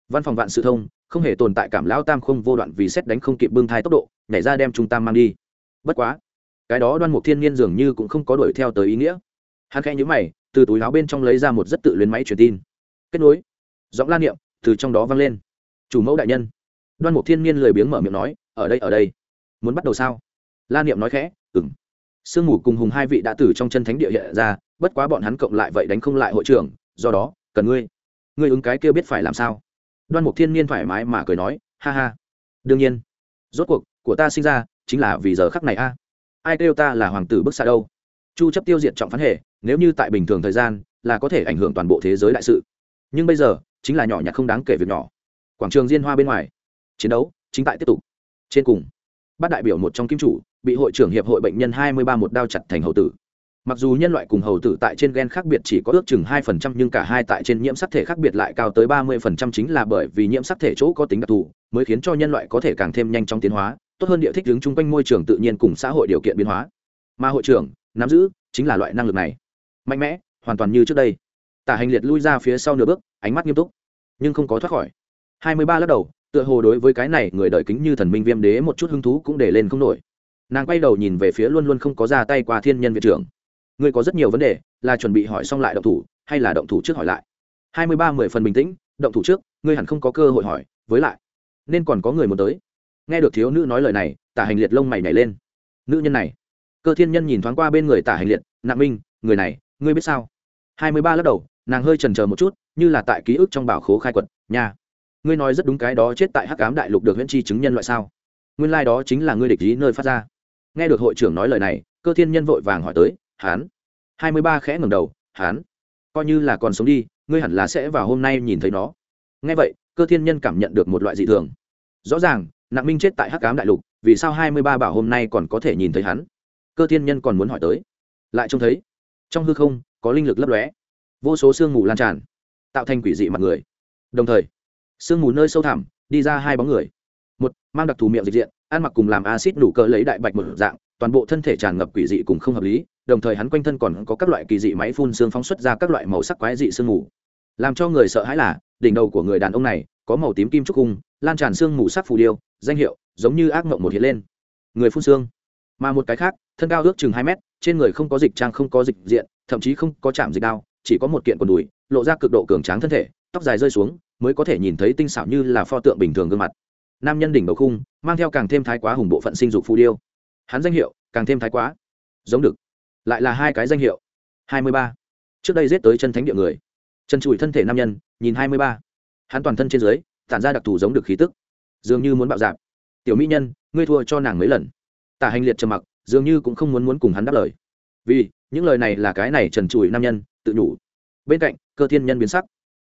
Văn phòng vạn sự thông, không hề tồn tại cảm lão tam không vô đoạn vì xét đánh không kịp bưng thai tốc độ, nhảy ra đem trung tam mang đi. Bất quá, cái đó đoan mục thiên niên dường như cũng không có đuổi theo tới ý nghĩa. Hắn khẽ nhữ mày từ túi áo bên trong lấy ra một rất tự luyến máy truyền tin. Kết nối. Giọng lan niệm từ trong đó vang lên. Chủ mẫu đại nhân. Đoan mục thiên niên lười biếng mở miệng nói, ở đây ở đây. Muốn bắt đầu sao? La niệm nói khẽ ừng sương mù cùng hùng hai vị đã từ trong chân thánh địa hiện ra, bất quá bọn hắn cộng lại vậy đánh không lại hội trưởng, do đó, cần ngươi. Ngươi ứng cái kia biết phải làm sao? Đoan mục thiên niên thoải mái mà cười nói, ha ha. Đương nhiên. Rốt cuộc, của ta sinh ra, chính là vì giờ khắc này a. Ai kêu ta là hoàng tử bức xa đâu? Chu chấp tiêu diệt trọng phán hệ nếu như tại bình thường thời gian là có thể ảnh hưởng toàn bộ thế giới đại sự. Nhưng bây giờ, chính là nhỏ nhặt không đáng kể việc nhỏ. Quảng trường diên hoa bên ngoài. Chiến đấu, chính tại tiếp tục. Trên cùng, bát đại biểu một trong kim chủ, bị hội trưởng hiệp hội bệnh nhân 23 một đao chặt thành hầu tử. Mặc dù nhân loại cùng hầu tử tại trên gen khác biệt chỉ có ước chừng hai phần trăm, nhưng cả hai tại trên nhiễm sắc thể khác biệt lại cao tới 30% chính là bởi vì nhiễm sắc thể chỗ có tính đặc thù, mới khiến cho nhân loại có thể càng thêm nhanh trong tiến hóa, tốt hơn địa thích đứng chung quanh môi trường tự nhiên cùng xã hội điều kiện biến hóa. Mà hội trưởng, nắm giữ, chính là loại năng lực này mạnh mẽ, hoàn toàn như trước đây. Tả hành liệt lui ra phía sau nửa bước, ánh mắt nghiêm túc, nhưng không có thoát khỏi. 23 lắc đầu, tựa hồ đối với cái này người đợi kính như thần minh viêm đế một chút hứng thú cũng để lên không nổi. Nàng quay đầu nhìn về phía luôn luôn không có ra tay qua thiên nhân viện trưởng. Ngươi có rất nhiều vấn đề, là chuẩn bị hỏi xong lại động thủ, hay là động thủ trước hỏi lại? Hai mươi ba mười phần bình tĩnh, động thủ trước, ngươi hẳn không có cơ hội hỏi, với lại, nên còn có người muốn tới. Nghe được thiếu nữ nói lời này, tả hành liệt lông mày nhảy lên. Nữ nhân này. Cơ thiên nhân nhìn thoáng qua bên người tả hành liệt nạn minh, người này ngươi biết sao? Hai mươi ba lắc đầu, nàng hơi trần c một chút, như là tại ký ức trong bảo khố khai quật nhà ngươi nói rất đúng cái đó chết tại hắc cám đại lục được huyễn chi chứng nhân loại sao? Nguyên lai、like、đó chính là ngươi địch ý nơi phát ra. Nghe được hội trưởng nói lời này, cơ thiên nhân vội vàng hỏi tới, hán? Hai mươi ba khẽ ngầm đầu, hán, coi như là còn sống đi, ngươi hẳn là sẽ vào hôm nay nhìn thấy nó. Nghe vậy, cơ thiên nhân cảm nhận được một loại dị thường. Rõ ràng nặng minh chết tại hắc cám đại lục, vì sao hai mươi ba bảo hôm nay còn có thể nhìn thấy hắn? Cơ thiên nhân còn muốn hỏi tới. Lại trông thấy trong hư không có linh lực lấp lóe, vô số sương mù lan tràn, tạo thành quỷ dị mặt người. Đồng thời, sương mù nơi sâu thẳm đi ra hai bóng người. Một, mang đặc thù miệng dịch diện, ăn mặc cùng làm acid đủ cơ lấy đại bạch một dạng, toàn bộ thân thể tràn ngập quỷ dị cùng không hợp lý, đồng thời hắn quanh thân còn có các loại kỳ dị máy phun xương phóng xuất ra các loại màu sắc quái dị sương mù. Làm cho người sợ hãi là, đỉnh đầu của người đàn ông này có màu tím kim trúc cung, lan tràn sương mù sắc phù điêu, danh hiệu giống như ác mộng một hiện lên. Người phun xương, mà một cái khác, thân cao ước chừng hai mét trên người không có dịch trang, không có dịch diện, thậm chí không có chạm dịch đao, chỉ có một kiện quần đùi, lộ ra cực độ cường tráng thân thể, tóc dài rơi xuống, mới có thể nhìn thấy tinh xảo như là pho tượng bình thường gương mặt. Nam nhân đỉnh đầu khung, mang theo càng thêm thái quá hùng bộ phận sinh dục phù điêu. Hắn danh hiệu, càng thêm thái quá. Giống được lại là hai cái danh hiệu. Hai mươi ba. Trước đây giết tới chân thánh địa người. Chân chùi thân thể nam nhân, nhìn hai mươi ba. Hắn toàn thân trên dưới, tản ra đặc thù giống được khí tức. Dường như muốn bạo dạp. Tiểu mỹ nhân, ngươi thua cho nàng mấy lần. Tả hành liệt trầm mặc dường như cũng không muốn muốn cùng hắn đáp lời. Vì, những lời này là cái này trần trụi nam nhân, tự nhủ. Bên cạnh, cơ thiên nhân biến sắc.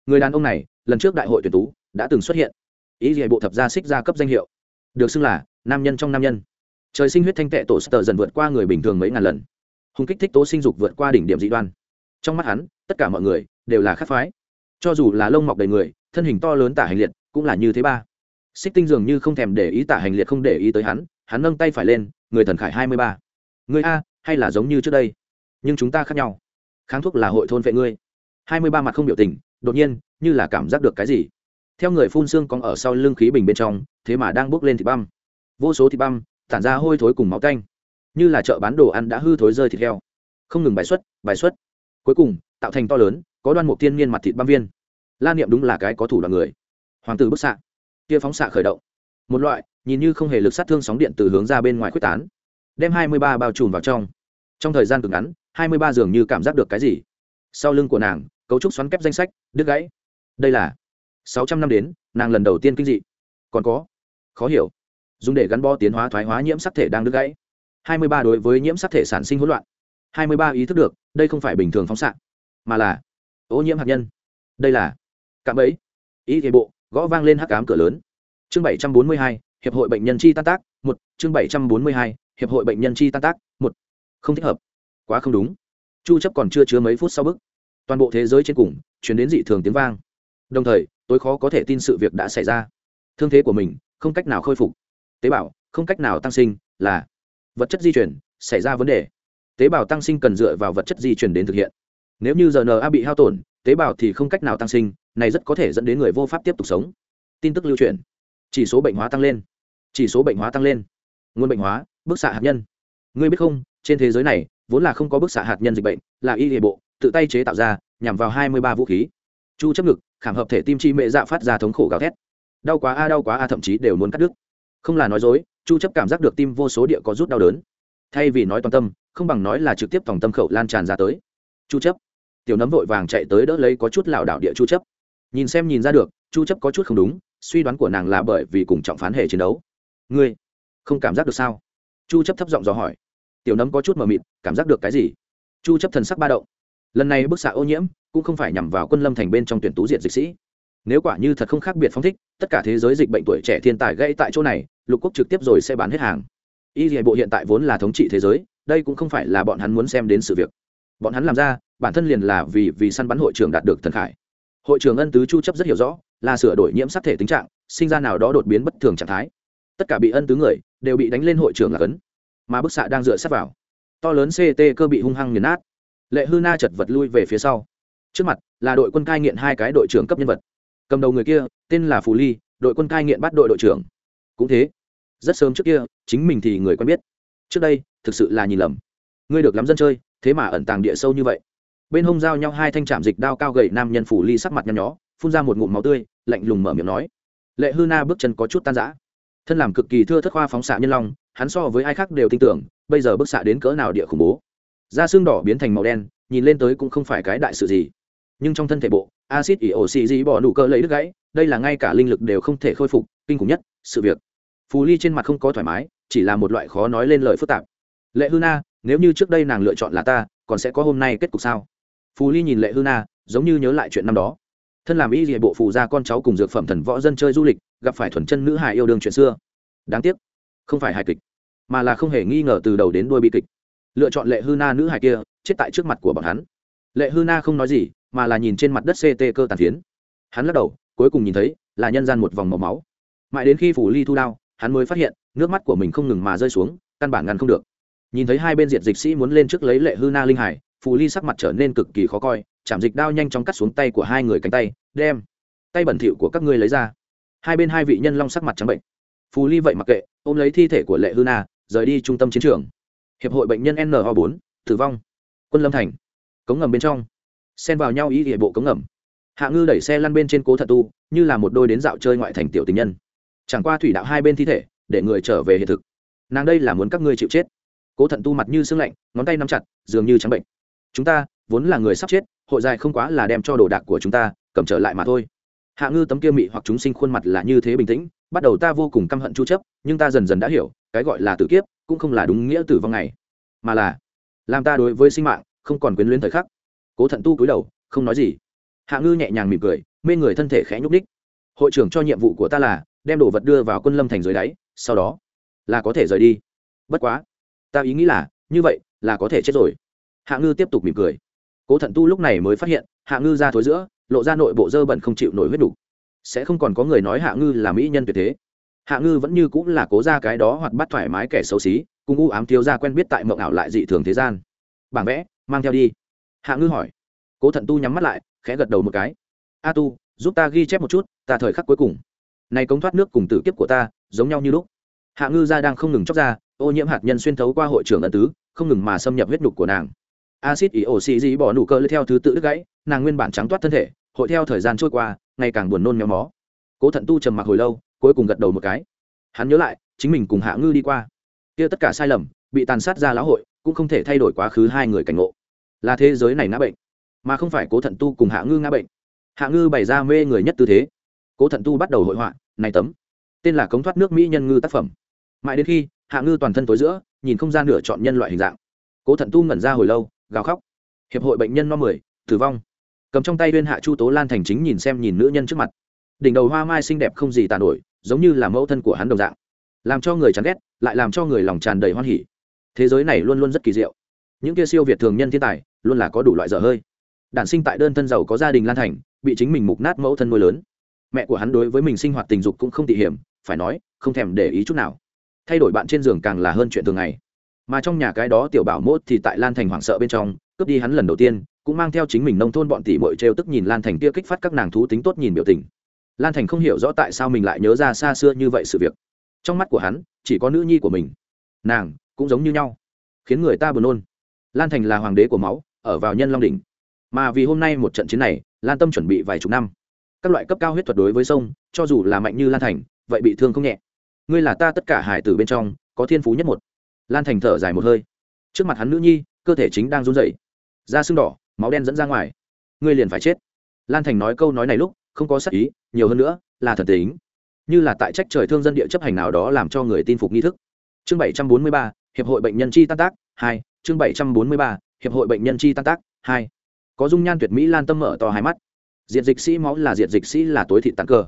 Người đàn ông này, lần trước đại hội tuyển tú, đã từng xuất hiện. Ý gì bộ thập gia xích gia cấp danh hiệu. Được xưng là, nam nhân trong nam nhân. Trời sinh huyết thanh tệ tổ sơ dần vượt qua người bình thường mấy ngàn lần. Hùng kích thích tố sinh dục vượt qua đỉnh điểm dị đoan. Trong mắt hắn, tất cả mọi người, đều là khắc phái. Cho dù là lông mọc đầy người, thân hình to lớn tả hành liệt, cũng là như thế ba. Xích tinh dường như không thèm để ý tả hành liệt không để ý tới hắn hắn nâng tay phải lên người thần khải hai mươi ba. Người a, hay là giống như trước đây? Nhưng chúng ta khác nhau. Kháng thuốc là hội thôn vệ ngươi. Hai mươi ba mặt không biểu tình, đột nhiên, như là cảm giác được cái gì. Theo người phun xương còn ở sau lưng khí bình bên trong, thế mà đang bốc lên thịt băm. Vô số thịt băm, tản ra hôi thối cùng máu canh như là chợ bán đồ ăn đã hư thối rơi thịt heo. Không ngừng bài xuất bài xuất. Cuối cùng, tạo thành to lớn, có đoan mục tiên niên mặt thịt băm viên. La niệm đúng là cái có thủ đoạn người. Hoàng tử bức xạ. Kia phóng xạ khởi động. Một loại nhìn như không hề lực sát thương sóng điện từ hướng ra bên ngoài quyết tán, đem hai mươi ba bao trùm vào trong. Trong thời gian cực ngắn, hai mươi ba dường như cảm giác được cái gì. Sau lưng của nàng, cấu trúc xoắn kép danh sách, đứt gãy. Đây là sáu trăm năm đến, nàng lần đầu tiên kinh dị. Còn có, khó hiểu. Dùng để gắn bó tiến hóa thoái hóa nhiễm sắc thể đang đứt gãy. Hai mươi ba đối với nhiễm sắc thể sản sinh hỗn loạn. Hai mươi ba ý thức được, đây không phải bình thường phóng xạ, mà là ô nhiễm hạt nhân. Đây là cạm ấy ý thế bộ, gõ vang lên hắc cám cửa lớn. Chương bảy trăm bốn mươi hai hiệp hội bệnh nhân chi tan tác, một, chương bảy trăm bốn mươi hai, hiệp hội bệnh nhân chi tan tác, một. Không thích hợp. Quá không đúng. Chu chấp còn chưa chứa mấy phút sau bức. Toàn bộ thế giới trên cùng chuyển đến dị thường tiếng vang. Đồng thời tôi khó có thể tin sự việc đã xảy ra. Thương thế của mình, không cách nào khôi phục. Tế bào, không cách nào tăng sinh, là vật chất di chuyển xảy ra vấn đề. Tế bào tăng sinh cần dựa vào vật chất di chuyển đến thực hiện. Nếu như rna bị hao tổn, tế bào thì không cách nào tăng sinh, này rất có thể dẫn đến người vô pháp tiếp tục sống. Tin tức lưu truyền. Chỉ số bệnh hóa tăng lên chỉ số bệnh hóa tăng lên. Nguồn bệnh hóa, bức xạ hạt nhân. Ngươi biết không, trên thế giới này, vốn là không có bức xạ hạt nhân dịch bệnh, là y hệ bộ, tự tay chế tạo ra, nhằm vào hai mươi ba vũ khí. Chu chấp ngực, khảm hợp thể tim chi mệ dạ phát ra thống khổ gào thét. Đau quá a, đau quá a, thậm chí đều muốn cắt đứt. Không là nói dối, chu chấp cảm giác được tim vô số địa có rút đau đớn. Thay vì nói toàn tâm, không bằng nói là trực tiếp phòng tâm khẩu lan tràn ra tới. Chu chấp. Tiểu nấm vội vàng chạy tới đỡ lấy có chút lảo đảo địa chu chấp. Nhìn xem nhìn ra được, chu chấp có chút không đúng, suy đoán của nàng là bởi vì cùng trọng phán hệ chiến đấu ngươi không cảm giác được sao? Chu chấp thấp giọng dò hỏi. Tiểu nấm có chút mờ mịt, cảm giác được cái gì? Chu chấp thần sắc ba động. Lần này bức xạ ô nhiễm cũng không phải nhằm vào quân lâm thành bên trong tuyển tú diện dịch sĩ. Nếu quả như thật không khác biệt phong thích, tất cả thế giới dịch bệnh tuổi trẻ thiên tài gây tại chỗ này, lục quốc trực tiếp rồi sẽ bán hết hàng. Y hệ bộ hiện tại vốn là thống trị thế giới, đây cũng không phải là bọn hắn muốn xem đến sự việc. Bọn hắn làm ra, bản thân liền là vì vì săn bắn hội trưởng đạt được thần khải. Hội trưởng ân tứ chu chấp rất hiểu rõ, là sửa đổi nhiễm sắc thể tính trạng, sinh ra nào đó đột biến bất thường trạng thái tất cả bị ân tứ người đều bị đánh lên hội trưởng là cấn, mà bức xạ đang dựa sát vào. To lớn ct cơ bị hung hăng nghiền nát. Lệ hư na chật vật lui về phía sau. Trước mặt là đội quân cai nghiện hai cái đội trưởng cấp nhân vật. Cầm đầu người kia tên là phù ly, đội quân cai nghiện bắt đội đội trưởng. Cũng thế, rất sớm trước kia, chính mình thì người quen biết. Trước đây, thực sự là nhìn lầm. Ngươi được lắm dân chơi, thế mà ẩn tàng địa sâu như vậy. Bên hông giao nhau hai thanh trạm dịch đao cao gậy nam nhân phủ ly sắc mặt nhăn nhó, phun ra một ngụm máu tươi, lạnh lùng mở miệng nói. Lệ hư na bước chân có chút tan rã thân làm cực kỳ thưa thất khoa phóng xạ nhân long, hắn so với ai khác đều tin tưởng, bây giờ bức xạ đến cỡ nào địa khủng bố. Da xương đỏ biến thành màu đen, nhìn lên tới cũng không phải cái đại sự gì. Nhưng trong thân thể bộ acid ỉ ổ xì dĩ bỏ nụ cơ lấy đứt gãy, đây là ngay cả linh lực đều không thể khôi phục, kinh khủng nhất, sự việc. Phù ly trên mặt không có thoải mái, chỉ là một loại khó nói lên lời phức tạp. Lệ hư na, nếu như trước đây nàng lựa chọn là ta, còn sẽ có hôm nay kết cục sao? Phù ly nhìn lệ hư na, giống như nhớ lại chuyện năm đó thân làm y địa bộ phù gia con cháu cùng dược phẩm thần võ dân chơi du lịch, gặp phải thuần chân nữ hài yêu đương chuyện xưa. Đáng tiếc, không phải hài kịch, mà là không hề nghi ngờ từ đầu đến đuôi bi kịch. Lựa chọn lệ hư na nữ hài kia, chết tại trước mặt của bọn hắn. Lệ hư na không nói gì, mà là nhìn trên mặt đất ct cơ tàn phiến. Hắn lắc đầu, cuối cùng nhìn thấy là nhân gian một vòng màu máu. Mãi đến khi phủ ly thu đao, hắn mới phát hiện, nước mắt của mình không ngừng mà rơi xuống, căn bản ngăn không được. Nhìn thấy hai bên diệt dịch sĩ muốn lên trước lấy lệ hư na linh hải phù ly sắc mặt trở nên cực kỳ khó coi chạm dịch đao nhanh chóng cắt xuống tay của hai người cánh tay, đem tay bẩn thỉu của các ngươi lấy ra. Hai bên hai vị nhân long sắc mặt trắng bệnh. Phù ly vậy mặc kệ, ôm lấy thi thể của lệ hư na, rời đi trung tâm chiến trường. Hiệp hội bệnh nhân no bốn, tử vong. Quân lâm thành. Cống ngầm bên trong. Xen vào nhau ý địa bộ cống ngầm. Hạ ngư đẩy xe lăn bên trên cố thật tu, như là một đôi đến dạo chơi ngoại thành tiểu tình nhân. Chẳng qua thủy đạo hai bên thi thể, để người trở về hiện thực. Nàng đây là muốn các ngươi chịu chết. Cố thận tu mặt như sưng lạnh, ngón tay nắm chặt, dường như trắng bệnh. Chúng ta vốn là người sắp chết, hội dài không quá là đem cho đồ đạc của chúng ta, cầm trở lại mà thôi. Hạ ngư tấm kia mị hoặc chúng sinh khuôn mặt là như thế bình tĩnh, bắt đầu ta vô cùng căm hận chu chấp, nhưng ta dần dần đã hiểu, cái gọi là tử kiếp, cũng không là đúng nghĩa tử vong này, mà là làm ta đối với sinh mạng không còn quyến luyến thời khắc. Cố thận tu cúi đầu, không nói gì. Hạ ngư nhẹ nhàng mỉm cười, mê người thân thể khẽ nhúc ních hội trưởng cho nhiệm vụ của ta là đem đồ vật đưa vào quân lâm thành dưới đáy, sau đó là có thể rời đi. Bất quá, ta ý nghĩ là như vậy là có thể chết rồi. Hạ ngư tiếp tục mỉm cười cố thận tu lúc này mới phát hiện, hạ ngư ra thối giữa, lộ ra nội bộ dơ bẩn không chịu nổi huyết đủ. sẽ không còn có người nói hạ ngư là mỹ nhân tuyệt thế. Hạ ngư vẫn như cũng là cố ra cái đó hoặc bắt thoải mái kẻ xấu xí, cùng u ám thiếu ra quen biết tại mộng ảo lại dị thường thế gian. Bảng vẽ, mang theo đi. Hạ ngư hỏi. Cố thận tu nhắm mắt lại, khẽ gật đầu một cái. A tu, giúp ta ghi chép một chút, ta thời khắc cuối cùng. Này cống thoát nước cùng tử kiếp của ta, giống nhau như lúc. Hạ ngư ra đang không ngừng chóc ra, ô nhiễm hạt nhân xuyên thấu qua hội trưởng ẩn tứ, không ngừng mà xâm nhập huyết nhục của nàng acid ý ổ bỏ nụ cơ theo thứ tự đứt gãy, nàng nguyên bản trắng toát thân thể, hội theo thời gian trôi qua, ngày càng buồn nôn méo mó. Cố thận tu trầm mặc hồi lâu, cuối cùng gật đầu một cái. Hắn nhớ lại, chính mình cùng hạ ngư đi qua. Kia tất cả sai lầm, bị tàn sát ra lão hội, cũng không thể thay đổi quá khứ hai người cảnh ngộ. Là thế giới này ngã bệnh, mà không phải cố thận tu cùng hạ ngư ngã bệnh. Hạ ngư bày ra mê người nhất tư thế. Cố thận tu bắt đầu hội họa, này tấm. Tên là cống thoát nước mỹ nhân ngư tác phẩm. Mãi đến khi, hạ ngư toàn thân tối giữa, nhìn không gian nửa chọn nhân loại hình dạng. Cố thận tu ngẩn ra hồi lâu gào khóc. Hiệp hội bệnh nhân no mười, tử vong. Cầm trong tay viên hạ chu tố lan thành chính nhìn xem nhìn nữ nhân trước mặt. Đỉnh đầu hoa mai xinh đẹp không gì tàn nổi, giống như là mẫu thân của hắn đồng dạng. Làm cho người chán ghét, lại làm cho người lòng tràn đầy hoan hỉ. Thế giới này luôn luôn rất kỳ diệu. Những kia siêu việt thường nhân thiên tài, luôn là có đủ loại dở hơi. Đản sinh tại đơn thân giàu có gia đình lan thành, bị chính mình mục nát mẫu thân nuôi lớn. Mẹ của hắn đối với mình sinh hoạt tình dục cũng không tỉ hiểm, phải nói, không thèm để ý chút nào. Thay đổi bạn trên giường càng là hơn chuyện thường ngày mà trong nhà cái đó tiểu bảo mốt thì tại lan thành hoảng sợ bên trong, cướp đi hắn lần đầu tiên, cũng mang theo chính mình nông thôn bọn tỷ bội trêu tức nhìn lan thành kia kích phát các nàng thú tính tốt nhìn biểu tình. Lan thành không hiểu rõ tại sao mình lại nhớ ra xa xưa như vậy sự việc. Trong mắt của hắn, chỉ có nữ nhi của mình. Nàng, cũng giống như nhau. Khiến người ta buồn nôn. Lan thành là hoàng đế của máu, ở vào nhân long đỉnh. Mà vì hôm nay một trận chiến này, lan tâm chuẩn bị vài chục năm. Các loại cấp cao huyết thuật đối với sông, cho dù là mạnh như lan thành, vậy bị thương không nhẹ. Ngươi là ta tất cả hải tử bên trong, có thiên phú nhất một lan thành thở dài một hơi. Trước mặt hắn nữ nhi, cơ thể chính đang run rẩy. Da sưng đỏ, máu đen dẫn ra ngoài. Ngươi liền phải chết. Lan thành nói câu nói này lúc, không có sắc ý, nhiều hơn nữa, là thần tính. Như là tại trách trời thương dân địa chấp hành nào đó làm cho người tin phục nghi thức. Chương bảy trăm bốn mươi ba, hiệp hội bệnh nhân chi tan tác, hai. Chương bảy trăm bốn mươi ba, hiệp hội bệnh nhân chi tan tác, hai. Có dung nhan tuyệt mỹ lan tâm mở to hai mắt. Diệt dịch sĩ máu là diệt dịch sĩ là tối thị tàn cờ.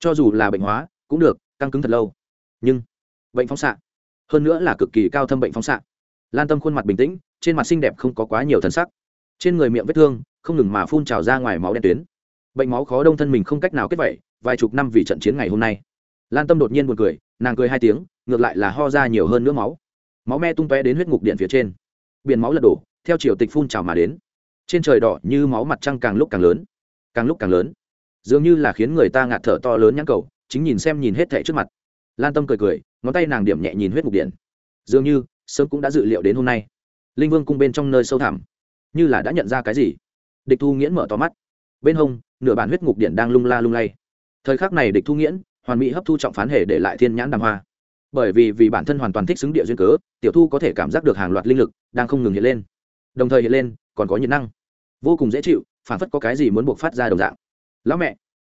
cho dù là bệnh hóa, cũng được, căng cứng thật lâu. Nhưng, bệnh phóng xạ hơn nữa là cực kỳ cao thâm bệnh phóng xạ. Lan tâm khuôn mặt bình tĩnh, trên mặt xinh đẹp không có quá nhiều thân sắc. Trên người miệng vết thương, không ngừng mà phun trào ra ngoài máu đen tuyến. Bệnh máu khó đông thân mình không cách nào kết vẩy vài chục năm vì trận chiến ngày hôm nay. Lan tâm đột nhiên buồn cười, nàng cười hai tiếng, ngược lại là ho ra nhiều hơn nữa máu. Máu me tung tóe đến huyết ngục điện phía trên. Biển máu lật đổ, theo chiều tịch phun trào mà đến. Trên trời đỏ như máu mặt trăng càng lúc càng lớn. Càng lúc càng lớn. Dường như là khiến người ta ngạt thở to lớn nhãn cầu, chính nhìn xem nhìn hết thẻ trước mặt. Lan tâm cười cười ngón tay nàng điểm nhẹ nhìn huyết ngục điện. Dường như, sớm cũng đã dự liệu đến hôm nay. Linh vương cung bên trong nơi sâu thẳm, như là đã nhận ra cái gì? Địch thu nghiễn mở to mắt. Bên hông, nửa bản huyết ngục điện đang lung la lung lay. Thời khắc này địch thu nghiễn, hoàn mỹ hấp thu trọng phán hề để lại thiên nhãn đàm hoa. Bởi vì vì bản thân hoàn toàn thích xứng địa duyên cớ, tiểu thu có thể cảm giác được hàng loạt linh lực đang không ngừng hiện lên. Đồng thời hiện lên, còn có nhiệt năng. Vô cùng dễ chịu phản phất có cái gì muốn buộc phát ra đồng dạng. Lão mẹ!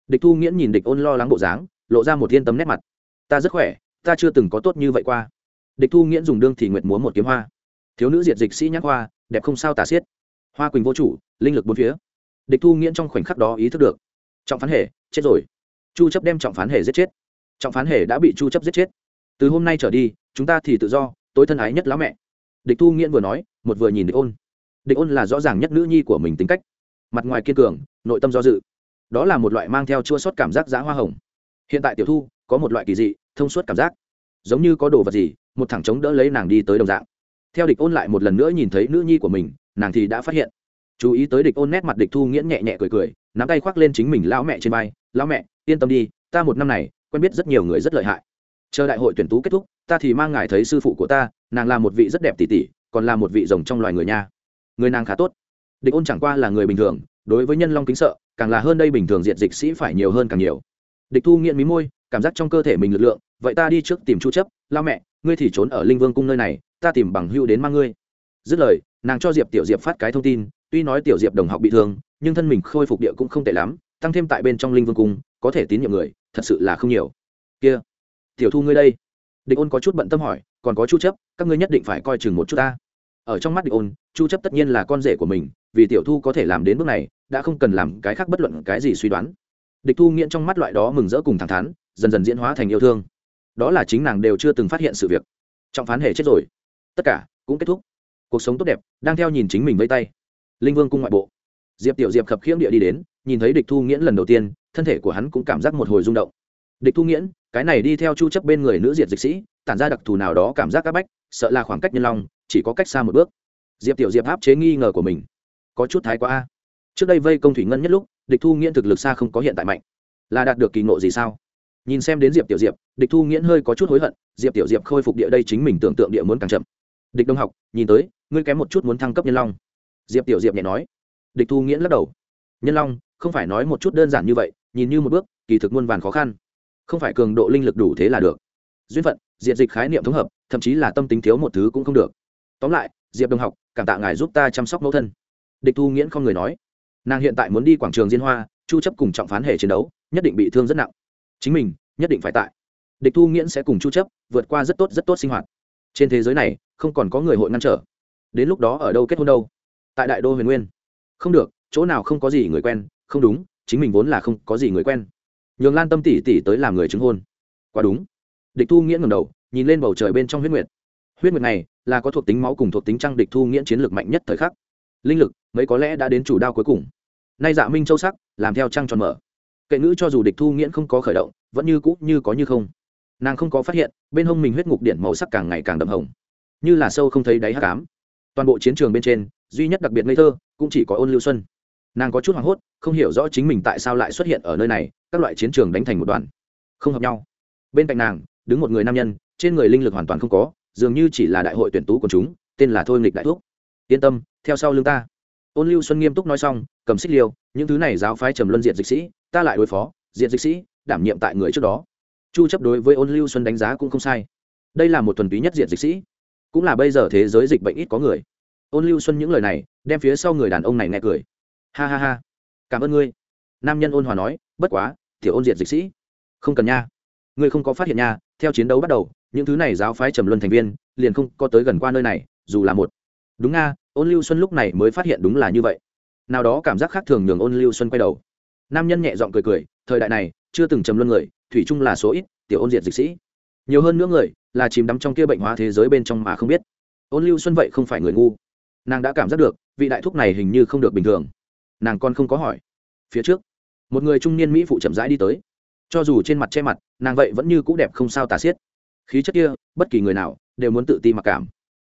Địch thu nghiễn nhìn địch ôn lo lắng bộ dáng, lộ ra một thiên tâm nét mặt. Ta rất khỏe ta chưa từng có tốt như vậy qua. Địch thu nghiễn dùng đương thì nguyện múa một kiếm hoa. Thiếu nữ diệt dịch sĩ nhắc hoa, đẹp không sao tả xiết. Hoa quỳnh vô chủ, linh lực bốn phía. Địch thu nghiễn trong khoảnh khắc đó ý thức được. Trọng phán hề, chết rồi. Chu chấp đem trọng phán hề giết chết. Trọng phán hề đã bị chu chấp giết chết. Từ hôm nay trở đi, chúng ta thì tự do, tối thân ái nhất lão mẹ. Địch thu nghiễn vừa nói, một vừa nhìn địch ôn. Địch ôn là rõ ràng nhất nữ nhi của mình tính cách. Mặt ngoài kiên cường, nội tâm do dự. Đó là một loại mang theo chua sót cảm giác giá hoa hồng. Hiện tại tiểu thu có một loại kỳ dị thông suốt cảm giác. Giống như có đồ vật gì, một thằng chống đỡ lấy nàng đi tới đồng dạng. Theo địch ôn lại một lần nữa nhìn thấy nữ nhi của mình, nàng thì đã phát hiện. Chú ý tới địch ôn nét mặt địch thu nghiễn nhẹ nhẹ cười cười, nắm tay khoác lên chính mình lão mẹ trên vai. Lão mẹ, yên tâm đi, ta một năm này quen biết rất nhiều người rất lợi hại. Chờ đại hội tuyển tú kết thúc, ta thì mang ngài thấy sư phụ của ta, nàng là một vị rất đẹp tỷ tỷ còn là một vị rồng trong loài người nha. Người nàng khá tốt. Địch ôn chẳng qua là người bình thường, đối với nhân long kính sợ, càng là hơn đây bình thường diệt dịch sĩ phải nhiều hơn càng nhiều. Địch thu nghiện mí môi, cảm giác trong cơ thể mình lực lượng vậy ta đi trước tìm chu chấp, lao mẹ, ngươi thì trốn ở linh vương cung nơi này, ta tìm bằng hưu đến mang ngươi. Dứt lời, nàng cho diệp tiểu diệp phát cái thông tin, tuy nói tiểu diệp đồng học bị thương, nhưng thân mình khôi phục địa cũng không tệ lắm, tăng thêm tại bên trong linh vương cung, có thể tín nhiệm người, thật sự là không nhiều. Kia, tiểu thu ngươi đây. Địch ôn có chút bận tâm hỏi, còn có chu chấp, các ngươi nhất định phải coi chừng một chút ta. Ở trong mắt địch ôn, chu chấp tất nhiên là con rể của mình, vì tiểu thu có thể làm đến bước này, đã không cần làm cái khác bất luận cái gì suy đoán. Địch thu nghiện trong mắt loại đó mừng rỡ cùng thẳng thắn, dần dần diễn hóa thành yêu thương đó là chính nàng đều chưa từng phát hiện sự việc. Trọng phán hề chết rồi. Tất cả cũng kết thúc. Cuộc sống tốt đẹp, đang theo nhìn chính mình vây tay. Linh vương cung ngoại bộ. Diệp tiểu diệp khập khiễng địa đi đến, nhìn thấy địch thu nghiễn lần đầu tiên, thân thể của hắn cũng cảm giác một hồi rung động. Địch thu nghiễn, cái này đi theo chu chấp bên người nữ diệt dịch sĩ, tản ra đặc thù nào đó cảm giác áp bách, sợ là khoảng cách nhân long, chỉ có cách xa một bước. Diệp tiểu diệp áp chế nghi ngờ của mình. Có chút thái quá a. Trước đây vây công thủy ngân nhất lúc, địch thu nghiễn thực lực xa không có hiện tại mạnh. Là đạt được kỳ ngộ gì sao? Nhìn xem đến diệp tiểu diệp, địch thu nghiễn hơi có chút hối hận, diệp tiểu diệp khôi phục địa đây chính mình tưởng tượng địa muốn càng chậm. Địch đông học, nhìn tới, ngươi kém một chút muốn thăng cấp nhân long. Diệp tiểu diệp nhẹ nói. Địch thu nghiễn lắc đầu. Nhân long, không phải nói một chút đơn giản như vậy, nhìn như một bước, kỳ thực muôn vàn khó khăn. Không phải cường độ linh lực đủ thế là được. Duyên phận diện dịch khái niệm thống hợp, thậm chí là tâm tính thiếu một thứ cũng không được. Tóm lại, diệp đồng học, cảm tạ ngài giúp ta chăm sóc mẫu thân. Địch thu nghiễn không người nói. Nàng hiện tại muốn đi quảng trường diên hoa, chu chấp cùng trọng phán hệ chiến đấu, nhất định bị thương rất nặng chính mình nhất định phải tại. Địch thu nghiễn sẽ cùng chu chấp vượt qua rất tốt rất tốt sinh hoạt. Trên thế giới này, không còn có người hội ngăn trở. Đến lúc đó ở đâu kết hôn đâu? Tại đại đô huyền nguyên. Không được, chỗ nào không có gì người quen. Không đúng, chính mình vốn là không có gì người quen. Nhường lan tâm tỷ tỷ tới làm người chứng hôn. Quá đúng. Địch thu nghiễn ngầm đầu, nhìn lên bầu trời bên trong huyết nguyệt. Huyết nguyệt này là có thuộc tính máu cùng thuộc tính trăng địch thu nghiễn chiến lược mạnh nhất thời khắc. Linh lực, mấy có lẽ đã đến chủ đao cuối cùng. Nay dạ minh châu sắc, làm theo trăng tròn mở kệ ngữ cho dù địch thu nghiễn không có khởi động, vẫn như cũ như có như không. Nàng không có phát hiện, bên hông mình huyết ngục điện màu sắc càng ngày càng đậm hồng. Như là sâu không thấy đáy hát cám toàn bộ chiến trường bên trên, duy nhất đặc biệt ngây thơ, cũng chỉ có ôn lưu xuân. Nàng có chút hoảng hốt, không hiểu rõ chính mình tại sao lại xuất hiện ở nơi này, các loại chiến trường đánh thành một đoàn. Không hợp nhau. Bên cạnh nàng, đứng một người nam nhân, trên người linh lực hoàn toàn không có, dường như chỉ là đại hội tuyển tú của chúng, tên là thôi nghịch đại thuốc yên tâm, theo sau lưng ta. Ôn lưu xuân nghiêm túc nói xong, cầm xích liêu những thứ này giáo phái trầm luân diện dịch sĩ, ta lại đối phó diện dịch sĩ, đảm nhiệm tại người trước đó. Chu chấp đối với ôn lưu xuân đánh giá cũng không sai. Đây là một thuần túy nhất diện dịch sĩ. Cũng là bây giờ thế giới dịch bệnh ít có người. Ôn lưu xuân những lời này, đem phía sau người đàn ông này nghe cười. Ha ha ha. Cảm ơn ngươi. Nam nhân ôn hòa nói, bất quá, tiểu ôn diện dịch sĩ. Không cần nha. Ngươi không có phát hiện nha, theo chiến đấu bắt đầu, những thứ này giáo phái trầm luân thành viên, liền không có tới gần qua nơi này, dù là một. Đúng nga, ôn lưu xuân lúc này mới phát hiện đúng là như vậy nào đó cảm giác khác thường nhường ôn lưu xuân quay đầu. Nam nhân nhẹ giọng cười cười, thời đại này, chưa từng trầm luân người, thủy chung là số ít, tiểu ôn diệt dịch sĩ. Nhiều hơn nữa người, là chìm đắm trong kia bệnh hóa thế giới bên trong mà không biết. Ôn lưu xuân vậy không phải người ngu. Nàng đã cảm giác được, vị đại thúc này hình như không được bình thường. Nàng còn không có hỏi. Phía trước, một người trung niên mỹ phụ chậm rãi đi tới. Cho dù trên mặt che mặt, nàng vậy vẫn như cũ đẹp không sao tà xiết. Khí chất kia, bất kỳ người nào đều muốn tự ti mặc cảm.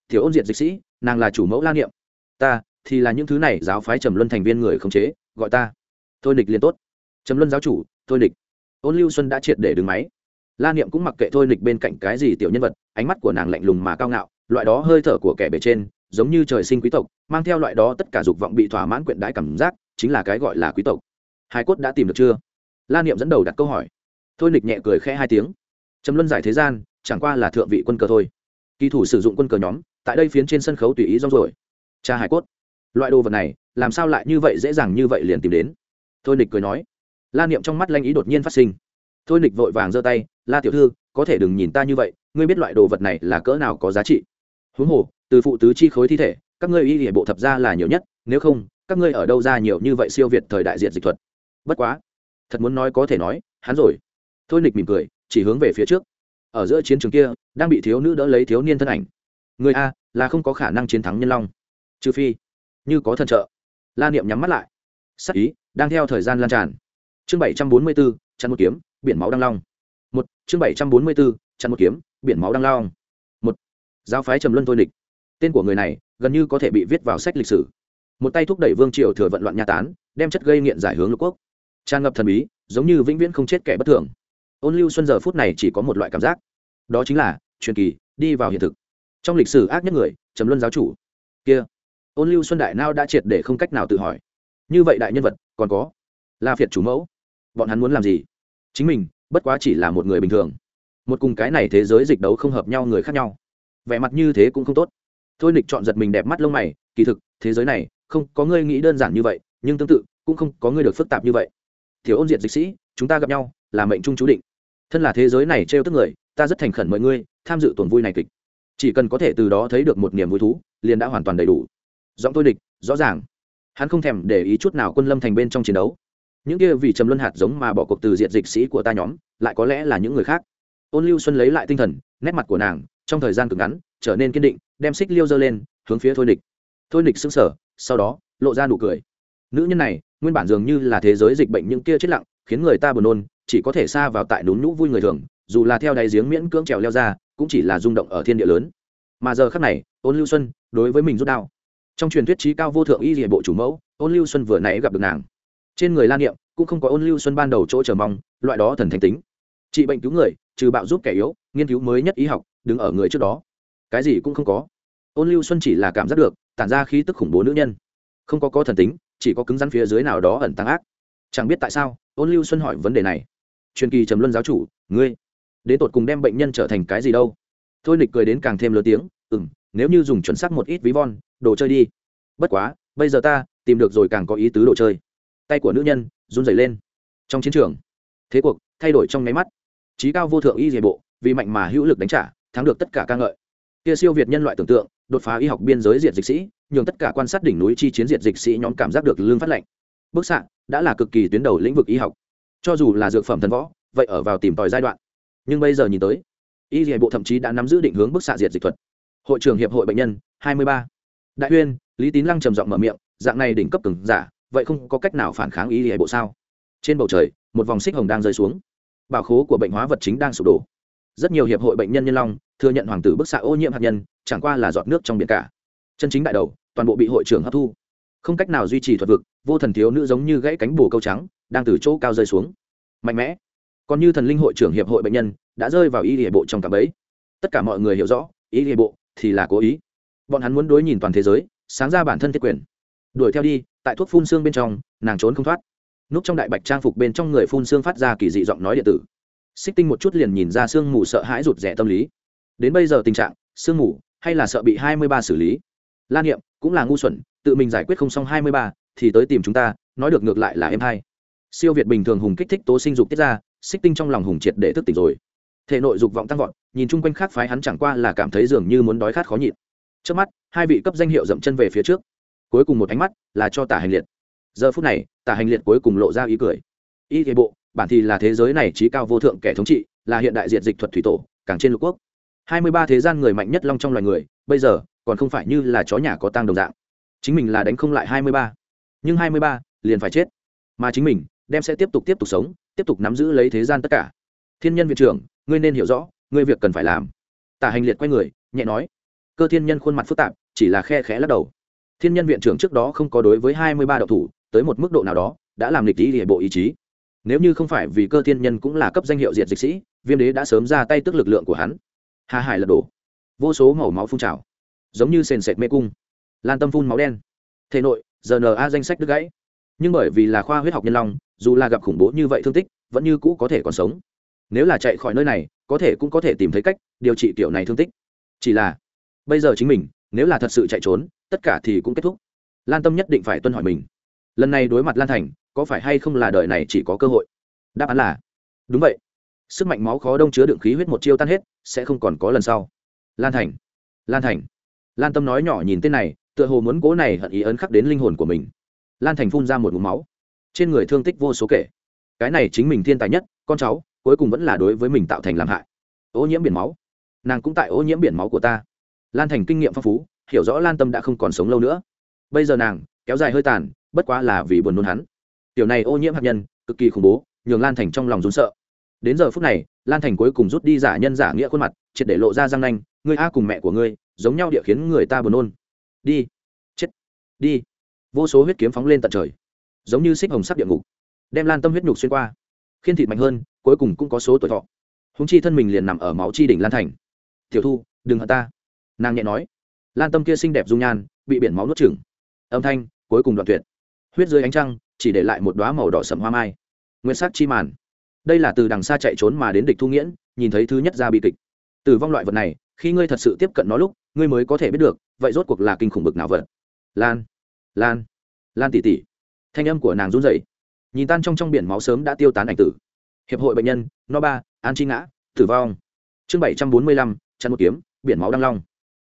Thiếu ôn diệt dịch sĩ, nàng là chủ mẫu la niệm. Ta thì là những thứ này giáo phái trầm luân thành viên người khống chế, gọi ta. Thôi nịch liền tốt. Trầm luân giáo chủ, thôi nịch ôn lưu xuân đã triệt để đứng máy. La niệm cũng mặc kệ thôi nịch bên cạnh cái gì tiểu nhân vật, ánh mắt của nàng lạnh lùng mà cao ngạo, loại đó hơi thở của kẻ bề trên, giống như trời sinh quý tộc, mang theo loại đó tất cả dục vọng bị thỏa mãn quyện đãi cảm giác, chính là cái gọi là quý tộc. Hải cốt đã tìm được chưa? La niệm dẫn đầu đặt câu hỏi. Thôi nịch nhẹ cười khẽ hai tiếng. Trầm luân giải thế gian, chẳng qua là thượng vị quân cờ thôi. Kỳ thủ sử dụng quân cờ nhóm, tại đây phiến trên sân khấu tùy ý rong rồi cha hải cốt loại đồ vật này, làm sao lại như vậy dễ dàng như vậy liền tìm đến? Thôi nịch cười nói. La niệm trong mắt lanh ý đột nhiên phát sinh. Thôi nịch vội vàng giơ tay, la tiểu thư, có thể đừng nhìn ta như vậy, ngươi biết loại đồ vật này là cỡ nào có giá trị? Huống hồ, từ phụ tứ chi khối thi thể, các ngươi y hệ bộ thập ra là nhiều nhất, nếu không, các ngươi ở đâu ra nhiều như vậy siêu việt thời đại diện dịch thuật? Bất quá, thật muốn nói có thể nói, hắn rồi. Thôi nịch mỉm cười, chỉ hướng về phía trước. Ở giữa chiến trường kia, đang bị thiếu nữ đỡ lấy thiếu niên thân ảnh. Người a, là không có khả năng chiến thắng nhân long. Trừ phi như có thần trợ. La niệm nhắm mắt lại. Sắc ý đang theo thời gian lan tràn. Chương bảy trăm bốn mươi bốn, chặn một kiếm, biển máu đăng long. Một, chương bảy trăm bốn mươi bốn, chặn một kiếm, biển máu đăng long. Một, giáo phái trầm luân thôi địch. Tên của người này gần như có thể bị viết vào sách lịch sử. Một tay thúc đẩy vương triều thừa vận loạn nha tán, đem chất gây nghiện giải hướng lục quốc. Tràn ngập thần bí, giống như vĩnh viễn không chết kẻ bất thường. Ôn lưu xuân giờ phút này chỉ có một loại cảm giác. Đó chính là truyền kỳ, đi vào hiện thực. Trong lịch sử ác nhất người, trầm luân giáo chủ. Kia ôn lưu xuân đại nao đã triệt để không cách nào tự hỏi. Như vậy đại nhân vật, còn có la phiệt chủ mẫu. Bọn hắn muốn làm gì? Chính mình, bất quá chỉ là một người bình thường. Một cùng cái này thế giới dịch đấu không hợp nhau người khác nhau. Vẻ mặt như thế cũng không tốt. Thôi nịch chọn giật mình đẹp mắt lông mày, kỳ thực, thế giới này, không có ngươi nghĩ đơn giản như vậy, nhưng tương tự, cũng không có ngươi được phức tạp như vậy. Thiếu ôn diện dịch sĩ, chúng ta gặp nhau, là mệnh trung chú định. Thân là thế giới này trêu tức người, ta rất thành khẩn mời ngươi tham dự tuần vui này kịch. Chỉ cần có thể từ đó thấy được một niềm vui thú, liền đã hoàn toàn đầy đủ giọng tôi địch, rõ ràng. Hắn không thèm để ý chút nào quân lâm thành bên trong chiến đấu. Những kia vì trầm luân hạt giống mà bỏ cuộc từ diện dịch sĩ của ta nhóm, lại có lẽ là những người khác. Ôn lưu xuân lấy lại tinh thần, nét mặt của nàng, trong thời gian cực ngắn, trở nên kiên định, đem xích liêu dơ lên, hướng phía thôi địch. Thôi địch xứng sở sau đó, lộ ra nụ cười. Nữ nhân này, nguyên bản dường như là thế giới dịch bệnh những kia chết lặng, khiến người ta buồn nôn, chỉ có thể xa vào tại núm nhũ vui người thường, dù là theo đáy giếng miễn cưỡng trèo leo ra, cũng chỉ là rung động ở thiên địa lớn. Mà giờ khắc này, ôn lưu xuân đối với mình rút đao trong truyền thuyết trí cao vô thượng y địa bộ chủ mẫu, ôn lưu xuân vừa nãy gặp được nàng. Trên người lan niệm cũng không có ôn lưu xuân ban đầu chỗ chờ mong, loại đó thần thánh tính. Trị bệnh cứu người, trừ bạo giúp kẻ yếu, nghiên cứu mới nhất y học, đứng ở người trước đó. Cái gì cũng không có. Ôn lưu xuân chỉ là cảm giác được, tản ra khí tức khủng bố nữ nhân. Không có có thần tính, chỉ có cứng rắn phía dưới nào đó ẩn tăng ác. Chẳng biết tại sao, ôn lưu xuân hỏi vấn đề này. Truyền kỳ trầm luân giáo chủ, ngươi, đến tột cùng đem bệnh nhân trở thành cái gì đâu? Thôi nịch cười đến càng thêm lớn tiếng ừ m nếu như dùng chuẩn xác một ít ví von, đồ chơi đi. Bất quá, bây giờ ta tìm được rồi càng có ý tứ đồ chơi. Tay của nữ nhân run rẩy lên. Trong chiến trường, thế cuộc thay đổi trong nháy mắt. Trí cao vô thượng y dề bộ, vì mạnh mà hữu lực đánh trả, thắng được tất cả ca ngợi. Kia siêu việt nhân loại tưởng tượng, đột phá y học biên giới diệt dịch sĩ, nhường tất cả quan sát đỉnh núi chi chiến diệt dịch sĩ nhóm cảm giác được lương phát lệnh bức xạ đã là cực kỳ tuyến đầu lĩnh vực y học. Cho dù là dược phẩm thần võ, vậy ở vào tìm tòi giai đoạn. Nhưng bây giờ nhìn tới, y dề bộ thậm chí đã nắm giữ định hướng bức xạ diệt dịch thuật hội trưởng hiệp hội bệnh nhân, hai mươi ba. Đại huyên, lý tín lăng trầm giọng mở miệng, dạng này đỉnh cấp cứng giả, vậy không có cách nào phản kháng ý hệ bộ sao? Trên bầu trời, một vòng xích hồng đang rơi xuống. Bảo khố của bệnh hóa vật chính đang sụp đổ. Rất nhiều hiệp hội bệnh nhân nhân long thừa nhận hoàng tử bức xạ ô nhiễm hạt nhân, chẳng qua là giọt nước trong biển cả. Chân chính đại đầu, toàn bộ bị hội trưởng hấp thu. Không cách nào duy trì thuật vực, vô thần thiếu nữ giống như gãy cánh bồ câu trắng, đang từ chỗ cao rơi xuống. Mạnh mẽ. Còn như thần linh hội trưởng hiệp hội bệnh nhân, đã rơi vào y hệ bộ trong cả bấy tất cả mọi người hiểu rõ y hệ bộ thì là cố ý. Bọn hắn muốn đối nhìn toàn thế giới, sáng ra bản thân thiết quyền. Đuổi theo đi, tại thuốc phun xương bên trong, nàng trốn không thoát. Núp trong đại bạch trang phục bên trong người phun xương phát ra kỳ dị giọng nói điện tử. Xích tinh một chút liền nhìn ra sương mù sợ hãi rụt rẻ tâm lý. Đến bây giờ tình trạng sương mù hay là sợ bị hai mươi ba xử lý? Lan niệm cũng là ngu xuẩn, tự mình giải quyết không xong hai mươi ba thì tới tìm chúng ta, nói được ngược lại là em hai. Siêu việt bình thường hùng kích thích tố sinh dục tiết ra, xích tinh trong lòng hùng triệt để thức tỉnh rồi. Thể nội dục vọng tăng vọt nhìn chung quanh khác phái hắn chẳng qua là cảm thấy dường như muốn đói khát khó nhịn. Trước mắt, hai vị cấp danh hiệu dậm chân về phía trước. Cuối cùng một ánh mắt là cho tả hành liệt. Giờ phút này, tả hành liệt cuối cùng lộ ra ý cười. Y thế bộ, bản thì là thế giới này trí cao vô thượng kẻ thống trị, là hiện đại diện dịch thuật thủy tổ, càng trên lục quốc. Hai mươi ba thế gian người mạnh nhất long trong loài người, bây giờ, còn không phải như là chó nhà có tang đồng dạng. Chính mình là đánh không lại hai mươi ba. Nhưng hai mươi ba, liền phải chết. Mà chính mình, đem sẽ tiếp tục tiếp tục sống, tiếp tục nắm giữ lấy thế gian tất cả. Thiên nhân viện trưởng, ngươi nên hiểu rõ ngươi việc cần phải làm. Tả hành liệt quay người, nhẹ nói. Cơ thiên nhân khuôn mặt phức tạp, chỉ là khe khẽ lắc đầu. Thiên nhân viện trưởng trước đó không có đối với hai mươi ba đậu thủ, tới một mức độ nào đó, đã làm lịch lý địa bộ ý chí. Nếu như không phải vì cơ thiên nhân cũng là cấp danh hiệu diệt dịch sĩ, viêm đế đã sớm ra tay tức lực lượng của hắn. Hà hải lật đổ. Vô số màu máu phun trào. Giống như sền sệt mê cung. Lan tâm phun máu đen. Thể nội rna danh sách đứt gãy. Nhưng bởi vì là khoa huyết học nhân long, dù là gặp khủng bố như vậy thương tích, vẫn như cũ có thể còn sống nếu là chạy khỏi nơi này, có thể cũng có thể tìm thấy cách điều trị kiểu này thương tích. Chỉ là, bây giờ chính mình, nếu là thật sự chạy trốn, tất cả thì cũng kết thúc. Lan tâm nhất định phải tuân hỏi mình. Lần này đối mặt lan thành, có phải hay không là đời này chỉ có cơ hội? Đáp án là, đúng vậy. Sức mạnh máu khó đông chứa đựng khí huyết một chiêu tan hết, sẽ không còn có lần sau. Lan thành lan thành. Lan tâm nói nhỏ nhìn tên này, tựa hồ muốn cố này hận ý ấn khắc đến linh hồn của mình. Lan thành phun ra một ngụm máu. Trên người thương tích vô số kể. Cái này chính mình thiên tài nhất, con cháu cuối cùng vẫn là đối với mình tạo thành làm hại. Ô nhiễm biển máu. Nàng cũng tại ô nhiễm biển máu của ta. Lan thành kinh nghiệm phong phú, hiểu rõ lan tâm đã không còn sống lâu nữa. Bây giờ nàng, kéo dài hơi tàn, bất quá là vì buồn nôn hắn. Tiểu này ô nhiễm hạt nhân, cực kỳ khủng bố, nhường lan thành trong lòng rốn sợ. Đến giờ phút này, lan thành cuối cùng rút đi giả nhân giả nghĩa khuôn mặt, triệt để lộ ra răng nanh, ngươi a cùng mẹ của ngươi, giống nhau địa khiến người ta buồn nôn. Đi. Chết. Đi. Vô số huyết kiếm phóng lên tận trời. Giống như xích hồng sắc địa ngục, đem lan tâm huyết nhục xuyên qua khiên thịt mạnh hơn, cuối cùng cũng có số tuổi thọ. Húng chi thân mình liền nằm ở máu chi đỉnh lan thành. Tiểu thu, đừng hận ta. Nàng nhẹ nói. Lan tâm kia xinh đẹp dung nhan, bị biển máu nuốt chừng âm thanh, cuối cùng đoạn tuyệt. Huyết dưới ánh trăng, chỉ để lại một đoá màu đỏ sầm hoa mai. Nguyên sắc chi màn. Đây là từ đằng xa chạy trốn mà đến địch thu nghiễn, nhìn thấy thứ nhất ra bị kịch. Từ vong loại vật này, khi ngươi thật sự tiếp cận nó lúc, ngươi mới có thể biết được, vậy rốt cuộc là kinh khủng bực nào vật? Lan lan lan tỉ tỉ. Thanh âm của nàng run rẩy nhìn tan trong trong biển máu sớm đã tiêu tán ảnh tử. Hiệp hội bệnh nhân no ba an chi ngã, tử vong. Chương bảy trăm bốn mươi lăm chăn một kiếm, biển máu đăng long.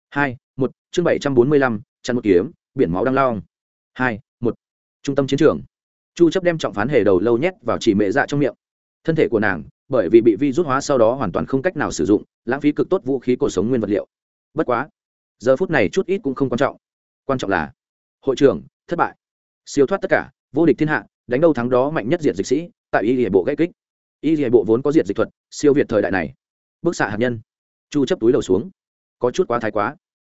Hai, một, chương bảy trăm bốn mươi lăm chăn một kiếm, biển máu đăng long. Hai, một, trung tâm chiến trường. Chu chấp đem trọng phán hề đầu lâu nhét vào chỉ mệ dạ trong miệng. Thân thể của nàng, bởi vì bị vi rút hóa sau đó hoàn toàn không cách nào sử dụng, lãng phí cực tốt vũ khí cuộc sống nguyên vật liệu. Bất quá, giờ phút này chút ít cũng không quan trọng. Quan trọng là, hội trưởng, thất bại. Siêu thoát tất cả, vô địch thiên hạ đánh đâu thắng đó mạnh nhất diệt dịch sĩ, tại y hệ bộ gây kích. Y hệ bộ vốn có diệt dịch thuật, siêu việt thời đại này. Bức xạ hạt nhân. Chu chấp túi đầu xuống. Có chút quá thái quá.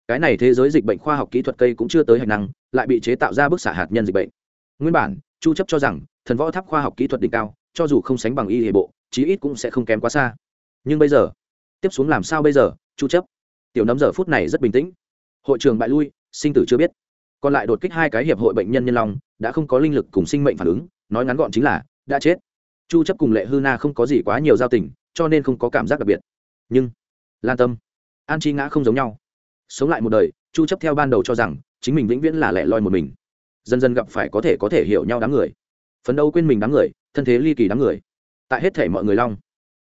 Cái này thế giới dịch bệnh khoa học kỹ thuật cây cũng chưa tới hành năng, lại bị chế tạo ra bức xạ hạt nhân dịch bệnh. Nguyên bản, chu chấp cho rằng, thần võ tháp khoa học kỹ thuật đỉnh cao, cho dù không sánh bằng y hệ bộ, chí ít cũng sẽ không kém quá xa. Nhưng bây giờ, tiếp xuống làm sao bây giờ, chu chấp? Tiểu nấm giờ phút này rất bình tĩnh. Hội trường bại lui, sinh tử chưa biết còn lại đột kích hai cái hiệp hội bệnh nhân nhân long, đã không có linh lực cùng sinh mệnh phản ứng, nói ngắn gọn chính là, đã chết. Chu chấp cùng lệ hư na không có gì quá nhiều giao tình, cho nên không có cảm giác đặc biệt. Nhưng, lan tâm, an chi ngã không giống nhau. Sống lại một đời, chu chấp theo ban đầu cho rằng, chính mình vĩnh viễn là lẻ loi một mình. Dần dần gặp phải có thể có thể hiểu nhau đám người. Phấn đấu quên mình đám người, thân thế ly kỳ đám người. Tại hết thể mọi người long.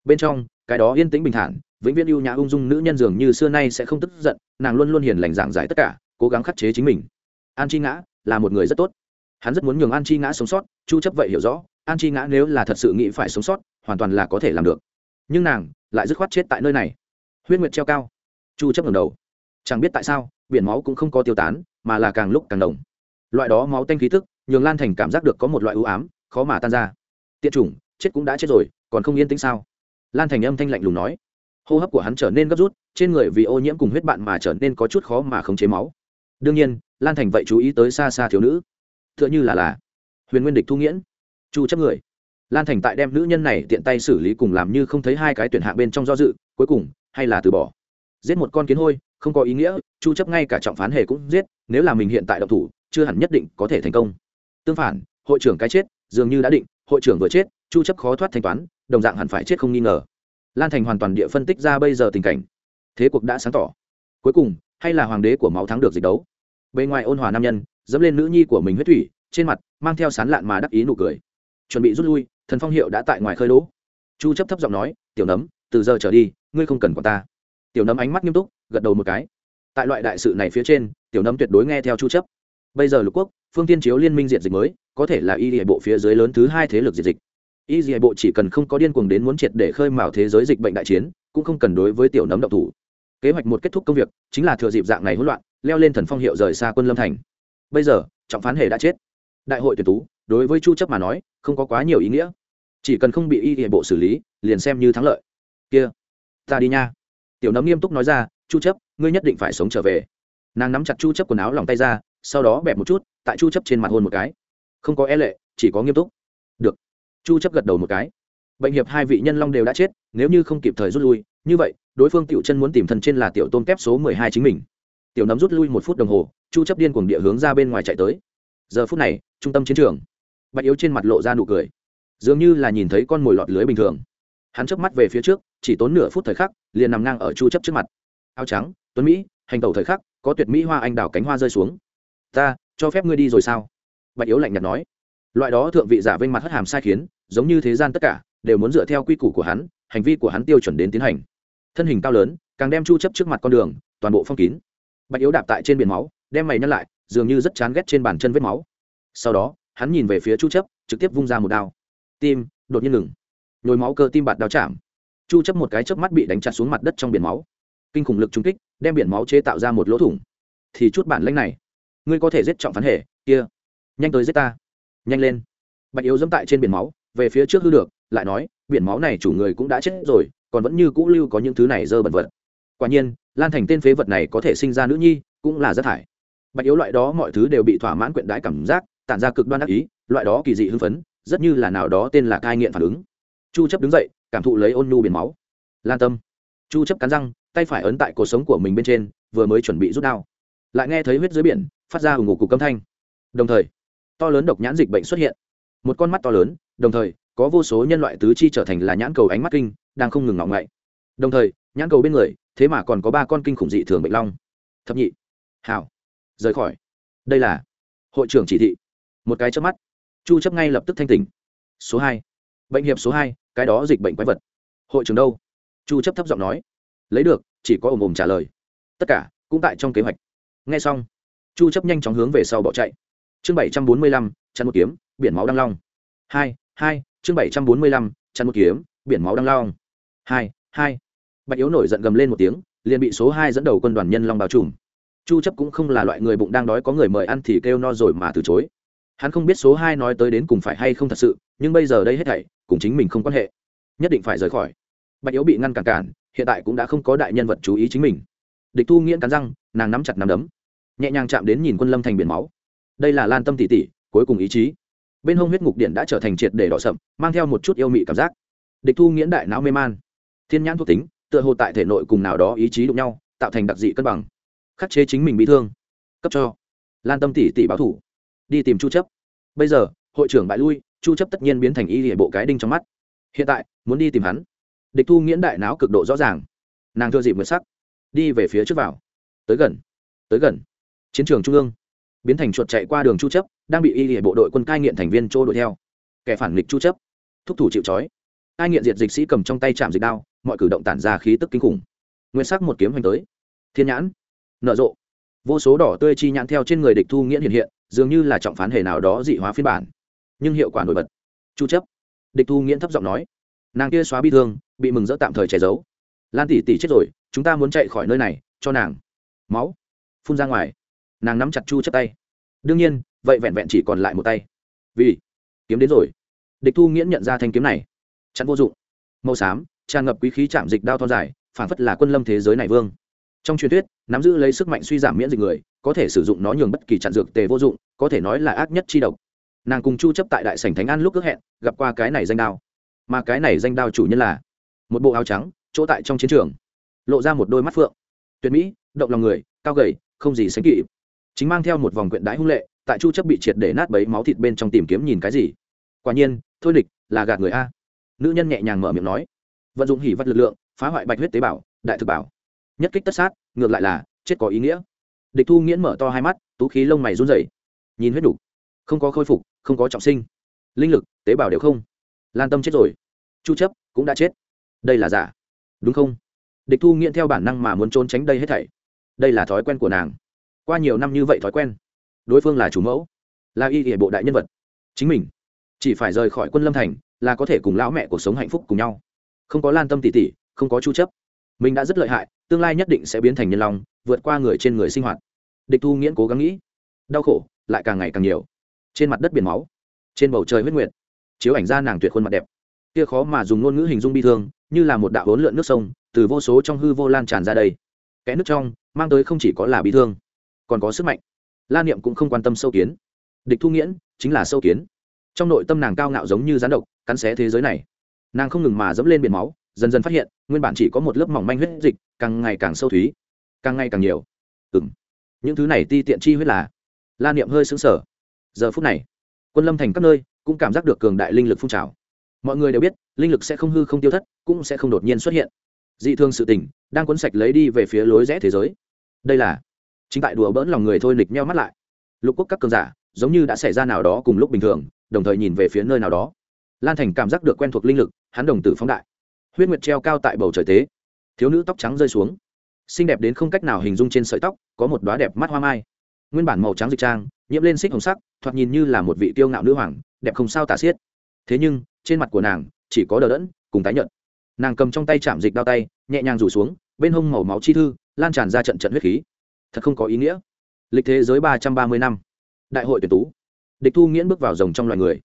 Bên trong, cái đó yên tĩnh bình thản, vĩnh viễn ưu nhã ung dung nữ nhân dường như xưa nay sẽ không tức giận, nàng luôn luôn hiền lành giảng giải tất cả, cố gắng khắc chế chính mình an chi ngã là một người rất tốt. Hắn rất muốn nhường an chi ngã sống sót, chu chấp vậy hiểu rõ, an chi ngã nếu là thật sự nghĩ phải sống sót, hoàn toàn là có thể làm được. Nhưng nàng lại dứt khoát chết tại nơi này. Huyết nguyệt treo cao. Chu chấp ngẩng đầu. Chẳng biết tại sao, biển máu cũng không có tiêu tán, mà là càng lúc càng đồng loại đó máu tanh khí tức, nhường lan thành cảm giác được có một loại ưu ám, khó mà tan ra. Tiện chủng, chết cũng đã chết rồi, còn không yên tĩnh sao? Lan thành âm thanh lạnh lùng nói. Hô hấp của hắn trở nên gấp rút, trên người vì ô nhiễm cùng huyết bạn mà trở nên có chút khó mà khống chế máu. Đương nhiên lan thành vậy chú ý tới xa xa thiếu nữ. T h ư ợ n h ư là là huyền nguyên địch thu nghiễn. Chu chấp người. Lan thành tại đem nữ nhân này tiện tay xử lý cùng làm như không thấy hai cái tuyển hạ bên trong do dự, cuối cùng, hay là từ bỏ. Giết một con kiến hôi, không có ý nghĩa, chu chấp ngay cả trọng phán hề cũng giết, nếu là mình hiện tại độc thủ, chưa hẳn nhất định có thể thành công. Tương phản, hội trưởng cái chết, dường như đã định, hội trưởng vừa chết, chu chấp khó thoát thanh toán, đồng dạng hẳn phải chết không nghi ngờ. Lan thành hoàn toàn địa phân tích ra bây giờ tình cảnh. Thế cuộc đã sáng tỏ. Cuối cùng, hay là hoàng đế của máu thắng được dịch đấu? Bề ngoài ôn hòa nam nhân, dẫm lên nữ nhi của mình huyết thủy, trên mặt mang theo sán lạn mà đắc ý nụ cười. Chuẩn bị rút lui, thần phong hiệu đã tại ngoài khơi đỗ. Chu chấp thấp giọng nói, tiểu nấm, từ giờ trở đi, ngươi không cần quản ta. Tiểu nấm ánh mắt nghiêm túc, gật đầu một cái. Tại loại đại sự này phía trên, tiểu nấm tuyệt đối nghe theo chu chấp. Bây giờ lục quốc, phương tiên chiếu liên minh diện dịch mới, có thể là y địa bộ phía dưới lớn thứ hai thế lực diệt dịch. Y địa bộ chỉ cần không có điên cuồng đến muốn triệt để khơi mào thế giới dịch bệnh đại chiến, cũng không cần đối với tiểu nấm động thủ. Kế hoạch một kết thúc công việc, chính là thừa dịp dạng này hỗn loạn leo lên thần phong hiệu rời xa quân lâm thành. Bây giờ, trọng phán hề đã chết. Đại hội tuyển tú, đối với chu chấp mà nói, không có quá nhiều ý nghĩa. Chỉ cần không bị y hệ bộ xử lý, liền xem như thắng lợi. Kia, ta đi nha. Tiểu nấm nghiêm túc nói ra, chu chấp, ngươi nhất định phải sống trở về. Nàng nắm chặt chu chấp quần áo lòng tay ra, sau đó bẹp một chút, tại chu chấp trên mặt hôn một cái. Không có e lệ, chỉ có nghiêm túc. Được. Chu chấp gật đầu một cái. Bệnh hiệp hai vị nhân long đều đã chết, nếu như không kịp thời rút lui, như vậy, đối phương tiểu chân muốn tìm thần trên là tiểu tôm kép số 12 chính mình tiểu nấm rút lui một phút đồng hồ, chu chấp điên cuồng địa hướng ra bên ngoài chạy tới. Giờ phút này, trung tâm chiến trường, bạch yếu trên mặt lộ ra nụ cười. Dường như là nhìn thấy con mồi lọt lưới bình thường. Hắn chớp mắt về phía trước, chỉ tốn nửa phút thời khắc, liền nằm ngang ở chu chấp trước mặt. Áo trắng, tuấn mỹ, hành tẩu thời khắc, có tuyệt mỹ hoa anh đào cánh hoa rơi xuống. Ta, cho phép ngươi đi rồi sao? Bạch yếu lạnh nhạt nói. Loại đó thượng vị giả vênh mặt hất hàm sai khiến, giống như thế gian tất cả, đều muốn dựa theo quy củ của hắn, hành vi của hắn tiêu chuẩn đến tiến hành. Thân hình cao lớn, càng đem chu chấp trước mặt con đường, toàn bộ phong kín bạch yếu đạp tại trên biển máu, đem mày nhăn lại, dường như rất chán ghét trên bàn chân vết máu. Sau đó, hắn nhìn về phía chu chấp, trực tiếp vung ra một đao. Tim đột nhiên ngừng. Nhồi máu cơ tim bạt đao chạm. Chu chấp một cái chớp mắt bị đánh chặt xuống mặt đất trong biển máu. Kinh khủng lực trung kích, đem biển máu chế tạo ra một lỗ thủng. Thì chút bản lĩnh này, ngươi có thể giết trọng phán hệ, kia. Nhanh tới giết ta. Nhanh lên. Bạch yếu dẫm tại trên biển máu, về phía trước hư được, lại nói, biển máu này chủ người cũng đã chết rồi, còn vẫn như cũ lưu có những thứ này dơ bẩn vật quả nhiên, lan thành tên phế vật này có thể sinh ra nữ nhi, cũng là rất thải. Bạch yếu loại đó mọi thứ đều bị thỏa mãn quyện đái cảm giác, tản ra cực đoan ác ý, loại đó kỳ dị hưng phấn, rất như là nào đó tên là cai nghiện phản ứng. Chu chấp đứng dậy, cảm thụ lấy ôn nhu biển máu. Lan tâm. Chu chấp cắn răng, tay phải ấn tại cổ sống của mình bên trên, vừa mới chuẩn bị rút đao. Lại nghe thấy huyết dưới biển, phát ra ủng ngủ cục âm thanh. Đồng thời, to lớn độc nhãn dịch bệnh xuất hiện. Một con mắt to lớn, đồng thời, có vô số nhân loại tứ chi trở thành là nhãn cầu ánh mắt kinh, đang không ngừng ngọng ngậy. Đồng thời, nhãn cầu bên người thế mà còn có ba con kinh khủng dị thường bệnh long. Thập nhị. Hảo. Rời khỏi. Đây là hội trưởng chỉ thị. Một cái chớp mắt chu chấp ngay lập tức thanh tỉnh. Số hai. Bệnh hiệp số hai cái đó dịch bệnh quái vật. Hội trưởng đâu? Chu chấp thấp giọng nói. Lấy được chỉ có ồm ồm trả lời. Tất cả cũng tại trong kế hoạch. Nghe xong chu chấp nhanh chóng hướng về sau bỏ chạy. Chương 745, chăn một kiếm biển máu đăng long. Hai hai chương 745, chăn một kiếm biển máu đăng long. Hai hai bạch yếu nổi giận gầm lên một tiếng, liền bị số hai dẫn đầu quân đoàn nhân long bao trùm. Chu chấp cũng không là loại người bụng đang đói có người mời ăn thì kêu no rồi mà từ chối. Hắn không biết số hai nói tới đến cùng phải hay không thật sự, nhưng bây giờ đây hết thảy, cùng chính mình không quan hệ. Nhất định phải rời khỏi. Bạch yếu bị ngăn cản cản, hiện tại cũng đã không có đại nhân vật chú ý chính mình. Địch thu nghiễn cắn răng, nàng nắm chặt nắm đấm. Nhẹ nhàng chạm đến nhìn quân lâm thành biển máu. Đây là lan tâm tỷ tỷ, cuối cùng ý chí. Bên hông huyết ngục điện đã trở thành triệt để đỏ sậm, mang theo một chút yêu mị cảm giác. Địch thu nghiễn đại não mê man. Thiên nhãn thuộc tính tựa hồ tại thể nội cùng nào đó ý chí đụng nhau, tạo thành đặc dị cân bằng, khắc chế chính mình bị thương. Cấp cho. Lan tâm tỷ tỷ báo thủ. Đi tìm chu chấp. Bây giờ, hội trưởng bại lui, chu chấp tất nhiên biến thành y hệ bộ cái đinh trong mắt. Hiện tại, muốn đi tìm hắn. Địch thu nghiễn đại não cực độ rõ ràng. Nàng thưa dịp nguyệt sắc. Đi về phía trước vào. Tới gần. Tới gần. Chiến trường trung ương. Biến thành chuột chạy qua đường chu chấp, đang bị y hệ bộ đội quân cai nghiện thành viên trô đuổi theo. Kẻ phản nghịch chu chấp. Thúc thủ chịu trói. Cai nghiện diệt dịch sĩ cầm trong tay chạm dịch đao mọi cử động tản ra khí tức kinh khủng. Nguyên sắc một kiếm hành tới. Thiên nhãn, nở rộ. Vô số đỏ tươi chi nhãn theo trên người địch thu nghiễn hiện hiện, dường như là trọng phán hề nào đó dị hóa phiên bản. Nhưng hiệu quả nổi bật. Chu chấp. Địch thu nghiễn thấp giọng nói. Nàng kia xóa bi thương, bị mừng rỡ tạm thời che giấu. Lan tỷ tỷ chết rồi, chúng ta muốn chạy khỏi nơi này, cho nàng. Máu. Phun ra ngoài. Nàng nắm chặt chu chấp tay. Đương nhiên, vậy vẹn vẹn chỉ còn lại một tay. Vì kiếm đến rồi. Địch thu nghiễn nhận ra thanh kiếm này. Chặn vô dụng. Màu xám tràn ngập quý khí chạm dịch đao thon dài phản phất là quân lâm thế giới này vương. Trong truyền thuyết, nắm giữ lấy sức mạnh suy giảm miễn dịch người, có thể sử dụng nó nhường bất kỳ chặn dược tề vô dụng, có thể nói là ác nhất chi độc. Nàng cùng chu chấp tại đại sảnh thánh an lúc ước hẹn, gặp qua cái này danh đao. Mà cái này danh đao chủ nhân là một bộ áo trắng, chỗ tại trong chiến trường, lộ ra một đôi mắt phượng. Tuyệt mỹ, động lòng người, cao gầy, không gì sánh kịp. Chính mang theo một vòng quyện đái hung lệ, tại chu chấp bị triệt để nát bấy máu thịt bên trong tìm kiếm nhìn cái gì. Quả nhiên, thôi địch, là gạt người a. Nữ nhân nhẹ nhàng mở miệng nói vận dụng hỉ vật lực lượng, phá hoại bạch huyết tế bào, đại thực bảo nhất kích tất sát, ngược lại là, chết có ý nghĩa. Địch thu nghiễn mở to hai mắt, tú khí lông mày run rẩy. Nhìn huyết đủ. Không có khôi phục, không có trọng sinh. Linh lực, tế bào đều không. Lan tâm chết rồi. Chu chấp cũng đã chết. Đây là giả. Đúng không? Địch thu nghiễn theo bản năng mà muốn trốn tránh đây hết thảy. Đây là thói quen của nàng. Qua nhiều năm như vậy thói quen, đối phương là chủ mẫu, là y hệ bộ đại nhân vật. Chính mình chỉ phải rời khỏi quân lâm thành là có thể cùng lão mẹ cuộc sống hạnh phúc cùng nhau không có lan tâm tỉ tỉ, không có chu chấp. Mình đã rất lợi hại tương lai nhất định sẽ biến thành nhân long vượt qua người trên người sinh hoạt. Địch thu nghiễn cố gắng nghĩ. Đau khổ lại càng ngày càng nhiều. Trên mặt đất biển máu trên bầu trời huyết nguyệt. Chiếu ảnh ra nàng tuyệt khuôn mặt đẹp. Kia khó mà dùng ngôn ngữ hình dung bi thương như là một đạo hỗn lượn nước sông từ vô số trong hư vô lan tràn ra đây. Kẽ nước trong mang tới không chỉ có là bi thương còn có sức mạnh. La niệm cũng không quan tâm sâu kiến. Địch thu nghiễn chính là sâu kiến. Trong nội tâm nàng cao ngạo giống như rắn độc cắn xé thế giới này nàng không ngừng mà dẫm lên biển máu, dần dần phát hiện, nguyên bản chỉ có một lớp mỏng manh huyết dịch, càng ngày càng sâu thúy, càng ngày càng nhiều. Ừ m những thứ này ti tiện chi huyết là. La niệm hơi xứng sở giờ phút này, quân lâm thành các nơi cũng cảm giác được cường đại linh lực phun trào. Mọi người đều biết, linh lực sẽ không hư không tiêu thất, cũng sẽ không đột nhiên xuất hiện. Dị thương sự tình đang cuốn sạch lấy đi về phía lối rẽ thế giới. Đây là chính tại đùa bỡn lòng người thôi nịch meo mắt lại. Lục quốc các cường giả giống như đã xảy ra nào đó cùng lúc bình thường, đồng thời nhìn về phía nơi nào đó lan thành cảm giác được quen thuộc linh lực, hắn đồng tử phóng đại. Huyết nguyệt treo cao tại bầu trời tế. Thiếu nữ tóc trắng rơi xuống. Xinh đẹp đến không cách nào hình dung trên sợi tóc, có một đoá đẹp mắt hoa mai. Nguyên bản màu trắng dịch trang, nhiễm lên xích hồng sắc, thoạt nhìn như là một vị tiêu ngạo nữ hoàng, đẹp không sao tả xiết. Thế nhưng, trên mặt của nàng, chỉ có đờ đẫn, cùng tái nhợt. Nàng cầm trong tay chạm dịch đao tay, nhẹ nhàng rủ xuống, bên hông màu máu chi thư, lan tràn ra trận trận huyết khí. Thật không có ý nghĩa. Lịch thế giới ba trăm ba mươi năm. Đại hội tuyển tú. Địch thu nghiễn bước vào rồng trong loài người.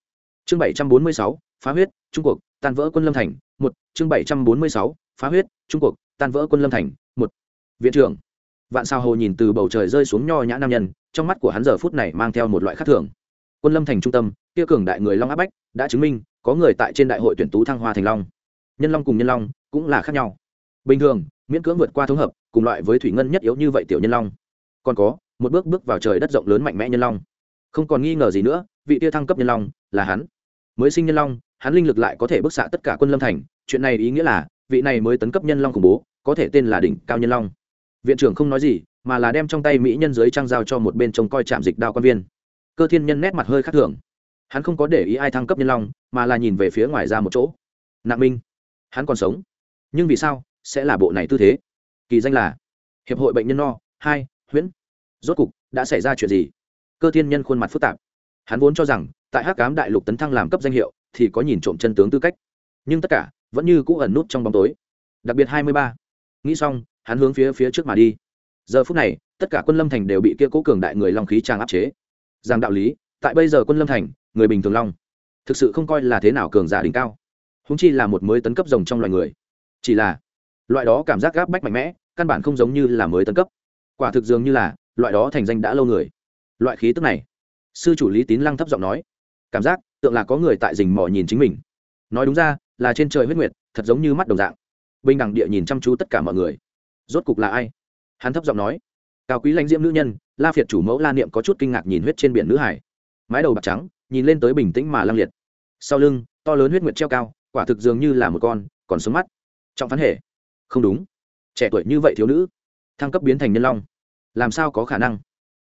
Chương bảy trăm bốn mươi sáu phá huyết, trung cuộc, tan vỡ quân lâm thành, một, chương bảy trăm bốn mươi sáu, phá huyết, trung cuộc, tan vỡ quân lâm thành, một. Viện trưởng. Vạn sao hồ nhìn từ bầu trời rơi xuống nho nhã nam nhân, trong mắt của hắn giờ phút này mang theo một loại khác thường. Quân lâm thành trung tâm, kia cường đại người long áp bách, đã chứng minh, có người tại trên đại hội tuyển tú thăng hoa thành long. Nhân long cùng nhân long, cũng là khác nhau. Bình thường, miễn cưỡng vượt qua thống hợp, cùng loại với thủy ngân nhất yếu như vậy tiểu nhân long. Còn có, một bước bước vào trời đất rộng lớn mạnh mẽ nhân long. Không còn nghi ngờ gì nữa, vị tia thăng cấp nhân long là hắn mới sinh nhân long, hắn linh lực lại có thể bức xạ tất cả quân lâm thành. Chuyện này ý nghĩa là, vị này mới tấn cấp nhân long khủng bố, có thể tên là đỉnh cao nhân long. Viện trưởng không nói gì, mà là đem trong tay mỹ nhân dưới trang giao cho một bên trông coi trạm dịch đao quan viên. Cơ thiên nhân nét mặt hơi khác thường. Hắn không có để ý ai thăng cấp nhân long, mà là nhìn về phía ngoài ra một chỗ. Nạn minh, hắn còn sống. Nhưng vì sao, sẽ là bộ này tư thế? Kỳ danh là hiệp hội bệnh nhân no hai, huyễn. Rốt cục, đã xảy ra chuyện gì? Cơ thiên nhân khuôn mặt phức tạp hắn vốn cho rằng, tại hắc cám đại lục tấn thăng làm cấp danh hiệu, thì có nhìn trộm chân tướng tư cách. Nhưng tất cả, vẫn như cũ ẩn nút trong bóng tối. Đặc biệt hai mươi ba. Nghĩ xong, hắn hướng phía phía trước mà đi. Giờ phút này, tất cả quân lâm thành đều bị kia cố cường đại người long khí trang áp chế. Rằng đạo lý, tại bây giờ quân lâm thành, người bình thường long, thực sự không coi là thế nào cường giả đỉnh cao. Húng chi là một mới tấn cấp rồng trong loài người. Chỉ là, loại đó cảm giác gáp bách mạnh mẽ, căn bản không giống như là mới tấn cấp. Quả thực dường như là, loại đó thành danh đã lâu người. Loại khí tức này sư chủ lý tín lăng thấp giọng nói, cảm giác, tượng là có người tại rình mò nhìn chính mình. Nói đúng ra, là trên trời huyết nguyệt, thật giống như mắt đồng dạng. Bình đẳng địa nhìn chăm chú tất cả mọi người. Rốt cục là ai? Hắn thấp giọng nói. Cao quý lãnh diễm nữ nhân, la phiệt chủ mẫu la niệm có chút kinh ngạc nhìn huyết trên biển nữ hải. Mái đầu bạc trắng, nhìn lên tới bình tĩnh mà lăng liệt. Sau lưng, to lớn huyết nguyệt treo cao, quả thực dường như là một con, còn sống mắt. Trọng phán hệ không đúng. Trẻ tuổi như vậy thiếu nữ, thăng cấp biến thành nhân long. Làm sao có khả năng?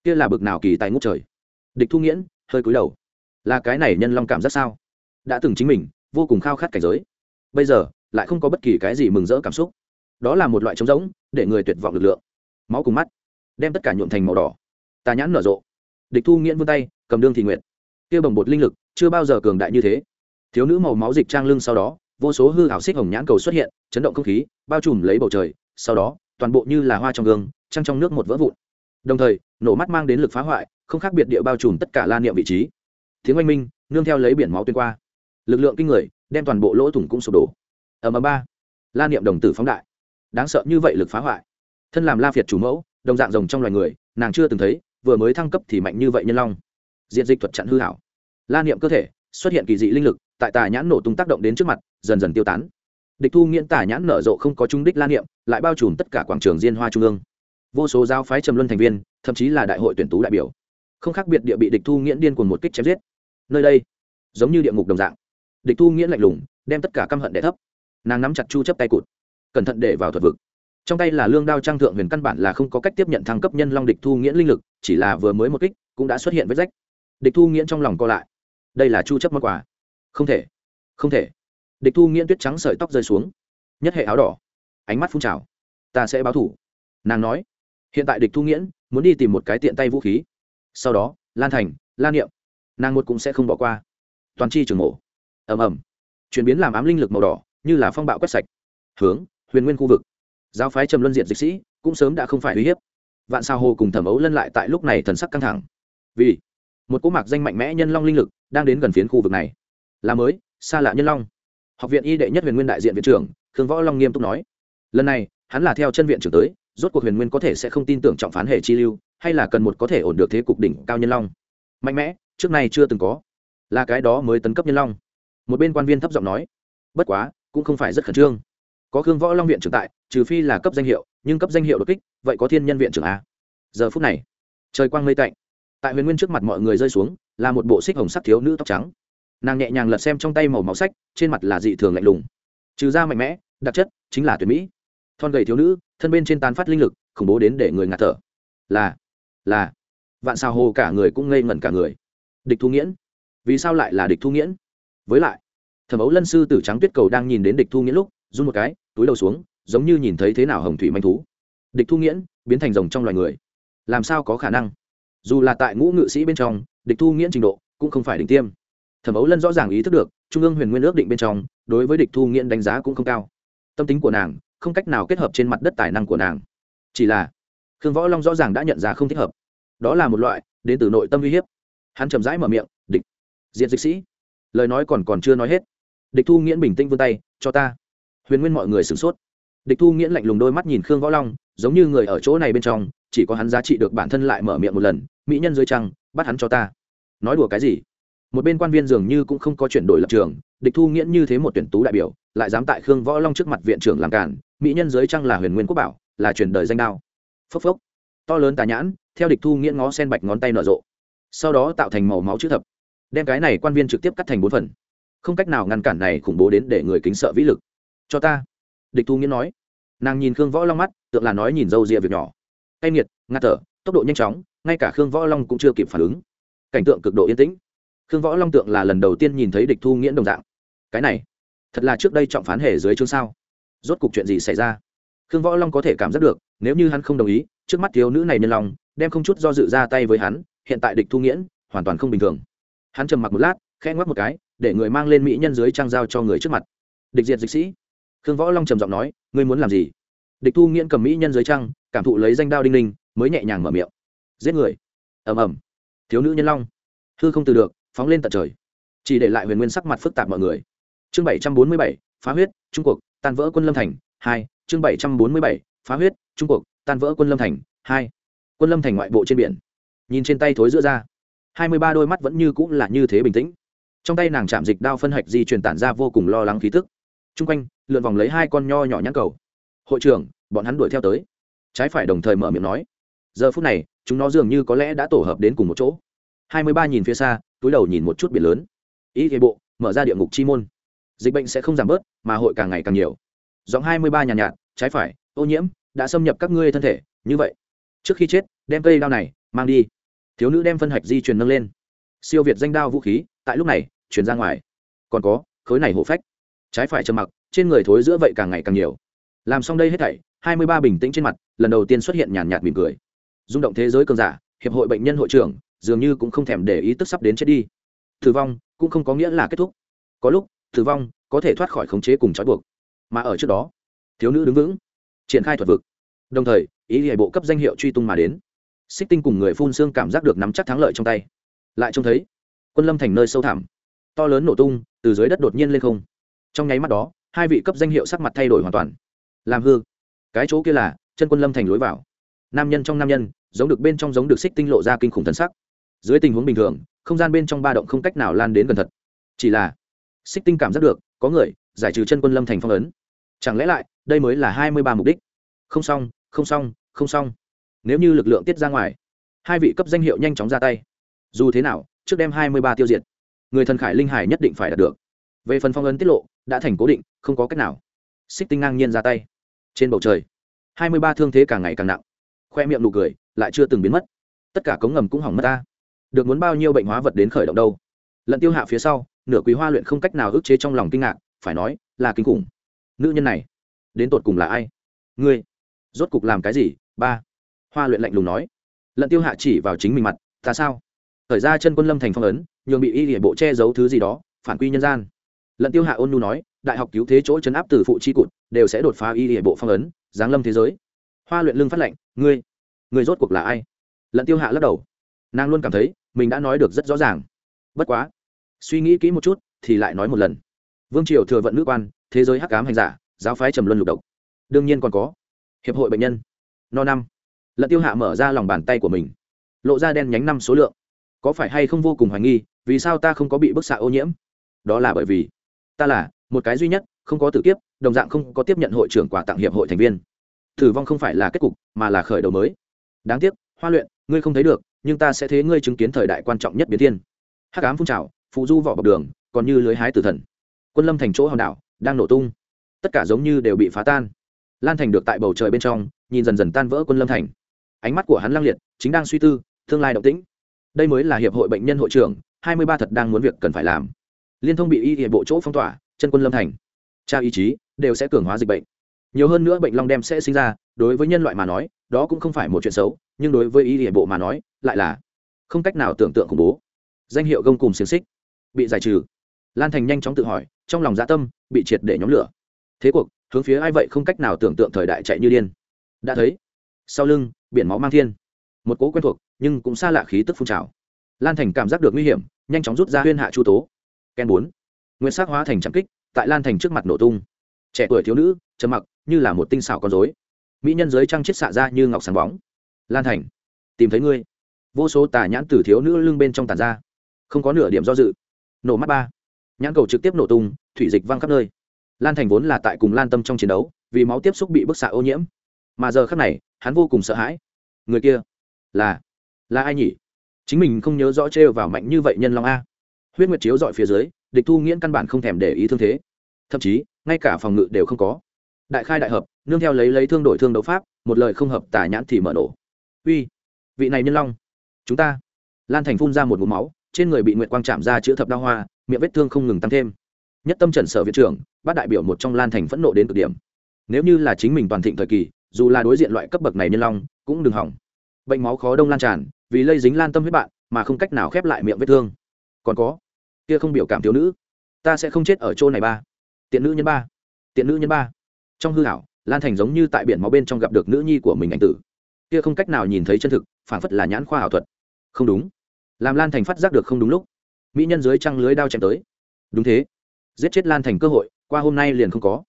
Kia là bực nào kỳ tài ngút trời? Địch thu nghiễn, hơi cúi đầu. Là cái này nhân long cảm giác sao? Đã từng chính mình, vô cùng khao khát cảnh giới. Bây giờ, lại không có bất kỳ cái gì mừng rỡ cảm xúc. Đó là một loại trống rỗng, để người tuyệt vọng lực lượng. Máu cùng mắt, đem tất cả nhuộm thành màu đỏ. Tà nhãn nở rộ. Địch thu nghiễn vươn tay, cầm đương thị nguyện kia bồng bột linh lực, chưa bao giờ cường đại như thế. Thiếu nữ màu máu dịch trang lưng sau đó, vô số hư hảo xích hồng nhãn cầu xuất hiện, chấn động không khí, bao trùm lấy bầu trời. Sau đó, toàn bộ như là hoa trong gương, trăng trong nước một vỡ vụn. Đồng thời, nổ mắt mang đến lực phá hoại không khác biệt địa bao trùm tất cả la niệm vị trí. Tiếng oanh minh, nương theo lấy biển máu tuyên qua. Lực lượng kinh người, đem toàn bộ lỗ thủng cũng sụp đổ. Ở mờ ba. La niệm đồng tử phóng đại. Đáng sợ như vậy lực phá hoại. Thân làm la phiệt chủ mẫu, đồng dạng rồng trong loài người, nàng chưa từng thấy, vừa mới thăng cấp thì mạnh như vậy nhân long. Diện dịch thuật chặn hư hảo. La niệm cơ thể, xuất hiện kỳ dị linh lực, tại tà nhãn nổ tung tác động đến trước mặt, dần dần tiêu tán. Địch thu nghiễn tà nhãn nở rộ không có trung đích la niệm, lại bao trùm tất cả quảng trường diên hoa trung ương. Vô số giáo phái trầm luân thành viên, thậm chí là đại hội tuyển tú đại biểu không khác biệt địa bị địch thu nghiễn điên cuồng một kích chém giết. Nơi đây, giống như địa ngục đồng dạng. Địch thu nghiễn lạnh lùng, đem tất cả căm hận đẻ thấp. Nàng nắm chặt chu chấp tay cụt, cẩn thận để vào thuật vực. Trong tay là lương đao trang thượng huyền căn bản là không có cách tiếp nhận thăng cấp nhân long địch thu nghiễn linh lực, chỉ là vừa mới một kích cũng đã xuất hiện vết rách. Địch thu nghiễn trong lòng co lại. Đây là chu chấp món quà. Không thể không thể. Địch thu nghiễn tuyết trắng sợi tóc rơi xuống. Nhất hệ áo đỏ. Ánh mắt phun trào. Ta sẽ báo thủ. Nàng nói. Hiện tại địch thu nghiễn muốn đi tìm một cái tiện tay vũ khí sau đó, lan thành, lan niệm, nàng một cũng sẽ không bỏ qua. Toàn chi trường mổ ầm ầm. Chuyển biến làm ám linh lực màu đỏ, như là phong bạo quét sạch. Hướng, huyền nguyên khu vực. Giáo phái trầm luân diện dịch sĩ, cũng sớm đã không phải uy hiếp. Vạn sao hồ cùng thẩm ấu lân lại tại lúc này thần sắc căng thẳng. Vì một cỗ mạc danh mạnh mẽ nhân long linh lực đang đến gần phiến khu vực này. Là mới, xa lạ nhân long. Học viện y đệ nhất huyền nguyên đại diện viện trưởng, khương võ long nghiêm túc nói. Lần này, hắn là theo chân viện trưởng tới, rốt cuộc huyền nguyên có thể sẽ không tin tưởng trọng phán hệ chi lưu hay là cần một có thể ổn được thế cục đỉnh cao nhân long? Mạnh mẽ, trước nay chưa từng có. Là cái đó mới tấn cấp nhân long. Một bên quan viên thấp giọng nói, bất quá, cũng không phải rất khẩn trương. Có khương võ long viện trưởng tại, trừ phi là cấp danh hiệu, nhưng cấp danh hiệu đột kích, vậy có thiên nhân viện trưởng a giờ phút này, trời quang mây tạnh. Tại huyền nguyên trước mặt mọi người rơi xuống, là một bộ xích hồng sắc thiếu nữ tóc trắng. Nàng nhẹ nhàng lật xem trong tay màu máu sách, trên mặt là dị thường lạnh lùng. Trừ ra mạnh mẽ, đặc chất chính là tuyệt mỹ. Thon gầy thiếu nữ, thân bên trên tán phát linh lực, khủng bố đến để người ngạt thở. Là là vạn sao hồ cả người cũng ngây ngẩn cả người. Địch thu nghiễn, vì sao lại là địch thu nghiễn? Với lại, thẩm ấu lân sư tử trắng tuyết cầu đang nhìn đến địch thu nghiễn lúc, run một cái, túi đầu xuống, giống như nhìn thấy thế nào hồng thủy manh thú. Địch thu nghiễn biến thành rồng trong loài người. Làm sao có khả năng? Dù là tại ngũ ngự sĩ bên trong, địch thu nghiễn trình độ cũng không phải đỉnh tiêm. Thẩm ấu lân rõ ràng ý thức được, trung ương huyền nguyên ước định bên trong, đối với địch thu nghiễn đánh giá cũng không cao. Tâm tính của nàng không cách nào kết hợp trên mặt đất tài năng của nàng. Chỉ là khương võ long rõ ràng đã nhận ra không thích hợp. Đó là một loại đến từ nội tâm uy hiếp. Hắn chậm rãi mở miệng, địch diện dịch sĩ. Lời nói còn còn chưa nói hết, địch thu nghiễn bình tĩnh vươn tay, cho ta. Huyền nguyên mọi người sửng sốt. Địch thu nghiễn lạnh lùng đôi mắt nhìn khương võ long, giống như người ở chỗ này bên trong, chỉ có hắn giá trị được bản thân lại mở miệng một lần, mỹ nhân dưới trăng, bắt hắn cho ta. Nói đùa cái gì? Một bên quan viên dường như cũng không có chuyển đổi lập trường, địch thu nghiễn như thế một tuyển tú đại biểu, lại dám tại khương võ long trước mặt viện trưởng làm cản mỹ nhân dưới trăng là huyền nguyên quốc bảo, là truyền đời danh đao phốc phốc. To lớn tà nhãn, theo địch thu nghiễn ngó sen bạch ngón tay nở rộ. Sau đó tạo thành màu máu chữ thập. Đem cái này quan viên trực tiếp cắt thành bốn phần. Không cách nào ngăn cản này khủng bố đến để người kính sợ vĩ lực. Cho ta. Địch thu nghiễn nói. Nàng nhìn khương võ long mắt tượng là nói nhìn dâu rịa việc nhỏ. Cay nghiệt, ngạt thở, tốc độ nhanh chóng, ngay cả khương võ long cũng chưa kịp phản ứng. Cảnh tượng cực độ yên tĩnh. Khương võ long tượng là lần đầu tiên nhìn thấy địch thu nghiễn đồng dạng. Cái này, thật là trước đây trọng phán hề dưới chương sao? Rốt cục chuyện gì xảy ra? Khương võ long có thể cảm giác được nếu như hắn không đồng ý, trước mắt thiếu nữ này nhân lòng, đem không chút do dự ra tay với hắn, hiện tại địch thu nghiễn, hoàn toàn không bình thường. Hắn trầm mặc một lát, khẽ ngoắc một cái, để người mang lên mỹ nhân dưới trang giao cho người trước mặt. Địch diệt dịch sĩ. Khương võ long trầm giọng nói, ngươi muốn làm gì? Địch thu nghiễn cầm mỹ nhân dưới trang, cảm thụ lấy danh đao đinh ninh, mới nhẹ nhàng mở miệng. Giết người. Ầm ầm. Thiếu nữ nhân long. Hư không từ được, phóng lên tận trời. Chỉ để lại huyền nguyên sắc mặt phức tạp mọi người. Chương bảy trăm bốn mươi bảy, phá huyết, trung cuộc tan vỡ quân lâm thành, hai, chương bảy trăm bốn mươi bảy phá huyết trung cuộc tan vỡ quân lâm thành hai quân lâm thành ngoại bộ trên biển. Nhìn trên tay thối giữa ra hai mươi ba đôi mắt vẫn như cũng là như thế bình tĩnh. Trong tay nàng chạm dịch đao phân hạch di truyền tản ra vô cùng lo lắng khí tức. T r u n g quanh lượn vòng lấy hai con nho nhỏ nhãn cầu. Hội trưởng bọn hắn đuổi theo tới. Trái phải đồng thời mở miệng nói. Giờ phút này chúng nó dường như có lẽ đã tổ hợp đến cùng một chỗ. hai mươi ba nhìn phía xa túi đầu nhìn một chút biển lớn. Ý thế bộ mở ra địa ngục chi môn. Dịch bệnh sẽ không giảm bớt mà hội càng ngày càng nhiều. Giọng hai mươi ba nhàn nhạt, nhạt trái phải, ô nhiễm, đã xâm nhập các ngươi thân thể, như vậy. Trước khi chết, đem cây đao này mang đi. Thiếu nữ đem phân hạch di truyền nâng lên. Siêu việt danh đao vũ khí, tại lúc này, chuyển ra ngoài. Còn có, khối này hộ phách. Trái phải trầm mặc, trên người thối giữa vậy càng ngày càng nhiều. Làm xong đây hết thảy, hai mươi ba bình tĩnh trên mặt, lần đầu tiên xuất hiện nhàn nhạt mỉm cười. Rung động thế giới cường giả, hiệp hội bệnh nhân hội trưởng, dường như cũng không thèm để ý tức sắp đến chết đi. Tử vong, cũng không có nghĩa là kết thúc. Có lúc, tử vong có thể thoát khỏi khống chế cùng trói buộc. Mà ở trước đó thiếu nữ đứng vững, triển khai thuật vực. Đồng thời, ý hệ bộ cấp danh hiệu truy tung mà đến. Xích tinh cùng người phun xương cảm giác được nắm chắc thắng lợi trong tay. Lại trông thấy, quân lâm thành nơi sâu thẳm. To lớn nổ tung, từ dưới đất đột nhiên lên không. Trong nháy mắt đó, hai vị cấp danh hiệu sắc mặt thay đổi hoàn toàn. Làm hư. Cái chỗ kia là, chân quân lâm thành lối vào. Nam nhân trong nam nhân, giống được bên trong giống được xích tinh lộ ra kinh khủng thần sắc. Dưới tình huống bình thường, không gian bên trong ba động không cách nào lan đến gần thật. Chỉ là, xích tinh cảm giác được, có người, giải trừ chân quân lâm thành phong ấn chẳng lẽ lại, đây mới là hai mươi ba mục đích? Không xong không xong không xong. Nếu như lực lượng tiết ra ngoài, hai vị cấp danh hiệu nhanh chóng ra tay. Dù thế nào, trước đem hai mươi ba tiêu diệt, người thần khải linh hải nhất định phải đạt được. Về phần phong ấn tiết lộ, đã thành cố định, không có cách nào. Xích tinh ngang nhiên ra tay. Trên bầu trời, hai mươi ba thương thế càng ngày càng nặng. Khoe miệng nụ cười lại chưa từng biến mất. Tất cả cống ngầm cũng hỏng mất ta. Được muốn bao nhiêu bệnh hóa vật đến khởi động đâu? Lận tiêu hạ phía sau, nửa quý hoa luyện không cách nào ức chế trong lòng kinh ngạc, phải nói là kinh khủng nữ nhân này, đến tột cùng là ai? Ngươi, rốt cục làm cái gì? Ba, hoa luyện lạnh lùng nói. Lận tiêu hạ chỉ vào chính mình mặt, ta sao? Thời ra chân quân lâm thành phong ấn, nhường bị y địa bộ che giấu thứ gì đó, phản quy nhân gian. Lận tiêu hạ ôn nu nói, đại học cứu thế chỗ chấn áp từ phụ chi cụt, đều sẽ đột phá y địa bộ phong ấn, giáng lâm thế giới. Hoa luyện lưng phát lệnh ngươi ngươi rốt cuộc là ai? Lận tiêu hạ lắc đầu. Nàng luôn cảm thấy, mình đã nói được rất rõ ràng. Bất quá, suy nghĩ kỹ một chút, thì lại nói một lần. Vương triều thừa vận nữ quan thế giới hắc ám hành giả, giáo phái trầm luân lục độc. Đương nhiên còn có. Hiệp hội bệnh nhân. No năm. Lận tiêu hạ mở ra lòng bàn tay của mình. Lộ ra đen nhánh năm số lượng. Có phải hay không vô cùng hoài nghi, vì sao ta không có bị bức xạ ô nhiễm? Đó là bởi vì, ta là, một cái duy nhất, không có tử kiếp, đồng dạng không có tiếp nhận hội trưởng quà tặng hiệp hội thành viên. Tử vong không phải là kết cục, mà là khởi đầu mới. Đáng tiếc, hoa luyện, ngươi không thấy được, nhưng ta sẽ thế ngươi chứng kiến thời đại quan trọng nhất biến thiên. Hắc ám phun trào phụ du vỏ bọc đường, còn như lưới hái tử thần. Quân lâm thành chỗ hòn đảo đang nổ tung. Tất cả giống như đều bị phá tan. Lan thành được tại bầu trời bên trong, nhìn dần dần tan vỡ quân lâm thành. Ánh mắt của hắn lăng liệt, chính đang suy tư, tương lai động tĩnh. Đây mới là hiệp hội bệnh nhân hội trưởng, hai mươi ba thật đang muốn việc cần phải làm. Liên thông bị y hiệp bộ chỗ phong tỏa, chân quân lâm thành. Tra ý chí, đều sẽ cường hóa dịch bệnh. Nhiều hơn nữa bệnh long đem sẽ sinh ra, đối với nhân loại mà nói, đó cũng không phải một chuyện xấu, nhưng đối với y hiệp bộ mà nói, lại là không cách nào tưởng tượng khủng bố. Danh hiệu gông cùng xiềng xích. Bị giải trừ lan thành nhanh chóng tự hỏi, trong lòng dạ tâm bị triệt để nhóm lửa. Thế cuộc, hướng phía ai vậy không cách nào tưởng tượng thời đại chạy như điên. Đã thấy, sau lưng, biển máu mang thiên. Một cố quen thuộc, nhưng cũng xa lạ khí tức phun trào. Lan thành cảm giác được nguy hiểm, nhanh chóng rút ra huyên hạ chu tố. Ken bốn. Nguyên sắc hóa thành trạm kích, tại lan thành trước mặt nổ tung. Trẻ tuổi thiếu nữ, trầm mặc, như là một tinh xảo con dối mỹ nhân giới trăng chết xạ ra như ngọc sáng bóng. Lan thành, tìm thấy ngươi. Vô số tà nhãn tử thiếu nữ lưng bên trong tàn ra. Không có nửa điểm do dự. Nổ mắt ba nhãn cầu trực tiếp nổ tung, thủy dịch văng khắp nơi. Lan thành vốn là tại cùng lan tâm trong chiến đấu, vì máu tiếp xúc bị bức xạ ô nhiễm. Mà giờ khắc này, hắn vô cùng sợ hãi. Người kia là là ai nhỉ? Chính mình không nhớ rõ trêu vào mạnh như vậy nhân long a. Huyết nguyệt chiếu dọi phía dưới, địch thu nghiễn căn bản không thèm để ý thương thế. Thậm chí, ngay cả phòng ngự đều không có. Đại khai đại hợp, nương theo lấy lấy thương đổi thương đấu pháp, một lời không hợp tả nhãn thì mở nổ. Uy, vị này nhân long, chúng ta. Lan thành phun ra một mũ máu, trên người bị nguyệt quang chạm ra chữa thập đa hoa miệng vết thương không ngừng tăng thêm. Nhất tâm trần sở viện trưởng, bát đại biểu một trong lan thành phẫn nộ đến cực điểm. Nếu như là chính mình toàn thịnh thời kỳ, dù là đối diện loại cấp bậc này nhân long, cũng đừng hỏng. Bệnh máu khó đông lan tràn, vì lây dính lan tâm huyết bạn, mà không cách nào khép lại miệng vết thương. Còn có, kia không biểu cảm thiếu nữ. Ta sẽ không chết ở chỗ này ba. Tiện nữ nhân ba. Tiện nữ nhân ba. Trong hư hảo lan thành giống như tại biển máu bên trong gặp được nữ nhi của mình anh tử. Kia không cách nào nhìn thấy chân thực, phản phất là nhãn khoa ảo thuật. Không đúng. Làm lan thành phát giác được không đúng lúc mỹ nhân dưới trăng lưới đao chém tới. Đúng thế. Giết chết lan thành cơ hội, qua hôm nay liền không có.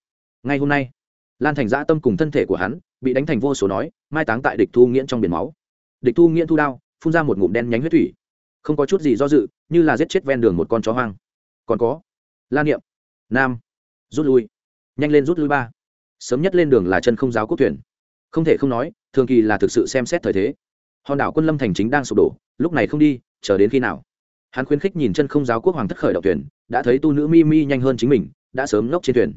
Ngay hôm nay, lan thành dã tâm cùng thân thể của hắn bị đánh thành vô số nói, mai táng tại địch thu nghiễn trong biển máu. Địch thu nghiễn thu đao, phun ra một ngụm đen nhánh huyết thủy. Không có chút gì do dự, như là giết chết ven đường một con chó hoang. Còn có, lan niệm, nam, rút lui. Nhanh lên rút lui ba. Sớm nhất lên đường là chân không giáo quốc thuyền. Không thể không nói, thường kỳ là thực sự xem xét thời thế. Hòn đảo quân lâm thành chính đang sụp đổ, lúc này không đi, chờ đến khi nào? Hắn khuyến khích nhìn chân không giáo quốc hoàng thất khởi động thuyền, đã thấy tu nữ mi mi nhanh hơn chính mình, đã sớm ngốc trên thuyền.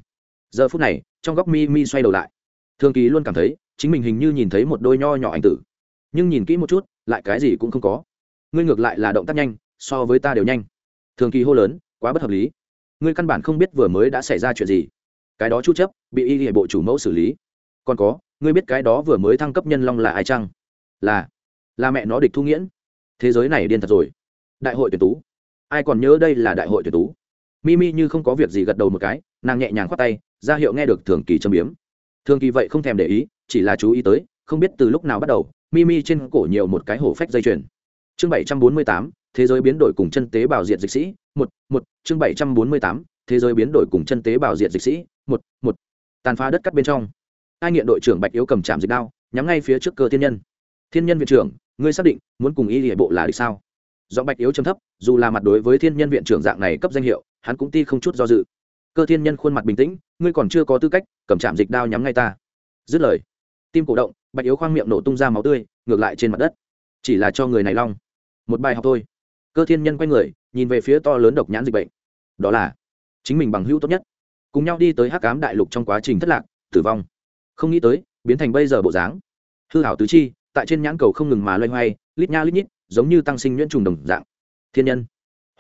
Giờ phút này, trong góc mi mi xoay đầu lại. Thường kỳ luôn cảm thấy, chính mình hình như nhìn thấy một đôi nho nhỏ ảnh tử. Nhưng nhìn kỹ một chút, lại cái gì cũng không có. Ngươi ngược lại là động tác nhanh, so với ta đều nhanh. Thường kỳ hô lớn, quá bất hợp lý. Ngươi căn bản không biết vừa mới đã xảy ra chuyện gì. Cái đó chu chấp, bị y hệ bộ chủ mẫu xử lý. Còn có, ngươi biết cái đó vừa mới thăng cấp nhân long là ai chăng? Là là mẹ nó địch thu nghiễn. Thế giới này điên thật rồi đại hội tuyển tú. Ai còn nhớ đây là đại hội tuyển tú? Mimi như không có việc gì gật đầu một cái, nàng nhẹ nhàng khoát tay, ra hiệu nghe được thường kỳ châm biếm. Thường kỳ vậy không thèm để ý, chỉ là chú ý tới, không biết từ lúc nào bắt đầu, mimi trên cổ nhiều một cái hổ phách dây chuyền. Chương bảy trăm bốn mươi tám, thế giới biến đổi cùng chân tế bào diện dịch sĩ, một một, chương bảy trăm bốn mươi tám, thế giới biến đổi cùng chân tế bào diện dịch sĩ, một một. Tàn phá đất cắt bên trong. Ai nghiện đội trưởng bạch yếu cầm chạm dịch đao, nhắm ngay phía trước cơ thiên nhân. Thiên nhân viện trưởng, ngươi xác định, muốn cùng y hệ bộ là địch sao? Do bạch yếu chấm thấp, dù là mặt đối với thiên nhân viện trưởng dạng này cấp danh hiệu, hắn cũng ti không chút do dự. Cơ thiên nhân khuôn mặt bình tĩnh, ngươi còn chưa có tư cách, cầm chạm dịch đao nhắm ngay ta. Dứt lời, tim cổ động, bạch yếu khoang miệng nổ tung ra máu tươi, ngược lại trên mặt đất. Chỉ là cho người này long. Một bài học thôi. Cơ thiên nhân quay người, nhìn về phía to lớn độc nhãn dịch bệnh. Đó là, chính mình bằng hữu tốt nhất. Cùng nhau đi tới hắc cám đại lục trong quá trình thất lạc, tử vong. Không nghĩ tới, biến thành bây giờ bộ dáng. Hư hảo tứ chi, tại trên nhãn cầu không ngừng mà loay hoay, lít nha lít nhít giống như tăng sinh nhuyễn trùng đồng dạng. Thiên nhân.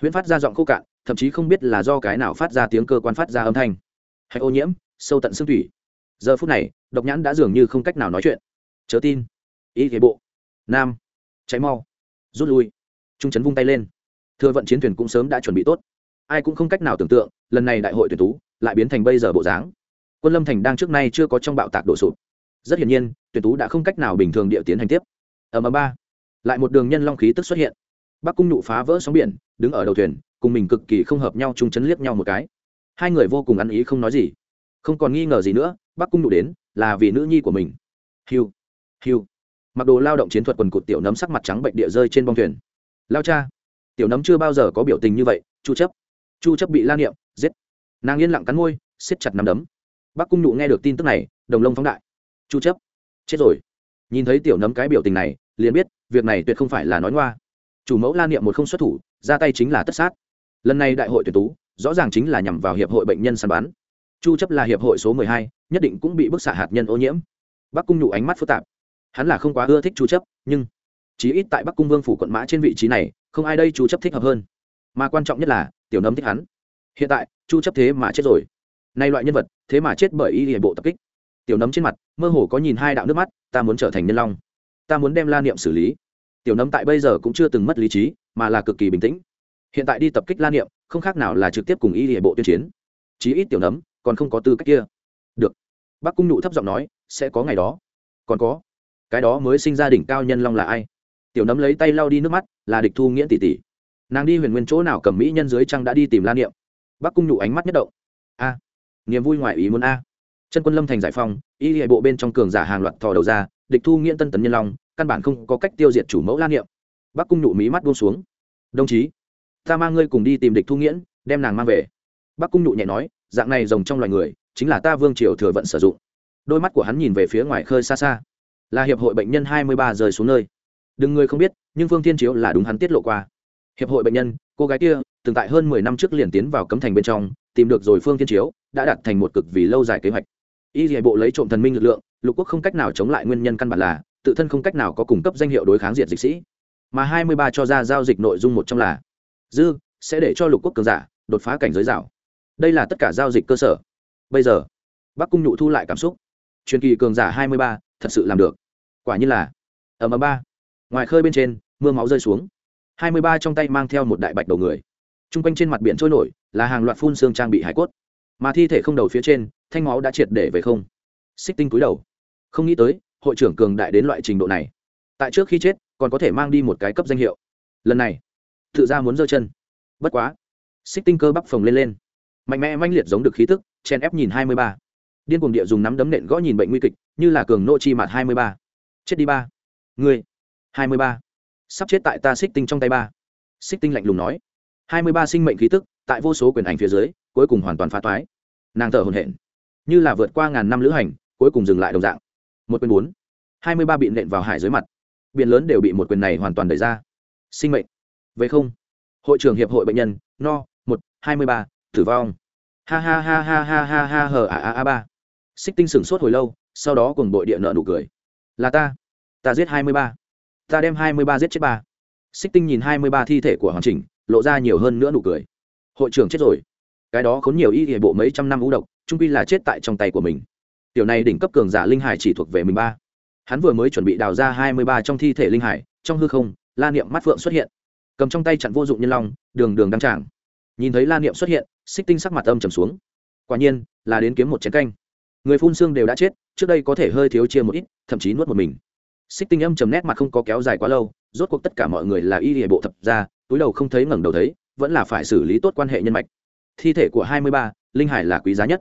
Huyễn phát ra giọng khô cạn, thậm chí không biết là do cái nào phát ra tiếng cơ quan phát ra âm thanh. Hay ô nhiễm, sâu tận xương thủy. Giờ phút này, độc nhãn đã dường như không cách nào nói chuyện. Chớ tin. Ý thế bộ. Nam. Cháy mau. Rút lui. Trung chấn vung tay lên. Thừa vận chiến thuyền cũng sớm đã chuẩn bị tốt. Ai cũng không cách nào tưởng tượng, lần này đại hội tuyển tú lại biến thành bây giờ bộ dáng. Quân lâm thành đang trước nay chưa có trong bạo tạc đổ sụp. Rất hiển nhiên, tuyển tú đã không cách nào bình thường địa tiến hành tiếp. Ở m ba lại một đường nhân long khí tức xuất hiện. Bắc cung nụ phá vỡ sóng biển, đứng ở đầu thuyền, cùng mình cực kỳ không hợp nhau chung chấn liếc nhau một cái. Hai người vô cùng ăn ý không nói gì. Không còn nghi ngờ gì nữa, bắc cung nụ đến, là vì nữ nhi của mình. Hiu hiu. Mặc đồ lao động chiến thuật quần cụt tiểu nấm sắc mặt trắng bệnh địa rơi trên bong thuyền. Lao cha, tiểu nấm chưa bao giờ có biểu tình như vậy, chu chấp. Chu chấp bị la niệm, giết. Nàng yên lặng cắn môi, siết chặt nắm đấm. Bắc cung nụ nghe được tin tức này, đồng lông phóng đại. Chu chấp, chết rồi. Nhìn thấy tiểu nấm cái biểu tình này liền biết việc này tuyệt không phải là nói ngoa. Chủ mẫu la niệm một không xuất thủ ra tay chính là tất sát. Lần này đại hội tuyển tú rõ ràng chính là nhằm vào hiệp hội bệnh nhân săn bắn. Chu chấp là hiệp hội số 12, nhất định cũng bị bức xạ hạt nhân ô nhiễm. Bắc cung nhụ ánh mắt phức tạp. Hắn là không quá ưa thích chu chấp nhưng chí ít tại bắc cung vương phủ quận mã trên vị trí này không ai đây chu chấp thích hợp hơn. Mà quan trọng nhất là tiểu nấm thích hắn. Hiện tại chu chấp thế mà chết rồi. Nay loại nhân vật thế mà chết bởi y hệ bộ tập kích. Tiểu nấm trên mặt mơ hồ có nhìn hai đạo nước mắt ta muốn trở thành nhân long ta muốn đem la niệm xử lý. Tiểu nấm tại bây giờ cũng chưa từng mất lý trí, mà là cực kỳ bình tĩnh. Hiện tại đi tập kích la niệm, không khác nào là trực tiếp cùng y địa bộ tuyên chiến. Chí ít tiểu nấm còn không có tư cách kia. Được. Bác cung nụ thấp giọng nói, sẽ có ngày đó. Còn có. Cái đó mới sinh ra đỉnh cao nhân long là ai? Tiểu nấm lấy tay lau đi nước mắt, là địch thu nghĩa tỷ tỷ. Nàng đi huyền nguyên chỗ nào cầm mỹ nhân dưới trăng đã đi tìm la niệm. Bác cung nụ ánh mắt nhất động. A. Niềm vui ngoài ý muốn a. Chân quân lâm thành giải phong y hệ bộ bên trong cường giả hàng loạt thò đầu ra, địch thu nghĩa tân tấn nhân long căn bản không có cách tiêu diệt chủ mẫu la niệm. Bác cung nụ mí mắt buông xuống. Đồng chí, ta mang ngươi cùng đi tìm địch thu nghiễn, đem nàng mang về. Bác cung nụ nhẹ nói, dạng này rồng trong loài người, chính là ta vương triều thừa vận sử dụng. Đôi mắt của hắn nhìn về phía ngoài khơi xa xa. Là hiệp hội bệnh nhân hai mươi ba rời xuống nơi. Đừng người không biết, nhưng phương thiên chiếu là đúng hắn tiết lộ qua. Hiệp hội bệnh nhân, cô gái kia, từng tại hơn mười năm trước liền tiến vào cấm thành bên trong, tìm được rồi phương thiên chiếu, đã đặt thành một cực vì lâu dài kế hoạch. Y hệ bộ lấy trộm thần minh lực lượng, lục quốc không cách nào chống lại nguyên nhân căn bản là tự thân không cách nào có cung cấp danh hiệu đối kháng diệt dịch sĩ. Mà hai mươi ba cho ra giao dịch nội dung một trong là, dư, sẽ để cho lục quốc cường giả đột phá cảnh giới rào. Đây là tất cả giao dịch cơ sở. Bây giờ, bắc cung nhụ thu lại cảm xúc. Truyền kỳ cường giả hai mươi ba thật sự làm được. Quả như là, ở ầm ba, ngoài khơi bên trên, mưa máu rơi xuống. hai mươi ba trong tay mang theo một đại bạch đầu người. T r u n g quanh trên mặt biển trôi nổi, là hàng loạt phun xương trang bị hải cốt. Mà thi thể không đầu phía trên, thanh máu đã triệt để về không. Xích tinh cúi đầu. Không nghĩ tới hội trưởng cường đại đến loại trình độ này. Tại trước khi chết, còn có thể mang đi một cái cấp danh hiệu. Lần này, tự ra muốn giơ chân. Bất quá, xích tinh cơ bắp phồng lên lên. Mạnh mẽ manh liệt giống được khí tức, chen ép nhìn hai mươi ba. Điên cuồng địa dùng nắm đấm nện gõ nhìn bệnh nguy kịch, như là cường nô chi mặt hai mươi ba. Chết đi ba. Người hai mươi ba. Sắp chết tại ta xích tinh trong tay ba. Xích tinh lạnh lùng nói. hai mươi ba sinh mệnh khí tức, tại vô số quyền ảnh phía dưới, cuối cùng hoàn toàn phá toái. Nàng thở hồn hển. Như là vượt qua ngàn năm lữ hành, cuối cùng dừng lại đồng dạng một quyền bốn. Hai mươi ba bị nện vào hải dưới mặt. Biển lớn đều bị một quyền này hoàn toàn đẩy ra. Sinh mệnh. Vậy không. Hội trưởng hiệp hội bệnh nhân, no, một, hai mươi ba, tử vong. Ha ha ha ha ha ha ha hờ a a a ba. Xích tinh sửng sốt hồi lâu, sau đó cùng bội địa nợ nụ cười. Là ta. Ta giết hai mươi ba. Ta đem hai mươi ba giết chết ba. Xích tinh nhìn hai mươi ba thi thể của hoàn chỉnh, lộ ra nhiều hơn nữa nụ cười. Hội trưởng chết rồi. Cái đó khốn nhiều y hệ bộ mấy trăm năm ú độc, trung quy là chết tại trong tay của mình tiểu này đỉnh cấp cường giả linh hải chỉ thuộc về mình ba. Hắn vừa mới chuẩn bị đào ra hai mươi ba trong thi thể linh hải, trong hư không, la niệm mắt phượng xuất hiện. Cầm trong tay chặn vô dụng nhân long, đường đường đăng tràng. Nhìn thấy la niệm xuất hiện, xích tinh sắc mặt âm trầm xuống. Quả nhiên, là đến kiếm một chén canh. Người phun xương đều đã chết, trước đây có thể hơi thiếu chia một ít, thậm chí nuốt một mình. Xích tinh âm trầm nét mặt không có kéo dài quá lâu, rốt cuộc tất cả mọi người là y hệ bộ thập ra, túi đầu không thấy ngẩng đầu thấy, vẫn là phải xử lý tốt quan hệ nhân mạch. Thi thể của hai mươi ba, linh hải là quý giá nhất.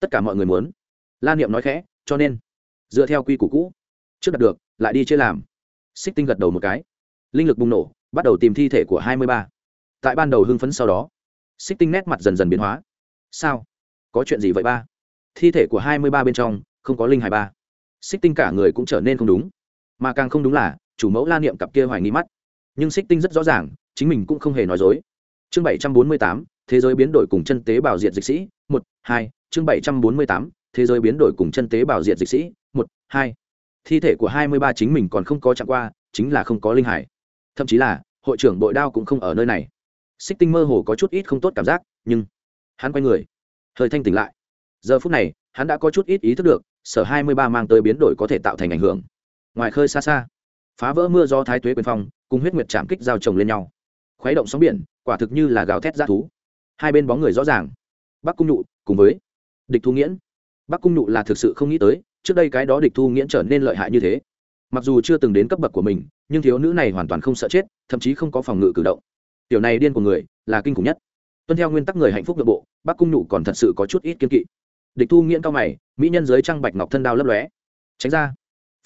Tất cả mọi người muốn la niệm nói khẽ, cho nên, dựa theo quy củ cũ, trước đặt được, lại đi chia làm. Xích tinh gật đầu một cái. Linh lực bùng nổ, bắt đầu tìm thi thể của hai mươi ba. Tại ban đầu hưng phấn sau đó, xích tinh nét mặt dần dần biến hóa. Sao? Có chuyện gì vậy ba? Thi thể của hai mươi ba bên trong, không có linh hài ba. Xích tinh cả người cũng trở nên không đúng. Mà càng không đúng là, chủ mẫu la niệm cặp kia hoài nghi mắt. Nhưng xích tinh rất rõ ràng, chính mình cũng không hề nói dối. Chương bảy trăm bốn mươi tám, thế giới biến đổi cùng chân tế bào diệt dịch sĩ, một, hai, chương bảy trăm bốn mươi tám thế giới biến đổi cùng chân tế bào diệt dịch sĩ, một, hai. Thi thể của hai mươi ba chính mình còn không có chạm qua, chính là không có linh hải. Thậm chí là, hội trưởng bội đao cũng không ở nơi này. Xích tinh mơ hồ có chút ít không tốt cảm giác, nhưng hắn quay người. Hơi thanh tỉnh lại. Giờ phút này, hắn đã có chút ít ý thức được, sở hai mươi ba mang tới biến đổi có thể tạo thành ảnh hưởng. Ngoài khơi xa xa, phá vỡ mưa do thái tuế quyền phong, cùng huyết nguyệt chạm kích giao chồng lên nhau. Khuấy động sóng biển, quả thực như là gào thét g thú. Hai bên bóng người rõ ràng. Bắc cung nhụ cùng với địch thu nghiễn bắc cung Nụ là thực sự không nghĩ tới, trước đây cái đó địch thu nghiễn trở nên lợi hại như thế. Mặc dù chưa từng đến cấp bậc của mình, nhưng thiếu nữ này hoàn toàn không sợ chết, thậm chí không có phòng ngự cử động. Tiểu này điên của người, là kinh khủng nhất. Tuân theo nguyên tắc người hạnh phúc nội bộ, bắc cung Nụ còn thật sự có chút ít kiên kỵ. Địch thu nghiễn cao mày, mỹ nhân giới trăng bạch ngọc thân đao lấp lóe. Tránh ra.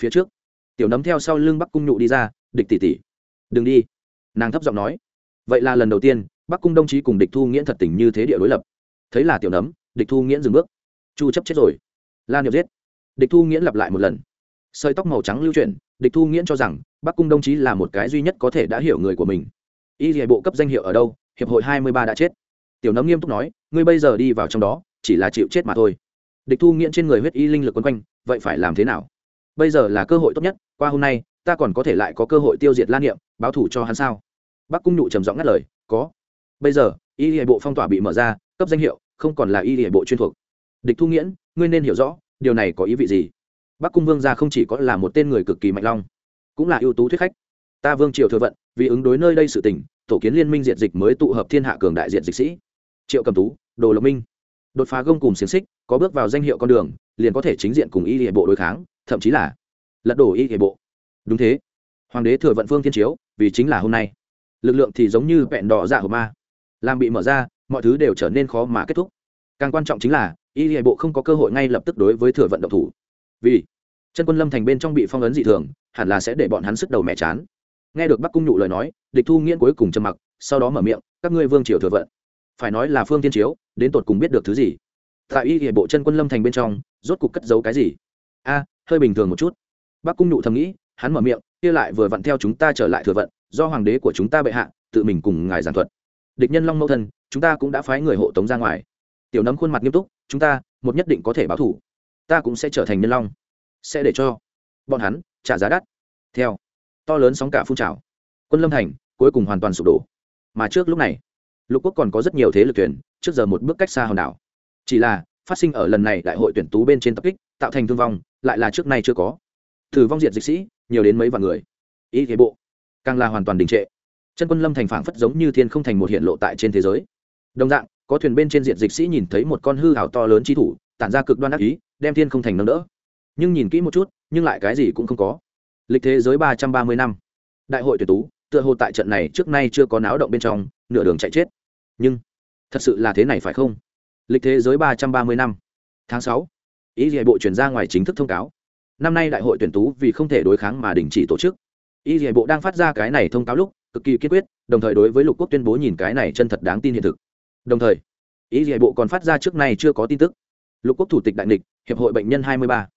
Phía trước. Tiểu nấm theo sau lưng bắc cung Nụ đi ra, địch tỉ tỉ. Đừng đi. Nàng thấp giọng nói. Vậy là lần đầu tiên, bắc cung đồng chí cùng địch thu nghiễn thật tình như thế địa đối lập. Thấy là tiểu nấm, địch thu nghiễn dừng bước chu chấp chết rồi. La niệm giết. Địch thu nghiễn lặp lại một lần. Sợi tóc màu trắng lưu chuyển, địch thu nghiễn cho rằng, bắc cung đồng chí là một cái duy nhất có thể đã hiểu người của mình. Y hệ bộ cấp danh hiệu ở đâu? Hiệp hội hai mươi ba đã chết. Tiểu nấm nghiêm túc nói, ngươi bây giờ đi vào trong đó, chỉ là chịu chết mà thôi. Địch thu nghiễn trên người huyết y linh lực quấn quanh, vậy phải làm thế nào? Bây giờ là cơ hội tốt nhất, qua hôm nay, ta còn có thể lại có cơ hội tiêu diệt lan niệm, báo thủ cho hắn sao? Bắc cung nhụ trầm giọng ngắt lời, có. Bây giờ, y hệ bộ phong tỏa bị mở ra, cấp danh hiệu, không còn là y hệ bộ chuyên thuộc địch thu nghiễn, ngươi nên hiểu rõ, điều này có ý vị gì? Bắc cung vương gia không chỉ có là một tên người cực kỳ mạnh long, cũng là ưu tú thuyết khách. Ta vương triều thừa vận, vì ứng đối nơi đây sự tỉnh tổ kiến liên minh diện dịch mới tụ hợp thiên hạ cường đại diện dịch sĩ. Triệu cầm tú, đồ lộc minh. Đột phá gông cùng xiềng xích, có bước vào danh hiệu con đường, liền có thể chính diện cùng y hệ bộ đối kháng, thậm chí là lật đổ y hệ bộ. Đúng thế. Hoàng đế thừa vận phương thiên chiếu, vì chính là hôm nay. Lực lượng thì giống như vẹn đỏ dạ hộp ma. Làm bị mở ra, mọi thứ đều trở nên khó mà kết thúc càng quan trọng chính là, y hệ bộ không có cơ hội ngay lập tức đối với thừa vận động thủ. Vì chân quân lâm thành bên trong bị phong ấn dị thường, hẳn là sẽ để bọn hắn sức đầu mẹ chán. Nghe được bắc cung nhụ lời nói, địch thu nghiễn cuối cùng trầm mặc, sau đó mở miệng, các ngươi vương triều thừa vận, phải nói là phương tiên chiếu, đến tột cùng biết được thứ gì? Tại y hệ bộ chân quân lâm thành bên trong, rốt cục cất giấu cái gì? A, hơi bình thường một chút. Bắc cung nhụ thầm nghĩ, hắn mở miệng, kia lại vừa vặn theo chúng ta trở lại thừa vận, do hoàng đế của chúng ta bệ hạ, tự mình cùng ngài giảng thuật. Địch nhân long mẫu thân, chúng ta cũng đã phái người hộ tống ra ngoài tiểu nấm khuôn mặt nghiêm túc chúng ta một nhất định có thể báo thủ. Ta cũng sẽ trở thành nhân long. Sẽ để cho bọn hắn trả giá đắt. Theo to lớn sóng cả phun trào. Quân lâm thành cuối cùng hoàn toàn sụp đổ. Mà trước lúc này lục quốc còn có rất nhiều thế lực tuyển, trước giờ một bước cách xa hòn đảo. Chỉ là phát sinh ở lần này đại hội tuyển tú bên trên tập kích tạo thành thương vong lại là trước nay chưa có. Thử vong diệt dịch sĩ nhiều đến mấy vạn người. Ý thế bộ càng là hoàn toàn đình trệ. Chân quân lâm thành phảng phất giống như thiên không thành một hiện lộ tại trên thế giới. Đồng dạng có thuyền bên trên diện dịch sĩ nhìn thấy một con hư hảo to lớn chi thủ, tản ra cực đoan ác ý, đem thiên không thành nâng đỡ. Nhưng nhìn kỹ một chút, nhưng lại cái gì cũng không có. Lịch thế giới ba trăm ba mươi năm. Đại hội tuyển tú, tựa hồ tại trận này trước nay chưa có náo động bên trong, nửa đường chạy chết. Nhưng, thật sự là thế này phải không? Lịch thế giới ba trăm ba mươi năm. Tháng sáu. Ý gì bộ chuyển ra ngoài chính thức thông cáo. Năm nay đại hội tuyển tú vì không thể đối kháng mà đình chỉ tổ chức. Ý gì bộ đang phát ra cái này thông cáo lúc, cực kỳ kiên quyết, đồng thời đối với lục quốc tuyên bố nhìn cái này chân thật đáng tin hiện thực đồng thời, ý gì bộ còn phát ra trước nay chưa có tin tức. Lục quốc thủ tịch đại nịch hiệp hội bệnh nhân hai mươi ba.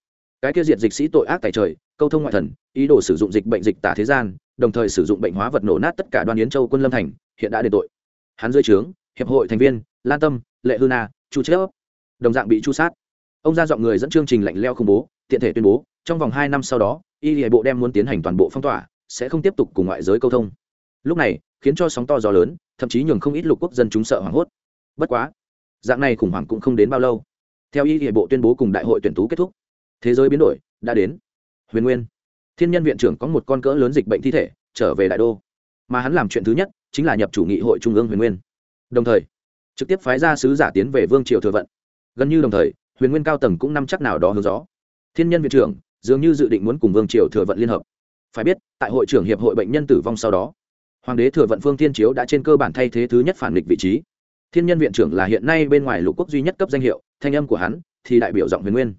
Cái kia diệt dịch sĩ tội ác tại trời, câu thông ngoại thần, ý đồ sử dụng dịch bệnh dịch tả thế gian, đồng thời sử dụng bệnh hóa vật nổ nát tất cả đoàn yến châu quân lâm thành, hiện đã đền tội. Hắn dưới trướng, hiệp hội thành viên, lan tâm, lệ hư na, chu chế đồng dạng bị chu sát. Ông ra dọn người dẫn chương trình lạnh leo khủng bố, tiện thể tuyên bố, trong vòng hai năm sau đó y hệ bộ đem muốn tiến hành toàn bộ phong tỏa, sẽ không tiếp tục cùng ngoại giới câu thông. Lúc này, khiến cho sóng to gió lớn, thậm chí nhường không ít lục quốc dân chúng sợ hoảng hốt bất quá, dạng này khủng hoảng cũng không đến bao lâu. Theo y hệ bộ tuyên bố cùng đại hội tuyển tú kết thúc, thế giới biến đổi đã đến. Huyền nguyên, thiên nhân viện trưởng có một con cỡ lớn dịch bệnh thi thể, trở về đại đô. Mà hắn làm chuyện thứ nhất chính là nhập chủ nghị hội trung ương huyền nguyên. Đồng thời, trực tiếp phái ra sứ giả tiến về vương triều thừa vận. Gần như đồng thời, huyền nguyên cao tầng cũng nắm chắc nào đó hướng gió. Thiên nhân viện trưởng dường như dự định muốn cùng vương triều thừa vận liên hợp. Phải biết, tại hội trưởng hiệp hội bệnh nhân tử vong sau đó, hoàng đế thừa vận phương thiên chiếu đã trên cơ bản thay thế thứ nhất phản nghịch vị trí thiên nhân viện trưởng là hiện nay bên ngoài lục quốc duy nhất cấp danh hiệu, thanh âm của hắn thì đại biểu giọng huyền nguyên.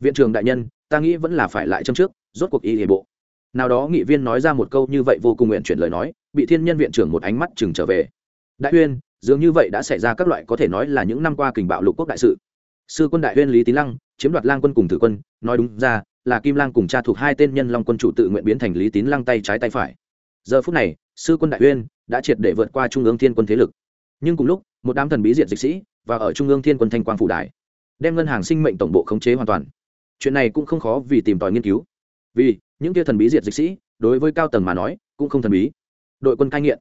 Viện trưởng đại nhân, ta nghĩ vẫn là phải lại châm trước, rốt cuộc y hệ bộ. Nào đó nghị viên nói ra một câu như vậy vô cùng nguyện chuyển lời nói, bị thiên nhân viện trưởng một ánh mắt chừng trở về. Đại uyên dường như vậy đã xảy ra các loại có thể nói là những năm qua kình bạo lục quốc đại sự. Sư quân đại uyên lý tín lăng, chiếm đoạt lang quân cùng tử quân, nói đúng ra là kim lang cùng cha thuộc hai tên nhân long quân chủ tự nguyện biến thành lý tín lăng tay trái tay phải. Giờ phút này, sư quân đại uyên đã triệt để vượt qua trung ương thiên quân thế lực. Nhưng cùng lúc một đám thần bí diện dịch sĩ, và ở trung ương thiên quân thanh quang phủ đài, đem ngân hàng sinh mệnh tổng bộ khống chế hoàn toàn. Chuyện này cũng không khó vì tìm tòi nghiên cứu. Vì, những kia thần bí diệt dịch sĩ, đối với cao tầng mà nói, cũng không thần bí. Đội quân cai nghiện.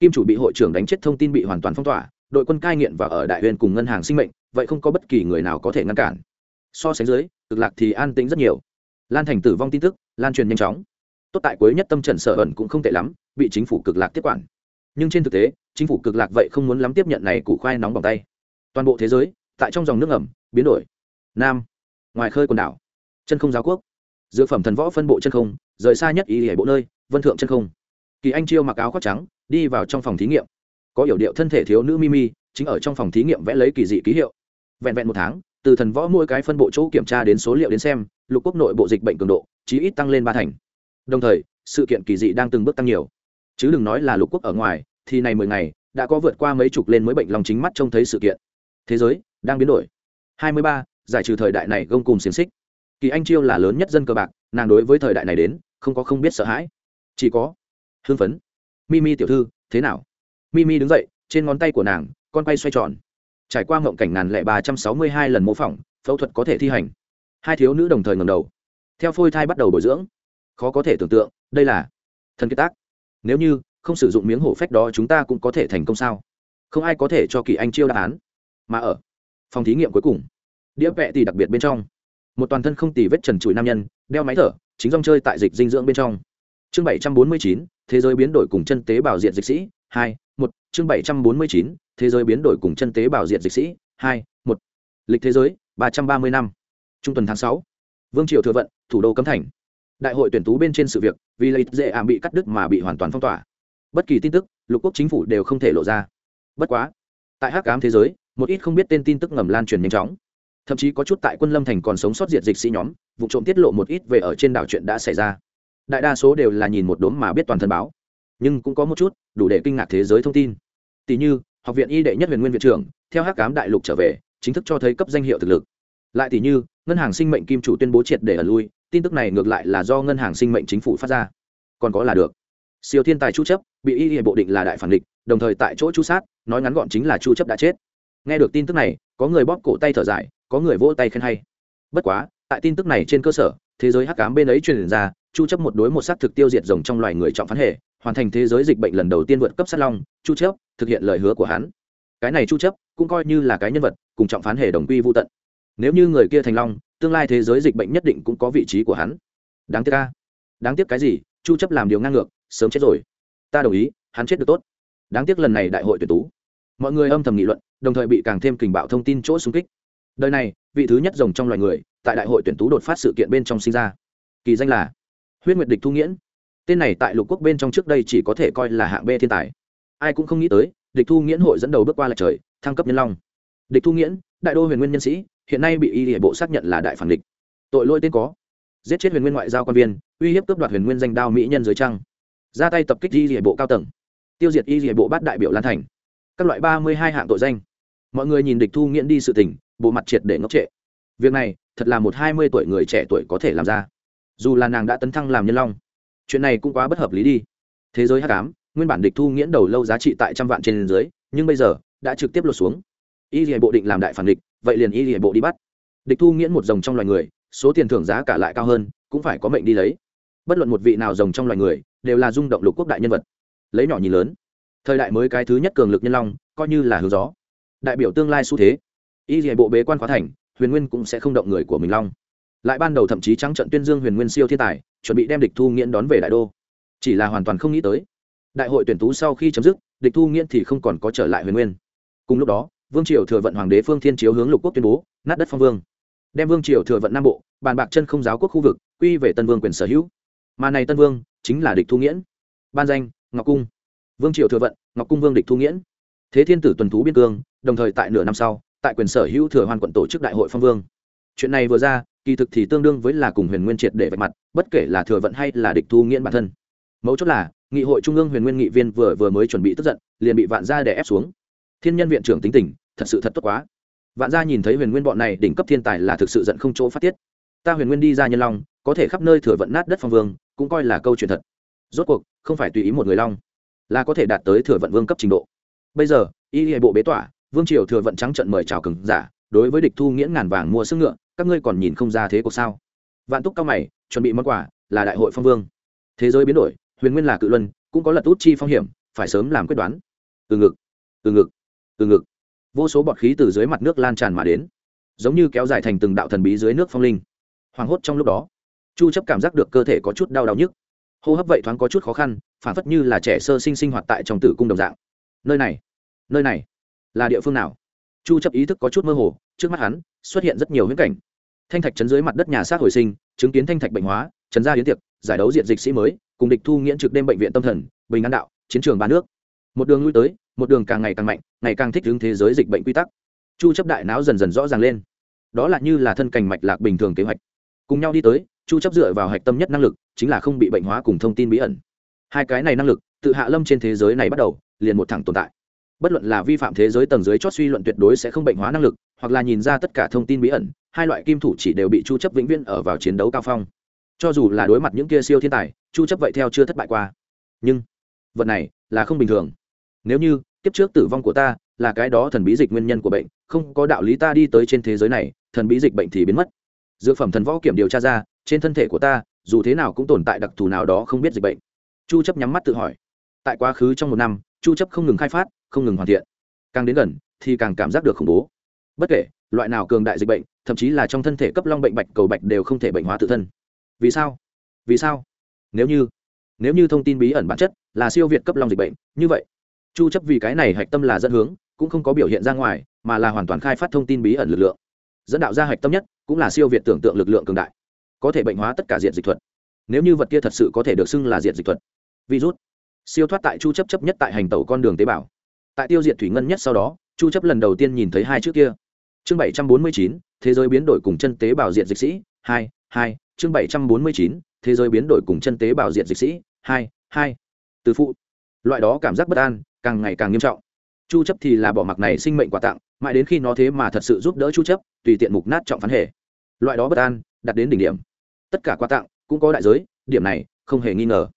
Kim chủ bị hội trưởng đánh chết thông tin bị hoàn toàn phong tỏa, đội quân cai nghiện và ở đại huyền cùng ngân hàng sinh mệnh, vậy không có bất kỳ người nào có thể ngăn cản. So sánh dưới, cực lạc thì an tĩnh rất nhiều. Lan thành tử vong tin tức, lan truyền nhanh chóng. Tốt tại cuối nhất tâm trần sợ ẩn cũng không tệ lắm, bị chính phủ cực lạc tiếp quản nhưng trên thực tế, chính phủ cực lạc vậy không muốn lắm tiếp nhận này củ khoai nóng bằng tay. Toàn bộ thế giới, tại trong dòng nước ẩm biến đổi. Nam, ngoài khơi quần đảo, chân không giáo quốc. Dược phẩm thần võ phân bộ chân không, rời xa nhất ý hệ bộ nơi, vân thượng chân không. Kỳ anh chiêu mặc áo khoác trắng, đi vào trong phòng thí nghiệm. Có hiểu điệu thân thể thiếu nữ mimi, chính ở trong phòng thí nghiệm vẽ lấy kỳ dị ký hiệu. Vẹn vẹn một tháng, từ thần võ mỗi cái phân bộ chỗ kiểm tra đến số liệu đến xem, lục quốc nội bộ dịch bệnh cường độ, chí ít tăng lên ba thành. Đồng thời, sự kiện kỳ dị đang từng bước tăng nhiều chứ đừng nói là lục quốc ở ngoài, thì này mười ngày, đã có vượt qua mấy chục lên mới bệnh lòng chính mắt trông thấy sự kiện. Thế giới đang biến đổi. Hai mươi ba, giải trừ thời đại này gông cùng xiềng xích. Kỳ anh chiêu là lớn nhất dân cơ bạc, nàng đối với thời đại này đến, không có không biết sợ hãi. Chỉ có hưng phấn. Mimi tiểu thư, thế nào? Mimi đứng dậy, trên ngón tay của nàng, con quay xoay tròn. Trải qua ngộng cảnh ngàn lẻ ba trăm sáu mươi hai lần mô phỏng, phẫu thuật có thể thi hành. Hai thiếu nữ đồng thời ngầm đầu. Theo phôi thai bắt đầu bồi dưỡng. Khó có thể tưởng tượng, đây là thần kiệt tác nếu như không sử dụng miếng hổ phách đó, chúng ta cũng có thể thành công sao? Không ai có thể cho kỳ anh chiêu đáp án. Mà ở phòng thí nghiệm cuối cùng, đĩa vẹ thì đặc biệt bên trong. Một toàn thân không tì vết trần trụi nam nhân, đeo máy thở, chính rong chơi tại dịch dinh dưỡng bên trong. Chương bảy trăm bốn mươi chín, thế giới biến đổi cùng chân tế bào diện dịch sĩ, hai, một. Chương bảy trăm bốn mươi chín, thế giới biến đổi cùng chân tế bào diện dịch sĩ, hai, một. Lịch thế giới, ba trăm ba mươi năm. Trung tuần tháng sáu. Vương triều thừa vận, thủ đô cấm thành đại hội tuyển tú bên trên sự việc, vì lợi dễ ảm bị cắt đứt mà bị hoàn toàn phong tỏa. Bất kỳ tin tức, lục quốc chính phủ đều không thể lộ ra. Bất quá, tại hắc ám thế giới, một ít không biết tên tin tức ngầm lan truyền nhanh chóng. Thậm chí có chút tại quân lâm thành còn sống sót diệt dịch sĩ nhóm, vụ trộm tiết lộ một ít về ở trên đảo chuyện đã xảy ra. Đại đa số đều là nhìn một đốm mà biết toàn thân báo. Nhưng cũng có một chút, đủ để kinh ngạc thế giới thông tin. Tỷ như, học viện y đệ nhất huyền nguyên viện trưởng, theo hắc cám đại lục trở về, chính thức cho thấy cấp danh hiệu thực lực lại thì như, ngân hàng sinh mệnh kim chủ tuyên bố triệt để ở lui, tin tức này ngược lại là do ngân hàng sinh mệnh chính phủ phát ra. Còn có là được. Siêu thiên tài chu chấp, bị y hệ bộ định là đại phản địch, đồng thời tại chỗ chu sát, nói ngắn gọn chính là chu chấp đã chết. Nghe được tin tức này, có người bóp cổ tay thở dài, có người vỗ tay khen hay. Bất quá, tại tin tức này trên cơ sở, thế giới hắc cám bên ấy truyền ra, chu chấp một đối một sát thực tiêu diệt rồng trong loài người trọng phán hệ, hoàn thành thế giới dịch bệnh lần đầu tiên vượt cấp sát long, chu chấp thực hiện lời hứa của hắn. Cái này chu chấp cũng coi như là cái nhân vật cùng trọng phán hệ đồng quy vô tận nếu như người kia thành long, tương lai thế giới dịch bệnh nhất định cũng có vị trí của hắn. Đáng tiếc ca đáng tiếc cái gì? Chu chấp làm điều ngang ngược, sớm chết rồi. Ta đồng ý, hắn chết được tốt. Đáng tiếc lần này đại hội tuyển tú. Mọi người âm thầm nghị luận, đồng thời bị càng thêm kình bạo thông tin chỗ xung kích. Đời này, vị thứ nhất rồng trong loài người, tại đại hội tuyển tú đột phát sự kiện bên trong sinh ra. Kỳ danh là huyết nguyệt địch thu nghiễn. Tên này tại lục quốc bên trong trước đây chỉ có thể coi là hạng b thiên tài. Ai cũng không nghĩ tới, địch thu nghiễn hội dẫn đầu bước qua lại trời, thăng cấp nhân long. Địch thu nghiễn, đại đô huyền nguyên nhân sĩ hiện nay bị y hệ bộ xác nhận là đại phản địch. Tội lỗi tên có. Giết chết huyền nguyên ngoại giao quan viên, uy hiếp cướp đoạt huyền nguyên danh đao mỹ nhân dưới trăng. Ra tay tập kích y hệ bộ cao tầng. Tiêu diệt y hệ bộ bát đại biểu lan thành. Các loại ba mươi hai hạng tội danh. Mọi người nhìn địch thu nghiễn đi sự tình, bộ mặt triệt để ngốc trệ. Việc này, thật là một hai mươi tuổi người trẻ tuổi có thể làm ra. Dù là nàng đã tấn thăng làm nhân long, chuyện này cũng quá bất hợp lý đi. Thế giới h tám nguyên bản địch thu nghiễn đầu lâu giá trị tại trăm vạn trên dưới, nhưng bây giờ, đã trực tiếp lột xuống. Y hệ bộ định làm đại phản địch vậy liền y hệ bộ đi bắt. Địch thu nghiễn một dòng trong loài người, số tiền thưởng giá cả lại cao hơn, cũng phải có mệnh đi lấy. Bất luận một vị nào rồng trong loài người, đều là rung động lục quốc đại nhân vật. Lấy nhỏ nhìn lớn, thời đại mới cái thứ nhất cường lực nhân long, coi như là hướng gió. Đại biểu tương lai xu thế. Y hệ bộ bế quan khóa thành, huyền nguyên cũng sẽ không động người của mình long. Lại ban đầu thậm chí trắng trận tuyên dương huyền nguyên siêu thiên tài, chuẩn bị đem địch thu nghiễn đón về đại đô. Chỉ là hoàn toàn không nghĩ tới. Đại hội tuyển tú sau khi chấm dứt, địch thu nghiễn thì không còn có trở lại huyền nguyên. Cùng lúc đó vương triều thừa vận hoàng đế phương thiên chiếu hướng lục quốc tuyên bố, nát đất phong vương. Đem vương triều thừa vận nam bộ, bàn bạc chân không giáo quốc khu vực, quy về tân vương quyền sở hữu. Mà này tân vương, chính là địch thu nghiễn. Ban danh, ngọc cung. Vương triều thừa vận, ngọc cung vương địch thu nghiễn. Thế thiên tử tuần thú biên cương, đồng thời tại nửa năm sau, tại quyền sở hữu thừa hoàn quận tổ chức đại hội phong vương. Chuyện này vừa ra, kỳ thực thì tương đương với là cùng huyền nguyên triệt để vạch mặt, bất kể là thừa vận hay là địch thu nghiễn bản thân. Mấu chốt là, nghị hội trung ương huyền nguyên nghị viên vừa vừa mới chuẩn bị tức giận, liền bị vạn gia đè ép xuống. Thiên nhân viện trưởng tính tình thật sự thật tốt quá. Vạn gia nhìn thấy huyền nguyên bọn này đỉnh cấp thiên tài là thực sự giận không chỗ phát tiết. Ta huyền nguyên đi ra nhân long, có thể khắp nơi thừa vận nát đất phong vương, cũng coi là câu chuyện thật. Rốt cuộc, không phải tùy ý một người long, là có thể đạt tới thừa vận vương cấp trình độ. Bây giờ, y hệ bộ bế tỏa, vương triều thừa vận trắng trận mời chào cừng giả, đối với địch thu nghĩa ngàn vàng mua sức ngựa, các ngươi còn nhìn không ra thế cuộc sao? Vạn túc cao mày, chuẩn bị món quà, là đại hội phong vương. Thế giới biến đổi, huyền nguyên là cự luân, cũng có lật út chi phong hiểm, phải sớm làm quyết đoán. Từ ngực từ ngực từ ngực vô số bọt khí từ dưới mặt nước lan tràn mà đến, giống như kéo dài thành từng đạo thần bí dưới nước phong linh. Hoảng hốt trong lúc đó, chu chấp cảm giác được cơ thể có chút đau đau nhức. Hô hấp vậy thoáng có chút khó khăn, phản phất như là trẻ sơ sinh sinh hoạt tại trong tử cung đồng dạng. Nơi này nơi này là địa phương nào? Chu chấp ý thức có chút mơ hồ, trước mắt hắn xuất hiện rất nhiều huyễn cảnh. Thanh thạch chấn dưới mặt đất nhà xác hồi sinh, chứng kiến thanh thạch bệnh hóa chấn gia hiến tiệc, giải đấu diện dịch sĩ mới, cùng địch thu nghiễn trực đêm bệnh viện tâm thần, bình an đạo, chiến trường ba nước. Một đường lui tới một đường càng ngày càng mạnh, ngày càng thích ứng thế giới dịch bệnh quy tắc. Chu chấp đại não dần dần rõ ràng lên. Đó là như là thân cành mạch lạc bình thường kế hoạch. Cùng nhau đi tới, chu chấp dựa vào hạch tâm nhất năng lực, chính là không bị bệnh hóa cùng thông tin bí ẩn. Hai cái này năng lực, tự hạ lâm trên thế giới này bắt đầu, liền một thẳng tồn tại. Bất luận là vi phạm thế giới tầng dưới chót suy luận tuyệt đối sẽ không bệnh hóa năng lực, hoặc là nhìn ra tất cả thông tin bí ẩn, hai loại kim thủ chỉ đều bị chu chấp vĩnh viễn ở vào chiến đấu cao phong. Cho dù là đối mặt những kia siêu thiên tài, chu chấp vậy theo chưa thất bại qua. Nhưng, vật này là không bình thường nếu như, kiếp trước tử vong của ta là cái đó thần bí dịch nguyên nhân của bệnh, không có đạo lý ta đi tới trên thế giới này, thần bí dịch bệnh thì biến mất. Dược phẩm thần võ kiểm điều tra ra, trên thân thể của ta, dù thế nào cũng tồn tại đặc thù nào đó không biết dịch bệnh. Chu chấp nhắm mắt tự hỏi. Tại quá khứ trong một năm, chu chấp không ngừng khai phát, không ngừng hoàn thiện. Càng đến gần, thì càng cảm giác được khủng bố. Bất kể, loại nào cường đại dịch bệnh, thậm chí là trong thân thể cấp long bệnh bạch cầu bạch đều không thể bệnh hóa tự thân. Vì sao? Vì sao? Nếu như nếu như thông tin bí ẩn bản chất là siêu việt cấp long dịch bệnh, như vậy chu chấp vì cái này hạch tâm là dẫn hướng cũng không có biểu hiện ra ngoài mà là hoàn toàn khai phát thông tin bí ẩn lực lượng. Dẫn đạo ra hạch tâm nhất cũng là siêu việt tưởng tượng lực lượng cường đại. Có thể bệnh hóa tất cả diện dịch thuật. Nếu như vật kia thật sự có thể được xưng là diện dịch thuật. Virus. Siêu thoát tại chu chấp chấp nhất tại hành tẩu con đường tế bào. Tại tiêu diệt thủy ngân nhất sau đó chu chấp lần đầu tiên nhìn thấy hai chữ kia. Chương 749, thế giới biến đổi cùng chân tế bào diện dịch sĩ hai hai. Chương 749, thế giới biến đổi cùng chân tế bào diện dịch sĩ hai hai. Từ phụ. Loại đó cảm giác bất an càng ngày càng nghiêm trọng. Chu chấp thì là bỏ mặc này sinh mệnh quà tặng, mãi đến khi nó thế mà thật sự giúp đỡ chu chấp, tùy tiện mục nát trọng phán hệ. Loại đó bất an, đặt đến đỉnh điểm. Tất cả quà tặng cũng có đại giới, điểm này không hề nghi ngờ.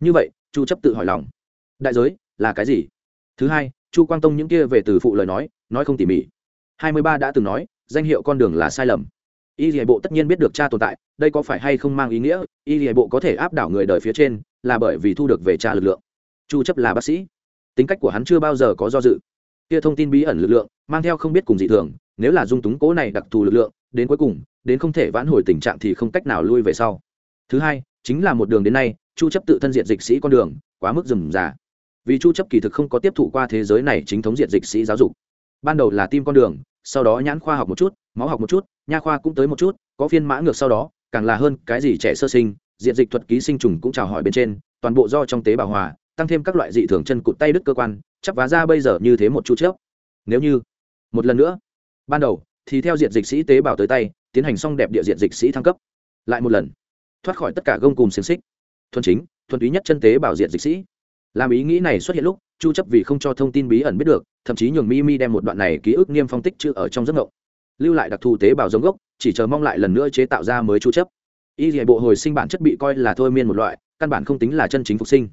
Như vậy, chu chấp tự hỏi lòng. Đại giới là cái gì? Thứ hai, chu quang tông những kia về từ phụ lời nói nói không tỉ mỉ. 23 đã từng nói, danh hiệu con đường là sai lầm. Y lìa bộ tất nhiên biết được cha tồn tại, đây có phải hay không mang ý nghĩa? Y lìa bộ có thể áp đảo người đời phía trên, là bởi vì thu được về cha lực lượng. Chu chấp là bác sĩ tính cách của hắn chưa bao giờ có do dự. Kia thông tin bí ẩn lực lượng, mang theo không biết cùng dị thường, nếu là dung túng cố này đặc thù lực lượng, đến cuối cùng, đến không thể vãn hồi tình trạng thì không cách nào lui về sau. Thứ hai, chính là một đường đến nay, chu chấp tự thân diện dịch sĩ con đường, quá mức rườm rà. Vì chu chấp kỳ thực không có tiếp thụ qua thế giới này chính thống diện dịch sĩ giáo dục. Ban đầu là tim con đường, sau đó nhãn khoa học một chút, máu học một chút, nha khoa cũng tới một chút, có phiên mã ngược sau đó, càng là hơn cái gì trẻ sơ sinh diện dịch thuật ký sinh trùng cũng chào hỏi bên trên, toàn bộ do trong tế bào hòa tăng thêm các loại dị thường chân cụt tay đứt cơ quan chắc vá ra bây giờ như thế một chu trước nếu như, một lần nữa, ban đầu thì theo diện dịch sĩ tế bào tới tay, tiến hành xong đẹp địa diện dịch sĩ thăng cấp. Lại một lần, thoát khỏi tất cả gông cùng xiềng xích. Thuần chính, thuần túy nhất chân tế bảo diện dịch sĩ. Làm ý nghĩ này xuất hiện lúc, chu chấp vì không cho thông tin bí ẩn biết được, thậm chí nhường mi mi đem một đoạn này ký ức niêm phong tích chữ ở trong giấc ngộng lưu lại đặc thù tế bào giống gốc, chỉ chờ mong lại lần nữa chế tạo ra mới chu chấp. Y bộ hồi sinh bản chất bị coi là thôi miên một loại, căn bản không tính là chân chính phục sinh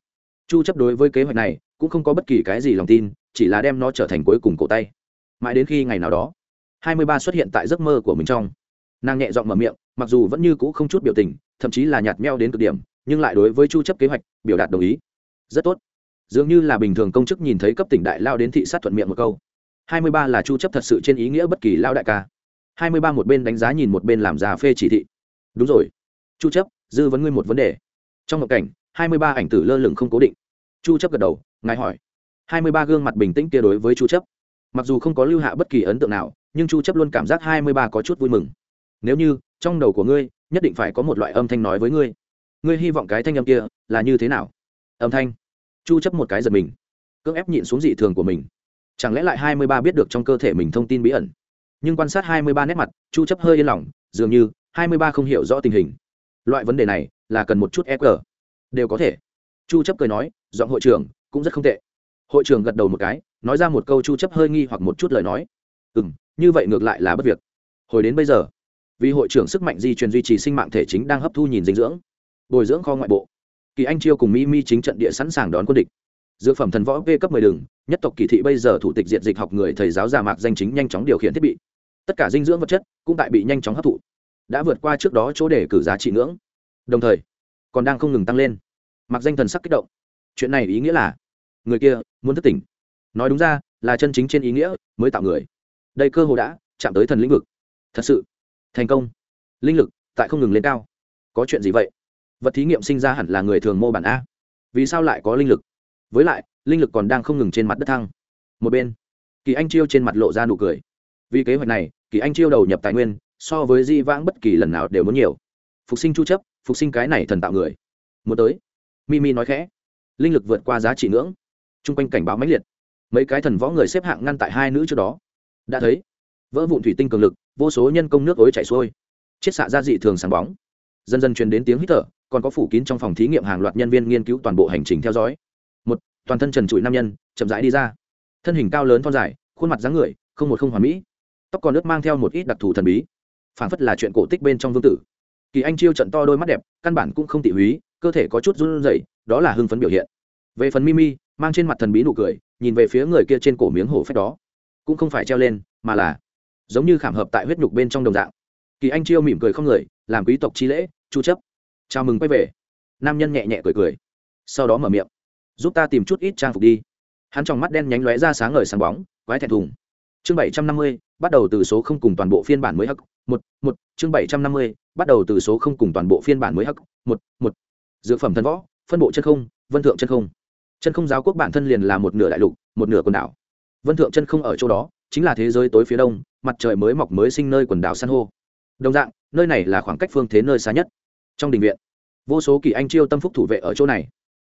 chu chấp đối với kế hoạch này cũng không có bất kỳ cái gì lòng tin, chỉ là đem nó trở thành cuối cùng cổ tay. Mãi đến khi ngày nào đó 23 xuất hiện tại giấc mơ của mình trong. Nàng nhẹ giọng mở miệng, mặc dù vẫn như cũ không chút biểu tình, thậm chí là nhạt meo đến cực điểm, nhưng lại đối với chu chấp kế hoạch biểu đạt đồng ý. Rất tốt. Dường như là bình thường công chức nhìn thấy cấp tỉnh đại lao đến thị sát thuận miệng một câu. 23 là chu chấp thật sự trên ý nghĩa bất kỳ lao đại ca. 23 một bên đánh giá nhìn một bên làm ra phê chỉ thị. Đúng rồi. Chu chấp, dư vấn ngươi một vấn đề. Trong một cảnh 23 ảnh tử lơ lửng không cố định chu chấp gật đầu, ngài hỏi. 23 gương mặt bình tĩnh kia đối với chu chấp. Mặc dù không có lưu hạ bất kỳ ấn tượng nào, nhưng chu chấp luôn cảm giác 23 có chút vui mừng. Nếu như, trong đầu của ngươi, nhất định phải có một loại âm thanh nói với ngươi. Ngươi hy vọng cái thanh âm kia là như thế nào? Âm thanh. Chu chấp một cái giật mình. Cưỡng ép nhịn xuống dị thường của mình. Chẳng lẽ lại 23 biết được trong cơ thể mình thông tin bí ẩn? Nhưng quan sát 23 nét mặt, chu chấp hơi yên lòng, dường như 23 không hiểu rõ tình hình. Loại vấn đề này là cần một chút e fg đều có thể. Chu chấp cười nói giọng hội trưởng cũng rất không tệ. Hội trưởng gật đầu một cái nói ra một câu chu chấp hơi nghi hoặc một chút lời nói. Ừ, như vậy ngược lại là bất việc. Hồi đến bây giờ vì hội trưởng sức mạnh di truyền duy trì sinh mạng thể chính đang hấp thu nhìn dinh dưỡng bồi dưỡng kho ngoại bộ kỳ anh chiêu cùng mi mi chính trận địa sẵn sàng đón quân địch. Dược phẩm thần võ v cấp 10 đường nhất tộc kỳ thị bây giờ thủ tịch diện dịch học người thầy giáo già mạc danh chính nhanh chóng điều khiển thiết bị. Tất cả dinh dưỡng vật chất cũng tại bị nhanh chóng hấp thụ đã vượt qua trước đó chỗ để cử giá trị ngưỡng. Đồng thời còn đang không ngừng tăng lên. Mặc danh thần sắc kích động chuyện này ý nghĩa là, người kia muốn thức tỉnh. Nói đúng ra, là chân chính trên ý nghĩa mới tạo người. Đây cơ hồ đã chạm tới thần lĩnh vực. Thật sự, thành công. Linh lực tại không ngừng lên cao. Có chuyện gì vậy? Vật thí nghiệm sinh ra hẳn là người thường mô bản a. Vì sao lại có linh lực? Với lại, linh lực còn đang không ngừng trên mặt đất thăng. Một bên, kỳ anh chiêu trên mặt lộ ra nụ cười. Vì kế hoạch này, kỳ anh chiêu đầu nhập tài nguyên, so với di vãng bất kỳ lần nào đều muốn nhiều. Phục sinh chu chấp, phục sinh cái này thần tạo người. Muốn tới. Mimi nói khẽ linh lực vượt qua giá trị ngưỡng. Trung quanh cảnh báo mãnh liệt. Mấy cái thần võ người xếp hạng ngăn tại hai nữ trước đó. Đã thấy, vỡ vụn thủy tinh cường lực, vô số nhân công nước ối chảy xuôi. Chiết xạ ra dị thường sáng bóng. Dần dần truyền đến tiếng hít thở, còn có phủ kín trong phòng thí nghiệm hàng loạt nhân viên nghiên cứu toàn bộ hành trình theo dõi. Một, toàn thân trần trụi nam nhân, chậm rãi đi ra. Thân hình cao lớn thon dài, khuôn mặt dáng người, không một không hoàn mỹ. Tóc còn nước mang theo một ít đặc thù thần bí. Phản phất là chuyện cổ tích bên trong vương tử. Kỳ anh chiêu trận to đôi mắt đẹp, căn bản cũng không tị húy cơ thể có chút run rẩy đó là hưng phấn biểu hiện. Về phần mimi mang trên mặt thần bí nụ cười nhìn về phía người kia trên cổ miếng hổ phách đó. Cũng không phải treo lên mà là giống như khảm hợp tại huyết nhục bên trong đồng dạng. Kỳ anh chiêu mỉm cười không người làm quý tộc chi lễ chu chấp. Chào mừng quay về. Nam nhân nhẹ nhẹ cười cười sau đó mở miệng. Giúp ta tìm chút ít trang phục đi. Hắn trong mắt đen nhánh lóe ra sáng ngời sáng bóng quái thẹn thùng. Chương 750, bắt đầu từ số không cùng toàn bộ phiên bản mới hắc một một chương 750, bắt đầu từ số không cùng toàn bộ phiên bản mới hắc một một dược phẩm thần võ, phân bộ chân không, vân thượng chân không. Chân không giáo quốc bản thân liền là một nửa đại lục, một nửa quần đảo. Vân thượng chân không ở chỗ đó, chính là thế giới tối phía đông, mặt trời mới mọc mới sinh nơi quần đảo san hô. Đồng dạng, nơi này là khoảng cách phương thế nơi xa nhất. Trong đình viện, vô số kỳ anh chiêu tâm phúc thủ vệ ở chỗ này.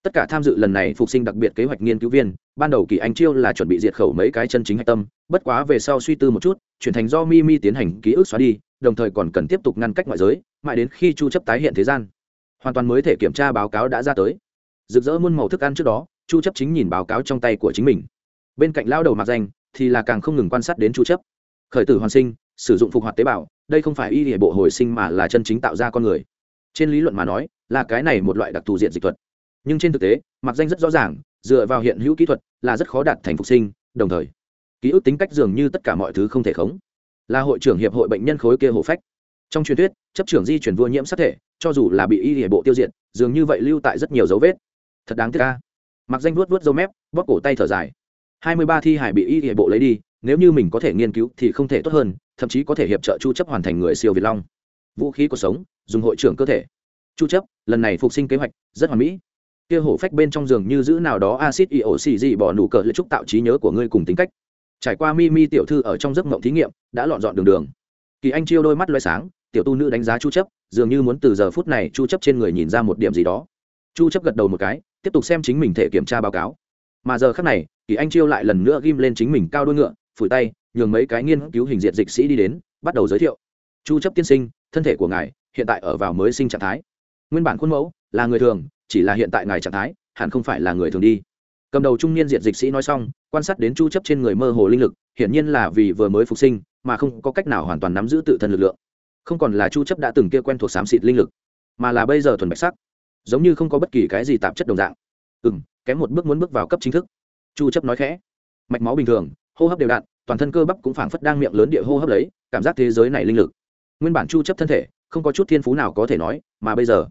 Tất cả tham dự lần này phục sinh đặc biệt kế hoạch nghiên cứu viên, ban đầu kỳ anh chiêu là chuẩn bị diệt khẩu mấy cái chân chính hạch tâm, bất quá về sau suy tư một chút, chuyển thành do mi mi tiến hành ký ức xóa đi, đồng thời còn cần tiếp tục ngăn cách ngoại giới, mãi đến khi chu chấp tái hiện thế gian hoàn toàn mới thể kiểm tra báo cáo đã ra tới. Rực rỡ muôn màu thức ăn trước đó, chu chấp chính nhìn báo cáo trong tay của chính mình. Bên cạnh lao đầu mặc danh, thì là càng không ngừng quan sát đến chu chấp. Khởi tử hoàn sinh, sử dụng phục hoạt tế bào, đây không phải y hệ bộ hồi sinh mà là chân chính tạo ra con người. Trên lý luận mà nói, là cái này một loại đặc thù diện dịch thuật. Nhưng trên thực tế, mặc danh rất rõ ràng, dựa vào hiện hữu kỹ thuật là rất khó đạt thành phục sinh, đồng thời, ký ức tính cách dường như tất cả mọi thứ không thể khống. Là hội trưởng hiệp hội bệnh nhân khối kia hổ phách trong truyền thuyết, chấp trưởng di chuyển vua nhiễm sát thể, cho dù là bị y hệ bộ tiêu diệt, dường như vậy lưu tại rất nhiều dấu vết. Thật đáng tiếc ca mặc danh vuốt vuốt dâu mép, bóp cổ tay thở dài. Hai mươi ba thi hải bị y hệ bộ lấy đi, nếu như mình có thể nghiên cứu thì không thể tốt hơn, thậm chí có thể hiệp trợ chu chấp hoàn thành người siêu việt long. Vũ khí cuộc sống, dùng hội trưởng cơ thể. Chu chấp, lần này phục sinh kế hoạch, rất hoàn mỹ. Kia hổ phách bên trong giường như giữ nào đó axit io xì gì bỏ nụ cờ lệ trúc tạo trí nhớ của ngươi cùng tính cách. Trải qua mi mi tiểu thư ở trong giấc mộng thí nghiệm, đã lọn dọn đường đường kỳ anh chiêu đôi mắt loay sáng, tiểu tu nữ đánh giá chu chấp, dường như muốn từ giờ phút này chu chấp trên người nhìn ra một điểm gì đó. Chu chấp gật đầu một cái, tiếp tục xem chính mình thể kiểm tra báo cáo. Mà giờ khắc này, kỳ anh chiêu lại lần nữa ghim lên chính mình cao đôi ngựa, phủi tay, nhường mấy cái nghiên cứu hình diện dịch sĩ đi đến, bắt đầu giới thiệu. Chu chấp tiên sinh, thân thể của ngài hiện tại ở vào mới sinh trạng thái. Nguyên bản khuôn mẫu là người thường, chỉ là hiện tại ngài trạng thái, hẳn không phải là người thường đi. Cầm đầu trung niên diện dịch sĩ nói xong, quan sát đến chu chấp trên người mơ hồ linh lực, hiển nhiên là vì vừa mới phục sinh mà không có cách nào hoàn toàn nắm giữ tự thân lực lượng. Không còn là chu chấp đã từng kia quen thuộc xám xịt linh lực, mà là bây giờ thuần bạch sắc, giống như không có bất kỳ cái gì tạp chất đồng dạng. Ừ kém một bước muốn bước vào cấp chính thức. Chu chấp nói khẽ. Mạch máu bình thường, hô hấp đều đặn, toàn thân cơ bắp cũng phảng phất đang miệng lớn địa hô hấp lấy, cảm giác thế giới này linh lực. Nguyên bản chu chấp thân thể, không có chút thiên phú nào có thể nói, mà bây giờ,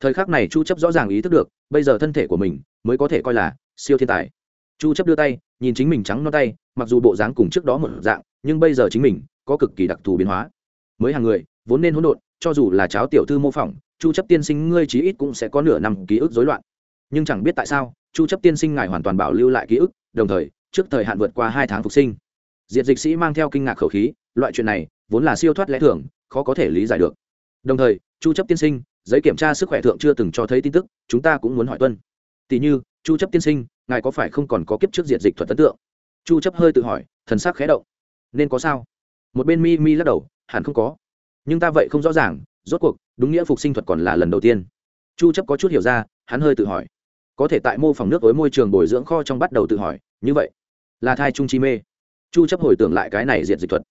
thời khắc này chu chấp rõ ràng ý thức được, bây giờ thân thể của mình mới có thể coi là siêu thiên tài. Chu chấp đưa tay, nhìn chính mình trắng non tay, mặc dù bộ dáng cùng trước đó một dạng nhưng bây giờ chính mình có cực kỳ đặc thù biến hóa. Mới hàng người, vốn nên hỗn độn, cho dù là cháo tiểu thư mô phỏng, chu chấp tiên sinh ngươi chí ít cũng sẽ có nửa năm ký ức rối loạn. Nhưng chẳng biết tại sao, chu chấp tiên sinh ngài hoàn toàn bảo lưu lại ký ức, đồng thời, trước thời hạn vượt qua hai tháng phục sinh. Diệt dịch sĩ mang theo kinh ngạc khẩu khí, loại chuyện này vốn là siêu thoát lẽ thường, khó có thể lý giải được. Đồng thời, chu chấp tiên sinh, giấy kiểm tra sức khỏe thượng chưa từng cho thấy tin tức, chúng ta cũng muốn hỏi tuân. Tỷ như, chu chấp tiên sinh, ngài có phải không còn có kiếp trước diệt dịch thuật ấn tượng? Chu chấp hơi tự hỏi, thần sắc khẽ động nên có sao? Một bên mi mi lắc đầu, hẳn không có. Nhưng ta vậy không rõ ràng, rốt cuộc, đúng nghĩa phục sinh thuật còn là lần đầu tiên. Chu chấp có chút hiểu ra, hắn hơi tự hỏi. Có thể tại mô phỏng nước với môi trường bồi dưỡng kho trong bắt đầu tự hỏi, như vậy, là thai trung chi mê. Chu chấp hồi tưởng lại cái này diệt dịch thuật.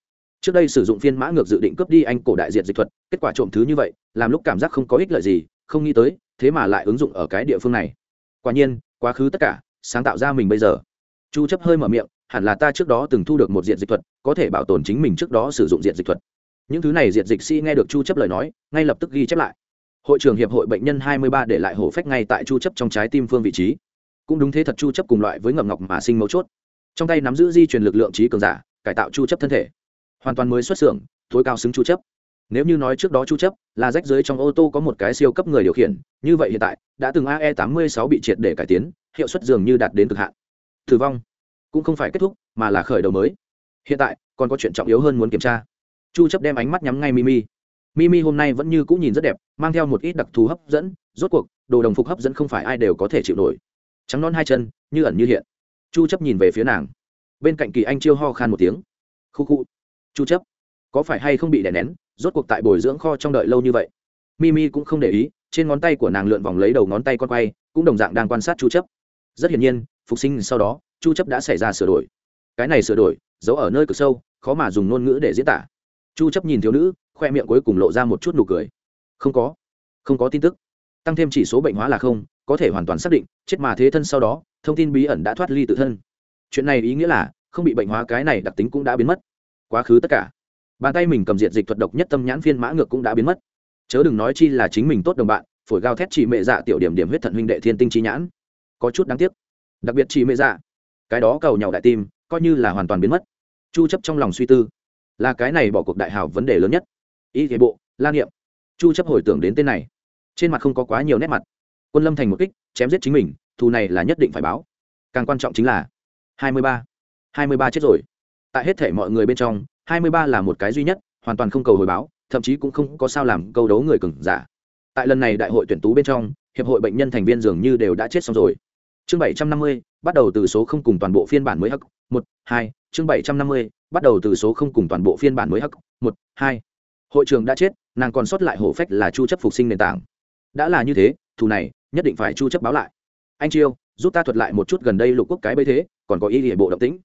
Trước đây sử dụng phiên mã ngược dự định cướp đi anh cổ đại diệt dịch thuật, kết quả trộm thứ như vậy, làm lúc cảm giác không có ích lợi gì, không nghĩ tới, thế mà lại ứng dụng ở cái địa phương này. Quả nhiên, quá khứ tất cả, sáng tạo ra mình bây giờ. Chu chấp hơi mở miệng hẳn là ta trước đó từng thu được một diện dịch thuật, có thể bảo tồn chính mình trước đó sử dụng diện dịch thuật. Những thứ này diện dịch sĩ nghe được chu chấp lời nói, ngay lập tức ghi chép lại. Hội trưởng hiệp hội bệnh nhân 23 để lại hổ phách ngay tại chu chấp trong trái tim phương vị trí. Cũng đúng thế thật chu chấp cùng loại với ngậm ngọc mà sinh mấu chốt. Trong tay nắm giữ di truyền lực lượng trí cường giả, cải tạo chu chấp thân thể. Hoàn toàn mới xuất xưởng, tối cao xứng chu chấp. Nếu như nói trước đó chu chấp là rách dưới trong ô tô có một cái siêu cấp người điều khiển, như vậy hiện tại đã từng ae 86 bị triệt để cải tiến, hiệu suất dường như đạt đến cực hạn. Tử vong cũng không phải kết thúc, mà là khởi đầu mới. Hiện tại, còn có chuyện trọng yếu hơn muốn kiểm tra. Chu chấp đem ánh mắt nhắm ngay mimi. Mimi hôm nay vẫn như cũ nhìn rất đẹp, mang theo một ít đặc thù hấp dẫn, rốt cuộc, đồ đồng phục hấp dẫn không phải ai đều có thể chịu nổi. Trắng non hai chân, như ẩn như hiện. Chu chấp nhìn về phía nàng. Bên cạnh kỳ anh chiêu ho khan một tiếng. Khu khu. Chu chấp, có phải hay không bị đè nén, rốt cuộc tại bồi dưỡng kho trong đợi lâu như vậy? Mimi cũng không để ý, trên ngón tay của nàng lượn vòng lấy đầu ngón tay con quay, cũng đồng dạng đang quan sát chu chấp. Rất hiển nhiên phục sinh sau đó, chu chấp đã xảy ra sửa đổi. Cái này sửa đổi, giấu ở nơi cực sâu, khó mà dùng ngôn ngữ để diễn tả. Chu chấp nhìn thiếu nữ, khoe miệng cuối cùng lộ ra một chút nụ cười. Không có. Không có tin tức. Tăng thêm chỉ số bệnh hóa là không, có thể hoàn toàn xác định, chết mà thế thân sau đó, thông tin bí ẩn đã thoát ly tự thân. Chuyện này ý nghĩa là, không bị bệnh hóa cái này đặc tính cũng đã biến mất. Quá khứ tất cả. Bàn tay mình cầm diệt dịch thuật độc nhất tâm nhãn phiên mã ngược cũng đã biến mất. Chớ đừng nói chi là chính mình tốt đồng bạn, phổi gao thét chỉ mẹ dạ tiểu điểm điểm huyết thận huynh đệ thiên tinh chi nhãn. Có chút đáng tiếc đặc biệt chỉ mê dạ. Cái đó cầu nhau đại tim, coi như là hoàn toàn biến mất. Chu chấp trong lòng suy tư, là cái này bỏ cuộc đại hào vấn đề lớn nhất. Y thế bộ, la niệm. Chu chấp hồi tưởng đến tên này. Trên mặt không có quá nhiều nét mặt. Quân lâm thành một kích, chém giết chính mình, thù này là nhất định phải báo. Càng quan trọng chính là 23. 23 chết rồi. Tại hết thể mọi người bên trong 23 là một cái duy nhất, hoàn toàn không cầu hồi báo, thậm chí cũng không có sao làm câu đấu người cứng giả. Tại lần này đại hội tuyển tú bên trong, hiệp hội bệnh nhân thành viên dường như đều đã chết xong rồi chương 750, bắt đầu từ số không cùng toàn bộ phiên bản mới hắc một hai chương 750, bắt đầu từ số không cùng toàn bộ phiên bản mới hắc một hai. Hội trường đã chết nàng còn sót lại hổ phách là chu chấp phục sinh nền tảng. Đã là như thế thù này nhất định phải chu chấp báo lại. Anh chiêu giúp ta thuật lại một chút gần đây lục quốc cái bấy thế còn có ý địa bộ động tĩnh.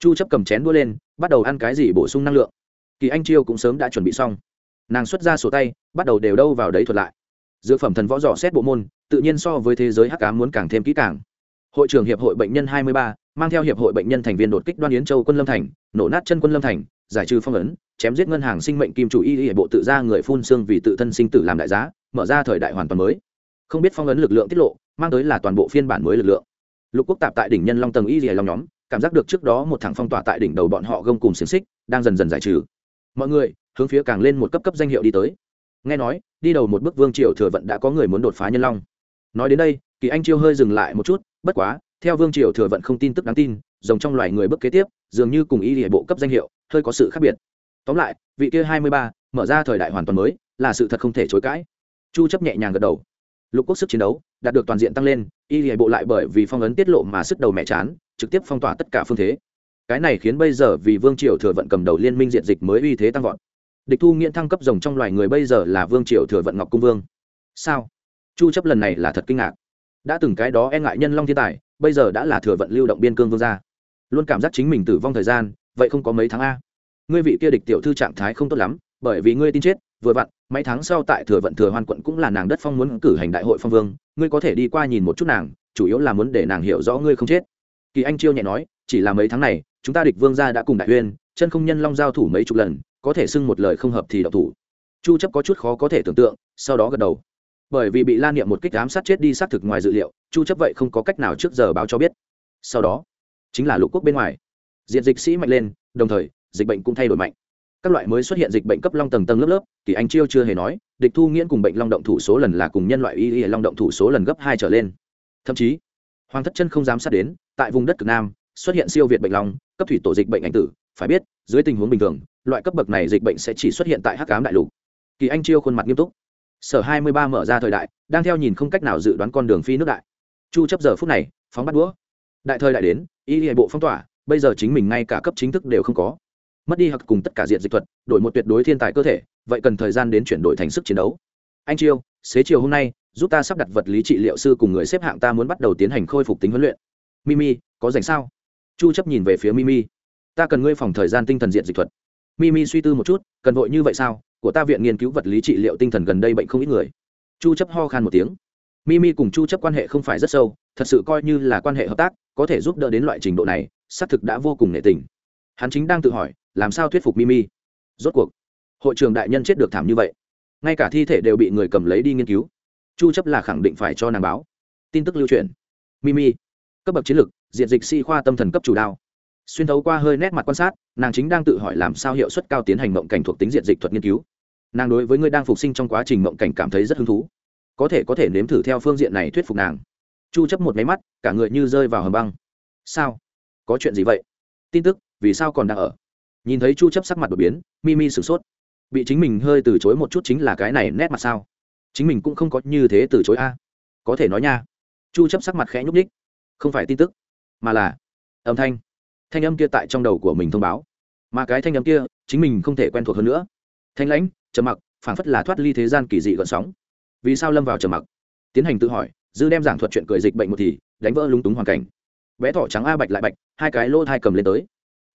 Chu chấp cầm chén đua lên bắt đầu ăn cái gì bổ sung năng lượng. Kỳ anh chiêu cũng sớm đã chuẩn bị xong. Nàng xuất ra sổ tay bắt đầu đều đâu vào đấy thuật lại. Dược phẩm thần võ dò xét bộ môn tự nhiên so với thế giới hắc ám muốn càng thêm kỹ càng hội trưởng hiệp hội bệnh nhân 23, mang theo hiệp hội bệnh nhân thành viên đột kích đoan yến châu quân lâm thành nổ nát chân quân lâm thành giải trừ phong ấn chém giết ngân hàng sinh mệnh kim chủ y y bộ tự ra người phun xương vì tự thân sinh tử làm đại giá mở ra thời đại hoàn toàn mới. Không biết phong ấn lực lượng tiết lộ mang tới là toàn bộ phiên bản mới lực lượng. Lục quốc tạp tại đỉnh nhân long tầng y y long nhóm cảm giác được trước đó một thằng phong tỏa tại đỉnh đầu bọn họ gông cùng xiềng xích đang dần dần giải trừ. Mọi người hướng phía càng lên một cấp cấp danh hiệu đi tới. Nghe nói đi đầu một bước vương triều thừa vận đã có người muốn đột phá nhân long. Nói đến đây kỳ anh chiêu hơi dừng lại một chút bất quá, theo vương triều thừa vận không tin tức đáng tin, rồng trong loài người bước kế tiếp, dường như cùng y hệ bộ cấp danh hiệu, hơi có sự khác biệt. Tóm lại, vị kia hai mươi ba, mở ra thời đại hoàn toàn mới, là sự thật không thể chối cãi. Chu chấp nhẹ nhàng gật đầu. Lục quốc sức chiến đấu, đạt được toàn diện tăng lên y hệ bộ lại bởi vì phong ấn tiết lộ mà sức đầu mẹ chán, trực tiếp phong tỏa tất cả phương thế. Cái này khiến bây giờ vì vương triều thừa vận cầm đầu liên minh diện dịch mới uy thế tăng vọt. Địch thu nghiễn thăng cấp rồng trong loài người bây giờ là vương triều thừa vận ngọc cung vương. Sao? Chu chấp lần này là thật kinh ngạc đã từng cái đó e ngại nhân long thiên tài, bây giờ đã là thừa vận lưu động biên cương vương gia. Luôn cảm giác chính mình tử vong thời gian, vậy không có mấy tháng a. Ngươi vị kia địch tiểu thư trạng thái không tốt lắm, bởi vì ngươi tin chết, vừa vặn, mấy tháng sau tại thừa vận thừa hoan quận cũng là nàng đất phong muốn cử hành đại hội phong vương, ngươi có thể đi qua nhìn một chút nàng, chủ yếu là muốn để nàng hiểu rõ ngươi không chết. Kỳ anh chiêu nhẹ nói, chỉ là mấy tháng này, chúng ta địch vương gia đã cùng đại uyên, chân không nhân long giao thủ mấy chục lần, có thể xưng một lời không hợp thì đậu thủ. Chu chấp có chút khó có thể tưởng tượng, sau đó gật đầu bởi vì bị lan niệm một kích ám sát chết đi xác thực ngoài dự liệu, chu chấp vậy không có cách nào trước giờ báo cho biết. Sau đó, chính là lục quốc bên ngoài. Diện dịch sĩ mạnh lên, đồng thời, dịch bệnh cũng thay đổi mạnh. Các loại mới xuất hiện dịch bệnh cấp long tầng tầng lớp lớp, kỳ anh chiêu chưa hề nói, địch thu nghiễn cùng bệnh long động thủ số lần là cùng nhân loại y y long động thủ số lần gấp hai trở lên. Thậm chí, hoàng thất chân không dám sát đến, tại vùng đất cực nam, xuất hiện siêu việt bệnh long, cấp thủy tổ dịch bệnh ảnh tử. Phải biết, dưới tình huống bình thường, loại cấp bậc này dịch bệnh sẽ chỉ xuất hiện tại hắc cám đại lục. Kỳ anh chiêu khuôn mặt nghiêm túc sở hai mươi ba mở ra thời đại, đang theo nhìn không cách nào dự đoán con đường phi nước đại. Chu chấp giờ phút này, phóng bắt đũa. Đại thời đại đến, y hệ bộ phong tỏa, bây giờ chính mình ngay cả cấp chính thức đều không có. Mất đi hoặc cùng tất cả diện dịch thuật, đổi một tuyệt đối thiên tài cơ thể, vậy cần thời gian đến chuyển đổi thành sức chiến đấu. Anh chiêu, xế chiều hôm nay, giúp ta sắp đặt vật lý trị liệu sư cùng người xếp hạng ta muốn bắt đầu tiến hành khôi phục tính huấn luyện. Mimi, có dành sao? Chu chấp nhìn về phía mimi. Ta cần ngươi phòng thời gian tinh thần diện dịch thuật. Mimi suy tư một chút, cần vội như vậy sao? Của ta viện nghiên cứu vật lý trị liệu tinh thần gần đây bệnh không ít người. Chu chấp ho khan một tiếng. Mimi cùng chu chấp quan hệ không phải rất sâu, thật sự coi như là quan hệ hợp tác, có thể giúp đỡ đến loại trình độ này, xác thực đã vô cùng nể tình. Hắn chính đang tự hỏi, làm sao thuyết phục mimi? Rốt cuộc, hội trường đại nhân chết được thảm như vậy, ngay cả thi thể đều bị người cầm lấy đi nghiên cứu. Chu chấp là khẳng định phải cho nàng báo. Tin tức lưu truyền. Mimi, cấp bậc chiến lược diện dịch si khoa tâm thần cấp chủ đao. Xuyên thấu qua hơi nét mặt quan sát, nàng chính đang tự hỏi làm sao hiệu suất cao tiến hành mộng cảnh thuộc tính diện dịch thuật nghiên cứu nàng đối với người đang phục sinh trong quá trình mộng cảnh cảm thấy rất hứng thú. Có thể có thể nếm thử theo phương diện này thuyết phục nàng. Chu chấp một máy mắt, cả người như rơi vào hầm băng. Sao? Có chuyện gì vậy? Tin tức, vì sao còn đang ở? Nhìn thấy chu chấp sắc mặt đột biến, mimi sửng sốt. Bị chính mình hơi từ chối một chút chính là cái này nét mặt sao? Chính mình cũng không có như thế từ chối a. Có thể nói nha. Chu chấp sắc mặt khẽ nhúc nhích. Không phải tin tức, mà là âm thanh. Thanh âm kia tại trong đầu của mình thông báo. Mà cái thanh âm kia, chính mình không thể quen thuộc hơn nữa thanh lãnh, trầm mặc, phảng phất là thoát ly thế gian kỳ dị gợn sóng. Vì sao lâm vào trầm mặc? Tiến hành tự hỏi, dư đem giảng thuật chuyện cười dịch bệnh một thì, đánh vỡ lúng túng hoàn cảnh. Bé thỏ trắng a bạch lại bạch, hai cái lô thai cầm lên tới.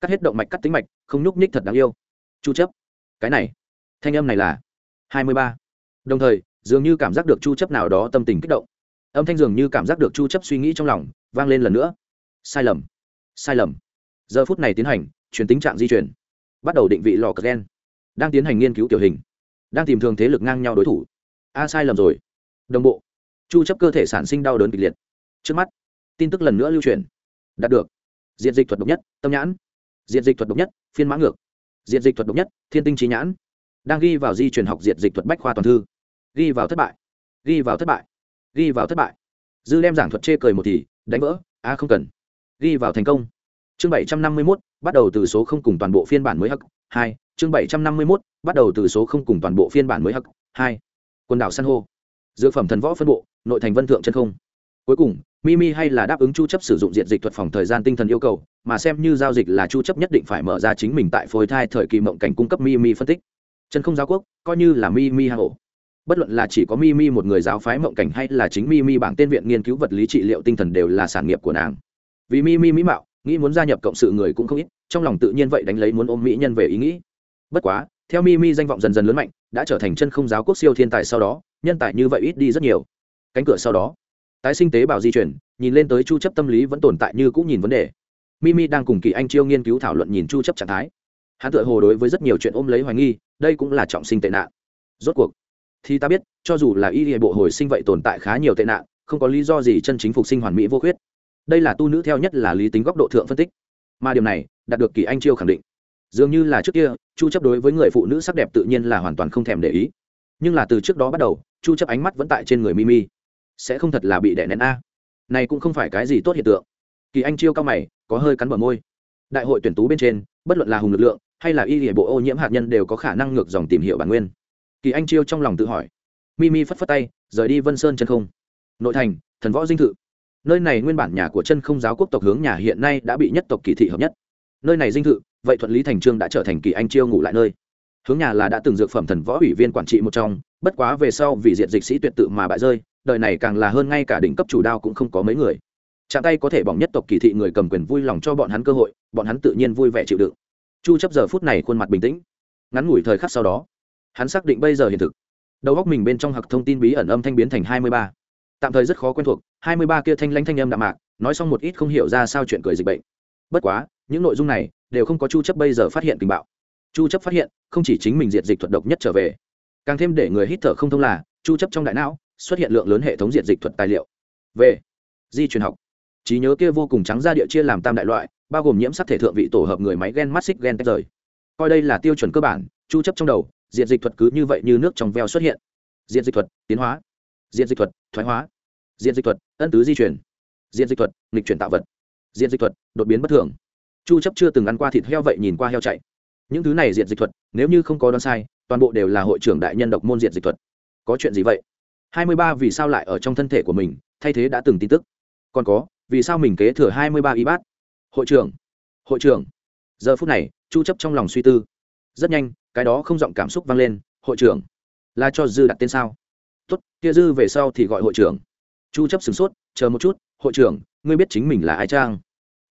Cắt hết động mạch, cắt tính mạch, không nhúc nhích thật đáng yêu. Chu chấp. Cái này, thanh âm này là hai mươi ba. Đồng thời, dường như cảm giác được chu chấp nào đó tâm tình kích động. Âm thanh dường như cảm giác được chu chấp suy nghĩ trong lòng, vang lên lần nữa. Sai lầm. Sai lầm. Giờ phút này tiến hành chuyển tính trạng di chuyển bắt đầu định vị lò cờ gen đang tiến hành nghiên cứu tiểu hình đang tìm thường thế lực ngang nhau đối thủ. A sai lầm rồi. Đồng bộ. Chu chấp cơ thể sản sinh đau đớn kịch liệt. Trước mắt tin tức lần nữa lưu truyền. Đạt được. Diện dịch thuật độc nhất tâm nhãn. Diện dịch thuật độc nhất phiên mã ngược. Diện dịch thuật độc nhất thiên tinh trí nhãn. Đang ghi vào di truyền học diện dịch thuật bách khoa toàn thư. Ghi vào thất bại. Ghi vào thất bại. Ghi vào thất bại. Dư đem giảng thuật chê cười một thì đánh vỡ. A không cần. Ghi vào thành công. Chương bảy trăm năm mươi 751, bắt đầu từ số không cùng toàn bộ phiên bản mới hắc. Hai chương bảy trăm năm mươi 751, bắt đầu từ số không cùng toàn bộ phiên bản mới hắc hai quần đảo san hô. Dược phẩm thần võ phân bộ nội thành vân thượng chân không. Cuối cùng mimi hay là đáp ứng chu chấp sử dụng diện dịch thuật phòng thời gian tinh thần yêu cầu mà xem như giao dịch là chu chấp nhất định phải mở ra chính mình tại phôi thai thời kỳ mộng cảnh cung cấp mimi phân tích. Chân không giáo quốc coi như là mimi hang ổ. Bất luận là chỉ có mimi một người giáo phái mộng cảnh hay là chính mimi bảng tên viện nghiên cứu vật lý trị liệu tinh thần đều là sản nghiệp của nàng. Vì mimi mỹ mạo nghĩ muốn gia nhập cộng sự người cũng không ít trong lòng tự nhiên vậy đánh lấy muốn ôm mỹ nhân về ý nghĩ bất quá, theo mimi danh vọng dần dần lớn mạnh, đã trở thành chân không giáo quốc siêu thiên tài sau đó, nhân tài như vậy ít đi rất nhiều. Cánh cửa sau đó, tái sinh tế bào di chuyển, nhìn lên tới chu chấp tâm lý vẫn tồn tại như cũng nhìn vấn đề. Mimi đang cùng kỳ anh chiêu nghiên cứu thảo luận nhìn chu chấp trạng thái. Hắn tựa hồ đối với rất nhiều chuyện ôm lấy hoài nghi, đây cũng là trọng sinh tệ nạn. Rốt cuộc, thì ta biết, cho dù là y hệ bộ hồi sinh vậy tồn tại khá nhiều tệ nạn, không có lý do gì chân chính phục sinh hoàn mỹ vô khuyết. Đây là tu nữ theo nhất là lý tính góc độ thượng phân tích. Mà điều này, đạt được kỳ anh chiêu khẳng định dường như là trước kia, chu chấp đối với người phụ nữ sắc đẹp tự nhiên là hoàn toàn không thèm để ý. Nhưng là từ trước đó bắt đầu, chu chấp ánh mắt vẫn tại trên người mimi. Sẽ không thật là bị đè nén a. Này cũng không phải cái gì tốt hiện tượng. Kỳ anh chiêu cao mày, có hơi cắn bờ môi. Đại hội tuyển tú bên trên, bất luận là hùng lực lượng, hay là y hệ bộ ô nhiễm hạt nhân đều có khả năng ngược dòng tìm hiểu bản nguyên. Kỳ anh chiêu trong lòng tự hỏi. Mimi phất phất tay, rời đi vân sơn chân không. Nội thành, thần võ dinh thự. Nơi này nguyên bản nhà của chân không giáo quốc tộc hướng nhà hiện nay đã bị nhất tộc kỳ thị hợp nhất nơi này dinh thự, vậy thuận lý thành trương đã trở thành kỳ anh chiêu ngủ lại nơi. Hướng nhà là đã từng dược phẩm thần võ ủy viên quản trị một trong, bất quá về sau vì diện dịch sĩ tuyệt tự mà bại rơi, đời này càng là hơn ngay cả đỉnh cấp chủ đao cũng không có mấy người. Chạm tay có thể bỏng nhất tộc kỳ thị người cầm quyền vui lòng cho bọn hắn cơ hội, bọn hắn tự nhiên vui vẻ chịu đựng. Chu chấp giờ phút này khuôn mặt bình tĩnh, ngắn ngủi thời khắc sau đó, hắn xác định bây giờ hiện thực. Đầu góc mình bên trong hặc thông tin bí ẩn âm thanh biến thành 23. tạm thời rất khó quen thuộc 23 kia thanh lãnh thanh âm đạm mạc, nói xong một ít không hiểu ra sao chuyện cười dịch bệnh. Bất quá những nội dung này đều không có chu chấp bây giờ phát hiện tình bạo. Chu chấp phát hiện, không chỉ chính mình diệt dịch thuật độc nhất trở về, càng thêm để người hít thở không thông là, chu chấp trong đại não xuất hiện lượng lớn hệ thống diệt dịch thuật tài liệu. Về, di truyền học. Trí nhớ kia vô cùng trắng ra địa chia làm tam đại loại, bao gồm nhiễm sắc thể thượng vị tổ hợp người máy gen mắt xích gen tách rời. Coi đây là tiêu chuẩn cơ bản, chu chấp trong đầu, diệt dịch thuật cứ như vậy như nước trong veo xuất hiện. Diệt dịch thuật, tiến hóa. Diệt dịch thuật, thoái hóa. Diệt dịch thuật, ân tứ di chuyển diệt dịch thuật, nghịch chuyển tạo vật. Diệt dịch thuật, đột biến bất thường chu chấp chưa từng ăn qua thịt heo vậy nhìn qua heo chạy. Những thứ này diệt dịch thuật, nếu như không có đoán sai, toàn bộ đều là hội trưởng đại nhân độc môn diệt dịch thuật. Có chuyện gì vậy? 23 vì sao lại ở trong thân thể của mình, thay thế đã từng tin tức. Còn có, vì sao mình kế thừa 23 y bát? Hội trưởng hội trưởng. Giờ phút này, chu chấp trong lòng suy tư. Rất nhanh, cái đó không giọng cảm xúc vang lên, hội trưởng, là cho dư đặt tên sao? Tốt, kia dư về sau thì gọi hội trưởng. Chu chấp sửng sốt, chờ một chút, hội trưởng, ngươi biết chính mình là ai trang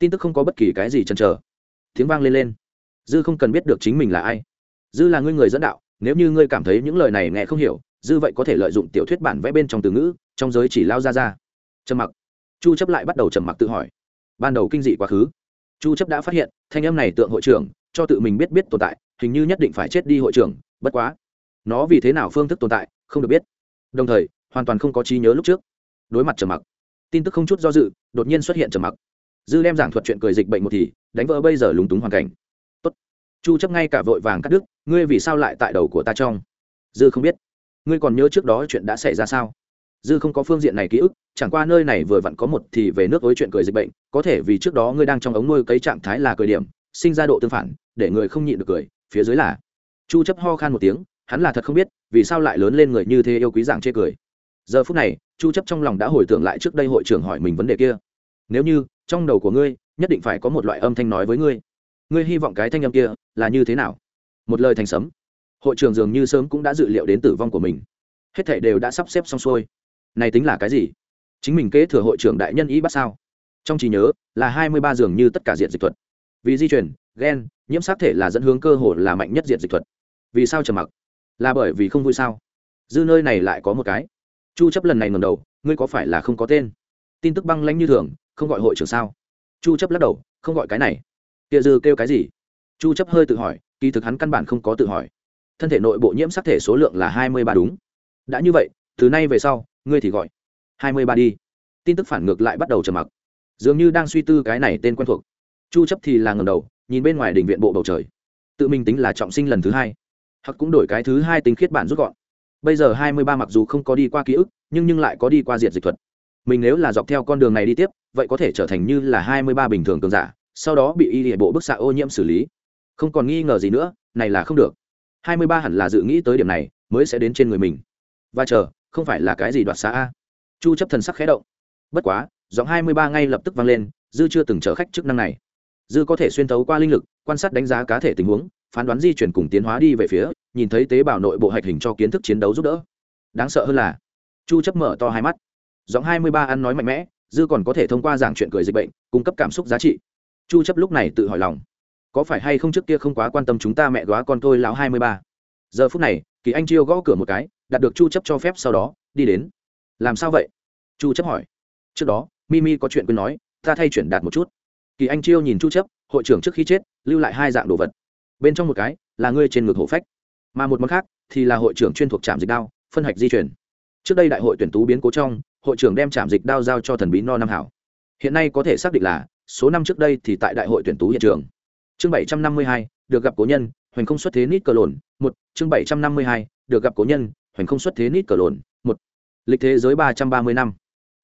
tin tức không có bất kỳ cái gì chần chờ. Tiếng vang lên lên. Dư không cần biết được chính mình là ai. Dư là ngươi người dẫn đạo, nếu như ngươi cảm thấy những lời này nghe không hiểu, dư vậy có thể lợi dụng tiểu thuyết bản vẽ bên trong từ ngữ, trong giới chỉ lao ra ra trầm mặc. Chu chấp lại bắt đầu trầm mặc tự hỏi. Ban đầu kinh dị quá khứ. Chu chấp đã phát hiện, thanh âm này tượng hội trưởng, cho tự mình biết biết tồn tại, hình như nhất định phải chết đi hội trưởng, bất quá. Nó vì thế nào phương thức tồn tại, không được biết. Đồng thời, hoàn toàn không có trí nhớ lúc trước. Đối mặt trầm mặc. Tin tức không chút do dự, đột nhiên xuất hiện trầm mặc dư đem giảng thuật chuyện cười dịch bệnh một thì, đánh vỡ bây giờ lúng túng hoàn cảnh. Tốt. chu chấp ngay cả vội vàng cắt đứt, ngươi vì sao lại tại đầu của ta trong? Dư không biết. Ngươi còn nhớ trước đó chuyện đã xảy ra sao? Dư không có phương diện này ký ức, chẳng qua nơi này vừa vặn có một thì về nước với chuyện cười dịch bệnh, có thể vì trước đó ngươi đang trong ống nuôi cấy trạng thái là cười điểm, sinh ra độ tương phản, để người không nhịn được cười, phía dưới là. Chu chấp ho khan một tiếng, hắn là thật không biết, vì sao lại lớn lên người như thế yêu quý dạng chê cười. Giờ phút này, chu chấp trong lòng đã hồi tưởng lại trước đây hội trưởng hỏi mình vấn đề kia. Nếu như trong đầu của ngươi, nhất định phải có một loại âm thanh nói với ngươi. Ngươi hy vọng cái thanh âm kia là như thế nào? Một lời thành sấm. Hội trưởng dường như sớm cũng đã dự liệu đến tử vong của mình. Hết thảy đều đã sắp xếp xong xuôi. Này tính là cái gì? Chính mình kế thừa hội trưởng đại nhân ý bắt sao? Trong trí nhớ, là hai mươi ba dường như tất cả diện dịch thuật. Vì di chuyển gen, nhiễm sắc thể là dẫn hướng cơ hội là mạnh nhất diện dịch thuật. Vì sao trầm mặc? Là bởi vì không vui sao? Dư nơi này lại có một cái. Chu chấp lần này ngầm đầu, ngươi có phải là không có tên? Tin tức băng lãnh như thường, không gọi hội trưởng sao? Chu chấp lắc đầu, không gọi cái này. Kia dư kêu cái gì? Chu chấp hơi tự hỏi, kỳ thực hắn căn bản không có tự hỏi. Thân thể nội bộ nhiễm sắc thể số lượng là 23 đúng. Đã như vậy, từ nay về sau, ngươi thì gọi 23 đi. Tin tức phản ngược lại bắt đầu trầm mặc. Dường như đang suy tư cái này tên quen thuộc. Chu chấp thì là ngẩng đầu, nhìn bên ngoài đỉnh viện bộ bầu trời. Tự mình tính là trọng sinh lần thứ hai. Hoặc cũng đổi cái thứ hai tính khiết bản rút gọn. Bây giờ 23 mặc dù không có đi qua ký ức, nhưng nhưng lại có đi qua diệt dịch thuật mình nếu là dọc theo con đường này đi tiếp, vậy có thể trở thành như là 23 bình thường cường giả, sau đó bị y địa bộ bức xạ ô nhiễm xử lý. Không còn nghi ngờ gì nữa, này là không được. 23 hẳn là dự nghĩ tới điểm này, mới sẽ đến trên người mình. Và chờ, không phải là cái gì đoạt xá a. Chu chấp thần sắc khẽ động. Bất quá, giọng 23 ngay lập tức vang lên, dư chưa từng chở khách chức năng này. Dư có thể xuyên thấu qua linh lực, quan sát đánh giá cá thể tình huống, phán đoán di chuyển cùng tiến hóa đi về phía, nhìn thấy tế bào nội bộ hạch hình cho kiến thức chiến đấu giúp đỡ. Đáng sợ hơn là, chu chấp mở to hai mắt giọng 23 ăn nói mạnh mẽ, dư còn có thể thông qua giảng chuyện cười dịch bệnh, cung cấp cảm xúc giá trị. Chu chấp lúc này tự hỏi lòng. Có phải hay không trước kia không quá quan tâm chúng ta mẹ góa con tôi lão 23 giờ phút này, kỳ anh chiêu gõ cửa một cái đạt được chu chấp cho phép sau đó, đi đến. Làm sao vậy? Chu chấp hỏi. Trước đó, mimi có chuyện quên nói, ta thay chuyển đạt một chút. Kỳ anh chiêu nhìn chu chấp, hội trưởng trước khi chết, lưu lại hai dạng đồ vật. Bên trong một cái, là ngươi trên ngực hổ phách. Mà một món khác, thì là hội trưởng chuyên thuộc trạm dịch đao, phân hạch di chuyển. Trước đây đại hội tuyển tú biến cố trong hội trưởng đem trạm dịch đao giao cho thần bí no nam hảo. Hiện nay có thể xác định là, số năm trước đây thì tại đại hội tuyển tú hiện trường. Chương bảy trăm năm mươi hai, được gặp cố nhân, hoành không xuất thế nít cờ lồn, một. Chương bảy trăm năm mươi hai, được gặp cố nhân, hoành không xuất thế nít cờ lồn, một. Lịch thế giới ba trăm ba mươi năm.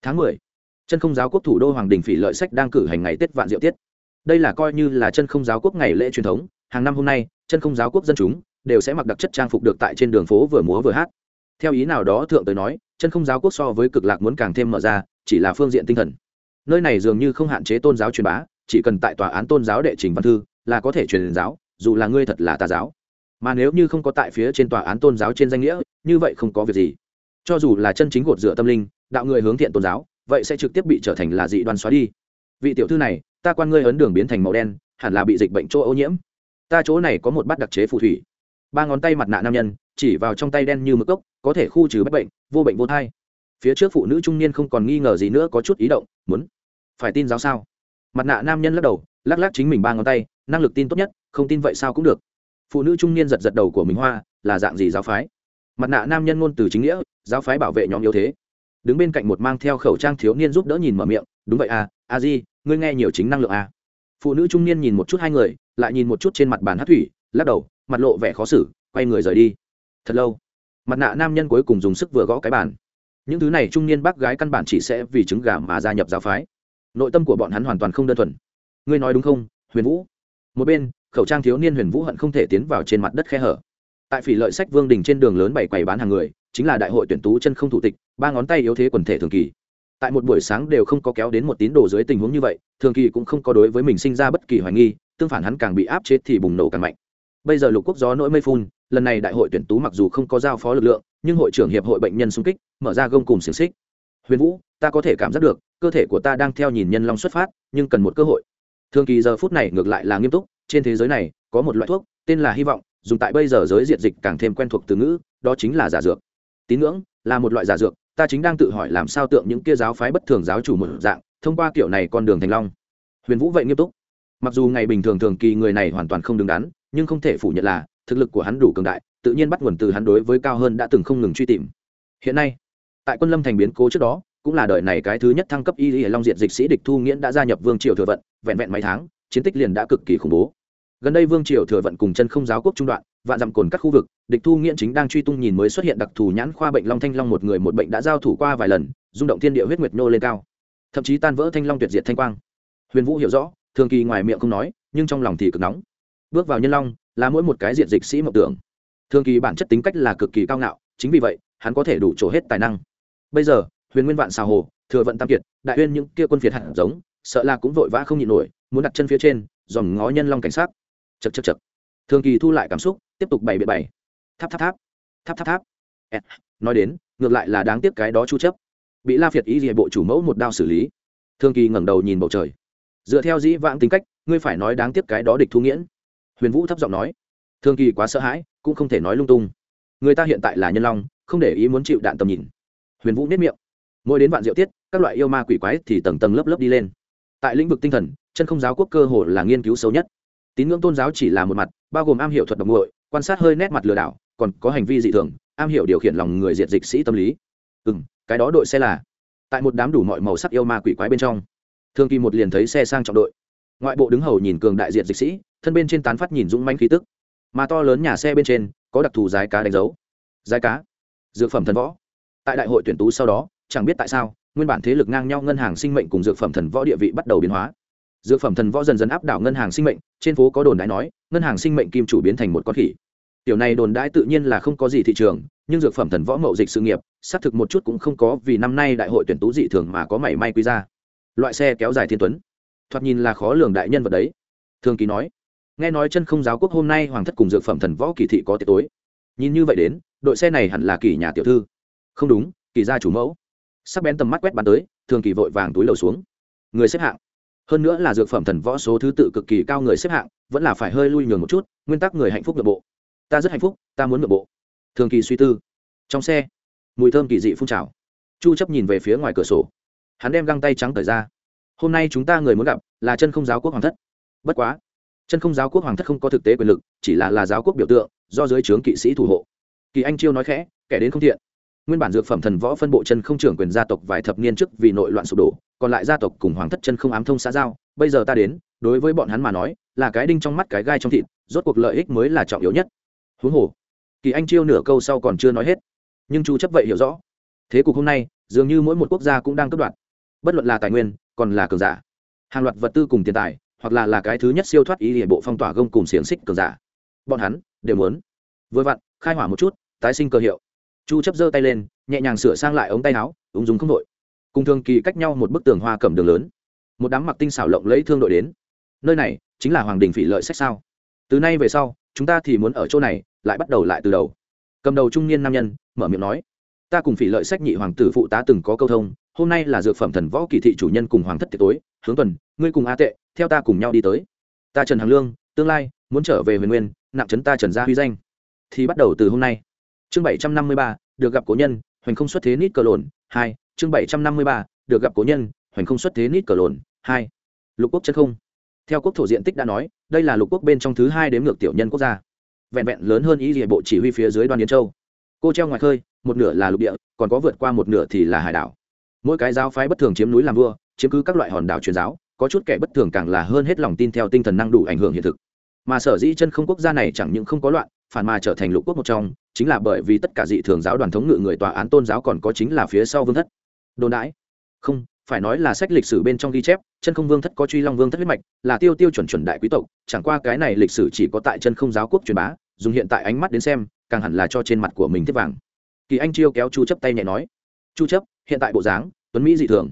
Tháng mười. Chân không giáo quốc thủ đô hoàng đình phỉ lợi sách đang cử hành ngày tết vạn diệu tiết. Đây là coi như là chân không giáo quốc ngày lễ truyền thống, hàng năm hôm nay, chân không giáo quốc dân chúng đều sẽ mặc đặc chất trang phục được tại trên đường phố vừa múa vừa hát. Theo ý nào đó thượng tới nói chân không giáo quốc so với cực lạc muốn càng thêm mở ra, chỉ là phương diện tinh thần. Nơi này dường như không hạn chế tôn giáo truyền bá, chỉ cần tại tòa án tôn giáo đệ trình văn thư là có thể truyền giáo, dù là ngươi thật là tà giáo. Mà nếu như không có tại phía trên tòa án tôn giáo trên danh nghĩa, như vậy không có việc gì. Cho dù là chân chính gột rửa tâm linh, đạo người hướng thiện tôn giáo, vậy sẽ trực tiếp bị trở thành là dị đoan xóa đi. Vị tiểu thư này, ta quan ngươi ấn đường biến thành màu đen, hẳn là bị dịch bệnh chỗ ô nhiễm. Ta chỗ này có một bát đặc chế phù thủy. Ba ngón tay mặt nạ nam nhân, chỉ vào trong tay đen như mực ốc có thể khu trừ bách bệnh, vô bệnh vô thai. Phía trước phụ nữ trung niên không còn nghi ngờ gì nữa, có chút ý động, muốn phải tin giáo sao? Mặt nạ nam nhân lắc đầu, lắc lắc chính mình ba ngón tay, năng lực tin tốt nhất, không tin vậy sao cũng được. Phụ nữ trung niên giật giật đầu của mình hoa, là dạng gì giáo phái? Mặt nạ nam nhân ngôn từ chính nghĩa, giáo phái bảo vệ nhóm yếu thế. Đứng bên cạnh một mang theo khẩu trang thiếu niên giúp đỡ nhìn mở miệng, đúng vậy à a di, ngươi nghe nhiều chính năng lượng à. phụ nữ trung niên nhìn một chút hai người, lại nhìn một chút trên mặt bàn hát thủy, lắc đầu, mặt lộ vẻ khó xử, quay người rời đi. Thật lâu mặt nạ nam nhân cuối cùng dùng sức vừa gõ cái bàn. Những thứ này trung niên bác gái căn bản chỉ sẽ vì trứng gà mà gia nhập giáo phái. Nội tâm của bọn hắn hoàn toàn không đơn thuần. Ngươi nói đúng không, huyền vũ? Một bên, khẩu trang thiếu niên huyền vũ hận không thể tiến vào trên mặt đất khe hở. Tại phỉ lợi sách vương đình trên đường lớn bảy quầy bán hàng người, chính là đại hội tuyển tú chân không thủ tịch, ba ngón tay yếu thế quần thể thường kỳ. Tại một buổi sáng đều không có kéo đến một tín đồ dưới tình huống như vậy, thường kỳ cũng không có đối với mình sinh ra bất kỳ hoài nghi, tương phản hắn càng bị áp chế thì bùng nổ càng mạnh. Bây giờ lục quốc gió nỗi mây phun lần này đại hội tuyển tú mặc dù không có giao phó lực lượng, nhưng hội trưởng hiệp hội bệnh nhân xung kích, mở ra gông cùng xiềng xích. Huyền vũ, ta có thể cảm giác được, cơ thể của ta đang theo nhìn nhân long xuất phát, nhưng cần một cơ hội. Thường kỳ giờ phút này ngược lại là nghiêm túc, trên thế giới này, có một loại thuốc, tên là hy vọng, dùng tại bây giờ giới diện dịch càng thêm quen thuộc từ ngữ, đó chính là giả dược. Tín ngưỡng, là một loại giả dược, ta chính đang tự hỏi làm sao tượng những kia giáo phái bất thường giáo chủ một dạng, thông qua kiểu này con đường thành long. Huyền vũ vậy nghiêm túc. Mặc dù ngày bình thường thường kỳ người này hoàn toàn không đứng đắn, nhưng không thể phủ nhận là thực lực của hắn đủ cường đại, tự nhiên bắt nguồn từ hắn đối với cao hơn đã từng không ngừng truy tìm. Hiện nay, tại quân lâm thành biến cố trước đó, cũng là đời này cái thứ nhất thăng cấp y y long diện dịch sĩ địch thu nghiễn đã gia nhập vương triều thừa vận, vẹn vẹn mấy tháng, chiến tích liền đã cực kỳ khủng bố. Gần đây vương triều thừa vận cùng chân không giáo quốc trung đoạn, vạn dặm cồn các khu vực, địch thu nghiễn chính đang truy tung nhìn mới xuất hiện đặc thù nhãn khoa bệnh long thanh long một người một bệnh đã giao thủ qua vài lần, rung động thiên địa huyết nguyệt nô lên cao. Thậm chí tan vỡ thanh long tuyệt diệt thanh quang. Huyền vũ hiểu rõ, thường kỳ ngoài miệng không nói, nhưng trong lòng thì cực nóng. Bước vào nhân long là mỗi một cái diện dịch sĩ mộng tưởng. Thường kỳ bản chất tính cách là cực kỳ cao ngạo, chính vì vậy, hắn có thể đủ trổ hết tài năng. Bây giờ, huyền nguyên vạn xào hồ, thừa vận tam kiệt, đại uyên những kia quân phiệt hẳn giống, sợ là cũng vội vã không nhịn nổi, muốn đặt chân phía trên, dòm ngó nhân long cảnh sát chật chật chật thường kỳ thu lại cảm xúc, tiếp tục bày biện bày. Tháp tháp tháp. Tháp tháp tháp. Nói đến, ngược lại là đáng tiếc cái đó chu chấp. Bị la phiệt ý gì bộ chủ mẫu một đao xử lý. Thường kỳ ngẩng đầu nhìn bầu trời. Dựa theo dĩ vãng tính cách, ngươi phải nói đáng tiếc cái đó địch thu nghiễn huyền vũ thấp giọng nói thường kỳ quá sợ hãi, cũng không thể nói lung tung. Người ta hiện tại là nhân long, không để ý muốn chịu đạn tầm nhìn. Huyền vũ nếp miệng, mỗi đến vạn diệu tiết, các loại yêu ma quỷ quái thì tầng tầng lớp lớp đi lên. Tại lĩnh vực tinh thần, chân không giáo quốc cơ hồ là nghiên cứu xấu nhất. Tín ngưỡng tôn giáo chỉ là một mặt, bao gồm am hiểu thuật độc ngội quan sát hơi nét mặt lừa đảo, còn có hành vi dị thường, am hiểu điều khiển lòng người diệt dịch sĩ tâm lý. Ừ m cái đó đội xe là. Tại một đám đủ mọi màu sắc yêu ma quỷ quái bên trong thường kỳ một liền thấy xe sang trọng đội. Ngoại bộ đứng hầu nhìn cường đại diện dịch sĩ thân bên trên tán phát nhìn dũng manh khí tức. Mà to lớn nhà xe bên trên, có đặc thù giá cá đánh dấu. Giá cá, dược phẩm thần võ. Tại đại hội tuyển tú sau đó, chẳng biết tại sao, nguyên bản thế lực ngang nhau ngân hàng sinh mệnh cùng dược phẩm thần võ địa vị bắt đầu biến hóa. Dược phẩm thần võ dần dần áp đảo ngân hàng sinh mệnh, trên phố có đồn đãi nói, ngân hàng sinh mệnh kim chủ biến thành một con khỉ. Tiểu này đồn đãi tự nhiên là không có gì thị trường, nhưng dược phẩm thần võ mậu dịch sự nghiệp, xác thực một chút cũng không có vì năm nay đại hội tuyển tú dị thường mà có mảy may quý ra. Loại xe kéo dài thiên tuấn, thoạt nhìn là khó lường đại nhân vật đấy. Thường kỳ nói nghe nói chân không giáo quốc hôm nay hoàng thất cùng dược phẩm thần võ kỳ thị có tiệc tối. Nhìn như vậy đến, đội xe này hẳn là kỳ nhà tiểu thư. Không đúng, kỳ gia chủ mẫu. Sắc bén tầm mắt quét bắn tới, thường kỳ vội vàng túi lầu xuống. Người xếp hạng. Hơn nữa là dược phẩm thần võ số thứ tự cực kỳ cao người xếp hạng, vẫn là phải hơi lui nhường một chút, nguyên tắc người hạnh phúc nội bộ. Ta rất hạnh phúc, ta muốn nội bộ. Thường kỳ suy tư. Trong xe, mùi thơm kỳ dị phun trào. Chu chấp nhìn về phía ngoài cửa sổ. Hắn đem găng tay trắng cởi ra. Hôm nay chúng ta người muốn gặp là chân không giáo quốc hoàng thất. Bất quá chân không giáo quốc hoàng thất không có thực tế quyền lực, chỉ là là giáo quốc biểu tượng, do dưới trướng kỵ sĩ thủ hộ. Kỳ anh chiêu nói khẽ, kẻ đến không thiện. Nguyên bản dược phẩm thần võ phân bộ chân không trưởng quyền gia tộc vài thập niên trước vì nội loạn sụp đổ, còn lại gia tộc cùng hoàng thất chân không ám thông xã giao, bây giờ ta đến, đối với bọn hắn mà nói, là cái đinh trong mắt cái gai trong thịt, rốt cuộc lợi ích mới là trọng yếu nhất. Huống hồ, kỳ anh chiêu nửa câu sau còn chưa nói hết. Nhưng chu chấp vậy hiểu rõ. Thế cục hôm nay, dường như mỗi một quốc gia cũng đang cấp đoạt. Bất luận là tài nguyên, còn là cường giả. Hàng loạt vật tư cùng tiền tài hoặc là là cái thứ nhất siêu thoát ý địa bộ phong tỏa gông cùng xiềng xích cường giả. Bọn hắn đều muốn. Vừa vặn, khai hỏa một chút, tái sinh cơ hiệu. Chu chấp giơ tay lên, nhẹ nhàng sửa sang lại ống tay áo, ung dung không đội cùng thường kỳ cách nhau một bức tường hoa cẩm đường lớn. Một đám mặc tinh xảo lộng lẫy thương đội đến. Nơi này chính là hoàng đình phỉ lợi sách sao? Từ nay về sau, chúng ta thì muốn ở chỗ này, lại bắt đầu lại từ đầu. Cầm đầu trung niên nam nhân, mở miệng nói, ta cùng phỉ lợi sách nhị hoàng tử phụ tá từng có câu thông, hôm nay là dược phẩm thần võ kỳ thị chủ nhân cùng hoàng thất tiệc tối hướng tuần, ngươi cùng a tệ, theo ta cùng nhau đi tới. Ta trần hằng lương, tương lai, muốn trở về huyền nguyên, nặng trấn ta trần gia huy danh. Thì bắt đầu từ hôm nay. Chương bảy trăm năm mươi ba, được gặp cố nhân, hoành không xuất thế nít cờ lồn hai. Chương bảy trăm năm mươi ba, được gặp cố nhân, hoành không xuất thế nít cờ lồn hai. Lục quốc chân không. Theo quốc thổ diện tích đã nói, đây là lục quốc bên trong thứ hai đếm ngược tiểu nhân quốc gia. Vẹn vẹn lớn hơn ý địa bộ chỉ huy phía dưới đoàn yến châu. Cô treo ngoài khơi, một nửa là lục địa, còn có vượt qua một nửa thì là hải đảo mỗi cái giáo phái bất thường chiếm núi làm vua, chiếm cứ các loại hòn đảo truyền giáo, có chút kẻ bất thường càng là hơn hết lòng tin theo tinh thần năng đủ ảnh hưởng hiện thực. Mà sở dĩ chân không quốc gia này chẳng những không có loạn, phản mà trở thành lục quốc một trong, chính là bởi vì tất cả dị thường giáo đoàn thống ngự người tòa án tôn giáo còn có chính là phía sau vương thất. Đồn đãi. Không, phải nói là sách lịch sử bên trong ghi chép, chân không vương thất có truy long vương thất huyết mạch, là tiêu tiêu chuẩn chuẩn đại quý tộc, chẳng qua cái này lịch sử chỉ có tại chân không giáo quốc truyền bá, dùng hiện tại ánh mắt đến xem, càng hẳn là cho trên mặt của mình thiết vàng. Kỳ anh chiêu kéo chu chấp tay nhẹ nói. Chu chấp, hiện tại bộ dáng tuấn mỹ dị thường.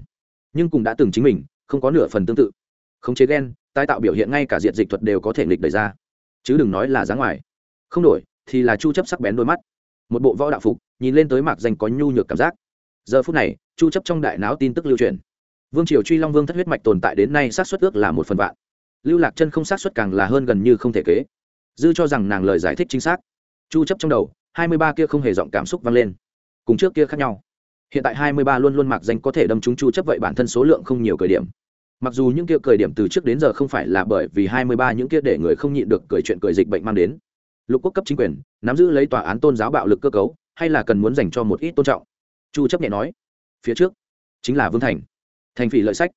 Nhưng cùng đã từng chính mình, không có nửa phần tương tự. Khống chế ghen tái tạo biểu hiện ngay cả diện dịch thuật đều có thể nghịch đẩy ra. Chứ đừng nói là dáng ngoài. Không đổi, thì là chu chấp sắc bén đôi mắt. Một bộ võ đạo phục, nhìn lên tới mạc danh có nhu nhược cảm giác. Giờ phút này, chu chấp trong đại não tin tức lưu truyền. Vương triều truy long vương thất huyết mạch tồn tại đến nay sát suất ước là một phần vạn. Lưu lạc chân không sát suất càng là hơn gần như không thể kế. Dư cho rằng nàng lời giải thích chính xác. Chu chấp trong đầu 23 kia không hề giọng cảm xúc vang lên. Cùng trước kia khác nhau hiện tại 23 luôn luôn mặc danh có thể đâm trúng chu chấp vậy bản thân số lượng không nhiều cười điểm. Mặc dù những kia cười điểm từ trước đến giờ không phải là bởi vì 23 những kia để người không nhịn được cười chuyện cười dịch bệnh mang đến. Lục quốc cấp chính quyền, nắm giữ lấy tòa án tôn giáo bạo lực cơ cấu, hay là cần muốn dành cho một ít tôn trọng? Chu chấp nhẹ nói, phía trước, chính là vương thành. Thành phỉ lợi sách.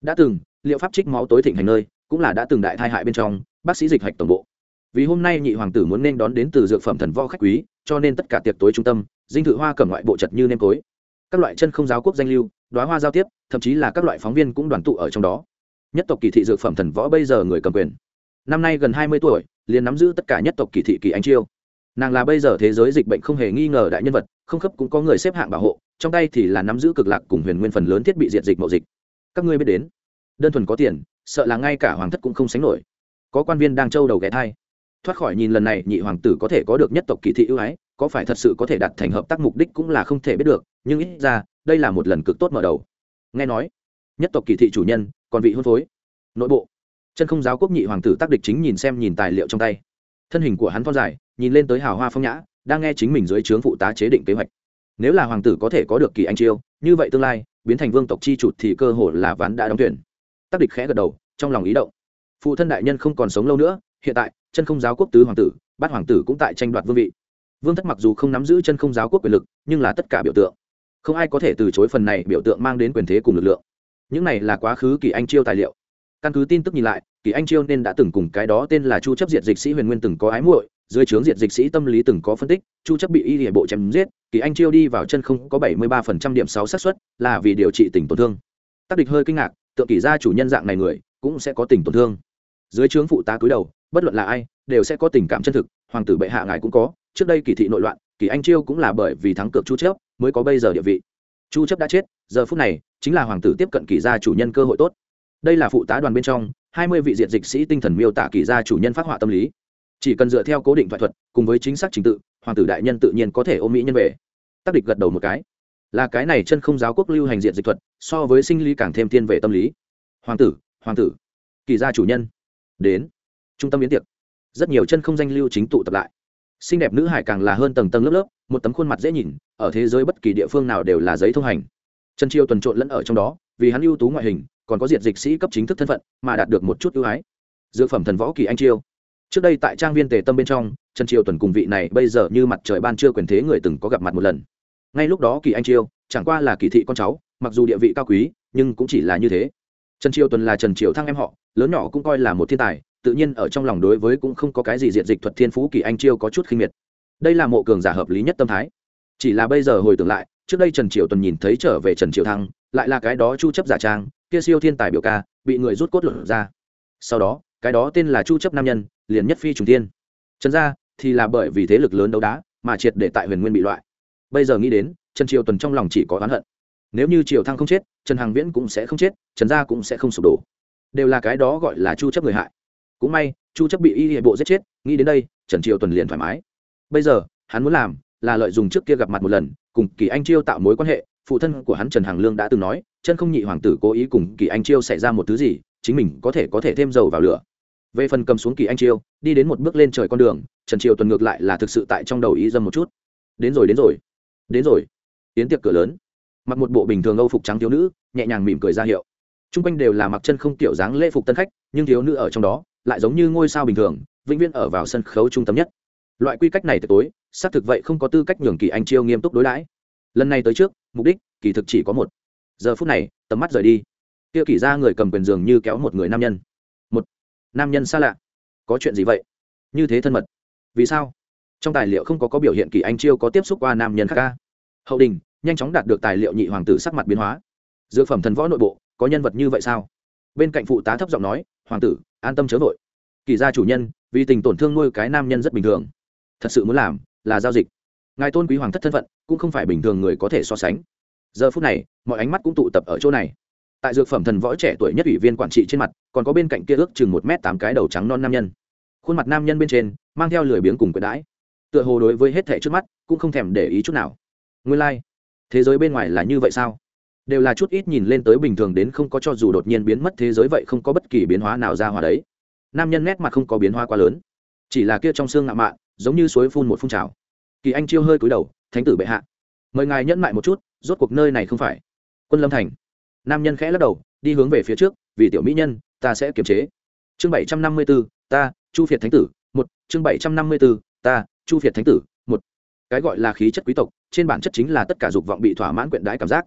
Đã từng, liệu pháp trích máu tối thịnh hành nơi, cũng là đã từng đại thai hại bên trong, bác sĩ dịch hạch tổng bộ. Vì hôm nay nhị hoàng tử muốn nên đón đến từ dược phẩm thần võ khách quý, cho nên tất cả tiệc tối trung tâm, dinh thự hoa cầm ngoại bộ chật như nêm cối các loại chân không giáo quốc danh lưu đoá hoa giao tiếp, thậm chí là các loại phóng viên cũng đoàn tụ ở trong đó. Nhất tộc kỳ thị dược phẩm thần võ bây giờ người cầm quyền. Năm nay gần hai mươi tuổi, liền nắm giữ tất cả nhất tộc kỳ thị kỳ anh chiêu. Nàng là bây giờ thế giới dịch bệnh không hề nghi ngờ đại nhân vật, không khớp cũng có người xếp hạng bảo hộ, trong tay thì là nắm giữ cực lạc cùng huyền nguyên phần lớn thiết bị diệt dịch mậu dịch. Các ngươi biết đến, đơn thuần có tiền, sợ là ngay cả hoàng thất cũng không sánh nổi. Có quan viên đang trâu đầu ghé thai. Thoát khỏi nhìn lần này, nhị hoàng tử có thể có được nhất tộc kỳ thị ưu ái có phải thật sự có thể đạt thành hợp tác mục đích cũng là không thể biết được, nhưng ít ra, đây là một lần cực tốt mở đầu. Nghe nói, nhất tộc kỳ thị chủ nhân, còn vị hôn phối. Nội bộ, chân không giáo quốc nhị hoàng tử tác địch chính nhìn xem nhìn tài liệu trong tay. Thân hình của hắn thon dài, nhìn lên tới hào hoa phong nhã, đang nghe chính mình dưới trướng phụ tá chế định kế hoạch. Nếu là hoàng tử có thể có được kỳ anh chiêu, như vậy tương lai, biến thành vương tộc chi trụt thì cơ hội là ván đã đóng tuyển. Tác địch khẽ gật đầu, trong lòng ý động. Phụ thân đại nhân không còn sống lâu nữa, hiện tại, chân không giáo quốc tứ hoàng tử, bát hoàng tử cũng tại tranh đoạt vương vị vương thất mặc dù không nắm giữ chân không giáo quốc quyền lực, nhưng là tất cả biểu tượng. Không ai có thể từ chối phần này biểu tượng mang đến quyền thế cùng lực lượng. Những này là quá khứ kỳ anh chiêu tài liệu. Căn cứ tin tức nhìn lại, kỳ anh chiêu nên đã từng cùng cái đó tên là chu chấp diệt dịch sĩ huyền nguyên từng có ái muội, dưới trướng diệt dịch sĩ tâm lý từng có phân tích, chu chấp bị y địa bộ chém giết, kỳ anh chiêu đi vào chân không có 73% điểm 6 xác suất, là vì điều trị tình tổn thương. Tác địch hơi kinh ngạc, tượng kỳ gia chủ nhân dạng này người, cũng sẽ có tình tổn thương. Dưới trướng phụ tá cúi đầu, bất luận là ai, đều sẽ có tình cảm chân thực, hoàng tử bệ hạ ngài cũng có trước đây kỳ thị nội loạn, kỳ anh chiêu cũng là bởi vì thắng cược chu chấp mới có bây giờ địa vị. Chu chấp đã chết, giờ phút này chính là hoàng tử tiếp cận kỳ gia chủ nhân cơ hội tốt. Đây là phụ tá đoàn bên trong 20 vị diện dịch sĩ tinh thần miêu tả kỳ gia chủ nhân phát họa tâm lý. Chỉ cần dựa theo cố định thoại thuật, cùng với chính xác trình tự, hoàng tử đại nhân tự nhiên có thể ôm mỹ nhân về. Tác địch gật đầu một cái. Là cái này chân không giáo quốc lưu hành diện dịch thuật, so với sinh lý càng thêm thiên về tâm lý. Hoàng tử hoàng tử. Kỳ gia chủ nhân. Đến. Trung tâm biến tiệc. Rất nhiều chân không danh lưu chính tụ tập lại xinh đẹp nữ hải càng là hơn tầng tầng lớp lớp, một tấm khuôn mặt dễ nhìn, ở thế giới bất kỳ địa phương nào đều là giấy thông hành. Trần triều tuần trộn lẫn ở trong đó, vì hắn ưu tú ngoại hình, còn có diện dịch sĩ cấp chính thức thân phận, mà đạt được một chút ưu ái. Dược phẩm thần võ kỳ anh chiêu trước đây tại trang viên tề tâm bên trong, trần triều tuần cùng vị này bây giờ như mặt trời ban chưa quyền thế người từng có gặp mặt một lần. Ngay lúc đó kỳ anh chiêu chẳng qua là kỳ thị con cháu, mặc dù địa vị cao quý, nhưng cũng chỉ là như thế. Trần triều tuần là trần triều thăng em họ, lớn nhỏ cũng coi là một thiên tài tự nhiên ở trong lòng đối với cũng không có cái gì diện dịch thuật thiên phú kỳ anh chiêu có chút khinh miệt. Đây là mộ cường giả hợp lý nhất tâm thái. Chỉ là bây giờ hồi tưởng lại, trước đây trần triều tuần nhìn thấy trở về trần triều thăng, lại là cái đó chu chấp giả trang, kia siêu thiên tài biểu ca, bị người rút cốt luận ra. Sau đó, cái đó tên là chu chấp nam nhân, liền nhất phi trùng tiên trần gia thì là bởi vì thế lực lớn đấu đá mà triệt để tại huyền nguyên bị loại. Bây giờ nghĩ đến, trần triều tuần trong lòng chỉ có oán hận. Nếu như triều thăng không chết, trần hằng viễn cũng sẽ không chết, trần gia cũng sẽ không sụp đổ. Đều là cái đó gọi là chu chấp người hại cũng may, chu chấp bị y hệ bộ giết chết, nghĩ đến đây, trần triều tuần liền thoải mái. Bây giờ, hắn muốn làm là lợi dụng trước kia gặp mặt một lần, cùng kỳ anh chiêu tạo mối quan hệ, phụ thân của hắn trần hằng lương đã từng nói, chân không nhị hoàng tử cố ý cùng kỳ anh chiêu xảy ra một thứ gì, chính mình có thể có thể thêm dầu vào lửa. Về phần cầm xuống kỳ anh chiêu, đi đến một bước lên trời con đường, trần triều tuần ngược lại là thực sự tại trong đầu ý dâm một chút. Đến rồi đến rồi. Đến rồi. Tiến tiệc cửa lớn. Mặc một bộ bình thường âu phục trắng thiếu nữ, nhẹ nhàng mỉm cười ra hiệu. T r u n g quanh đều là mặc chân không tiểu dáng lễ phục tân khách, nhưng thiếu nữ ở trong đó lại giống như ngôi sao bình thường, vĩnh viễn ở vào sân khấu trung tâm nhất. Loại quy cách này tuyệt tối xác thực vậy không có tư cách nhường kỳ anh chiêu nghiêm túc đối đãi. Lần này tới trước, mục đích, kỳ thực chỉ có một. Giờ phút này, tầm mắt rời đi. Kia kỳ ra người cầm quyền giường như kéo một người nam nhân. Một nam nhân xa lạ. Có chuyện gì vậy? Như thế thân mật. Vì sao? Trong tài liệu không có có biểu hiện kỳ anh chiêu có tiếp xúc qua nam nhân khác ca. Hậu đình, nhanh chóng đạt được tài liệu nhị hoàng tử sắc mặt biến hóa. Dược phẩm thần võ nội bộ, có nhân vật như vậy sao? Bên cạnh phụ tá thấp giọng nói, hoàng tử an tâm chớ vội. Kỳ gia chủ nhân, vì tình tổn thương nuôi cái nam nhân rất bình thường. Thật sự muốn làm là giao dịch. Ngài tôn quý hoàng thất thân phận, cũng không phải bình thường người có thể so sánh. Giờ phút này, mọi ánh mắt cũng tụ tập ở chỗ này. Tại dược phẩm thần võ trẻ tuổi nhất ủy viên quản trị trên mặt, còn có bên cạnh kia ước chừng một m tám cái đầu trắng non nam nhân. Khuôn mặt nam nhân bên trên, mang theo lười biếng cùng quyền đãi. Tựa hồ đối với hết thẻ trước mắt, cũng không thèm để ý chút nào. Nguyên lai、like. thế giới bên ngoài là như vậy sao? Đều là chút ít nhìn lên tới bình thường đến không có cho dù đột nhiên biến mất thế giới vậy không có bất kỳ biến hóa nào ra hòa đấy. Nam nhân nét mặt không có biến hóa quá lớn. Chỉ là kia trong xương ngạo mạn, giống như suối phun một phun trào. Kỳ anh chiêu hơi cúi đầu, thánh tử bệ hạ, mời ngài nhẫn mại một chút, rốt cuộc nơi này không phải quân lâm thành. Nam nhân khẽ lắc đầu, đi hướng về phía trước, vì tiểu mỹ nhân, ta sẽ kiềm chế. Chương bảy trăm năm mươi b ố ta, chu phiệt thánh tử, một. Chương bảy trăm năm mươi b ố ta, chu phiệt thánh tử, một. Cái gọi là khí chất quý tộc, trên bản chất chính là tất cả dục vọng bị thỏa mãn quyện đái cảm giác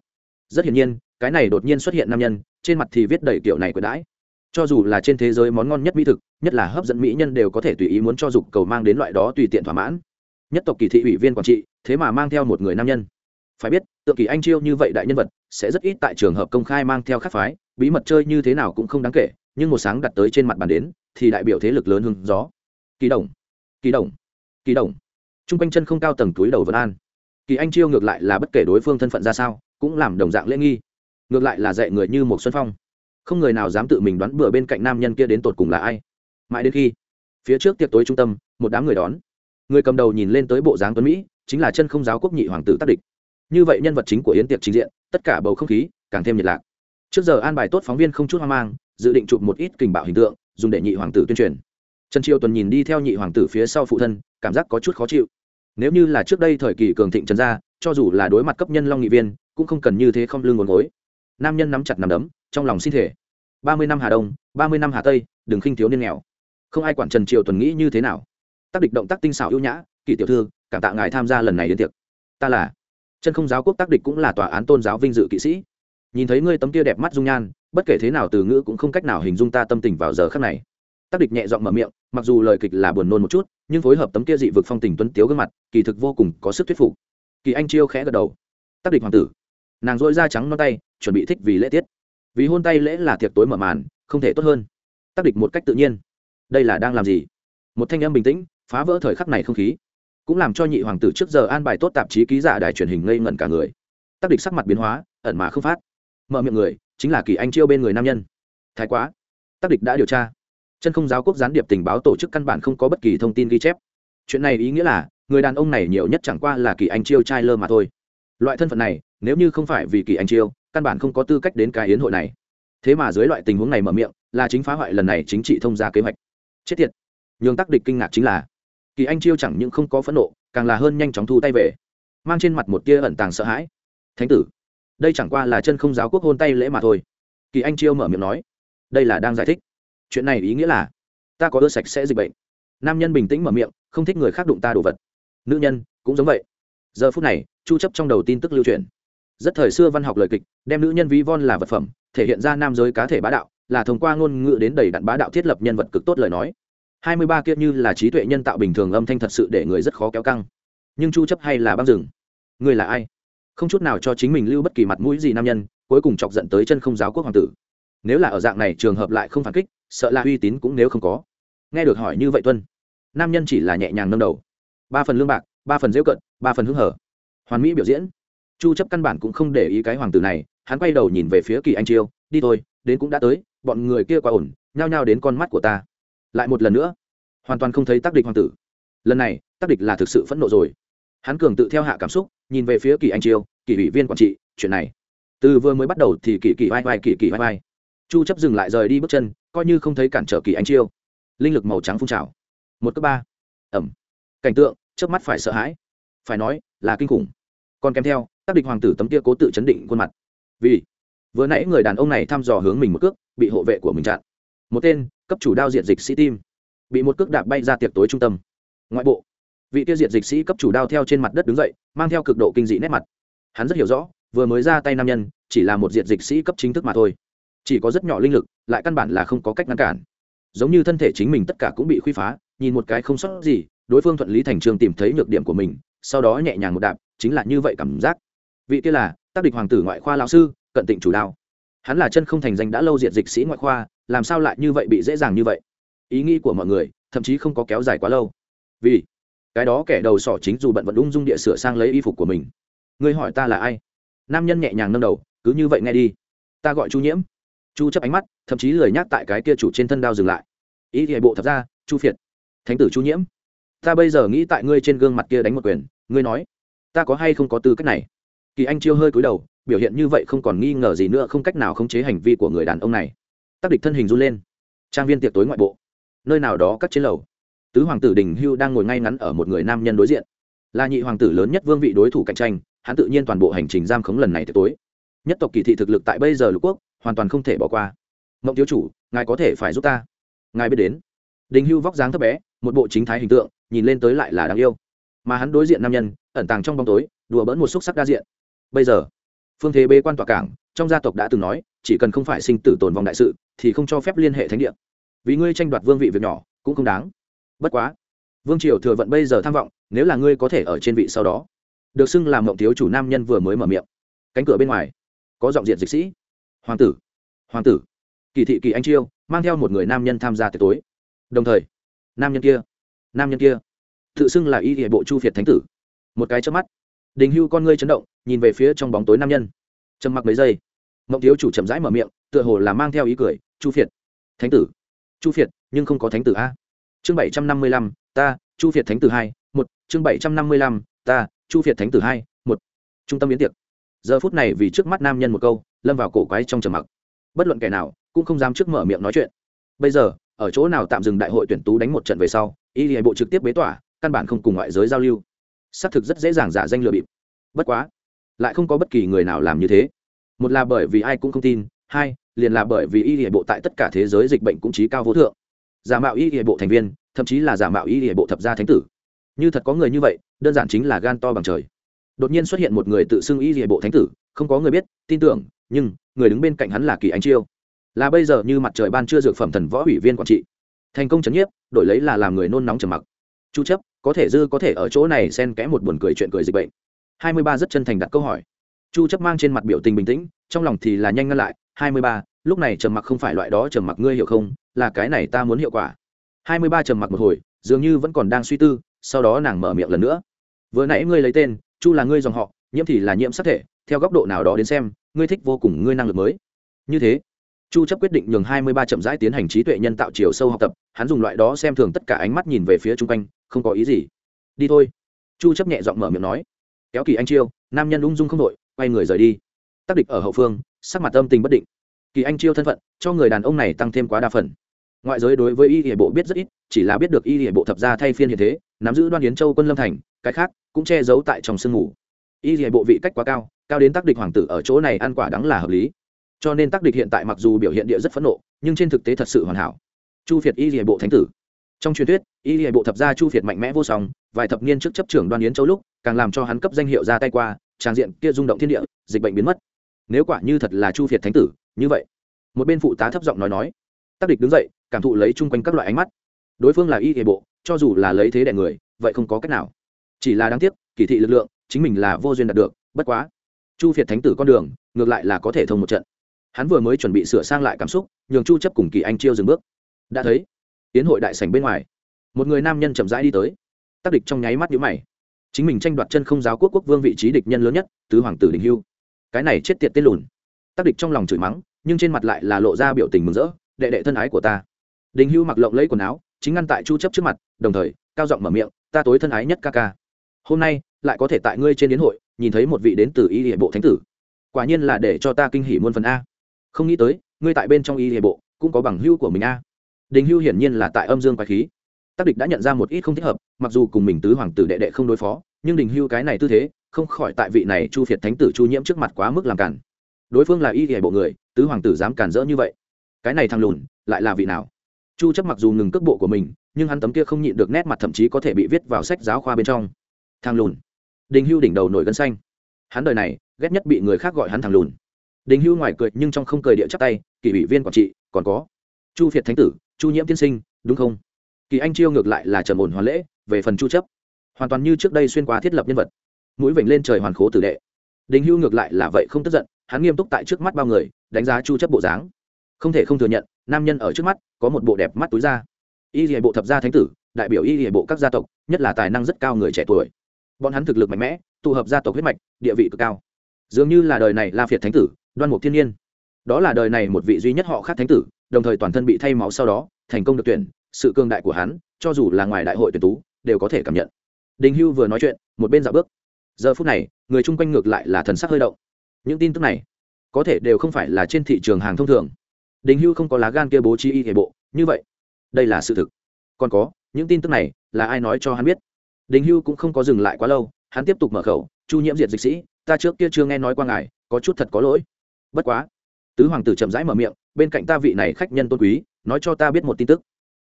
rất hiển nhiên, cái này đột nhiên xuất hiện nam nhân, trên mặt thì viết đầy kiểu này của đãi. Cho dù là trên thế giới món ngon nhất mỹ thực, nhất là hấp dẫn mỹ nhân đều có thể tùy ý muốn cho dục cầu mang đến loại đó tùy tiện thỏa mãn. Nhất tộc kỳ thị ủy viên quản trị, thế mà mang theo một người nam nhân. Phải biết tự kỳ anh chiêu như vậy đại nhân vật, sẽ rất ít tại trường hợp công khai mang theo khắc phái, bí mật chơi như thế nào cũng không đáng kể, nhưng một sáng đặt tới trên mặt bàn đến, thì đại biểu thế lực lớn hưng gió. Kỳ đồng kỳ đồng kỳ đồng. T r u n g quanh chân không cao tầng túi đầu vân an kỳ anh chiêu ngược lại là bất kể đối phương thân phận ra sao, cũng làm đồng dạng lễ nghi. Ngược lại là dạy người như một xuân phong. Không người nào dám tự mình đoán bừa bên cạnh nam nhân kia đến tột cùng là ai. Mãi đến khi, phía trước tiệc tối trung tâm, một đám người đón. Người cầm đầu nhìn lên tới bộ dáng tuấn mỹ, chính là chân không giáo quốc nhị hoàng tử tác địch. Như vậy nhân vật chính của yến tiệc trình diện, tất cả bầu không khí, càng thêm nhiệt lạc. Trước giờ an bài tốt phóng viên không chút hoang mang, dự định chụp một ít kình bạo hình tượng, dùng để nhị hoàng tử tuyên truyền. Trần triều tuần nhìn đi theo nhị hoàng tử phía sau phụ thân, cảm giác có chút khó chịu nếu như là trước đây thời kỳ cường thịnh trần gia, cho dù là đối mặt cấp nhân long nghị viên, cũng không cần như thế không lương ngốn gối. Nam nhân nắm chặt nằm đấm, trong lòng xin thể. Ba mươi năm hà đông, ba mươi năm hà tây, đừng khinh thiếu niên nghèo. Không ai quản trần triều tuần nghĩ như thế nào. Tác địch động tác tinh xảo ưu nhã kỳ tiểu thư, cảm tạ ngài tham gia lần này đến tiệc. Ta là chân không giáo quốc tác địch cũng là tòa án tôn giáo vinh dự kỵ sĩ. Nhìn thấy ngươi tấm kia đẹp mắt dung nhan, bất kể thế nào từ ngữ cũng không cách nào hình dung ta tâm tình vào giờ khắc này tác địch nhẹ giọng mở miệng, mặc dù lời kịch là buồn nôn một chút, nhưng phối hợp tấm kia dị vực phong tình tuấn tiếu gương mặt, kỳ thực vô cùng có sức thuyết phục. Kỳ anh chiêu khẽ gật đầu. Tác địch hoàng tử. Nàng dội da trắng non tay, chuẩn bị thích vì lễ tiết. Vì hôn tay lễ là tiệc tối mở màn, không thể tốt hơn. Tác địch một cách tự nhiên. Đây là đang làm gì? Một thanh âm bình tĩnh, phá vỡ thời khắc này không khí. Cũng làm cho nhị hoàng tử trước giờ an bài tốt tạp chí ký giả đài truyền hình ngây ngẩn cả người. Tác địch sắc mặt biến hóa, ẩn mà không phát. Mở miệng người, chính là kỳ anh chiêu bên người nam nhân. Thái quá. Tác địch đã điều tra chân không giáo quốc gián điệp tình báo tổ chức căn bản không có bất kỳ thông tin ghi chép. Chuyện này ý nghĩa là, người đàn ông này nhiều nhất chẳng qua là kỳ anh chiêu trai lơ mà thôi. Loại thân phận này, nếu như không phải vì kỳ anh chiêu, căn bản không có tư cách đến cái yến hội này. Thế mà dưới loại tình huống này mở miệng, là chính phá hoại lần này chính trị thông ra kế hoạch. Chết tiệt. Nhường tác địch kinh ngạc chính là, kỳ anh chiêu chẳng những không có phẫn nộ, càng là hơn nhanh chóng thu tay về. Mang trên mặt một tia ẩn tàng sợ hãi. Thánh tử, đây chẳng qua là chân không giáo quốc hôn tay lễ mà thôi. Kỳ anh chiêu mở miệng nói. Đây là đang giải thích chuyện này ý nghĩa là, ta có ưa sạch sẽ dịch bệnh. Nam nhân bình tĩnh mở miệng, không thích người khác đụng ta đồ vật. Nữ nhân, cũng giống vậy. Giờ phút này, chu chấp trong đầu tin tức lưu truyền. Rất thời xưa văn học lời kịch, đem nữ nhân ví von là vật phẩm, thể hiện ra nam giới cá thể bá đạo, là thông qua ngôn ngữ đến đầy đặn bá đạo thiết lập nhân vật cực tốt lời nói. 23 kia như là trí tuệ nhân tạo bình thường âm thanh thật sự để người rất khó kéo căng. Nhưng chu chấp hay là băng rừng. Người là ai? Không chút nào cho chính mình lưu bất kỳ mặt mũi gì nam nhân, cuối cùng chọc giận tới chân không giáo quốc hoàng tử nếu là ở dạng này trường hợp lại không phản kích, sợ là uy tín cũng nếu không có. Nghe được hỏi như vậy tuân, nam nhân chỉ là nhẹ nhàng nâng đầu. Ba phần lương bạc, ba phần dễu cận, ba phần hứng hở. Hoàn mỹ biểu diễn. Chu chấp căn bản cũng không để ý cái hoàng tử này, hắn quay đầu nhìn về phía kỳ anh chiêu, đi thôi, đến cũng đã tới, bọn người kia quá ổn, nhao nhao đến con mắt của ta. Lại một lần nữa, hoàn toàn không thấy tác địch hoàng tử. Lần này, tác địch là thực sự phẫn nộ rồi. Hắn cường tự theo hạ cảm xúc, nhìn về phía kỳ anh chiêu, kỳ ủy viên quản trị, chuyện này. Từ vừa mới bắt đầu thì kỳ kỳ vai vai, kỳ kỳ vai vai chu chấp dừng lại rời đi bước chân, coi như không thấy cản trở kỳ anh chiêu. Linh lực màu trắng phun trào. Một cấp ba. Ẩm. Cảnh tượng trước mắt phải sợ hãi. Phải nói, là kinh khủng. Còn kèm theo, các địch hoàng tử tấm kia cố tự chấn định khuôn mặt. Vì, vừa nãy người đàn ông này thăm dò hướng mình một cước, bị hộ vệ của mình chặn. Một tên, cấp chủ đao diện dịch sĩ tim. Bị một cước đạp bay ra tiệc tối trung tâm. Ngoại bộ, vị tiêu diệt dịch sĩ cấp chủ đao theo trên mặt đất đứng dậy, mang theo cực độ kinh dị nét mặt. Hắn rất hiểu rõ, vừa mới ra tay nam nhân, chỉ là một diệt dịch sĩ cấp chính thức mà thôi chỉ có rất nhỏ linh lực, lại căn bản là không có cách ngăn cản. Giống như thân thể chính mình tất cả cũng bị khuy phá, nhìn một cái không sót gì, đối phương thuận lý thành trường tìm thấy nhược điểm của mình, sau đó nhẹ nhàng một đạp, chính là như vậy cảm giác. Vị kia là tác địch hoàng tử ngoại khoa lão sư, cận tịnh chủ đao hắn là chân không thành danh đã lâu diệt dịch sĩ ngoại khoa, làm sao lại như vậy bị dễ dàng như vậy? Ý nghĩ của mọi người, thậm chí không có kéo dài quá lâu. Vì cái đó kẻ đầu sỏ chính dù bận vẫn ung dung địa sửa sang lấy y phục của mình. Ngươi hỏi ta là ai? Nam nhân nhẹ nhàng nâng đầu, cứ như vậy nghe đi. Ta gọi chu nhiễm chu chấp ánh mắt, thậm chí lời nhắc tại cái kia chủ trên thân đao dừng lại. Ý thì bộ thật ra, chu phiệt. Thánh tử chu nhiễm, ta bây giờ nghĩ tại ngươi trên gương mặt kia đánh một quyền, ngươi nói, ta có hay không có tư cách này? Kỳ anh chiêu hơi cúi đầu, biểu hiện như vậy không còn nghi ngờ gì nữa, không cách nào khống chế hành vi của người đàn ông này. Tác địch thân hình run lên. Trang viên tiệc tối ngoại bộ. Nơi nào đó cắt trên lầu. Tứ hoàng tử đình hưu đang ngồi ngay ngắn ở một người nam nhân đối diện. Là nhị hoàng tử lớn nhất vương vị đối thủ cạnh tranh, hắn tự nhiên toàn bộ hành trình giam khống lần này tiệc tối. Nhất tộc kỳ thị thực lực tại bây giờ lục quốc hoàn toàn không thể bỏ qua. Mộng thiếu chủ, ngài có thể phải giúp ta. Ngài biết đến. Đình hưu vóc dáng thấp bé, một bộ chính thái hình tượng, nhìn lên tới lại là đáng yêu. Mà hắn đối diện nam nhân, ẩn tàng trong bóng tối, đùa bỡn một xúc sắc đa diện. Bây giờ, phương thế bê quan tòa cảng, trong gia tộc đã từng nói, chỉ cần không phải sinh tử tồn vong đại sự, thì không cho phép liên hệ thánh địa. Vì ngươi tranh đoạt vương vị việc nhỏ, cũng không đáng. Bất quá, vương triều thừa vận bây giờ tham vọng, nếu là ngươi có thể ở trên vị sau đó. Được xưng làm mộng thiếu chủ nam nhân vừa mới mở miệng. Cánh cửa bên ngoài, có giọng diện dịch sĩ hoàng tử. Hoàng tử. Kỳ thị kỳ anh chiêu, mang theo một người nam nhân tham gia tiệc tối. Đồng thời, nam nhân kia, nam nhân kia, tự xưng là y địa bộ chu việt thánh tử. Một cái trước mắt, đình hưu con ngươi chấn động, nhìn về phía trong bóng tối nam nhân. Trầm mặc mấy giây, mộng thiếu chủ chậm rãi mở miệng, tựa hồ là mang theo ý cười, chu việt thánh tử. Chu việt, nhưng không có thánh tử a. Chương bảy trăm năm mươi lăm, ta, chu việt thánh tử hai, một. Chương bảy trăm năm mươi lăm, ta, chu việt thánh tử hai, một. Trung tâm biến tiệc. Giờ phút này vì trước mắt nam nhân một câu lâm vào cổ quái trong trầm mặc. Bất luận kẻ nào, cũng không dám trước mở miệng nói chuyện. Bây giờ, ở chỗ nào tạm dừng đại hội tuyển tú đánh một trận về sau, y hệ bộ trực tiếp bế tỏa, căn bản không cùng ngoại giới giao lưu. Xác thực rất dễ dàng giả danh lừa bịp. Bất quá, lại không có bất kỳ người nào làm như thế. Một là bởi vì ai cũng không tin, hai, liền là bởi vì y hệ bộ tại tất cả thế giới dịch bệnh cũng trí cao vô thượng. Giả mạo y hệ bộ thành viên, thậm chí là giả mạo y hệ bộ thập gia thánh tử. Như thật có người như vậy, đơn giản chính là gan to bằng trời. Đột nhiên xuất hiện một người tự xưng y hệ bộ thánh tử, không có người biết, tin tưởng nhưng người đứng bên cạnh hắn là kỳ anh chiêu là bây giờ như mặt trời ban chưa dược phẩm thần võ ủy viên quản trị thành công chấn nhiếp đổi lấy là làm người nôn nóng trầm mặc chu chấp có thể dư có thể ở chỗ này xen kẽ một buồn cười chuyện cười dịch bệnh 23 rất chân thành đặt câu hỏi chu chấp mang trên mặt biểu tình bình tĩnh trong lòng thì là nhanh ngăn lại 23, lúc này trầm mặc không phải loại đó trầm mặc ngươi hiểu không là cái này ta muốn hiệu quả 23 trầm mặc một hồi dường như vẫn còn đang suy tư sau đó nàng mở miệng lần nữa vừa nãy ngươi lấy tên chu là ngươi dòng họ nhiễm thì là nhiễm sắc thể theo góc độ nào đó đến xem ngươi thích vô cùng ngươi năng lực mới. Như thế, chu chấp quyết định nhường 23 chậm rãi tiến hành trí tuệ nhân tạo chiều sâu học tập, hắn dùng loại đó xem thường tất cả ánh mắt nhìn về phía trung quanh, không có ý gì. Đi thôi. Chu chấp nhẹ giọng mở miệng nói. Kéo kỳ anh chiêu, nam nhân ung dung không đội quay người rời đi. Tác địch ở hậu phương, sắc mặt âm tình bất định. Kỳ anh chiêu thân phận, cho người đàn ông này tăng thêm quá đa phần. Ngoại giới đối với y hệ bộ biết rất ít, chỉ là biết được y hệ bộ thập gia thay phiên hiện thế, nắm giữ đoan yến châu quân lâm thành, cái khác cũng che giấu tại trong sương ngủ y hệ bộ vị cách quá cao cao đến tác địch hoàng tử ở chỗ này ăn quả đắng là hợp lý. Cho nên tác địch hiện tại mặc dù biểu hiện địa rất phẫn nộ, nhưng trên thực tế thật sự hoàn hảo. Chu việt y lìa bộ thánh tử. Trong truyền thuyết, y lìa bộ thập gia chu việt mạnh mẽ vô song, vài thập niên trước chấp trưởng đoan yến châu lúc, càng làm cho hắn cấp danh hiệu ra tay qua trang diện kia rung động thiên địa, dịch bệnh biến mất. Nếu quả như thật là chu việt thánh tử, như vậy, một bên phụ tá thấp giọng nói nói, tác địch đứng dậy, cảm thụ lấy chung quanh các loại ánh mắt. Đối phương là y lìa bộ, cho dù là lấy thế đẻ người, vậy không có cách nào. Chỉ là đáng tiếc, kỳ thị lực lượng, chính mình là vô duyên đạt được, bất quá chu việt thánh tử con đường, ngược lại là có thể thông một trận. Hắn vừa mới chuẩn bị sửa sang lại cảm xúc, nhường chu chấp cùng kỳ anh chiêu dừng bước. Đã thấy, tiến hội đại sảnh bên ngoài, một người nam nhân chậm rãi đi tới. Tác địch trong nháy mắt nhíu mày. Chính mình tranh đoạt chân không giáo quốc quốc vương vị trí địch nhân lớn nhất, tứ hoàng tử đình hưu. Cái này chết tiệt tên lùn. Tác địch trong lòng chửi mắng, nhưng trên mặt lại là lộ ra biểu tình mừng rỡ, đệ đệ thân ái của ta. Đình hưu mặc lộng lấy quần áo, chính ngăn tại chu chấp trước mặt, đồng thời, cao giọng mở miệng, ta tối thân ái nhất ca ca. Hôm nay, lại có thể tại ngươi trên đến hội nhìn thấy một vị đến từ y hệ bộ thánh tử. Quả nhiên là để cho ta kinh hỉ muôn phần a. Không nghĩ tới, ngươi tại bên trong y hệ bộ, cũng có bằng hưu của mình a. Đình hưu hiển nhiên là tại âm dương quái khí. Tác địch đã nhận ra một ít không thích hợp, mặc dù cùng mình tứ hoàng tử đệ đệ không đối phó, nhưng đình hưu cái này tư thế, không khỏi tại vị này chu phiệt thánh tử chu nhiễm trước mặt quá mức làm cản đối phương là y hệ bộ người, tứ hoàng tử dám cản rỡ như vậy. Cái này thằng lùn, lại là vị nào? Chu chấp mặc dù ngừng cước bộ của mình, nhưng hắn tấm kia không nhịn được nét mặt thậm chí có thể bị viết vào sách giáo khoa bên trong. Thằng lùn đình hưu đỉnh đầu nổi gân xanh. Hắn đời này ghét nhất bị người khác gọi hắn thằng lùn. Đình hưu ngoài cười nhưng trong không cười địa chắc tay kỷ ủy viên quản trị còn có chu việt thánh tử chu nhiễm tiên sinh đúng không? Kỳ anh chiêu ngược lại là trầm ổn hoàn lễ về phần chu chấp. Hoàn toàn như trước đây xuyên qua thiết lập nhân vật. Mũi vểnh lên trời hoàn khố tử đệ. Đình hưu ngược lại là vậy không tức giận hắn nghiêm túc tại trước mắt bao người đánh giá chu chấp bộ dáng. Không thể không thừa nhận nam nhân ở trước mắt có một bộ đẹp mắt túi ra, y hệ bộ thập gia thánh tử đại biểu y hệ bộ các gia tộc nhất là tài năng rất cao người trẻ tuổi bọn hắn thực lực mạnh mẽ, tụ hợp gia tộc huyết mạch, địa vị cực cao. Dường như là đời này la phiệt thánh tử, đoan mục thiên nhiên. Đó là đời này một vị duy nhất họ khác thánh tử, đồng thời toàn thân bị thay máu sau đó, thành công được tuyển, sự cương đại của hắn, cho dù là ngoài đại hội tuyển tú, đều có thể cảm nhận. Đình hưu vừa nói chuyện, một bên dạo bước. Giờ phút này, người chung quanh ngược lại là thần sắc hơi động. Những tin tức này, có thể đều không phải là trên thị trường hàng thông thường. Đình hưu không có lá gan kia bố trí y hệ bộ, như vậy, đây là sự thực. Còn có, những tin tức này, là ai nói cho hắn biết? Đình hưu cũng không có dừng lại quá lâu, hắn tiếp tục mở khẩu, chu nhiễm diệt dịch sĩ, ta trước kia chưa nghe nói qua ngài, có chút thật có lỗi. Bất quá. Tứ hoàng tử chậm rãi mở miệng, bên cạnh ta vị này khách nhân tôn quý, nói cho ta biết một tin tức.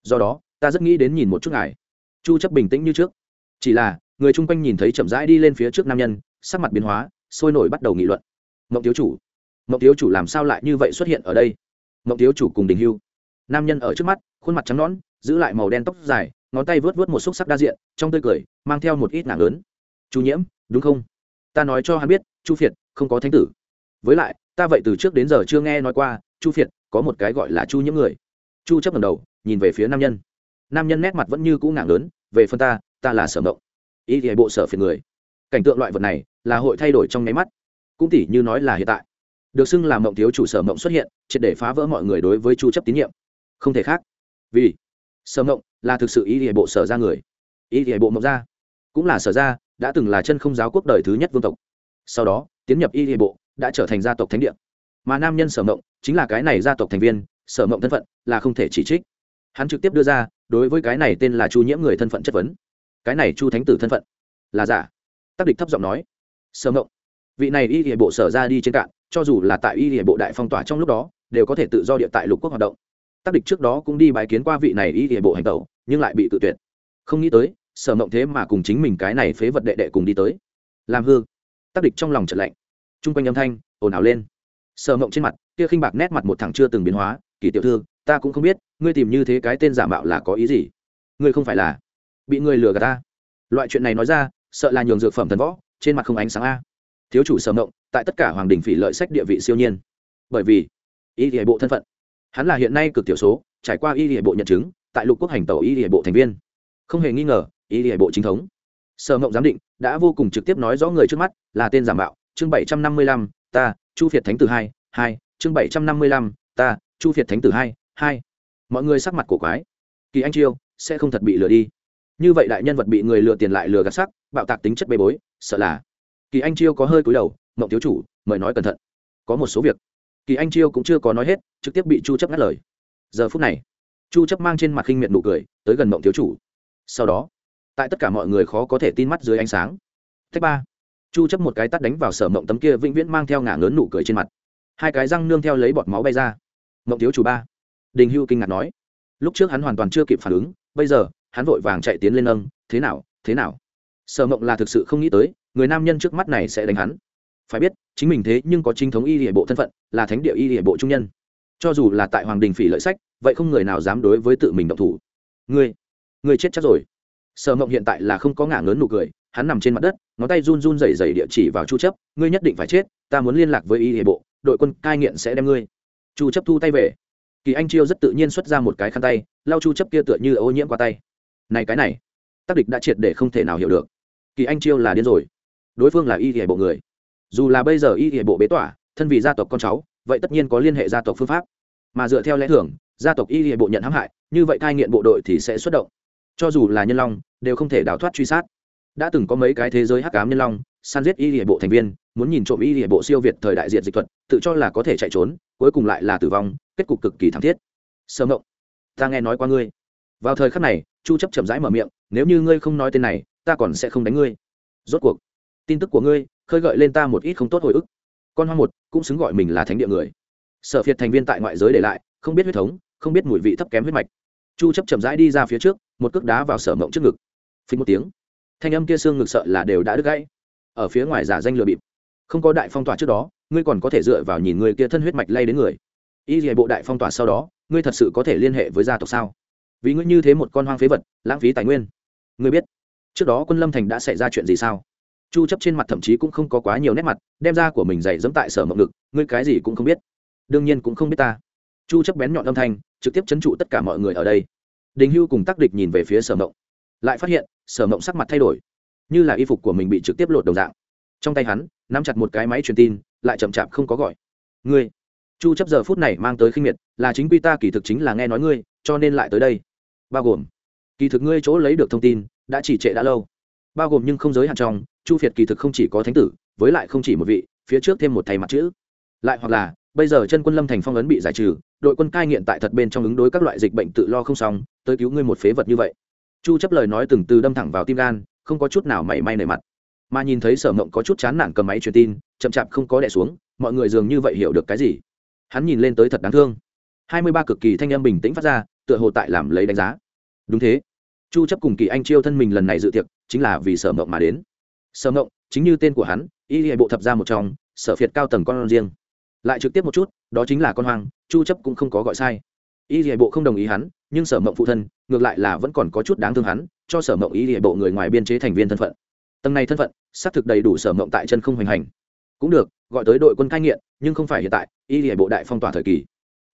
Do đó, ta rất nghĩ đến nhìn một chút ngài. Chu chấp bình tĩnh như trước. Chỉ là, người chung quanh nhìn thấy chậm rãi đi lên phía trước nam nhân, sắc mặt biến hóa, sôi nổi bắt đầu nghị luận. Mộng thiếu chủ, mộng thiếu chủ làm sao lại như vậy xuất hiện ở đây? Mộng thiếu chủ cùng đình hưu. Nam nhân ở trước mắt, khuôn mặt trắng nõn, giữ lại màu đen tóc dài ngón tay vớt vớt một xúc sắc đa diện, trong tươi cười, mang theo một ít nặng lớn. Chu nhiễm, đúng không? Ta nói cho hắn biết, chu phiệt không có thánh tử. Với lại, ta vậy từ trước đến giờ chưa nghe nói qua, chu phiệt có một cái gọi là chu nhiễm người. Chu chấp ngẩng đầu, nhìn về phía nam nhân. Nam nhân nét mặt vẫn như cũ ngạng lớn, về phần ta ta là sở mộng. Ý thì bộ sở phiền người. Cảnh tượng loại vật này, là hội thay đổi trong nháy mắt. Cũng tỉ như nói là hiện tại. Được xưng là mộng thiếu chủ sở mộng xuất hiện, triệt để phá vỡ mọi người đối với chu chấp tín nhiệm. Không thể khác. Vì sở mộng là thực sự ý địa bộ sở ra người. Ý địa bộ mộc ra cũng là sở ra đã từng là chân không giáo quốc đời thứ nhất vương tộc. Sau đó, tiến nhập y địa bộ, đã trở thành gia tộc thánh địa. Mà nam nhân sở mộng, chính là cái này gia tộc thành viên, sở mộng thân phận là không thể chỉ trích. Hắn trực tiếp đưa ra, đối với cái này tên là chu nhiễm người thân phận chất vấn. Cái này chu thánh tử thân phận, là giả? Tác địch thấp giọng nói. Sở mộng, vị này y địa bộ sở ra đi trên cạn, cho dù là tại y địa bộ đại phong tỏa trong lúc đó, đều có thể tự do địa tại lục quốc hoạt động tác địch trước đó cũng đi bài kiến qua vị này y địa bộ hành tẩu, nhưng lại bị tự tuyệt. Không nghĩ tới, sở mộng thế mà cùng chính mình cái này phế vật đệ đệ cùng đi tới. Làm hư. Tác địch trong lòng trận lạnh. T r u n g quanh âm thanh, ồn ào lên. Sở mộng trên mặt, kia khinh bạc nét mặt một thằng chưa từng biến hóa, kỳ tiểu thư, ta cũng không biết, ngươi tìm như thế cái tên giả mạo là có ý gì? Ngươi không phải là bị ngươi lừa gạt ta? Loại chuyện này nói ra, sợ là nhường dược phẩm thần võ, trên mặt không ánh sáng a. Thiếu chủ sở mộng, tại tất cả hoàng đình phỉ lợi sách địa vị siêu nhiên. Bởi vì ý địa bộ thân phận hắn là hiện nay cực tiểu số, trải qua y địa bộ nhận chứng, tại lục quốc hành tàu y địa bộ thành viên. Không hề nghi ngờ, y địa bộ chính thống. Sở mộng giám định đã vô cùng trực tiếp nói rõ người trước mắt, là tên giả mạo, chương bảy trăm năm mươi lăm, ta, chu việt thánh tử hai hai, chương bảy trăm năm mươi lăm, ta, chu việt thánh tử hai hai. Mọi người sắc mặt cổ quái. Kỳ anh chiêu, sẽ không thật bị lừa đi. Như vậy đại nhân vật bị người lừa tiền lại lừa gạt sắc, bạo tạc tính chất bê bối, sợ là. Kỳ anh chiêu có hơi cúi đầu, mộng thiếu chủ, mời nói cẩn thận. Có một số việc kỳ anh chiêu cũng chưa có nói hết, trực tiếp bị chu chấp ngắt lời. Giờ phút này, chu chấp mang trên mặt khinh miệt nụ cười, tới gần mộng thiếu chủ. Sau đó, tại tất cả mọi người khó có thể tin mắt dưới ánh sáng. Thứ ba, chu chấp một cái tát đánh vào sở mộng tấm kia vĩnh viễn mang theo ngả ngớn nụ cười trên mặt. Hai cái răng nương theo lấy bọt máu bay ra. Mộng thiếu chủ ba, đình hưu kinh ngạc nói, lúc trước hắn hoàn toàn chưa kịp phản ứng, bây giờ, hắn vội vàng chạy tiến lên nâng, thế nào thế nào? Sở mộng là thực sự không nghĩ tới, người nam nhân trước mắt này sẽ đánh hắn phải biết, chính mình thế nhưng có chính thống y địa bộ thân phận, là thánh địa y địa bộ trung nhân. Cho dù là tại hoàng đình phỉ lợi sách, vậy không người nào dám đối với tự mình động thủ. Ngươi ngươi chết chắc rồi. Sở mộng hiện tại là không có ngả ngớn nụ cười, hắn nằm trên mặt đất, ngón tay run run rẩy rẩy địa chỉ vào chu chấp, ngươi nhất định phải chết, ta muốn liên lạc với y hệ bộ, đội quân cai nghiện sẽ đem ngươi. Chu chấp thu tay về. Kỳ anh chiêu rất tự nhiên xuất ra một cái khăn tay, lau chu chấp kia tựa như ô nhiễm qua tay. Này cái này, tác địch đã triệt để không thể nào hiểu được. Kỳ anh chiêu là điên rồi. Đối phương là y hệ bộ người dù là bây giờ y hệ bộ bế tỏa, thân vì gia tộc con cháu, vậy tất nhiên có liên hệ gia tộc phương pháp. Mà dựa theo lẽ thường, gia tộc y hệ bộ nhận hãm hại, như vậy cai nghiện bộ đội thì sẽ xuất động. Cho dù là nhân long, đều không thể đào thoát truy sát. Đã từng có mấy cái thế giới hắc cám nhân long san giết y hệ bộ thành viên, muốn nhìn trộm y hệ bộ siêu việt thời đại diện dịch thuật, tự cho là có thể chạy trốn, cuối cùng lại là tử vong, kết cục cực kỳ thảm thiết. Sơ mộng. Ta nghe nói qua ngươi. Vào thời khắc này, chu chấp chậm rãi mở miệng, nếu như ngươi không nói tên này, ta còn sẽ không đánh ngươi. Rốt cuộc, tin tức của ngươi khơi gợi lên ta một ít không tốt hồi ức. Con hoang một, cũng xứng gọi mình là thánh địa người. Sở phiệt thành viên tại ngoại giới để lại, không biết huyết thống, không biết mùi vị thấp kém huyết mạch. Chu chấp chậm rãi đi ra phía trước, một cước đá vào sở mộng trước ngực. Phình một tiếng, thanh âm kia xương ngực sợ là đều đã đứt gãy. Ở phía ngoài giả danh lừa bịp. Không có đại phong tỏa trước đó, ngươi còn có thể dựa vào nhìn người kia thân huyết mạch lay đến người. Y dạy bộ đại phong tỏa sau đó, ngươi thật sự có thể liên hệ với gia tộc sao? Vì ngươi như thế một con hoang phế vật, lãng phí tài nguyên. Ngươi biết, trước đó quân lâm thành đã xảy ra chuyện gì sao? Chu chấp trên mặt thậm chí cũng không có quá nhiều nét mặt, đem ra của mình dày dẫm tại sở mộng ngực, ngươi cái gì cũng không biết. Đương nhiên cũng không biết ta. Chu chấp bén nhọn âm thanh, trực tiếp chấn trụ tất cả mọi người ở đây. Đình hưu cùng tác địch nhìn về phía sở mộng, lại phát hiện, sở mộng sắc mặt thay đổi, như là y phục của mình bị trực tiếp lột đồng dạng. Trong tay hắn, nắm chặt một cái máy truyền tin, lại chậm chạp không có gọi. Ngươi. Chu chấp giờ phút này mang tới khinh miệt, là chính quy ta, kỳ thực chính là nghe nói ngươi, cho nên lại tới đây. Bao gồm, kỳ thực ngươi chỗ lấy được thông tin, đã chỉ trệ đã lâu bao gồm nhưng không giới hạn trong, chu Phiệt kỳ thực không chỉ có thánh tử, với lại không chỉ một vị, phía trước thêm một thầy mặt chữ. Lại hoặc là, bây giờ chân quân lâm thành phong ấn bị giải trừ, đội quân cai nghiện tại thật bên trong ứng đối các loại dịch bệnh tự lo không xong, tới cứu ngươi một phế vật như vậy. Chu chấp lời nói từng từ đâm thẳng vào tim gan, không có chút nào mảy may nảy mặt. Mà nhìn thấy sở mộng có chút chán nản cầm máy truyền tin, chậm chạp không có đè xuống, mọi người dường như vậy hiểu được cái gì. Hắn nhìn lên tới thật đáng thương. 23 cực kỳ thanh âm bình tĩnh phát ra, tựa hồ tại làm lấy đánh giá. Đúng thế chu chấp cùng kỳ anh chiêu thân mình lần này dự tiệc, chính là vì sở mộng mà đến. Sở mộng, chính như tên của hắn, y hệ bộ thập ra một trong, sở phiệt cao tầng con riêng. Lại trực tiếp một chút, đó chính là con hoang, chu chấp cũng không có gọi sai. Y hệ bộ không đồng ý hắn, nhưng sở mộng phụ thân, ngược lại là vẫn còn có chút đáng thương hắn, cho sở mộng y hệ bộ người ngoài biên chế thành viên thân phận. Tầng này thân phận, xác thực đầy đủ sở mộng tại chân không hoành hành. Cũng được, gọi tới đội quân cai nghiện, nhưng không phải hiện tại, y hệ bộ đại phong tỏa thời kỳ.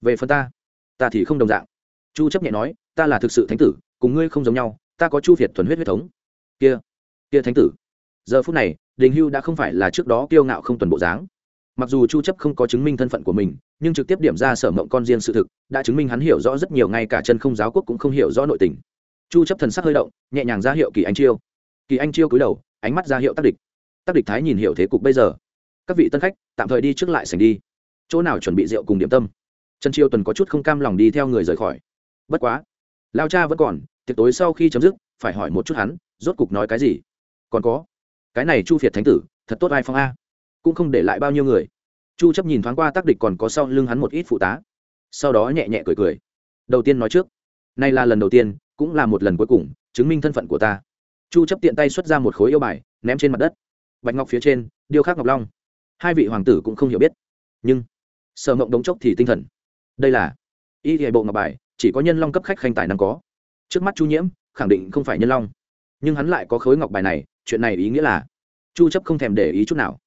Về phần ta ta thì không đồng dạng. Chu chấp nhẹ nói, ta là thực sự thánh tử cùng ngươi không giống nhau, ta có chu việt thuần huyết huyết thống. Kia kia thánh tử. Giờ phút này, đình hưu đã không phải là trước đó kiêu ngạo không tuần bộ dáng. Mặc dù chu chấp không có chứng minh thân phận của mình, nhưng trực tiếp điểm ra sở mộng con riêng sự thực, đã chứng minh hắn hiểu rõ rất nhiều, ngay cả chân không giáo quốc cũng không hiểu rõ nội tình. Chu chấp thần sắc hơi động, nhẹ nhàng ra hiệu kỳ anh chiêu. Kỳ anh chiêu cúi đầu, ánh mắt ra hiệu tác địch. Tác địch thái nhìn hiểu thế cục bây giờ. Các vị tân khách, tạm thời đi trước lại sảnh đi. Chỗ nào chuẩn bị rượu cùng điểm tâm? Trần chiêu tuần có chút không cam lòng đi theo người rời khỏi. Bất quá lao cha vẫn còn, tiệc tối sau khi chấm dứt, phải hỏi một chút hắn, rốt cục nói cái gì? Còn có, cái này chu phiệt thánh tử, thật tốt ai phong a. Cũng không để lại bao nhiêu người. Chu chấp nhìn thoáng qua tác địch còn có sau lưng hắn một ít phụ tá. Sau đó nhẹ nhẹ cười cười. Đầu tiên nói trước. Nay là lần đầu tiên, cũng là một lần cuối cùng, chứng minh thân phận của ta. Chu chấp tiện tay xuất ra một khối yêu bài, ném trên mặt đất. Bạch ngọc phía trên, điêu khắc ngọc long. Hai vị hoàng tử cũng không hiểu biết. Nhưng, sở mộng đống chốc thì tinh thần. Đây là, y hệ bộ ngọc bài chỉ có nhân long cấp khách khanh tài năng có. Trước mắt chu nhiễm, khẳng định không phải nhân long. Nhưng hắn lại có khối ngọc bài này, chuyện này ý nghĩa là, chu chấp không thèm để ý chút nào.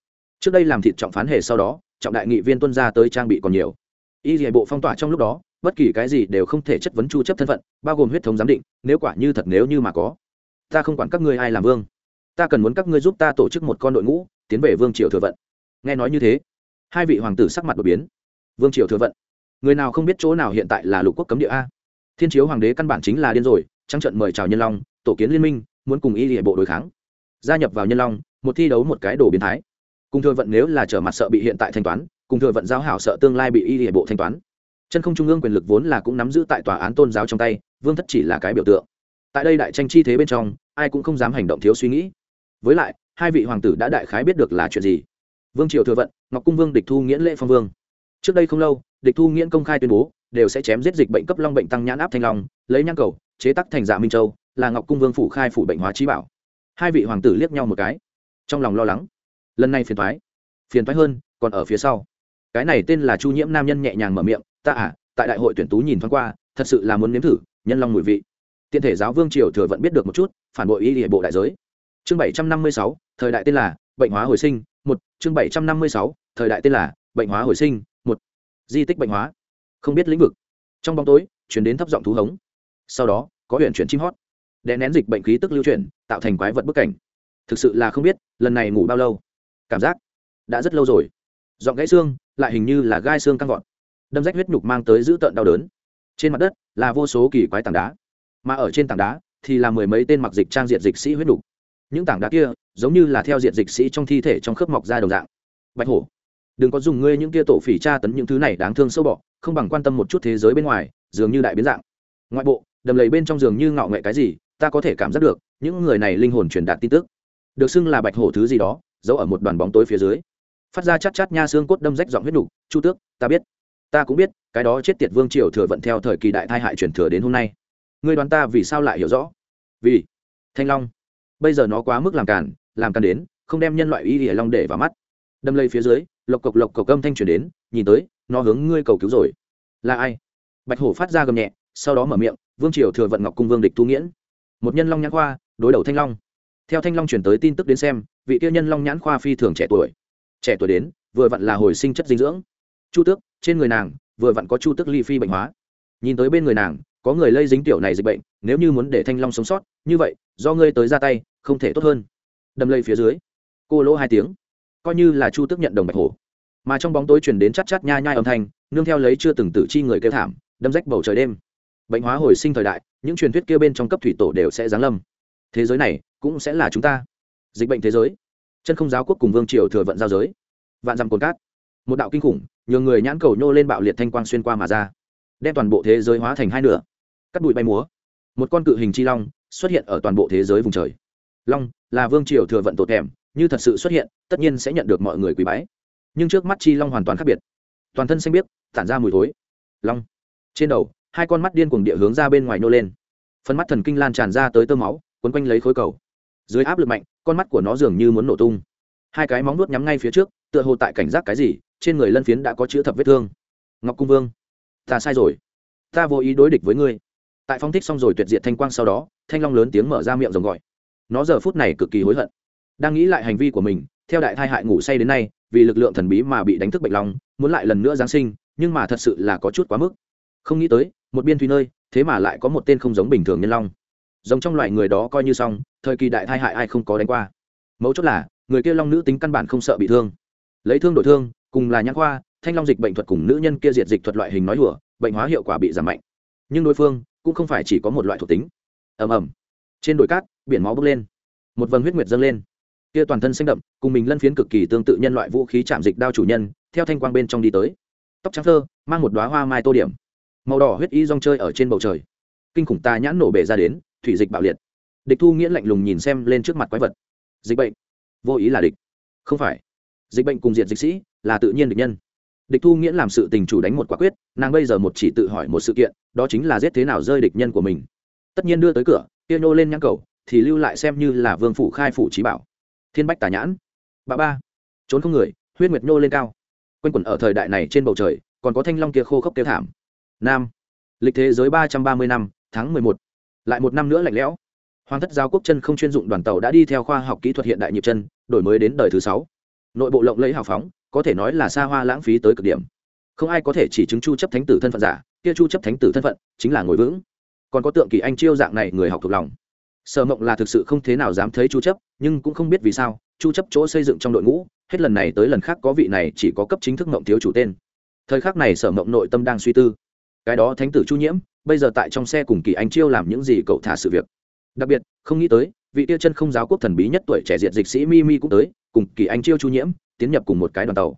Trước đây làm thịt trọng phán hề sau đó, trọng đại nghị viên tuân ra tới trang bị còn nhiều. Y hệ bộ phong tỏa trong lúc đó, bất kỳ cái gì đều không thể chất vấn chu chấp thân phận, bao gồm huyết thống giám định, nếu quả như thật nếu như mà có. Ta không quản các ngươi ai làm vương. Ta cần muốn các ngươi giúp ta tổ chức một con đội ngũ, tiến về vương triều thừa vận. Nghe nói như thế, hai vị hoàng tử sắc mặt đột biến. Vương triều thừa vận người nào không biết chỗ nào hiện tại là lục quốc cấm địa a? Thiên chiếu hoàng đế căn bản chính là điên rồi trắng trận mời chào nhân long, tổ kiến liên minh, muốn cùng y hệ bộ đối kháng. Gia nhập vào nhân long, một thi đấu một cái đồ biến thái. Cùng thừa vận nếu là trở mặt sợ bị hiện tại thanh toán, cùng thừa vận giao hảo sợ tương lai bị y hệ bộ thanh toán. Chân không trung ương quyền lực vốn là cũng nắm giữ tại tòa án tôn giáo trong tay, vương thất chỉ là cái biểu tượng. Tại đây đại tranh chi thế bên trong, ai cũng không dám hành động thiếu suy nghĩ. Với lại, hai vị hoàng tử đã đại khái biết được là chuyện gì. Vương triều thừa vận, ngọc cung vương địch thu nghiễn lễ phong vương. Trước đây không lâu địch thu nghiễn công khai tuyên bố, đều sẽ chém giết dịch bệnh cấp long bệnh tăng nhãn áp thanh long, lấy nhang cầu, chế tắc thành dạ minh châu, là ngọc cung vương phủ khai phủ bệnh hóa trí bảo. Hai vị hoàng tử liếc nhau một cái, trong lòng lo lắng. Lần này phiền thoái phiền thoái hơn, còn ở phía sau. Cái này tên là chu nhiễm nam nhân nhẹ nhàng mở miệng, ta à tại đại hội tuyển tú nhìn thoáng qua, thật sự là muốn nếm thử, nhân long mùi vị. Tiện thể giáo vương triều thừa vẫn biết được một chút, phản bội y hệ bộ đại giới. Chương bảy trăm năm mươi sáu, thời đại tên là bệnh hóa hồi sinh, một, chương bảy trăm năm mươi sáu, thời đại tên là bệnh hóa hồi sinh di tích bệnh hóa. Không biết lĩnh vực. Trong bóng tối, chuyển đến thấp giọng thú hống. Sau đó, có huyện chuyển chim hót. Đè nén dịch bệnh khí tức lưu chuyển, tạo thành quái vật bức cảnh. Thực sự là không biết, lần này ngủ bao lâu? Cảm giác đã rất lâu rồi. Dọn gãy xương, lại hình như là gai xương căng gọn. Đâm rách huyết nhục mang tới dữ tợn đau đớn. Trên mặt đất là vô số kỳ quái tảng đá. Mà ở trên tảng đá thì là mười mấy tên mặc dịch trang diện dịch sĩ huyết nhục. Những tảng đá kia giống như là theo diện dịch sĩ trong thi thể trong khớp mọc ra đồng dạng. Bạch hổ đừng có dùng ngươi những kia tổ phỉ tra tấn những thứ này đáng thương sâu bọ, không bằng quan tâm một chút thế giới bên ngoài, dường như đại biến dạng. Ngoại bộ, đầm lầy bên trong giường như ngạo nghệ cái gì, ta có thể cảm giác được, những người này linh hồn truyền đạt tin tức. Được xưng là bạch hổ thứ gì đó, giấu ở một đoàn bóng tối phía dưới. Phát ra chát chát nha xương cốt đâm rách giọng huyết đủ. chu tước, ta biết. Ta cũng biết, cái đó chết tiệt vương triều thừa vận theo thời kỳ đại thai hại truyền thừa đến hôm nay. Ngươi đoán ta vì sao lại hiểu rõ? Vì thanh long. Bây giờ nó quá mức làm cản làm cản đến, không đem nhân loại y ỉa long để vào mắt. Đâm lây phía dưới lộc cộc lộc cộc âm thanh truyền đến, nhìn tới, nó hướng ngươi cầu cứu rồi. Là ai? Bạch hổ phát ra gầm nhẹ, sau đó mở miệng, vương triều thừa vận ngọc cung vương địch tu nghiễn. Một nhân long nhãn khoa, đối đầu thanh long. Theo thanh long chuyển tới tin tức đến xem, vị tiêu nhân long nhãn khoa phi thường trẻ tuổi. Trẻ tuổi đến, vừa vặn là hồi sinh chất dinh dưỡng. Chu tước, trên người nàng, vừa vặn có chu tước ly phi bệnh hóa. Nhìn tới bên người nàng, có người lây dính tiểu này dịch bệnh, nếu như muốn để thanh long sống sót, như vậy, do ngươi tới ra tay, không thể tốt hơn. Đâm lây phía dưới, cô lỗ hai tiếng coi như là chu tước nhận đồng bạch hổ. Mà trong bóng tối truyền đến chắc chắc nha nhai âm thanh, nương theo lấy chưa từng tử chi người kêu thảm, đâm rách bầu trời đêm. Bệnh hóa hồi sinh thời đại, những truyền thuyết kia bên trong cấp thủy tổ đều sẽ giáng lâm. Thế giới này cũng sẽ là chúng ta. Dịch bệnh thế giới. Chân không giáo quốc cùng vương triều thừa vận giao giới. Vạn dằm cồn cát. Một đạo kinh khủng, nhường người nhãn cầu nhô lên bạo liệt thanh quang xuyên qua mà ra. Đem toàn bộ thế giới hóa thành hai nửa. Cắt bụi bay múa. Một con cự hình chi long xuất hiện ở toàn bộ thế giới vùng trời. Long là vương triều thừa vận tột thèm như thật sự xuất hiện, tất nhiên sẽ nhận được mọi người quý bái. Nhưng trước mắt chi long hoàn toàn khác biệt. Toàn thân xanh biếc, tản ra mùi thối. Long. Trên đầu, hai con mắt điên cuồng địa hướng ra bên ngoài nô lên. Phần mắt thần kinh lan tràn ra tới tơ máu, quấn quanh lấy khối cầu. Dưới áp lực mạnh, con mắt của nó dường như muốn nổ tung. Hai cái móng nuốt nhắm ngay phía trước, tựa hồ tại cảnh giác cái gì, trên người lân phiến đã có chữ thập vết thương. Ngọc cung vương, ta sai rồi. Ta vô ý đối địch với ngươi. Tại phong thích xong rồi tuyệt diệt thanh quang sau đó, thanh long lớn tiếng mở ra miệng rồng gọi. Nó giờ phút này cực kỳ hối hận đang nghĩ lại hành vi của mình, theo đại thai hại ngủ say đến nay, vì lực lượng thần bí mà bị đánh thức bệnh long muốn lại lần nữa giáng sinh, nhưng mà thật sự là có chút quá mức. Không nghĩ tới, một biên thủy nơi, thế mà lại có một tên không giống bình thường nhân long. Giống trong loại người đó coi như xong, thời kỳ đại thai hại ai không có đánh qua. Mấu chốt là, người kia long nữ tính căn bản không sợ bị thương. Lấy thương đổi thương, cùng là nhãn khoa, thanh long dịch bệnh thuật cùng nữ nhân kia diệt dịch thuật loại hình nói hùa bệnh hóa hiệu quả bị giảm mạnh. Nhưng đối phương cũng không phải chỉ có một loại thuộc tính. Ầm ầm. Trên đồi cát, biển máu bốc lên. Một vầng huyết nguyệt dâng lên kia toàn thân xanh đậm, cùng mình lân phiến cực kỳ tương tự nhân loại vũ khí chạm dịch đao chủ nhân, theo thanh quang bên trong đi tới. Tóc trắng thơ, mang một đoá hoa mai tô điểm. Màu đỏ huyết y rong chơi ở trên bầu trời. Kinh khủng ta nhãn nổ bể ra đến, thủy dịch bạo liệt. Địch thu nghĩa lạnh lùng nhìn xem lên trước mặt quái vật. Dịch bệnh. Vô ý là địch. Không phải. Dịch bệnh cùng diện dịch sĩ, là tự nhiên địch nhân. Địch thu nghĩa làm sự tình chủ đánh một quả quyết, nàng bây giờ một chỉ tự hỏi một sự kiện, đó chính là giết thế nào rơi địch nhân của mình. Tất nhiên đưa tới cửa kia nhô lên nhãn cầu, thì lưu lại xem như là vương phủ khai phủ trí bảo thiên bách tà nhãn. Bà ba, trốn không người, huyết nguyệt nô lên cao. Quanh quẩn ở thời đại này trên bầu trời, còn có thanh long kia khô khốc kêu thảm. Nam, lịch thế giới ba trăm ba mươi năm, tháng mười một. Lại một năm nữa lạnh lẽo. Hoàng thất giao quốc chân không chuyên dụng đoàn tàu đã đi theo khoa học kỹ thuật hiện đại nhịp chân, đổi mới đến đời thứ sáu. Nội bộ lộng lẫy hào phóng, có thể nói là xa hoa lãng phí tới cực điểm. Không ai có thể chỉ chứng chu chấp thánh tử thân phận giả, kia chu chấp thánh tử thân phận chính là ngồi vững. Còn có tượng kỳ anh chiêu dạng này người học thuộc lòng sở mộng là thực sự không thế nào dám thấy chu chấp, nhưng cũng không biết vì sao, chu chấp chỗ xây dựng trong đội ngũ, hết lần này tới lần khác có vị này chỉ có cấp chính thức mộng thiếu chủ tên. Thời khắc này sở mộng nội tâm đang suy tư. Cái đó thánh tử chu nhiễm, bây giờ tại trong xe cùng kỳ anh chiêu làm những gì cậu thả sự việc? Đặc biệt, không nghĩ tới, vị tiêu chân không giáo quốc thần bí nhất tuổi trẻ diệt dịch sĩ mi mi cũng tới, cùng kỳ anh chiêu chu nhiễm tiến nhập cùng một cái đoàn tàu.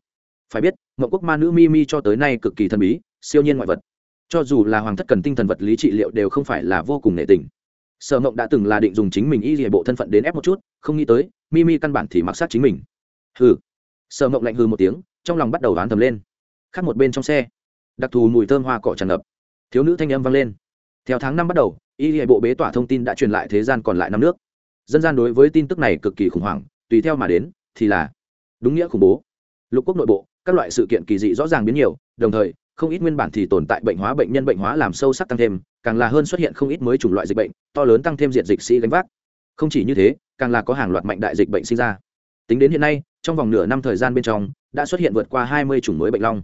Phải biết, Mộng quốc ma nữ mi mi cho tới nay cực kỳ thần bí, siêu nhiên ngoại vật. Cho dù là hoàng thất cần tinh thần vật lý trị liệu đều không phải là vô cùng nệ tình sở mộng đã từng là định dùng chính mình y địa bộ thân phận đến ép một chút, không nghĩ tới, Mimi căn bản thì mặc sát chính mình. Hừ. Sở mộng lạnh hừ một tiếng, trong lòng bắt đầu đoán thầm lên. Khác một bên trong xe, đặc thù mùi thơm hoa cỏ tràn ngập. Thiếu nữ thanh âm vang lên. Theo tháng năm bắt đầu, y hệ bộ bế tỏa thông tin đã truyền lại thế gian còn lại năm nước. Dân gian đối với tin tức này cực kỳ khủng hoảng, tùy theo mà đến, thì là đúng nghĩa khủng bố. Lục quốc nội bộ, các loại sự kiện kỳ dị rõ ràng biến nhiều, đồng thời, không ít nguyên bản thì tồn tại bệnh hóa bệnh nhân bệnh hóa làm sâu sắc tăng thêm càng là hơn xuất hiện không ít mới chủng loại dịch bệnh, to lớn tăng thêm diện dịch sĩ gánh vác. Không chỉ như thế, càng là có hàng loạt mạnh đại dịch bệnh sinh ra. Tính đến hiện nay, trong vòng nửa năm thời gian bên trong, đã xuất hiện vượt qua hai mươi chủng mới bệnh long.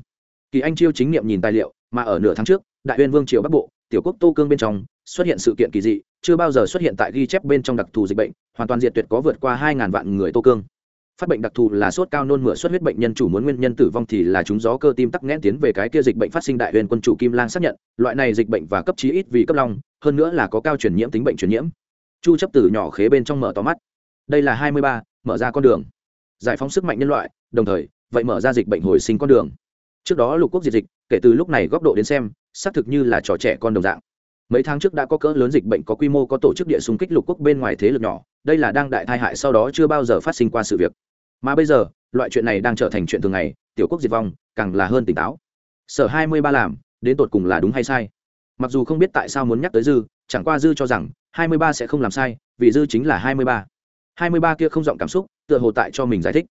Kỳ anh chiêu chính nghiệm nhìn tài liệu, mà ở nửa tháng trước, đại huyên vương triều bắc bộ, tiểu quốc tô cương bên trong, xuất hiện sự kiện kỳ dị, chưa bao giờ xuất hiện tại ghi chép bên trong đặc thù dịch bệnh, hoàn toàn diệt tuyệt có vượt qua hai ngàn vạn người tô cương phát bệnh đặc thù là sốt cao nôn mửa xuất huyết bệnh nhân chủ muốn nguyên nhân tử vong thì là chúng gió cơ tim tắc nghẽn tiến về cái kia dịch bệnh phát sinh đại huyền quân chủ kim lang xác nhận loại này dịch bệnh và cấp chí ít vì cấp long hơn nữa là có cao truyền nhiễm tính bệnh truyền nhiễm. Chu chấp từ nhỏ khế bên trong mở to mắt. Đây là 23, mở ra con đường. Giải phóng sức mạnh nhân loại đồng thời vậy mở ra dịch bệnh hồi sinh con đường. Trước đó lục quốc diệt dịch kể từ lúc này góc độ đến xem xác thực như là trò trẻ con đồng dạng. Mấy tháng trước đã có cỡ lớn dịch bệnh có quy mô có tổ chức địa xung kích lục quốc bên ngoài thế lực nhỏ đây là đang đại tai hại sau đó chưa bao giờ phát sinh qua sự việc mà bây giờ, loại chuyện này đang trở thành chuyện thường ngày, tiểu quốc diệt vong, càng là hơn tỉnh táo. Sở hai mươi ba làm, đến tột cùng là đúng hay sai? Mặc dù không biết tại sao muốn nhắc tới dư, chẳng qua dư cho rằng, hai mươi ba sẽ không làm sai, vì dư chính là hai mươi ba. Hai mươi ba kia không giọng cảm xúc, tựa hồ tại cho mình giải thích.